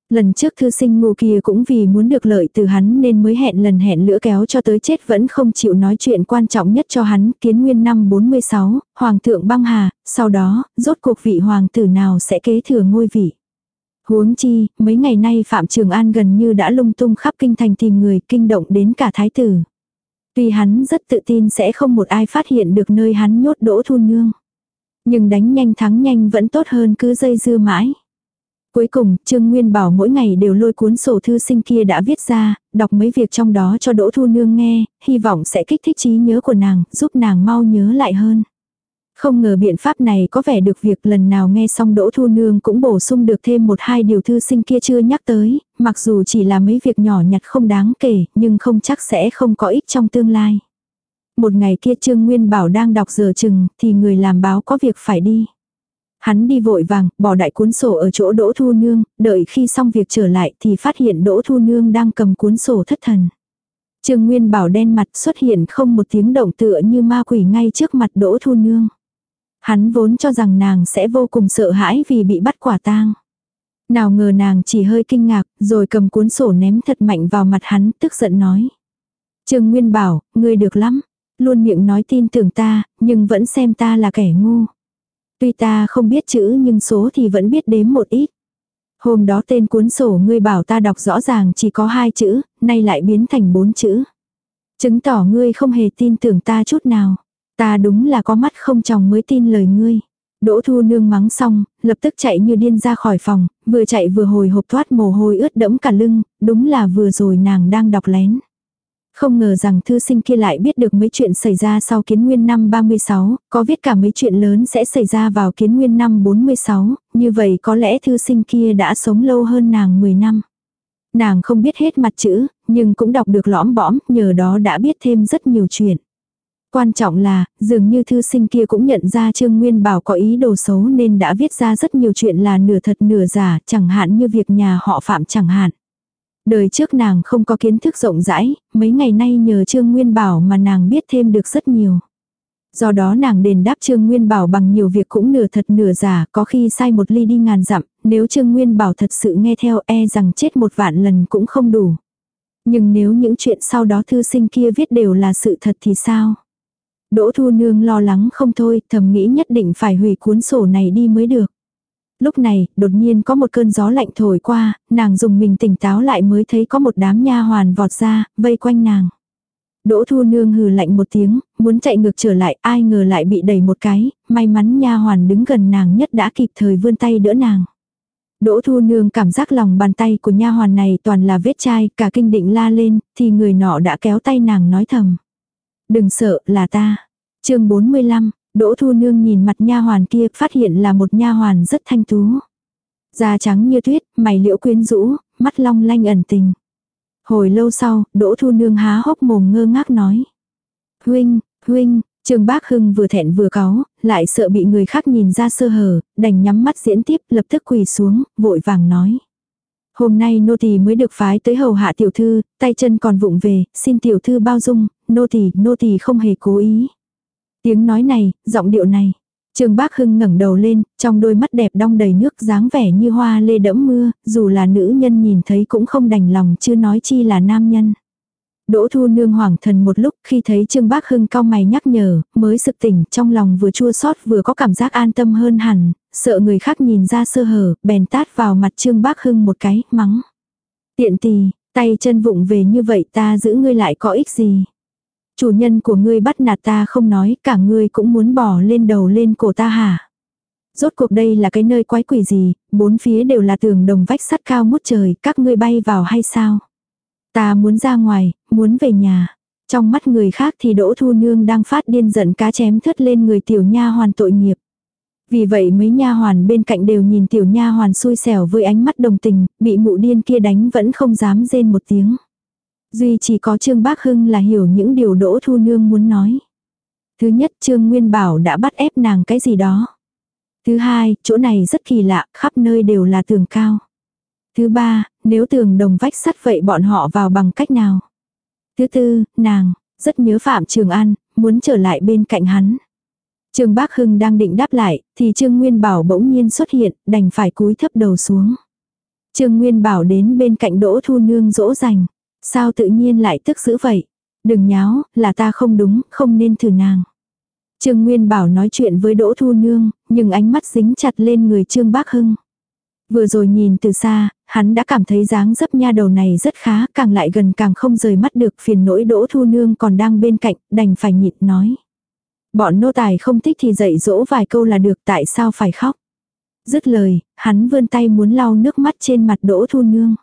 Lần trước thư sinh ngu kia cũng vì muốn được lợi từ hắn nên mới hẹn lần hẹn lửa kéo cho tới chết vẫn không chịu nói chuyện quan trọng nhất cho hắn. Kiến nguyên năm 46, Hoàng thượng băng hà, sau đó, rốt cuộc vị hoàng tử nào sẽ kế thừa ngôi vị. Huống chi, mấy ngày nay Phạm Trường An gần như đã lung tung khắp kinh thành tìm người kinh động đến cả thái tử. Tuy hắn rất tự tin sẽ không một ai phát hiện được nơi hắn nhốt đỗ thu nương. Nhưng đánh nhanh thắng nhanh vẫn tốt hơn cứ dây dưa mãi. Cuối cùng, Trương Nguyên bảo mỗi ngày đều lôi cuốn sổ thư sinh kia đã viết ra, đọc mấy việc trong đó cho Đỗ Thu Nương nghe, hy vọng sẽ kích thích trí nhớ của nàng, giúp nàng mau nhớ lại hơn. Không ngờ biện pháp này có vẻ được việc lần nào nghe xong Đỗ Thu Nương cũng bổ sung được thêm một hai điều thư sinh kia chưa nhắc tới, mặc dù chỉ là mấy việc nhỏ nhặt không đáng kể, nhưng không chắc sẽ không có ích trong tương lai. Một ngày kia Trương Nguyên Bảo đang đọc giờ chừng, thì người làm báo có việc phải đi. Hắn đi vội vàng, bỏ đại cuốn sổ ở chỗ Đỗ Thu Nương, đợi khi xong việc trở lại thì phát hiện Đỗ Thu Nương đang cầm cuốn sổ thất thần. Trương Nguyên Bảo đen mặt xuất hiện không một tiếng động tựa như ma quỷ ngay trước mặt Đỗ Thu Nương. Hắn vốn cho rằng nàng sẽ vô cùng sợ hãi vì bị bắt quả tang. Nào ngờ nàng chỉ hơi kinh ngạc, rồi cầm cuốn sổ ném thật mạnh vào mặt hắn, tức giận nói. Trương Nguyên bảo, ngươi được lắm, luôn miệng nói tin tưởng ta, nhưng vẫn xem ta là kẻ ngu. Tuy ta không biết chữ nhưng số thì vẫn biết đếm một ít. Hôm đó tên cuốn sổ ngươi bảo ta đọc rõ ràng chỉ có hai chữ, nay lại biến thành bốn chữ. Chứng tỏ ngươi không hề tin tưởng ta chút nào. Ta đúng là có mắt không chồng mới tin lời ngươi. Đỗ thu nương mắng xong, lập tức chạy như điên ra khỏi phòng, vừa chạy vừa hồi hộp thoát mồ hôi ướt đẫm cả lưng, đúng là vừa rồi nàng đang đọc lén. Không ngờ rằng thư sinh kia lại biết được mấy chuyện xảy ra sau kiến nguyên năm 36, có viết cả mấy chuyện lớn sẽ xảy ra vào kiến nguyên năm 46, như vậy có lẽ thư sinh kia đã sống lâu hơn nàng 10 năm. Nàng không biết hết mặt chữ, nhưng cũng đọc được lõm bõm, nhờ đó đã biết thêm rất nhiều chuyện. Quan trọng là, dường như thư sinh kia cũng nhận ra Trương Nguyên Bảo có ý đồ xấu nên đã viết ra rất nhiều chuyện là nửa thật nửa giả, chẳng hạn như việc nhà họ Phạm chẳng hạn. Đời trước nàng không có kiến thức rộng rãi, mấy ngày nay nhờ Trương Nguyên Bảo mà nàng biết thêm được rất nhiều. Do đó nàng đền đáp Trương Nguyên Bảo bằng nhiều việc cũng nửa thật nửa giả, có khi sai một ly đi ngàn dặm, nếu Trương Nguyên Bảo thật sự nghe theo e rằng chết một vạn lần cũng không đủ. Nhưng nếu những chuyện sau đó thư sinh kia viết đều là sự thật thì sao? Đỗ Thu Nương lo lắng không thôi, thầm nghĩ nhất định phải hủy cuốn sổ này đi mới được. Lúc này, đột nhiên có một cơn gió lạnh thổi qua, nàng dùng mình tỉnh táo lại mới thấy có một đám nha hoàn vọt ra, vây quanh nàng. Đỗ Thu Nương hừ lạnh một tiếng, muốn chạy ngược trở lại, ai ngờ lại bị đẩy một cái, may mắn nha hoàn đứng gần nàng nhất đã kịp thời vươn tay đỡ nàng. Đỗ Thu Nương cảm giác lòng bàn tay của nha hoàn này toàn là vết chai, cả kinh định la lên, thì người nọ đã kéo tay nàng nói thầm. Đừng sợ, là ta. chương 45, Đỗ Thu Nương nhìn mặt nha hoàn kia, phát hiện là một nha hoàn rất thanh tú. Da trắng như tuyết, mày liễu quyến rũ, mắt long lanh ẩn tình. Hồi lâu sau, Đỗ Thu Nương há hốc mồm ngơ ngác nói. Huynh, huynh, Trương Bác Hưng vừa thẹn vừa cáu, lại sợ bị người khác nhìn ra sơ hở, đành nhắm mắt diễn tiếp lập tức quỳ xuống, vội vàng nói. Hôm nay nô tỳ mới được phái tới hầu hạ tiểu thư, tay chân còn vụng về, xin tiểu thư bao dung, nô tỳ, nô tỳ không hề cố ý. Tiếng nói này, giọng điệu này. Trương Bác Hưng ngẩng đầu lên, trong đôi mắt đẹp đong đầy nước dáng vẻ như hoa lê đẫm mưa, dù là nữ nhân nhìn thấy cũng không đành lòng chứ nói chi là nam nhân. Đỗ Thu Nương hoảng thần một lúc khi thấy Trương Bác Hưng cao mày nhắc nhở, mới sực tỉnh trong lòng vừa chua xót vừa có cảm giác an tâm hơn hẳn, sợ người khác nhìn ra sơ hở, bèn tát vào mặt Trương Bác Hưng một cái, mắng. Tiện tì, tay chân vụng về như vậy ta giữ ngươi lại có ích gì. Chủ nhân của ngươi bắt nạt ta không nói, cả ngươi cũng muốn bỏ lên đầu lên cổ ta hả? Rốt cuộc đây là cái nơi quái quỷ gì, bốn phía đều là tường đồng vách sắt cao mút trời, các ngươi bay vào hay sao? Ta muốn ra ngoài, muốn về nhà. Trong mắt người khác thì Đỗ Thu Nương đang phát điên giận cá chém thất lên người tiểu nha hoàn tội nghiệp. Vì vậy mấy nha hoàn bên cạnh đều nhìn tiểu nha hoàn xui xẻo với ánh mắt đồng tình, bị mụ điên kia đánh vẫn không dám rên một tiếng. Duy chỉ có Trương Bác Hưng là hiểu những điều Đỗ Thu Nương muốn nói. Thứ nhất Trương Nguyên Bảo đã bắt ép nàng cái gì đó. Thứ hai, chỗ này rất kỳ lạ, khắp nơi đều là tường cao. Thứ ba, nếu tường đồng vách sắt vậy bọn họ vào bằng cách nào? Thứ tư, nàng, rất nhớ Phạm Trường An, muốn trở lại bên cạnh hắn. Trương Bác Hưng đang định đáp lại, thì Trương Nguyên Bảo bỗng nhiên xuất hiện, đành phải cúi thấp đầu xuống. Trương Nguyên Bảo đến bên cạnh Đỗ Thu Nương dỗ dành. Sao tự nhiên lại tức dữ vậy? Đừng nháo, là ta không đúng, không nên thử nàng. Trương Nguyên Bảo nói chuyện với Đỗ Thu Nương, nhưng ánh mắt dính chặt lên người Trương Bác Hưng. Vừa rồi nhìn từ xa, hắn đã cảm thấy dáng dấp nha đầu này rất khá, càng lại gần càng không rời mắt được phiền nỗi Đỗ Thu Nương còn đang bên cạnh, đành phải nhịn nói. Bọn nô tài không thích thì dạy dỗ vài câu là được tại sao phải khóc. Dứt lời, hắn vươn tay muốn lau nước mắt trên mặt Đỗ Thu Nương.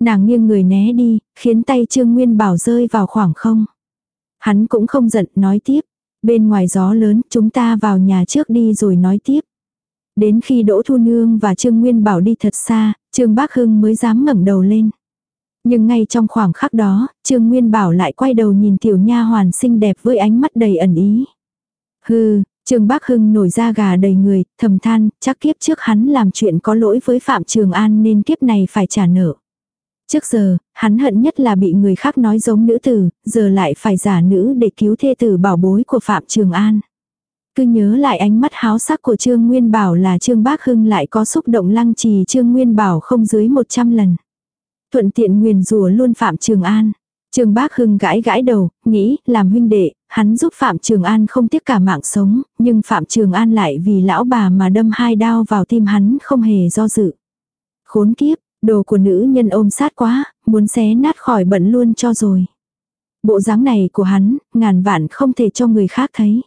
Nàng nghiêng người né đi, khiến tay Trương Nguyên Bảo rơi vào khoảng không. Hắn cũng không giận, nói tiếp. Bên ngoài gió lớn, chúng ta vào nhà trước đi rồi nói tiếp. Đến khi Đỗ Thu Nương và Trương Nguyên Bảo đi thật xa, Trương Bác Hưng mới dám ngẩng đầu lên. Nhưng ngay trong khoảng khắc đó, Trương Nguyên Bảo lại quay đầu nhìn tiểu nha hoàn xinh đẹp với ánh mắt đầy ẩn ý. Hừ, Trương Bác Hưng nổi ra gà đầy người, thầm than, chắc kiếp trước hắn làm chuyện có lỗi với Phạm Trường An nên kiếp này phải trả nợ. Trước giờ, hắn hận nhất là bị người khác nói giống nữ tử, giờ lại phải giả nữ để cứu thê tử bảo bối của Phạm Trường An. Cứ nhớ lại ánh mắt háo sắc của Trương Nguyên Bảo là Trương Bác Hưng lại có xúc động lăng trì Trương Nguyên Bảo không dưới 100 lần. Thuận tiện nguyền rùa luôn Phạm Trường An. Trương Bác Hưng gãi gãi đầu, nghĩ, làm huynh đệ, hắn giúp Phạm Trường An không tiếc cả mạng sống, nhưng Phạm Trường An lại vì lão bà mà đâm hai đao vào tim hắn không hề do dự. Khốn kiếp, đồ của nữ nhân ôm sát quá, muốn xé nát khỏi bẩn luôn cho rồi. Bộ dáng này của hắn, ngàn vạn không thể cho người khác thấy.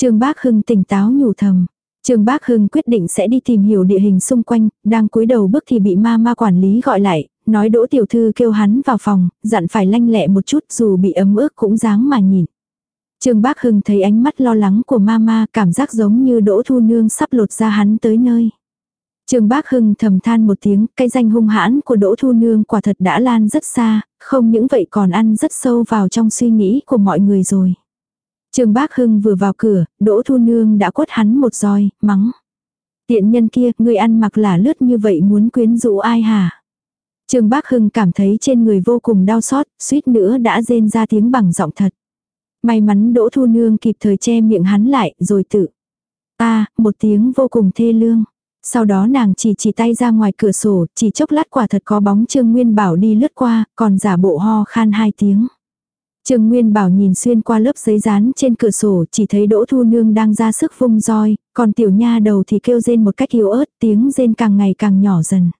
Trương Bác Hưng tỉnh táo nhủ thầm. Trương Bác Hưng quyết định sẽ đi tìm hiểu địa hình xung quanh, đang cúi đầu bước thì bị ma ma quản lý gọi lại, nói đỗ tiểu thư kêu hắn vào phòng, dặn phải lanh lẹ một chút dù bị ấm ướt cũng dáng mà nhìn. Trương Bác Hưng thấy ánh mắt lo lắng của mama cảm giác giống như đỗ thu nương sắp lột ra hắn tới nơi. Trương Bác Hưng thầm than một tiếng, cái danh hung hãn của Đỗ Thu Nương quả thật đã lan rất xa, không những vậy còn ăn rất sâu vào trong suy nghĩ của mọi người rồi. Trương Bác Hưng vừa vào cửa, Đỗ Thu Nương đã quất hắn một roi, mắng. Tiện nhân kia, người ăn mặc là lướt như vậy muốn quyến rũ ai hả? Trương Bác Hưng cảm thấy trên người vô cùng đau xót, suýt nữa đã rên ra tiếng bằng giọng thật. May mắn Đỗ Thu Nương kịp thời che miệng hắn lại, rồi tự. Ta, một tiếng vô cùng thê lương. Sau đó nàng chỉ chỉ tay ra ngoài cửa sổ, chỉ chốc lát quả thật có bóng Trương Nguyên Bảo đi lướt qua, còn giả bộ ho khan hai tiếng. Trương Nguyên Bảo nhìn xuyên qua lớp giấy dán trên cửa sổ chỉ thấy Đỗ Thu Nương đang ra sức vung roi, còn tiểu nha đầu thì kêu rên một cách yếu ớt, tiếng rên càng ngày càng nhỏ dần.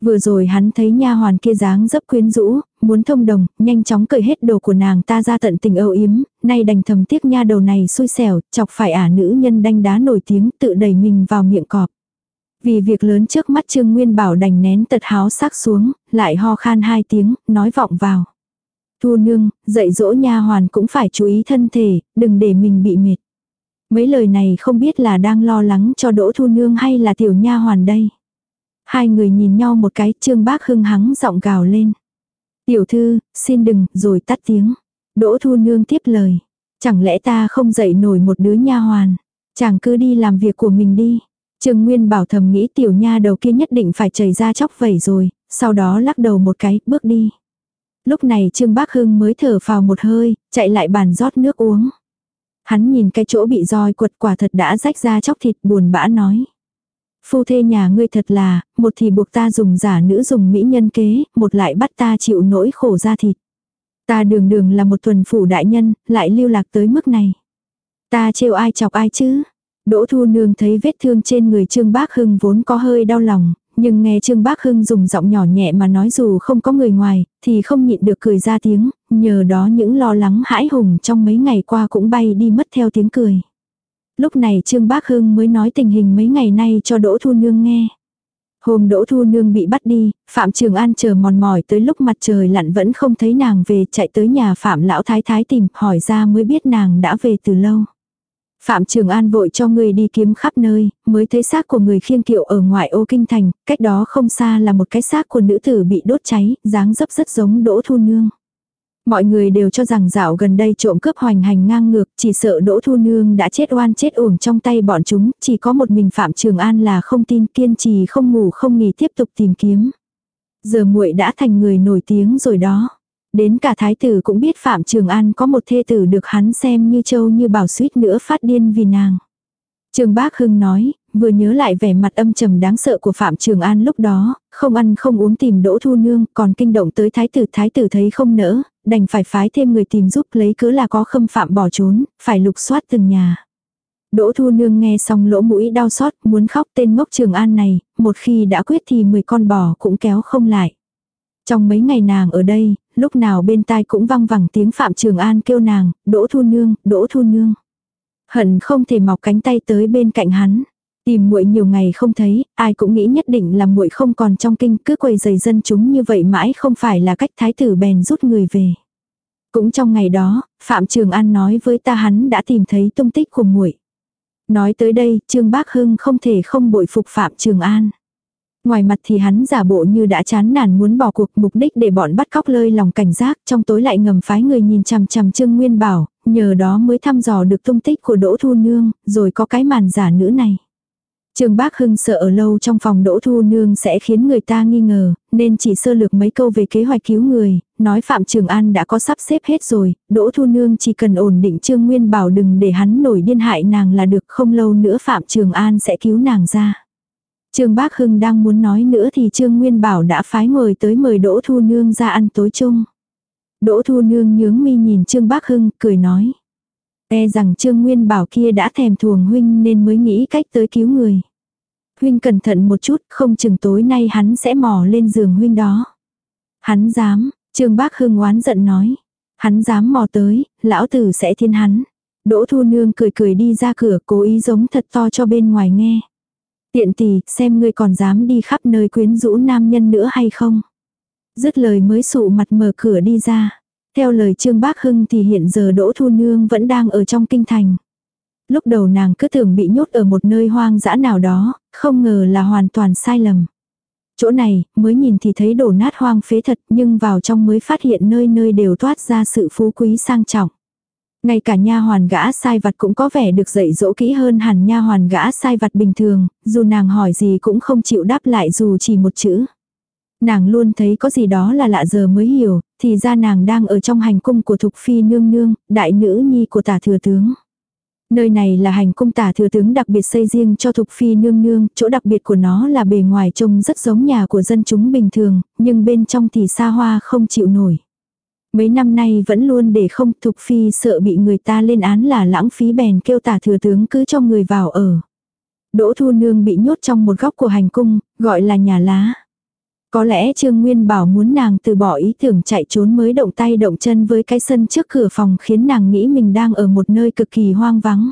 Vừa rồi hắn thấy nha hoàn kia dáng dấp quyến rũ, muốn thông đồng, nhanh chóng cởi hết đồ của nàng ta ra tận tình âu yếm, nay đành thầm tiếc nha đầu này xui xẻo, chọc phải ả nữ nhân đanh đá nổi tiếng tự đẩy mình vào miệng cọp. Vì việc lớn trước mắt Trương Nguyên Bảo đành nén tật háo sắc xuống, lại ho khan hai tiếng, nói vọng vào. Thu nương, dạy dỗ nha hoàn cũng phải chú ý thân thể, đừng để mình bị mệt. Mấy lời này không biết là đang lo lắng cho Đỗ Thu Nương hay là tiểu nha hoàn đây. Hai người nhìn nhau một cái, Trương Bác hưng hắng giọng gào lên. Tiểu thư, xin đừng, rồi tắt tiếng. Đỗ Thu Nương tiếp lời. Chẳng lẽ ta không dạy nổi một đứa nha hoàn. Chàng cứ đi làm việc của mình đi. Trương Nguyên bảo thầm nghĩ tiểu nha đầu kia nhất định phải chảy ra chóc vẩy rồi, sau đó lắc đầu một cái, bước đi. Lúc này Trương Bác Hưng mới thở vào một hơi, chạy lại bàn rót nước uống. Hắn nhìn cái chỗ bị roi quật quả thật đã rách ra chóc thịt buồn bã nói. Phu thê nhà ngươi thật là, một thì buộc ta dùng giả nữ dùng mỹ nhân kế, một lại bắt ta chịu nỗi khổ ra thịt. Ta đường đường là một tuần phủ đại nhân, lại lưu lạc tới mức này. Ta trêu ai chọc ai chứ? Đỗ Thu Nương thấy vết thương trên người Trương Bác Hưng vốn có hơi đau lòng, nhưng nghe Trương Bác Hưng dùng giọng nhỏ nhẹ mà nói dù không có người ngoài, thì không nhịn được cười ra tiếng, nhờ đó những lo lắng hãi hùng trong mấy ngày qua cũng bay đi mất theo tiếng cười. Lúc này Trương Bác Hưng mới nói tình hình mấy ngày nay cho Đỗ Thu Nương nghe. Hôm Đỗ Thu Nương bị bắt đi, Phạm Trường An chờ mòn mỏi tới lúc mặt trời lặn vẫn không thấy nàng về chạy tới nhà Phạm Lão Thái Thái tìm hỏi ra mới biết nàng đã về từ lâu. Phạm Trường An vội cho người đi kiếm khắp nơi, mới thấy xác của người khiêng kiệu ở ngoại ô kinh thành, cách đó không xa là một cái xác của nữ tử bị đốt cháy, dáng dấp rất giống Đỗ Thu Nương. Mọi người đều cho rằng dạo gần đây trộm cướp hoành hành ngang ngược, chỉ sợ Đỗ Thu Nương đã chết oan chết uổng trong tay bọn chúng, chỉ có một mình Phạm Trường An là không tin kiên trì không ngủ không nghỉ tiếp tục tìm kiếm. Giờ muội đã thành người nổi tiếng rồi đó. Đến cả thái tử cũng biết Phạm Trường An có một thê tử được hắn xem như châu như bảo suýt nữa phát điên vì nàng. Trường Bác Hưng nói, vừa nhớ lại vẻ mặt âm trầm đáng sợ của Phạm Trường An lúc đó, không ăn không uống tìm Đỗ Thu Nương, còn kinh động tới thái tử, thái tử thấy không nỡ, đành phải phái thêm người tìm giúp lấy cớ là có khâm phạm bỏ trốn, phải lục soát từng nhà. Đỗ Thu Nương nghe xong lỗ mũi đau xót, muốn khóc tên ngốc Trường An này, một khi đã quyết thì 10 con bò cũng kéo không lại. Trong mấy ngày nàng ở đây, lúc nào bên tai cũng văng vẳng tiếng Phạm Trường An kêu nàng, Đỗ Thu Nương, Đỗ Thu Nương. Hận không thể mọc cánh tay tới bên cạnh hắn. Tìm muội nhiều ngày không thấy, ai cũng nghĩ nhất định là muội không còn trong kinh, cứ quầy giày dân chúng như vậy mãi không phải là cách thái tử bèn rút người về. Cũng trong ngày đó, Phạm Trường An nói với ta hắn đã tìm thấy tung tích của muội. Nói tới đây, Trương Bác Hưng không thể không bội phục Phạm Trường An. Ngoài mặt thì hắn giả bộ như đã chán nản muốn bỏ cuộc mục đích để bọn bắt cóc lơi lòng cảnh giác, trong tối lại ngầm phái người nhìn chằm chằm Trương Nguyên Bảo, nhờ đó mới thăm dò được tung tích của Đỗ Thu Nương, rồi có cái màn giả nữ này. Trương Bác Hưng sợ ở lâu trong phòng Đỗ Thu Nương sẽ khiến người ta nghi ngờ, nên chỉ sơ lược mấy câu về kế hoạch cứu người, nói Phạm Trường An đã có sắp xếp hết rồi, Đỗ Thu Nương chỉ cần ổn định Trương Nguyên bảo đừng để hắn nổi điên hại nàng là được không lâu nữa Phạm Trường An sẽ cứu nàng ra. Trương Bác Hưng đang muốn nói nữa thì Trương Nguyên Bảo đã phái người tới mời Đỗ Thu Nương ra ăn tối chung. Đỗ Thu Nương nhướng mi nhìn Trương Bác Hưng, cười nói. E rằng Trương Nguyên Bảo kia đã thèm thuồng huynh nên mới nghĩ cách tới cứu người. Huynh cẩn thận một chút, không chừng tối nay hắn sẽ mò lên giường huynh đó. Hắn dám, Trương Bác Hưng oán giận nói. Hắn dám mò tới, lão tử sẽ thiên hắn. Đỗ Thu Nương cười cười đi ra cửa cố ý giống thật to cho bên ngoài nghe. Tiện tỷ, xem ngươi còn dám đi khắp nơi quyến rũ nam nhân nữa hay không. Dứt lời mới sụ mặt mở cửa đi ra. Theo lời Trương Bác Hưng thì hiện giờ Đỗ Thu Nương vẫn đang ở trong kinh thành. Lúc đầu nàng cứ tưởng bị nhốt ở một nơi hoang dã nào đó, không ngờ là hoàn toàn sai lầm. Chỗ này, mới nhìn thì thấy đổ nát hoang phế thật nhưng vào trong mới phát hiện nơi nơi đều toát ra sự phú quý sang trọng. Ngay cả nha hoàn gã sai vặt cũng có vẻ được dạy dỗ kỹ hơn hẳn nha hoàn gã sai vặt bình thường, dù nàng hỏi gì cũng không chịu đáp lại dù chỉ một chữ. Nàng luôn thấy có gì đó là lạ giờ mới hiểu, thì ra nàng đang ở trong hành cung của Thục Phi Nương Nương, đại nữ nhi của tả thừa tướng. Nơi này là hành cung tả thừa tướng đặc biệt xây riêng cho Thục Phi Nương Nương, chỗ đặc biệt của nó là bề ngoài trông rất giống nhà của dân chúng bình thường, nhưng bên trong thì xa hoa không chịu nổi. Mấy năm nay vẫn luôn để không Thục Phi sợ bị người ta lên án là lãng phí bèn kêu tả thừa tướng cứ cho người vào ở. Đỗ Thu Nương bị nhốt trong một góc của hành cung, gọi là nhà lá. Có lẽ Trương Nguyên bảo muốn nàng từ bỏ ý tưởng chạy trốn mới động tay động chân với cái sân trước cửa phòng khiến nàng nghĩ mình đang ở một nơi cực kỳ hoang vắng.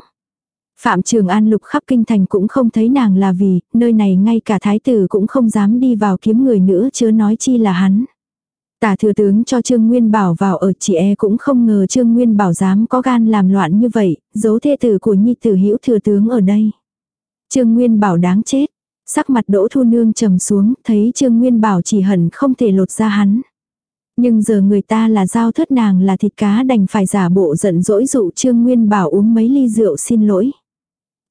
Phạm Trường An lục khắp kinh thành cũng không thấy nàng là vì, nơi này ngay cả thái tử cũng không dám đi vào kiếm người nữa chớ nói chi là hắn. Tả thừa tướng cho Trương Nguyên Bảo vào ở chị e cũng không ngờ Trương Nguyên Bảo dám có gan làm loạn như vậy, giấu thê tử của nhi tử hữu thừa tướng ở đây. Trương Nguyên Bảo đáng chết. Sắc mặt Đỗ Thu Nương trầm xuống, thấy Trương Nguyên Bảo chỉ hận không thể lột ra hắn. Nhưng giờ người ta là giao thất nàng là thịt cá đành phải giả bộ giận dỗi dụ Trương Nguyên Bảo uống mấy ly rượu xin lỗi.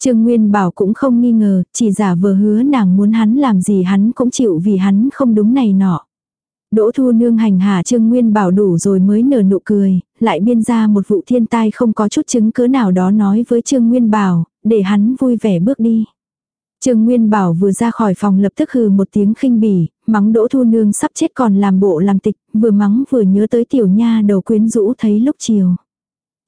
Trương Nguyên Bảo cũng không nghi ngờ, chỉ giả vờ hứa nàng muốn hắn làm gì hắn cũng chịu vì hắn không đúng này nọ. Đỗ Thu Nương hành hạ Trương Nguyên Bảo đủ rồi mới nở nụ cười, lại biên ra một vụ thiên tai không có chút chứng cứ nào đó nói với Trương Nguyên Bảo, để hắn vui vẻ bước đi. Trương Nguyên Bảo vừa ra khỏi phòng lập tức hừ một tiếng khinh bỉ, mắng Đỗ Thu Nương sắp chết còn làm bộ làm tịch, vừa mắng vừa nhớ tới tiểu nha đầu quyến rũ thấy lúc chiều.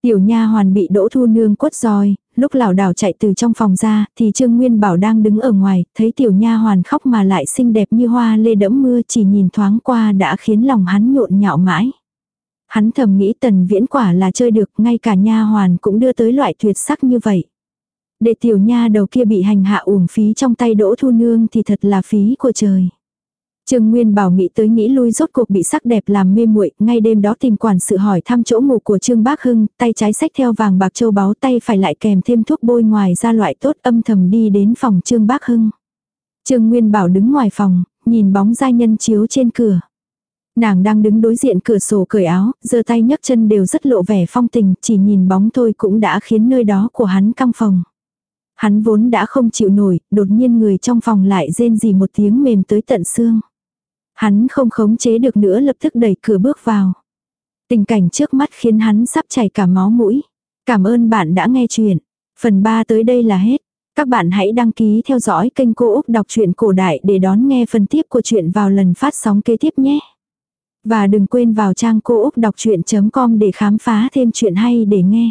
Tiểu nha hoàn bị Đỗ Thu Nương quất roi, lúc lảo đảo chạy từ trong phòng ra, thì Trương Nguyên Bảo đang đứng ở ngoài, thấy tiểu nha hoàn khóc mà lại xinh đẹp như hoa lê đẫm mưa chỉ nhìn thoáng qua đã khiến lòng hắn nhộn nhạo mãi. Hắn thầm nghĩ tần viễn quả là chơi được, ngay cả nha hoàn cũng đưa tới loại tuyệt sắc như vậy. Để tiểu nha đầu kia bị hành hạ uổng phí trong tay đỗ thu nương thì thật là phí của trời. Trương Nguyên Bảo nghĩ tới nghĩ lui rốt cuộc bị sắc đẹp làm mê muội, ngay đêm đó tìm quản sự hỏi thăm chỗ ngủ của Trương Bác Hưng, tay trái xách theo vàng bạc châu báu, tay phải lại kèm thêm thuốc bôi ngoài ra loại tốt âm thầm đi đến phòng Trương Bác Hưng. Trương Nguyên Bảo đứng ngoài phòng, nhìn bóng gia nhân chiếu trên cửa. Nàng đang đứng đối diện cửa sổ cởi áo, giơ tay nhấc chân đều rất lộ vẻ phong tình, chỉ nhìn bóng thôi cũng đã khiến nơi đó của hắn căng phòng. Hắn vốn đã không chịu nổi, đột nhiên người trong phòng lại rên gì một tiếng mềm tới tận xương. Hắn không khống chế được nữa lập tức đẩy cửa bước vào. Tình cảnh trước mắt khiến hắn sắp chảy cả máu mũi. Cảm ơn bạn đã nghe chuyện. Phần 3 tới đây là hết. Các bạn hãy đăng ký theo dõi kênh Cô Úc Đọc truyện Cổ Đại để đón nghe phần tiếp của chuyện vào lần phát sóng kế tiếp nhé. Và đừng quên vào trang cô úc đọc chuyện.com để khám phá thêm chuyện hay để nghe.